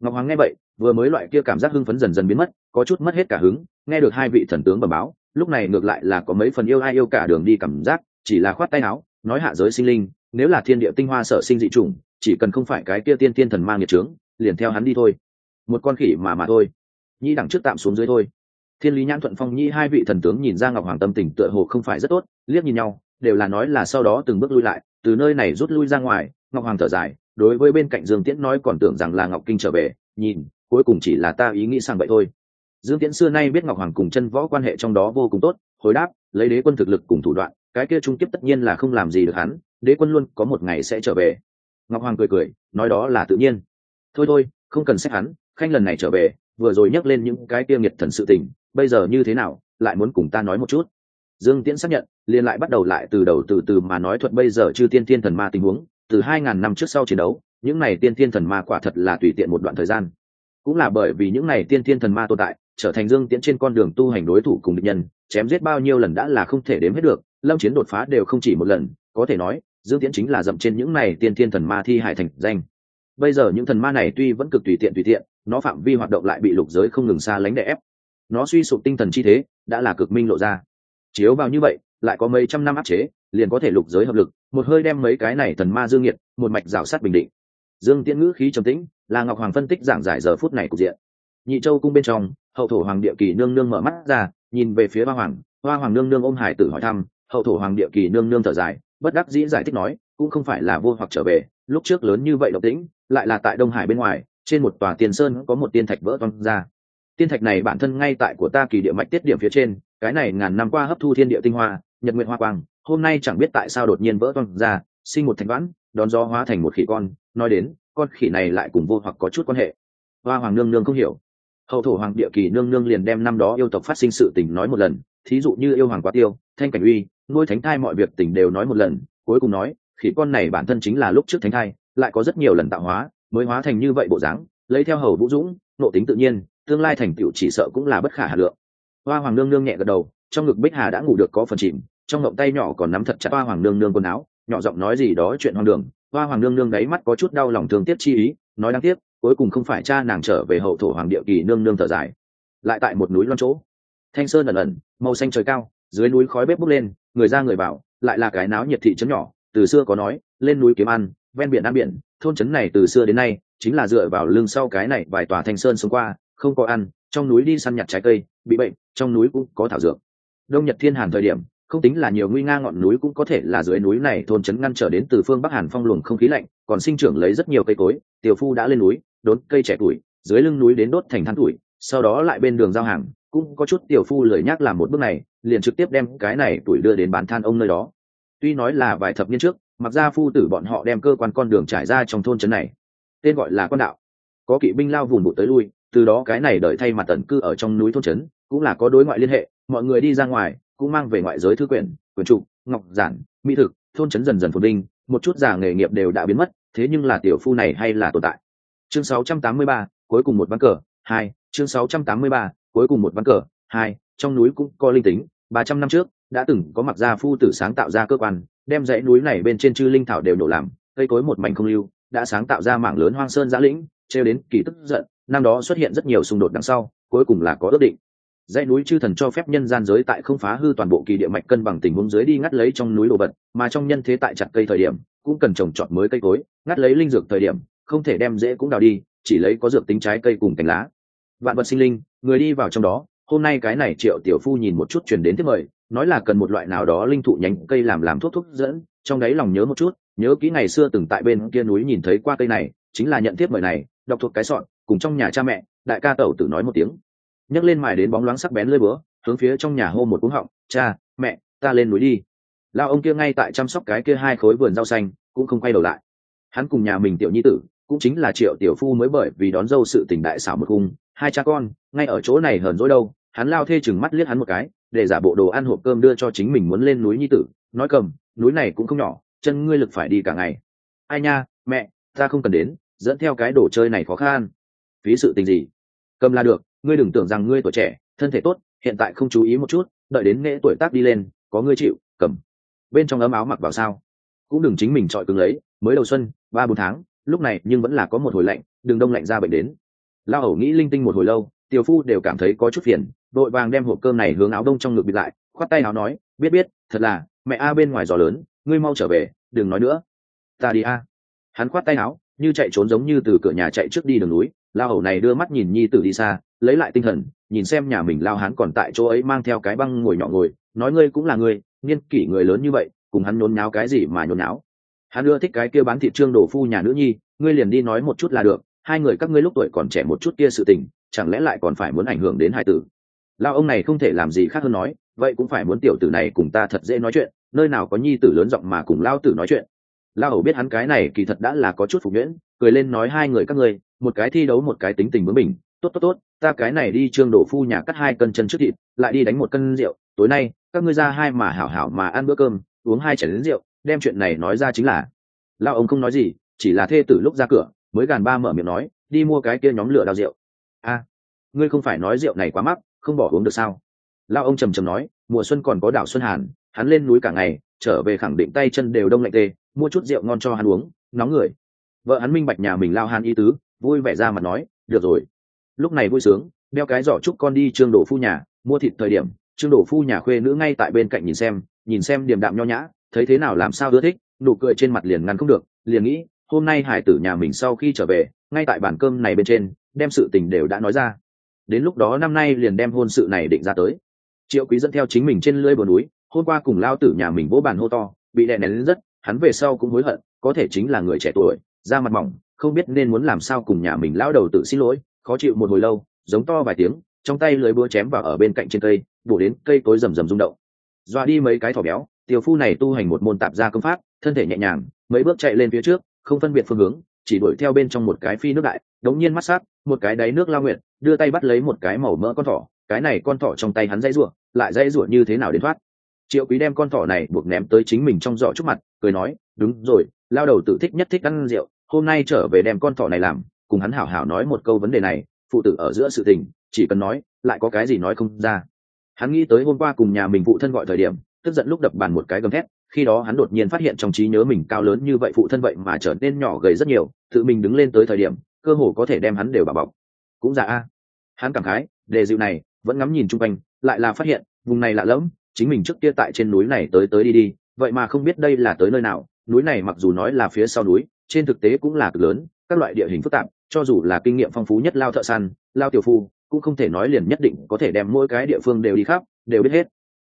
Ngọc hoàng nghe vậy, vừa mới loại kia cảm giác hưng phấn dần dần biến mất, có chút mất hết cả hứng, nghe được hai vị thần tướng bẩm báo lúc này ngược lại là có mấy phần yêu ai yêu cả đường đi cảm giác, chỉ là khoát tay áo, nói hạ giới sinh linh, nếu là thiên địa tinh hoa sở sinh dị chủng, chỉ cần không phải cái kia tiên tiên thần mang nghiệt trướng liền theo hắn đi thôi. Một con khỉ mà mà thôi. Nhi đẳng trước tạm xuống dưới thôi. Thiên lý nhãn thuận phong nhi hai vị thần tướng nhìn ra ngọc hoàng tâm tình tựa hồ không phải rất tốt, liếc nhìn nhau, đều là nói là sau đó từng bước lui lại, từ nơi này rút lui ra ngoài, ngọc hoàng thở dài, đối với bên cạnh dương tiễn nói còn tưởng rằng là ngọc kinh trở về, nhìn, cuối cùng chỉ là ta ý nghĩ sang vậy thôi dương tiễn xưa nay biết ngọc hoàng cùng chân võ quan hệ trong đó vô cùng tốt, hồi đáp, lấy đế quân thực lực cùng thủ đoạn, cái kia trung kiếp tất nhiên là không làm gì được hắn, đế quân luôn có một ngày sẽ trở về. Ngọc hoàng cười cười, nói đó là tự nhiên. Thôi thôi, không cần xét hắn, khanh lần này trở về, vừa rồi nhắc lên những cái kia nghiệt thần sự tình, bây giờ như thế nào, lại muốn cùng ta nói một chút. Dương tiễn xác nhận, liền lại bắt đầu lại từ đầu từ từ mà nói thuật bây giờ chư tiên tiên thần ma tình huống, từ hai ngàn năm trước sau chiến đấu, những này tiên tiên thần ma quả thật là tùy tiện một đoạn thời gian. Cũng là bởi vì những này tiên tiên thần ma tồn tại trở thành dương tiễn trên con đường tu hành đối thủ cùng địch nhân, chém giết bao nhiêu lần đã là không thể đếm hết được, lâm chiến đột phá đều không chỉ một lần, có thể nói, dương tiễn chính là dậm trên những này tiên thiên thần ma thi hải thành danh. Bây giờ những thần ma này tuy vẫn cực tùy tiện tùy tiện, nó phạm vi hoạt động lại bị lục giới không ngừng xa lánh đè ép. Nó suy sụp tinh thần chi thế, đã là cực minh lộ ra. Chiếu vào như vậy, lại có mấy trăm năm áp chế, liền có thể lục giới hợp lực, một hơi đem mấy cái này thần ma dương nhiệt một mạch rào sát bình định. Dương tiễn ngữ khí trầm tĩnh, là ngọc hoàng phân tích giảng giải giờ phút này cục diện. Nhị châu cung bên trong hậu thổ hoàng địa kỳ nương nương mở mắt ra, nhìn về phía hoa hoàng. Hoa hoàng nương nương ôm hải tử hỏi thăm, hậu thổ hoàng địa kỳ nương nương thở dài, bất đắc dĩ giải thích nói, cũng không phải là vô hoặc trở về, lúc trước lớn như vậy độc tĩnh lại là tại đông hải bên ngoài, trên một tòa tiền sơn có một tiên thạch vỡ toang ra. Tiên thạch này bản thân ngay tại của ta kỳ địa mạch tiết điểm phía trên, cái này ngàn năm qua hấp thu thiên địa tinh hoa, nhật nguyện hoa quang, hôm nay chẳng biết tại sao đột nhiên vỡ toang ra, sinh một thạch vãn, đón gió hóa thành một khỉ con, nói đến, con khỉ này lại cùng vô hoặc có chút quan hệ. Hoa hoàng nương nương không hiểu hậu thổ hoàng địa kỳ nương nương liền đem năm đó yêu tộc phát sinh sự tình nói một lần, thí dụ như yêu hoàng quá tiêu, thanh cảnh uy, nuôi thánh thai mọi việc tình đều nói một lần, cuối cùng nói, khỉ con này bản thân chính là lúc trước thánh thai, lại có rất nhiều lần tạo hóa, mới hóa thành như vậy bộ dáng, lấy theo hầu vũ dũng, nộ tính tự nhiên, tương lai thành tựu chỉ sợ cũng là bất khả hà lượng. Hoa hoàng nương nương nhẹ gật đầu, trong ngực bích hà đã ngủ được có phần chìm, trong ngộng tay nhỏ còn nắm thật chặt hoa hoàng nương nương quần áo, nhỏ giọng nói gì đó chuyện hoang đường. Hoa hoàng nương nương đáy mắt có chút đau lòng thương tiếc chi ý, nói đáng tiếc cuối cùng không phải cha nàng trở về hậu thổ hoàng địa kỳ nương nương thở dài, lại tại một núi loan chỗ. Thanh sơn ẩn ẩn, màu xanh trời cao, dưới núi khói bếp bốc lên, người ra người vào, lại là cái náo nhiệt thị trấn nhỏ, từ xưa có nói, lên núi kiếm ăn, ven biển ăn biển, thôn trấn này từ xưa đến nay, chính là dựa vào lưng sau cái này vài tòa thanh sơn sống qua, không có ăn, trong núi đi săn nhặt trái cây, bị bệnh, trong núi cũng có thảo dược. Đông nhật thiên hàn thời điểm, không tính là nhiều nguy nga ngọn núi cũng có thể là dưới núi này thôn trấn ngăn trở đến từ phương bắc hàn phong luồng không khí lạnh, còn sinh trưởng lấy rất nhiều cây cối, tiểu phu đã lên núi đốn cây trẻ tuổi, dưới lưng núi đến đốt thành than tuổi, sau đó lại bên đường giao hàng, cũng có chút tiểu phu lười nhác làm một bước này, liền trực tiếp đem cái này tuổi đưa đến bán than ông nơi đó. Tuy nói là vài thập niên trước, mặc ra phu tử bọn họ đem cơ quan con đường trải ra trong thôn trấn này. Tên gọi là quan đạo. Có kỵ binh lao vùng bụt tới lui, từ đó cái này đợi thay mặt tần cư ở trong núi thôn trấn, cũng là có đối ngoại liên hệ, mọi người đi ra ngoài, cũng mang về ngoại giới thư quyển quyển trục, ngọc giản, mỹ thực, thôn trấn dần dần phồn vinh, một chút già nghề nghiệp đều đã biến mất, thế nhưng là tiểu phu này hay là tồn tại chương 683, cuối cùng một ván cờ hai chương 683, cuối cùng một ván cờ hai trong núi cũng có linh tính. Ba trăm năm trước đã từng có mặc gia phu tử sáng tạo ra cơ quan đem dãy núi này bên trên chư linh thảo đều nổ làm cây cối một mảnh không lưu đã sáng tạo ra mảng lớn hoang sơn giã lĩnh trêu đến kỳ tức giận. Năm đó xuất hiện rất nhiều xung đột đằng sau cuối cùng là có ước định. Dãy núi chư thần cho phép nhân gian giới tại không phá hư toàn bộ kỳ địa mạch cân bằng tình huống dưới đi ngắt lấy trong núi đồ vật mà trong nhân thế tại chặt cây thời điểm cũng cần trồng trọt mới cây cối ngắt lấy linh dược thời điểm không thể đem dễ cũng đào đi, chỉ lấy có dược tính trái cây cùng cành lá. Vạn vật sinh linh, người đi vào trong đó, hôm nay cái này triệu tiểu phu nhìn một chút truyền đến tiếp mời, nói là cần một loại nào đó linh thụ nhánh cây làm làm thuốc thuốc dẫn, trong đấy lòng nhớ một chút, nhớ kỹ ngày xưa từng tại bên kia núi nhìn thấy qua cây này, chính là nhận tiếp mời này, đọc thuộc cái sọn, cùng trong nhà cha mẹ, đại ca tẩu tử nói một tiếng. Nhấc lên mài đến bóng loáng sắc bén lơi búa, hướng phía trong nhà hô một cúng họng, cha, mẹ, ta lên núi đi. Lao ông kia ngay tại chăm sóc cái kia hai khối vườn rau xanh, cũng không quay đầu lại. Hắn cùng nhà mình tiểu nhi tử cũng chính là triệu tiểu phu mới bởi vì đón dâu sự tình đại xảo một cung hai cha con, ngay ở chỗ này hờn dỗi đâu, hắn lao thê chừng mắt liếc hắn một cái, để giả bộ đồ ăn hộp cơm đưa cho chính mình muốn lên núi nhi tử, nói cầm, núi này cũng không nhỏ, chân ngươi lực phải đi cả ngày. Ai nha, mẹ, ta không cần đến, dẫn theo cái đồ chơi này khó khăn. Phí sự tình gì? Cầm là được, ngươi đừng tưởng rằng ngươi tuổi trẻ, thân thể tốt, hiện tại không chú ý một chút, đợi đến nghệ tuổi tác đi lên, có ngươi chịu, cầm. Bên trong ấm áo mặc vào sao? Cũng đừng chính mình chọi cứng lấy, mới đầu xuân, ba bốn tháng lúc này nhưng vẫn là có một hồi lạnh đừng đông lạnh ra bệnh đến. Lao hầu nghĩ linh tinh một hồi lâu, tiểu phu đều cảm thấy có chút phiền, đội vàng đem hộp cơm này hướng áo đông trong ngực bịt lại, khoát tay áo nói, biết biết, thật là, mẹ a bên ngoài gió lớn, ngươi mau trở về, đừng nói nữa. Ta đi a. Hắn khoát tay áo, như chạy trốn giống như từ cửa nhà chạy trước đi đường núi lao hầu này đưa mắt nhìn nhi tử đi xa, lấy lại tinh thần, nhìn xem nhà mình lao hắn còn tại chỗ ấy mang theo cái băng ngồi nhỏ ngồi, nói, ngươi cũng là ngươi niên kỷ người lớn như vậy, cùng hắn nhốn nháo cái gì mà nhốn nháo? Hắn ưa thích cái kia bán thị trương đổ phu nhà nữ nhi, ngươi liền đi nói một chút là được, hai người các ngươi lúc tuổi còn trẻ một chút kia sự tình, chẳng lẽ lại còn phải muốn ảnh hưởng đến hai tử? Lao ông này không thể làm gì khác hơn nói, vậy cũng phải muốn tiểu tử này cùng ta thật dễ nói chuyện, nơi nào có nhi tử lớn giọng mà cùng lao tử nói chuyện. Lao hầu biết hắn cái này kỳ thật đã là có chút phục nhuyễn, cười lên nói hai người các ngươi, một cái thi đấu một cái tính tình bướng mình tốt tốt tốt, ta cái này đi trương đổ phu nhà cắt hai cân chân trước thịt, lại đi đánh một cân rượu, tối nay, các ngươi ra hai mà hảo hảo mà ăn bữa cơm, uống hai chén rượu đem chuyện này nói ra chính là lao ông không nói gì, chỉ là thê tử lúc ra cửa, mới gàn ba mở miệng nói, đi mua cái kia nhóm lửa đào rượu. A, ngươi không phải nói rượu này quá mắc, không bỏ uống được sao? Lao ông trầm trầm nói, mùa xuân còn có đảo xuân hàn, hắn lên núi cả ngày, trở về khẳng định tay chân đều đông lạnh tê, mua chút rượu ngon cho hắn uống, nóng người. Vợ hắn minh bạch nhà mình lao hàn y tứ, vui vẻ ra mà nói, được rồi. Lúc này vui sướng, đeo cái giỏ chúc con đi trương đổ phu nhà, mua thịt thời điểm, trương đổ phu nhà khuê nữ ngay tại bên cạnh nhìn xem nhìn xem điềm đạm nho nhã thấy thế nào làm sao ưa thích, nụ cười trên mặt liền ngăn không được, liền nghĩ, hôm nay hải tử nhà mình sau khi trở về, ngay tại bàn cơm này bên trên, đem sự tình đều đã nói ra. Đến lúc đó năm nay liền đem hôn sự này định ra tới. Triệu quý dẫn theo chính mình trên lưỡi bờ núi, hôm qua cùng lao tử nhà mình vỗ bàn hô to, bị đè nén rất, hắn về sau cũng hối hận, có thể chính là người trẻ tuổi, da mặt mỏng, không biết nên muốn làm sao cùng nhà mình lao đầu tự xin lỗi, khó chịu một hồi lâu, giống to vài tiếng, trong tay lưới búa chém vào ở bên cạnh trên cây, bổ đến cây tối rầm rầm rung động. Doa đi mấy cái thỏ béo tiểu phu này tu hành một môn tạp gia công pháp, thân thể nhẹ nhàng, mấy bước chạy lên phía trước, không phân biệt phương hướng, chỉ đuổi theo bên trong một cái phi nước đại, đống nhiên mắt sát một cái đáy nước lao nguyện đưa tay bắt lấy một cái màu mỡ con thỏ, cái này con thỏ trong tay hắn dãy rủa, lại dãy rủa như thế nào đến thoát. Triệu quý đem con thỏ này buộc ném tới chính mình trong giỏ trước mặt, cười nói, đúng rồi, lao đầu tự thích nhất thích ăn rượu, hôm nay trở về đem con thỏ này làm, cùng hắn hảo hảo nói một câu vấn đề này, phụ tử ở giữa sự tình, chỉ cần nói, lại có cái gì nói không ra. Hắn nghĩ tới hôm qua cùng nhà mình phụ thân gọi thời điểm tức giận lúc đập bàn một cái gầm thét, khi đó hắn đột nhiên phát hiện trong trí nhớ mình cao lớn như vậy phụ thân vậy mà trở nên nhỏ gầy rất nhiều, tự mình đứng lên tới thời điểm, cơ hồ có thể đem hắn đều bà bọc. Cũng già a. Hắn cảm khái, đề dịu này, vẫn ngắm nhìn chung quanh, lại là phát hiện, vùng này lạ lẫm, chính mình trước kia tại trên núi này tới tới đi đi, vậy mà không biết đây là tới nơi nào, núi này mặc dù nói là phía sau núi, trên thực tế cũng là cực lớn, các loại địa hình phức tạp, cho dù là kinh nghiệm phong phú nhất lao thợ săn, lao tiểu phu, cũng không thể nói liền nhất định có thể đem mỗi cái địa phương đều đi khắp, đều biết hết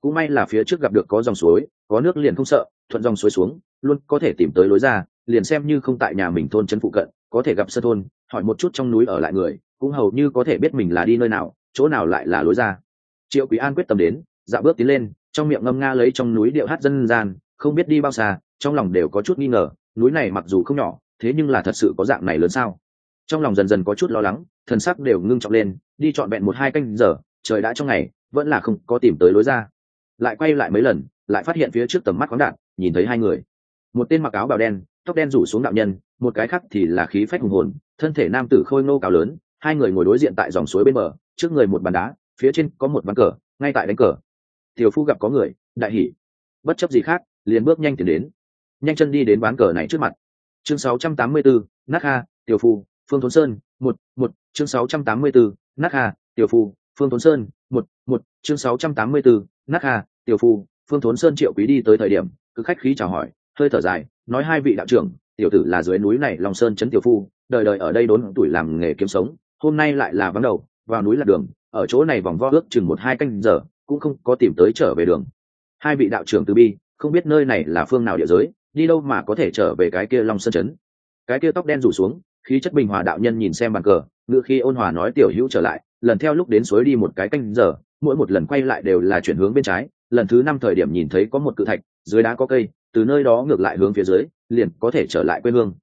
cũng may là phía trước gặp được có dòng suối, có nước liền không sợ, thuận dòng suối xuống, luôn có thể tìm tới lối ra, liền xem như không tại nhà mình thôn trấn phụ cận, có thể gặp sơ thôn, hỏi một chút trong núi ở lại người, cũng hầu như có thể biết mình là đi nơi nào, chỗ nào lại là lối ra. Triệu quý an quyết tâm đến dạ bước tiến lên, trong miệng ngâm nga lấy trong núi điệu hát dân gian, không biết đi bao xa, trong lòng đều có chút nghi ngờ, núi này mặc dù không nhỏ, thế nhưng là thật sự có dạng này lớn sao? Trong lòng dần dần có chút lo lắng, thần sắc đều ngưng trọng lên, đi trọn vẹn một hai canh giờ, trời đã trong ngày, vẫn là không có tìm tới lối ra lại quay lại mấy lần lại phát hiện phía trước tầm mắt khoáng đạn nhìn thấy hai người. Một tên mặc áo bào đen tóc đen rủ xuống đạo nhân một cái khác thì là khí phách hùng hồn thân thể nam tử khôi ngô cao lớn hai người ngồi đối diện tại dòng suối bên bờ trước người một bàn đá phía trên có một ván cờ ngay tại đánh cờ. Tiểu phu gặp có người đại hỉ. Bất chấp gì khác liền bước nhanh tiến đến. Nhanh chân đi đến ván cờ này trước mặt. Chương 684, nát ha tiểu phu phương thốn sơn một một chương 684, nát ha tiểu phu phương thốn sơn một một chương 684, nát Hà, tiểu phu phương thốn sơn triệu quý đi tới thời điểm cứ khách khí chào hỏi hơi thở dài nói hai vị đạo trưởng tiểu tử là dưới núi này long sơn trấn tiểu phu đời đời ở đây đốn tuổi làm nghề kiếm sống hôm nay lại là vắng đầu vào núi là đường ở chỗ này vòng vo ước chừng một hai canh giờ cũng không có tìm tới trở về đường. Hai vị đạo trưởng từ bi không biết nơi này là phương nào địa giới đi đâu mà có thể trở về cái kia long sơn chấn cái kia tóc đen rủ xuống khí chất bình hòa đạo nhân nhìn xem bàn cờ ngựa khi ôn hòa nói tiểu hữu trở lại lần theo lúc đến suối đi một cái canh giờ, mỗi một lần quay lại đều là chuyển hướng bên trái. Lần thứ năm thời điểm nhìn thấy có một cự thạch, dưới đá có cây, từ nơi đó ngược lại hướng phía dưới, liền có thể trở lại quê hương.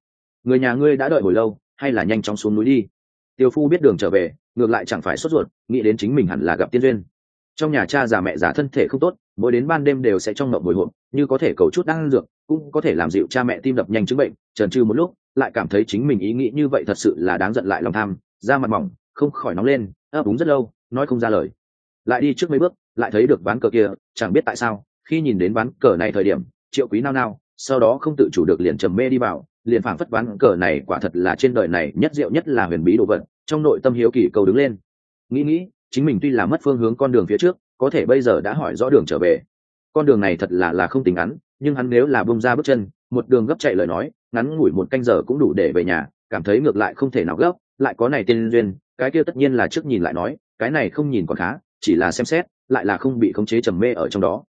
Người nhà ngươi đã đợi hồi lâu, hay là nhanh chóng xuống núi đi? Tiêu phu biết đường trở về, ngược lại chẳng phải sốt ruột, nghĩ đến chính mình hẳn là gặp tiên duyên. Trong nhà cha già mẹ già thân thể không tốt, mỗi đến ban đêm đều sẽ trong mộng bồi hộp như có thể cầu chút đang dược, cũng có thể làm dịu cha mẹ tim đập nhanh chứng bệnh. Trần trừ một lúc, lại cảm thấy chính mình ý nghĩ như vậy thật sự là đáng giận lại lòng tham, da mặt mỏng, không khỏi nóng lên ấp úng rất lâu, nói không ra lời. Lại đi trước mấy bước, lại thấy được ván cờ kia, chẳng biết tại sao, khi nhìn đến ván cờ này thời điểm, triệu quý nao nao, sau đó không tự chủ được liền trầm mê đi vào, liền phảng phất ván cờ này quả thật là trên đời này nhất diệu nhất là huyền bí đồ vật, trong nội tâm hiếu kỳ cầu đứng lên. Nghĩ nghĩ, chính mình tuy là mất phương hướng con đường phía trước, có thể bây giờ đã hỏi rõ đường trở về. Con đường này thật là là không tính ngắn, nhưng hắn nếu là bông ra bước chân, một đường gấp chạy lời nói, ngắn ngủi một canh giờ cũng đủ để về nhà, cảm thấy ngược lại không thể nào gấp, lại có này tên duyên cái kia tất nhiên là trước nhìn lại nói, cái này không nhìn còn khá, chỉ là xem xét, lại là không bị khống chế trầm mê ở trong đó.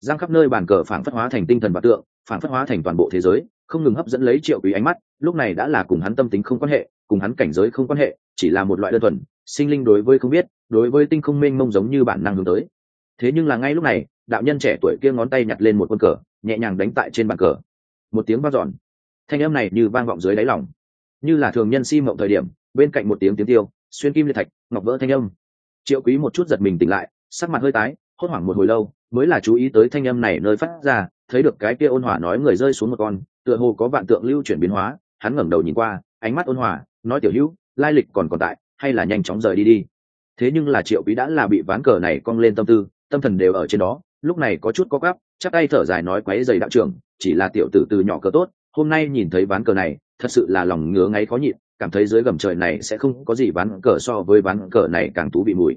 Giang khắp nơi bàn cờ phản phất hóa thành tinh thần và tượng phản phất hóa thành toàn bộ thế giới, không ngừng hấp dẫn lấy triệu quý ánh mắt, lúc này đã là cùng hắn tâm tính không quan hệ, cùng hắn cảnh giới không quan hệ, chỉ là một loại đơn thuần, sinh linh đối với không biết, đối với tinh không mênh mông giống như bản năng hướng tới. Thế nhưng là ngay lúc này, đạo nhân trẻ tuổi kia ngón tay nhặt lên một quân cờ, nhẹ nhàng đánh tại trên bàn cờ. Một tiếng vang dọn. Thanh âm này như vang vọng dưới đáy lòng. Như là thường nhân si mộng thời điểm, bên cạnh một tiếng tiếng tiêu xuyên kim liệt thạch, ngọc vỡ thanh âm. Triệu quý một chút giật mình tỉnh lại, sắc mặt hơi tái, hốt hoảng một hồi lâu, mới là chú ý tới thanh âm này nơi phát ra, thấy được cái kia ôn hòa nói người rơi xuống một con, tựa hồ có vạn tượng lưu chuyển biến hóa, hắn ngẩng đầu nhìn qua, ánh mắt ôn hòa nói tiểu hữu, lai lịch còn còn tại, hay là nhanh chóng rời đi đi. Thế nhưng là triệu quý đã là bị ván cờ này cong lên tâm tư, tâm thần đều ở trên đó, lúc này có chút có gắp chắc tay thở dài nói quấy dày đạo trưởng, chỉ là tiểu tử từ nhỏ cờ tốt, hôm nay nhìn thấy ván cờ này, thật sự là lòng ngứa ngáy khó nhịn cảm thấy dưới gầm trời này sẽ không có gì ván cờ so với ván cờ này càng thú vị mùi.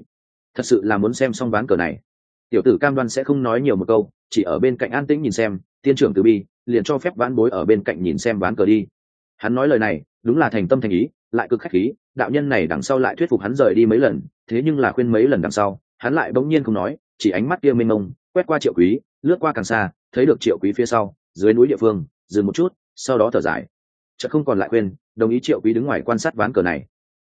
Thật sự là muốn xem xong ván cờ này. Tiểu tử cam đoan sẽ không nói nhiều một câu, chỉ ở bên cạnh an tĩnh nhìn xem, tiên trưởng từ bi, liền cho phép ván bối ở bên cạnh nhìn xem ván cờ đi. Hắn nói lời này, đúng là thành tâm thành ý, lại cực khách khí, đạo nhân này đằng sau lại thuyết phục hắn rời đi mấy lần, thế nhưng là khuyên mấy lần đằng sau, hắn lại bỗng nhiên không nói, chỉ ánh mắt kia mênh mông, quét qua triệu quý, lướt qua càng xa, thấy được triệu quý phía sau, dưới núi địa phương, dừng một chút, sau đó thở dài. Chợt không còn lại khuyên đồng ý triệu quý đứng ngoài quan sát ván cờ này.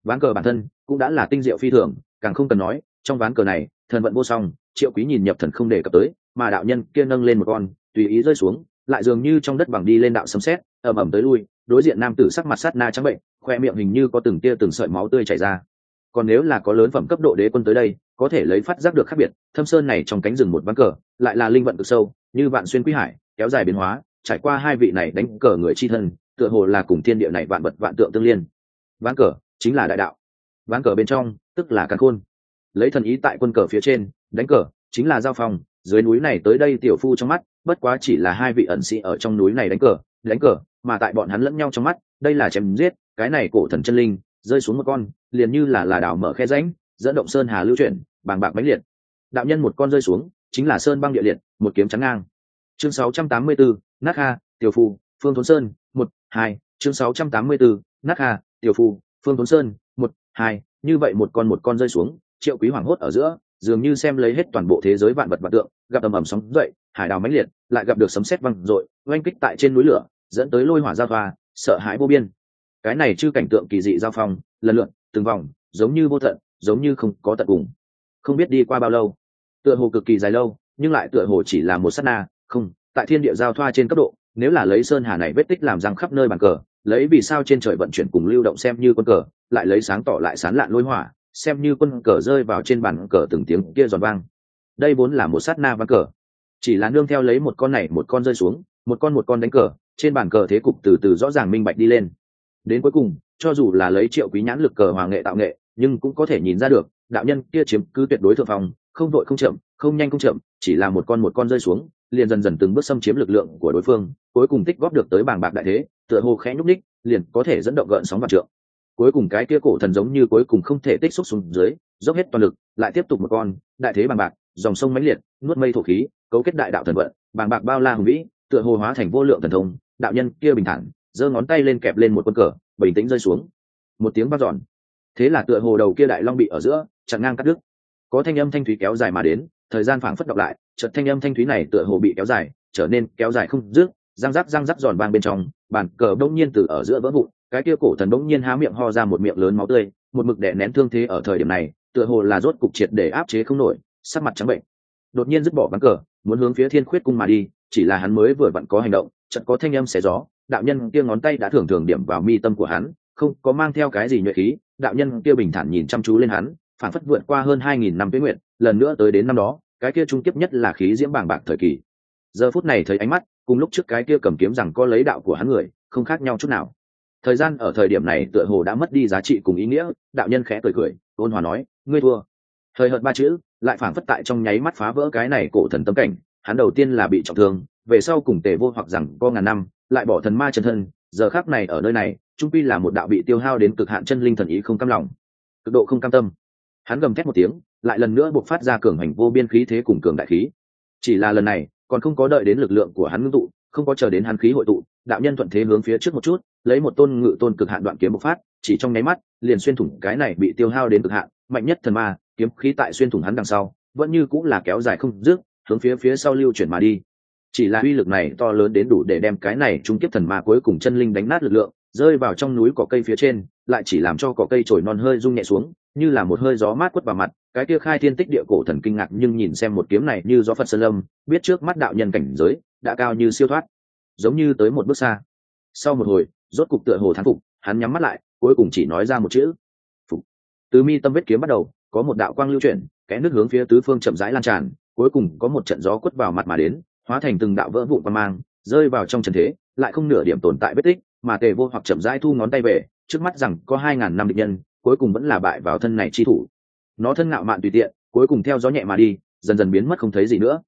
Ván cờ bản thân cũng đã là tinh diệu phi thường, càng không cần nói, trong ván cờ này, thần vận vô song, triệu quý nhìn nhập thần không đề cập tới, mà đạo nhân kia nâng lên một con, tùy ý rơi xuống, lại dường như trong đất bằng đi lên đạo sấm xét ẩm ẩm tới lui, đối diện nam tử sắc mặt sát na trắng bệnh, khoe miệng hình như có từng tia từng sợi máu tươi chảy ra. Còn nếu là có lớn phẩm cấp độ đế quân tới đây, có thể lấy phát giác được khác biệt, thâm sơn này trong cánh rừng một ván cờ, lại là linh vận cực sâu, như vạn xuyên quý hải, kéo dài biến hóa, trải qua hai vị này đánh cờ người chi thân tựa hồ là cùng thiên địa này vạn vật vạn tượng tương liên. Ván cờ chính là đại đạo. Ván cờ bên trong tức là căn khôn. Lấy thần ý tại quân cờ phía trên đánh cờ chính là giao phòng. Dưới núi này tới đây tiểu phu trong mắt bất quá chỉ là hai vị ẩn sĩ ở trong núi này đánh cờ đánh cờ mà tại bọn hắn lẫn nhau trong mắt đây là chém giết cái này cổ thần chân linh rơi xuống một con liền như là là đảo mở khe rãnh dẫn động sơn hà lưu chuyển bàng bạc mãnh liệt. Đạo nhân một con rơi xuống chính là sơn băng địa liệt một kiếm chắn ngang. Chương 684, nát kha tiểu phu phương thốn sơn một hai chương 684, nát hà, tiểu phu phương thốn sơn một hai như vậy một con một con rơi xuống triệu quý hoàng hốt ở giữa dường như xem lấy hết toàn bộ thế giới vạn vật vật tượng gặp âm ầm sóng dậy hải đào mãnh liệt lại gặp được sấm sét văng dội oanh kích tại trên núi lửa dẫn tới lôi hỏa giao thoa sợ hãi vô biên. Cái này chưa cảnh tượng kỳ dị giao phong lần lượt từng vòng giống như vô tận giống như không có tận cùng. Không biết đi qua bao lâu. Tựa hồ cực kỳ dài lâu nhưng lại tựa hồ chỉ là một sát na không tại thiên địa giao thoa trên cấp độ nếu là lấy sơn hà này vết tích làm răng khắp nơi bàn cờ, lấy vì sao trên trời vận chuyển cùng lưu động xem như quân cờ, lại lấy sáng tỏ lại sán lạn lôi hỏa, xem như quân cờ rơi vào trên bàn cờ từng tiếng kia giòn vang. Đây vốn là một sát na ván cờ. Chỉ là nương theo lấy một con này một con rơi xuống, một con một con đánh cờ, trên bàn cờ thế cục từ từ rõ ràng minh bạch đi lên. Đến cuối cùng, cho dù là lấy triệu quý nhãn lực cờ hòa nghệ tạo nghệ, nhưng cũng có thể nhìn ra được, đạo nhân kia chiếm cứ tuyệt đối thượng phòng không vội không chậm, không nhanh không chậm, chỉ là một con một con rơi xuống, liền dần dần từng bước xâm chiếm lực lượng của đối phương, cuối cùng tích góp được tới bảng bạc đại thế, tựa hồ khẽ nhúc ních liền có thể dẫn động gợn sóng vạn trượng. Cuối cùng cái kia cổ thần giống như cuối cùng không thể tích xúc xuống dưới, dốc hết toàn lực, lại tiếp tục một con, đại thế bàng bạc, dòng sông mãnh liệt, nuốt mây thổ khí, cấu kết đại đạo thần vận, bàng bạc bao la hùng vĩ, tựa hồ hóa thành vô lượng thần thông, đạo nhân kia bình thản, giơ ngón tay lên kẹp lên một quân cờ, bình tĩnh rơi xuống. Một tiếng vang dọn. Thế là tựa hồ đầu kia đại long bị ở giữa, chặn ngang cắt đứt có thanh âm thanh thúy kéo dài mà đến, thời gian phảng phất đọc lại, chợt thanh âm thanh thúy này tựa hồ bị kéo dài, trở nên kéo dài không dứt, răng rắc răng rắc giòn vang bên trong, bàn cờ bỗng nhiên từ ở giữa vỡ vụn, cái kia cổ thần bỗng nhiên há miệng ho ra một miệng lớn máu tươi, một mực đè nén thương thế ở thời điểm này, tựa hồ là rốt cục triệt để áp chế không nổi, sắc mặt trắng bệnh. Đột nhiên dứt bỏ ván cờ, muốn hướng phía thiên khuyết cung mà đi, chỉ là hắn mới vừa vặn có hành động, chợt có thanh âm xé gió, đạo nhân kia ngón tay đã thường thường điểm vào mi tâm của hắn, không có mang theo cái gì nhuệ khí, đạo nhân kia bình thản nhìn chăm chú lên hắn phản phất vượt qua hơn hai nghìn năm tuế nguyện lần nữa tới đến năm đó, cái kia trung tiếp nhất là khí diễm bàng bạc thời kỳ. Giờ phút này thấy ánh mắt, cùng lúc trước cái kia cầm kiếm rằng có lấy đạo của hắn người, không khác nhau chút nào. Thời gian ở thời điểm này tựa hồ đã mất đi giá trị cùng ý nghĩa, đạo nhân khẽ cười cười, ôn hòa nói, ngươi thua. Thời hợt ba chữ, lại phảng phất tại trong nháy mắt phá vỡ cái này cổ thần tâm cảnh, hắn đầu tiên là bị trọng thương, về sau cùng tề vô hoặc rằng có ngàn năm, lại bỏ thần ma chân thân, giờ khác này ở nơi này, trung pi là một đạo bị tiêu hao đến cực hạn chân linh thần ý không cam lòng. Cực độ không cam tâm hắn gầm thét một tiếng, lại lần nữa buộc phát ra cường hành vô biên khí thế cùng cường đại khí. Chỉ là lần này, còn không có đợi đến lực lượng của hắn ngưng tụ, không có chờ đến hắn khí hội tụ, đạo nhân thuận thế hướng phía trước một chút, lấy một tôn ngự tôn cực hạn đoạn kiếm bộc phát, chỉ trong nháy mắt, liền xuyên thủng cái này bị tiêu hao đến cực hạn, mạnh nhất thần ma, kiếm khí tại xuyên thủng hắn đằng sau, vẫn như cũng là kéo dài không dứt, hướng phía phía sau lưu chuyển mà đi. Chỉ là uy lực này to lớn đến đủ để đem cái này trung kiếp thần ma cuối cùng chân linh đánh nát lực lượng, rơi vào trong núi cỏ cây phía trên, lại chỉ làm cho cỏ cây trồi non hơi rung nhẹ xuống như là một hơi gió mát quất vào mặt, cái kia khai thiên tích địa cổ thần kinh ngạc nhưng nhìn xem một kiếm này như gió phật sơn lâm, biết trước mắt đạo nhân cảnh giới, đã cao như siêu thoát, giống như tới một bước xa. Sau một hồi, rốt cục tựa hồ thán phục, hắn nhắm mắt lại, cuối cùng chỉ nói ra một chữ, phục. Từ mi tâm vết kiếm bắt đầu, có một đạo quang lưu chuyển, kẽ nước hướng phía tứ phương chậm rãi lan tràn, cuối cùng có một trận gió quất vào mặt mà đến, hóa thành từng đạo vỡ vụn và mang, rơi vào trong trần thế, lại không nửa điểm tồn tại vết tích, mà tề vô hoặc chậm rãi thu ngón tay về, trước mắt rằng có hai ngàn năm địch nhân cuối cùng vẫn là bại vào thân này chi thủ. Nó thân ngạo mạn tùy tiện, cuối cùng theo gió nhẹ mà đi, dần dần biến mất không thấy gì nữa.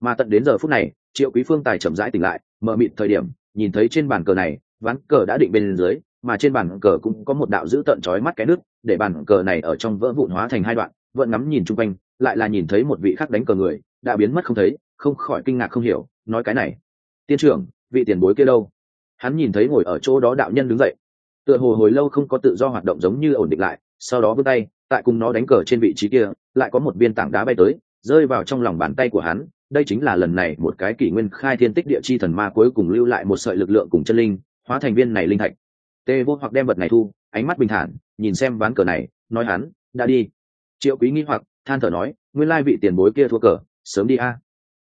Mà tận đến giờ phút này, triệu quý phương tài chậm rãi tỉnh lại, mở mịt thời điểm, nhìn thấy trên bàn cờ này, ván cờ đã định bên dưới, mà trên bàn cờ cũng có một đạo dữ tợn trói mắt cái nước để bàn cờ này ở trong vỡ vụn hóa thành hai đoạn, vẫn ngắm nhìn chung quanh, lại là nhìn thấy một vị khác đánh cờ người, đã biến mất không thấy, không khỏi kinh ngạc không hiểu, nói cái này, tiên trưởng, vị tiền bối kia đâu? Hắn nhìn thấy ngồi ở chỗ đó đạo nhân đứng dậy tựa hồ hồi lâu không có tự do hoạt động giống như ổn định lại sau đó vươn tay tại cùng nó đánh cờ trên vị trí kia lại có một viên tảng đá bay tới rơi vào trong lòng bàn tay của hắn. Đây chính là lần này một cái kỷ nguyên khai thiên tích địa chi thần ma cuối cùng lưu lại một sợi lực lượng cùng chân linh hóa thành viên này linh thạch. Tê vô hoặc đem vật này thu ánh mắt bình thản nhìn xem ván cờ này nói hắn đã đi. Triệu quý nghĩ hoặc than thở nói nguyên lai vị tiền bối kia thua cờ sớm đi a.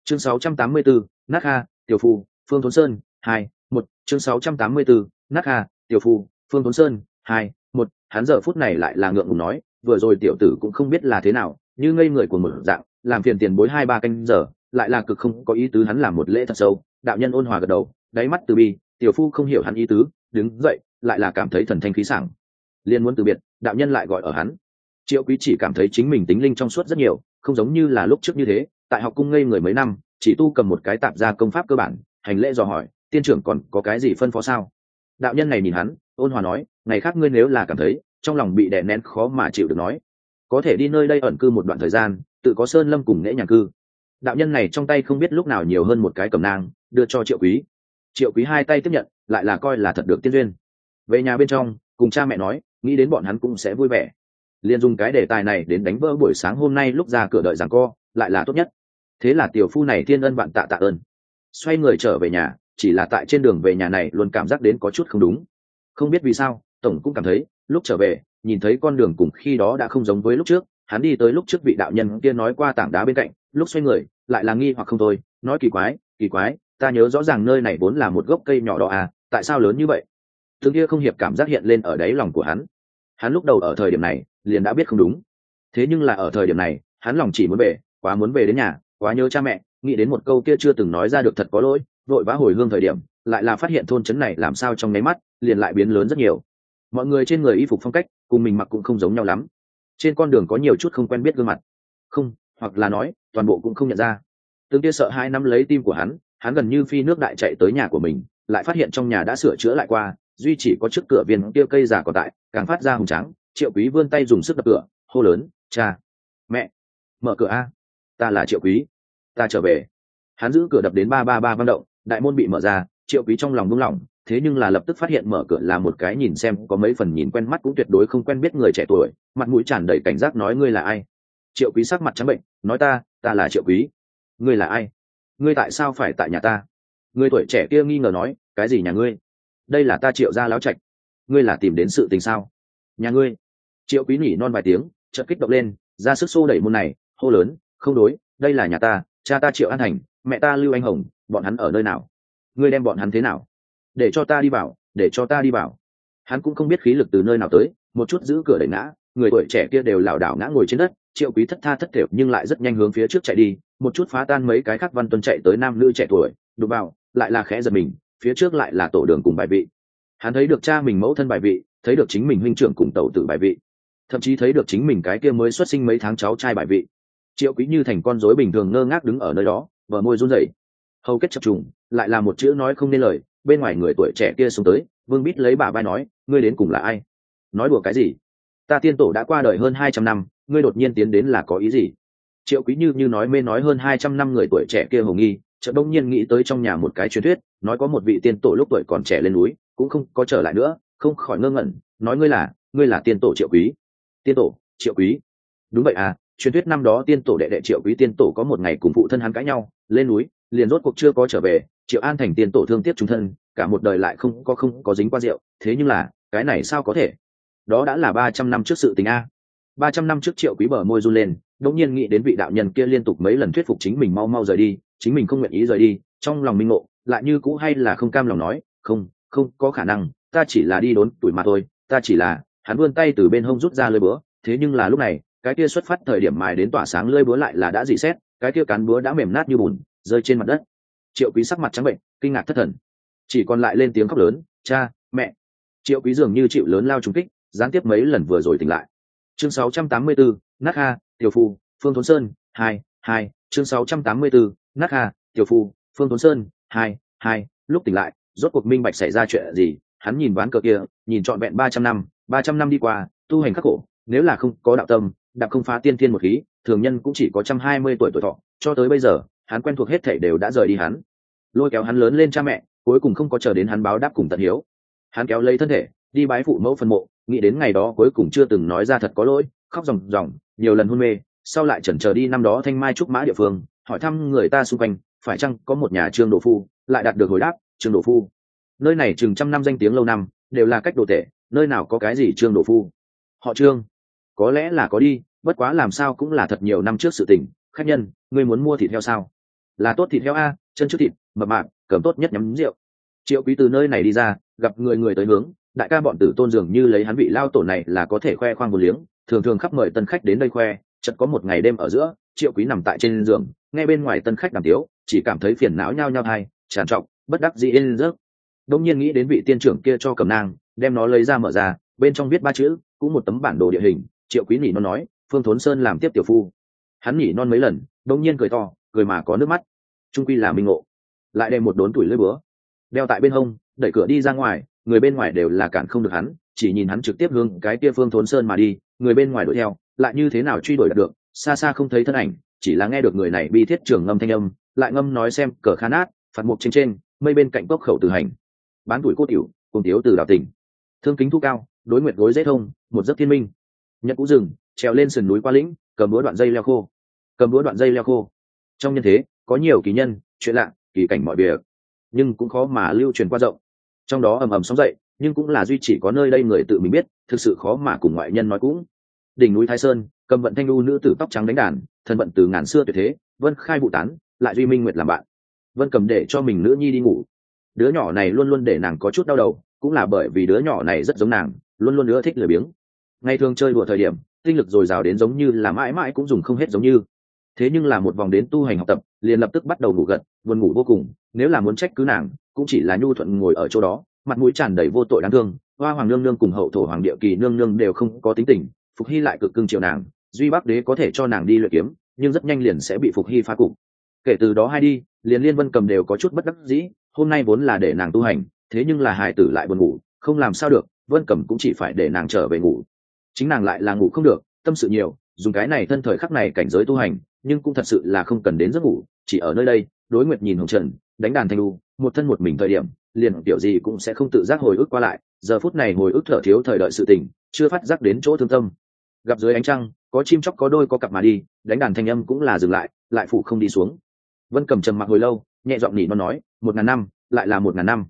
Chương 684, nát ha tiểu phu phương thốn sơn hai một. Chương 684, nát ha tiểu phu phương Tuấn sơn, hai, một, hắn giờ phút này lại là ngượng ngùng nói, vừa rồi tiểu tử cũng không biết là thế nào, như ngây người của một dạng, làm phiền tiền bối hai ba canh giờ, lại là cực không có ý tứ hắn làm một lễ thật sâu. Đạo nhân ôn hòa gật đầu, đáy mắt từ bi, tiểu phu không hiểu hắn ý tứ, đứng dậy, lại là cảm thấy thần thanh khí sảng. Liên muốn từ biệt, đạo nhân lại gọi ở hắn. Triệu quý chỉ cảm thấy chính mình tính linh trong suốt rất nhiều, không giống như là lúc trước như thế, tại học cung ngây người mấy năm, chỉ tu cầm một cái tạp ra công pháp cơ bản, hành lễ dò hỏi, tiên trưởng còn có cái gì phân phó sao? Đạo nhân này nhìn hắn ôn hòa nói, ngày khác ngươi nếu là cảm thấy trong lòng bị đè nén khó mà chịu được nói, có thể đi nơi đây ẩn cư một đoạn thời gian, tự có sơn lâm cùng nễ nhà cư. Đạo nhân này trong tay không biết lúc nào nhiều hơn một cái cầm nang, đưa cho triệu quý. Triệu quý hai tay tiếp nhận, lại là coi là thật được tiên duyên. Về nhà bên trong, cùng cha mẹ nói, nghĩ đến bọn hắn cũng sẽ vui vẻ. Liền dùng cái đề tài này đến đánh vỡ buổi sáng hôm nay lúc ra cửa đợi rằng co, lại là tốt nhất. Thế là tiểu phu này thiên ân bạn tạ tạ ơn. Xoay người trở về nhà, chỉ là tại trên đường về nhà này luôn cảm giác đến có chút không đúng không biết vì sao, tổng cũng cảm thấy, lúc trở về, nhìn thấy con đường cùng khi đó đã không giống với lúc trước, hắn đi tới lúc trước vị đạo nhân kia nói qua tảng đá bên cạnh, lúc xoay người, lại là nghi hoặc không thôi, nói kỳ quái kỳ quái, ta nhớ rõ ràng nơi này vốn là một gốc cây nhỏ đỏ à tại sao lớn như vậy? Thương kia không hiệp cảm giác hiện lên ở đáy lòng của hắn. Hắn lúc đầu ở thời điểm này, liền đã biết không đúng. Thế nhưng là ở thời điểm này, hắn lòng chỉ muốn về, quá muốn về đến nhà, quá nhớ cha mẹ, nghĩ đến một câu kia chưa từng nói ra được thật có lỗi, vội vã hồi hương thời điểm lại là phát hiện thôn trấn này làm sao trong nháy mắt, liền lại biến lớn rất nhiều. Mọi người trên người y phục phong cách, cùng mình mặc cũng không giống nhau lắm. Trên con đường có nhiều chút không quen biết gương mặt. Không, hoặc là nói, toàn bộ cũng không nhận ra. Tương kia sợ hai năm lấy tim của hắn hắn gần như phi nước đại chạy tới nhà của mình, lại phát hiện trong nhà đã sửa chữa lại qua, duy chỉ có trước cửa viên kia cây già còn tại, càng phát ra hùng trắng triệu quý vươn tay dùng sức đập cửa, hô lớn, cha, mẹ, mở cửa a, ta là triệu quý, ta trở về. Hắn giữ cửa đập đến ba ba ba văn động, đại môn bị mở ra triệu quý trong lòng buông lỏng, thế nhưng là lập tức phát hiện mở cửa là một cái nhìn xem có mấy phần nhìn quen mắt cũng tuyệt đối không quen biết người trẻ tuổi, mặt mũi tràn đầy cảnh giác nói ngươi là ai? Triệu quý sắc mặt trắng bệnh, nói ta ta là triệu quý. Ngươi là ai? Ngươi tại sao phải tại nhà ta? Người tuổi trẻ kia nghi ngờ nói, cái gì nhà ngươi? Đây là ta triệu gia láo trạch. Ngươi là tìm đến sự tình sao? Nhà ngươi? Triệu quý nhỉ non vài tiếng, chợt kích động lên, ra sức xô đẩy môn này, hô lớn, không đối, đây là nhà ta, cha ta triệu an thành, mẹ ta lưu anh hồng, bọn hắn ở nơi nào? Ngươi đem bọn hắn thế nào? Để cho ta đi vào, để cho ta đi vào. Hắn cũng không biết khí lực từ nơi nào tới, một chút giữ cửa đẩy ngã, người tuổi trẻ kia đều lảo đảo ngã ngồi trên đất, triệu quý thất tha thất thểu nhưng lại rất nhanh hướng phía trước chạy đi, một chút phá tan mấy cái khác văn tuân chạy tới nam nữ trẻ tuổi, đụng vào, lại là khẽ giật mình, phía trước lại là tổ đường cùng bài vị. Hắn thấy được cha mình mẫu thân bài vị, thấy được chính mình huynh trưởng cùng tẩu tử bài vị. Thậm chí thấy được chính mình cái kia mới xuất sinh mấy tháng cháu trai bài vị. Triệu quý như thành con rối bình thường ngơ ngác đứng ở nơi đó vợ môi run rẩy hầu kết chập trùng, lại là một chữ nói không nên lời, bên ngoài người tuổi trẻ kia xuống tới, vương bít lấy bà vai nói, ngươi đến cùng là ai? Nói đùa cái gì? Ta tiên tổ đã qua đời hơn hai trăm năm, ngươi đột nhiên tiến đến là có ý gì? Triệu quý như như nói mê nói hơn hai trăm năm người tuổi trẻ kia hồng nghi, chợt đông nhiên nghĩ tới trong nhà một cái truyền thuyết, nói có một vị tiên tổ lúc tuổi còn trẻ lên núi, cũng không có trở lại nữa, không khỏi ngơ ngẩn, nói ngươi là ngươi là tiên tổ triệu quý. Tiên tổ, triệu quý. Đúng vậy à truyền thuyết năm đó tiên tổ đệ đệ triệu quý tiên tổ có một ngày cùng phụ thân hắn cãi nhau, lên núi liền rốt cuộc chưa có trở về, triệu an thành tiền tổ thương tiếc trung thân, cả một đời lại không có không có dính qua rượu, thế nhưng là, cái này sao có thể? Đó đã là ba trăm năm trước sự tình a. Ba trăm năm trước triệu quý bờ môi run lên, đột nhiên nghĩ đến vị đạo nhân kia liên tục mấy lần thuyết phục chính mình mau mau rời đi, chính mình không nguyện ý rời đi, trong lòng minh ngộ, lại như cũ hay là không cam lòng nói, không không có khả năng, ta chỉ là đi đốn tuổi mà thôi, ta chỉ là, hắn vươn tay từ bên hông rút ra lưỡi búa, thế nhưng là lúc này, cái kia xuất phát thời điểm mài đến tỏa sáng lưỡi búa lại là đã dị xét, cái kia cán búa đã mềm nát như bùn rơi trên mặt đất. Triệu quý sắc mặt trắng bệnh kinh ngạc thất thần. Chỉ còn lại lên tiếng khóc lớn cha mẹ. Triệu quý dường như chịu lớn lao trúng kích gián tiếp mấy lần vừa rồi tỉnh lại. Chương 684, nát ha, tiểu phu phương thốn sơn hai hai. Chương 684, nát ha, tiểu phu phương thốn sơn hai hai. Lúc tỉnh lại rốt cuộc minh bạch xảy ra chuyện gì hắn nhìn ván cờ kia nhìn trọn vẹn ba trăm năm ba trăm năm đi qua tu hành khắc khổ nếu là không có đạo tâm đạp không phá tiên thiên một khí thường nhân cũng chỉ có trăm hai mươi tuổi tuổi thọ cho tới bây giờ hắn quen thuộc hết thảy đều đã rời đi hắn. Lôi kéo hắn lớn lên cha mẹ, cuối cùng không có chờ đến hắn báo đáp cùng tận hiếu. Hắn kéo lấy thân thể, đi bái phụ mẫu phân mộ, nghĩ đến ngày đó cuối cùng chưa từng nói ra thật có lỗi, khóc ròng ròng, nhiều lần hôn mê, sau lại chần chờ đi năm đó thanh mai trúc mã địa phương, hỏi thăm người ta xung quanh, phải chăng có một nhà trương đồ phu, lại đạt được hồi đáp, trương đồ phu. Nơi này chừng trăm năm danh tiếng lâu năm, đều là cách đồ tệ nơi nào có cái gì trương đồ phu. Họ trương, có lẽ là có đi, bất quá làm sao cũng là thật nhiều năm trước sự tình, khách nhân, ngươi muốn mua thịt heo sao? Là tốt thịt heo a, chân trước thịt, mập mạp cầm tốt nhất nhắm rượu. Triệu quý từ nơi này đi ra, gặp người người tới hướng, đại ca bọn tử tôn dường như lấy hắn vị lao tổ này là có thể khoe khoang một liếng, thường thường khắp mời tân khách đến đây khoe, chợt có một ngày đêm ở giữa, triệu quý nằm tại trên giường, nghe bên ngoài tân khách đàm tiếu, chỉ cảm thấy phiền não nhao nhao thai, tràn trọc, bất đắc dĩ yên giấc. Đông nhiên nghĩ đến vị tiên trưởng kia cho cầm nang, đem nó lấy ra mở ra, bên trong viết ba chữ, cũng một tấm bản đồ địa hình, triệu quý nhỉ non nói, phương thốn sơn làm tiếp tiểu phu. Hắn nhỉ non mấy lần, đông nhiên cười to, cười mà có nước mắt trung quy là minh ngộ. Lại đem một đốn tuổi lưỡi búa, đeo tại bên hông, đẩy cửa đi ra ngoài, người bên ngoài đều là cản không được hắn, chỉ nhìn hắn trực tiếp hướng cái kia phương thốn sơn mà đi, người bên ngoài đuổi theo, lại như thế nào truy đuổi được, xa xa không thấy thân ảnh, chỉ là nghe được người này bi thiết trường ngâm thanh âm, lại ngâm nói xem, cờ khan át, phạt mục trên trên, mây bên cạnh cốc khẩu từ hành, bán tuổi cô tiểu, cùng thiếu từ đào tỉnh. Thương kính thu cao, đối nguyện gối dễ thông, một giấc thiên minh. Nhận cũ rừng trèo lên sườn núi qua lĩnh, cầm búa đoạn dây leo khô. Cầm búa đoạn dây leo khô. Trong nhân thế có nhiều kỳ nhân, chuyện lạ, kỳ cảnh mọi việc, nhưng cũng khó mà lưu truyền qua rộng. Trong đó ầm ầm sóng dậy, nhưng cũng là duy chỉ có nơi đây người tự mình biết, thực sự khó mà cùng ngoại nhân nói cũng. Đỉnh núi thái sơn, cầm vận thanh lưu nữ tử tóc trắng đánh đàn thần vận từ ngàn xưa tuyệt thế, vân khai vụ tán, lại duy minh nguyệt làm bạn. Vân cầm để cho mình nữ nhi đi ngủ. Đứa nhỏ này luôn luôn để nàng có chút đau đầu, cũng là bởi vì đứa nhỏ này rất giống nàng, luôn luôn nữa thích lười biếng. Ngày thường chơi đùa thời điểm, tinh lực dồi dào đến giống như là mãi mãi cũng dùng không hết giống như thế nhưng là một vòng đến tu hành học tập, liền lập tức bắt đầu ngủ gật, buồn ngủ vô cùng, nếu là muốn trách cứ nàng, cũng chỉ là nhu thuận ngồi ở chỗ đó, mặt mũi tràn đầy vô tội đáng thương, hoa hoàng nương nương cùng hậu thổ hoàng địa kỳ nương nương đều không có tính tình, phục hy lại cực cưng triệu nàng, duy bắc đế có thể cho nàng đi luyện kiếm, nhưng rất nhanh liền sẽ bị phục hy phá cục. Kể từ đó hai đi, liền liên vân cầm đều có chút bất đắc dĩ, hôm nay vốn là để nàng tu hành, thế nhưng là hài tử lại buồn ngủ, không làm sao được, vân cầm cũng chỉ phải để nàng trở về ngủ. Chính nàng lại là ngủ không được, tâm sự nhiều, dùng cái này thân thời khắc này cảnh giới tu hành nhưng cũng thật sự là không cần đến giấc ngủ, chỉ ở nơi đây, đối nguyệt nhìn hồng trần, đánh đàn thanh lu một thân một mình thời điểm, liền kiểu gì cũng sẽ không tự giác hồi ức qua lại, giờ phút này hồi ức thở thiếu thời đợi sự tình, chưa phát giác đến chỗ thương tâm. Gặp dưới ánh trăng, có chim chóc có đôi có cặp mà đi, đánh đàn thanh âm cũng là dừng lại lại phụ không đi xuống. Vân cầm trầm mặc hồi lâu, nhẹ giọng nhỉ nó nói, một ngàn năm, lại là một ngàn năm.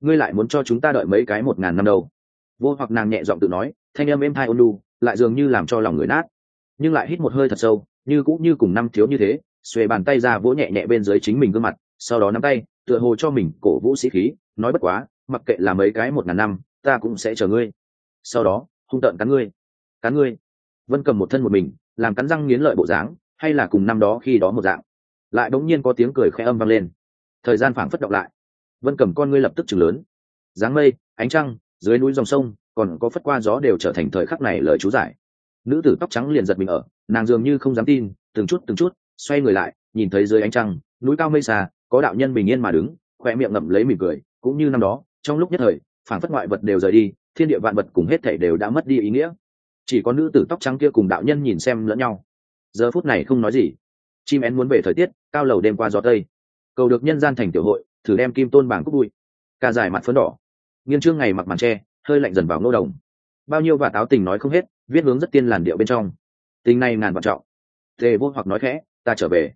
Ngươi lại muốn cho chúng ta đợi mấy cái một ngàn năm đâu? Vô hoặc nàng nhẹ giọng tự nói, thanh âm êm thai ôn lu lại dường như làm cho lòng người nát, nhưng lại hít một hơi thật sâu như cũng như cùng năm thiếu như thế, xuề bàn tay ra vỗ nhẹ nhẹ bên dưới chính mình gương mặt, sau đó nắm tay, tựa hồ cho mình cổ vũ sĩ khí, nói bất quá, mặc kệ là mấy cái một ngàn năm, ta cũng sẽ chờ ngươi. Sau đó, hung tợn cắn ngươi. Cắn ngươi. Vân cầm một thân một mình, làm cắn răng nghiến lợi bộ dáng, hay là cùng năm đó khi đó một dạng. Lại bỗng nhiên có tiếng cười khẽ âm vang lên. Thời gian phảng phất động lại. Vân cầm con ngươi lập tức chừng lớn. Dáng mây, ánh trăng, dưới núi dòng sông, còn có phất qua gió đều trở thành thời khắc này lời chú giải nữ tử tóc trắng liền giật mình ở, nàng dường như không dám tin, từng chút từng chút, xoay người lại, nhìn thấy dưới ánh trăng, núi cao mây xa, có đạo nhân bình yên mà đứng khoe miệng ngậm lấy mỉm cười, cũng như năm đó, trong lúc nhất thời phản phất ngoại vật đều rời đi, thiên địa vạn vật cùng hết thể đều đã mất đi ý nghĩa. Chỉ có nữ tử tóc trắng kia cùng đạo nhân nhìn xem lẫn nhau. Giờ phút này không nói gì. Chim én muốn về thời tiết, cao lầu đêm qua gió tây. Cầu được nhân gian thành tiểu hội, thử đem kim tôn bảng cúc bụi. Ca dài mặt phấn đỏ. Nghiên trương ngày mặc màn tre, hơi lạnh dần vào ngô đồng bao nhiêu và táo tình nói không hết, viết hướng rất tiên làn điệu bên trong. Tình này ngàn vạn trọng. Tề vô hoặc nói khẽ, ta trở về.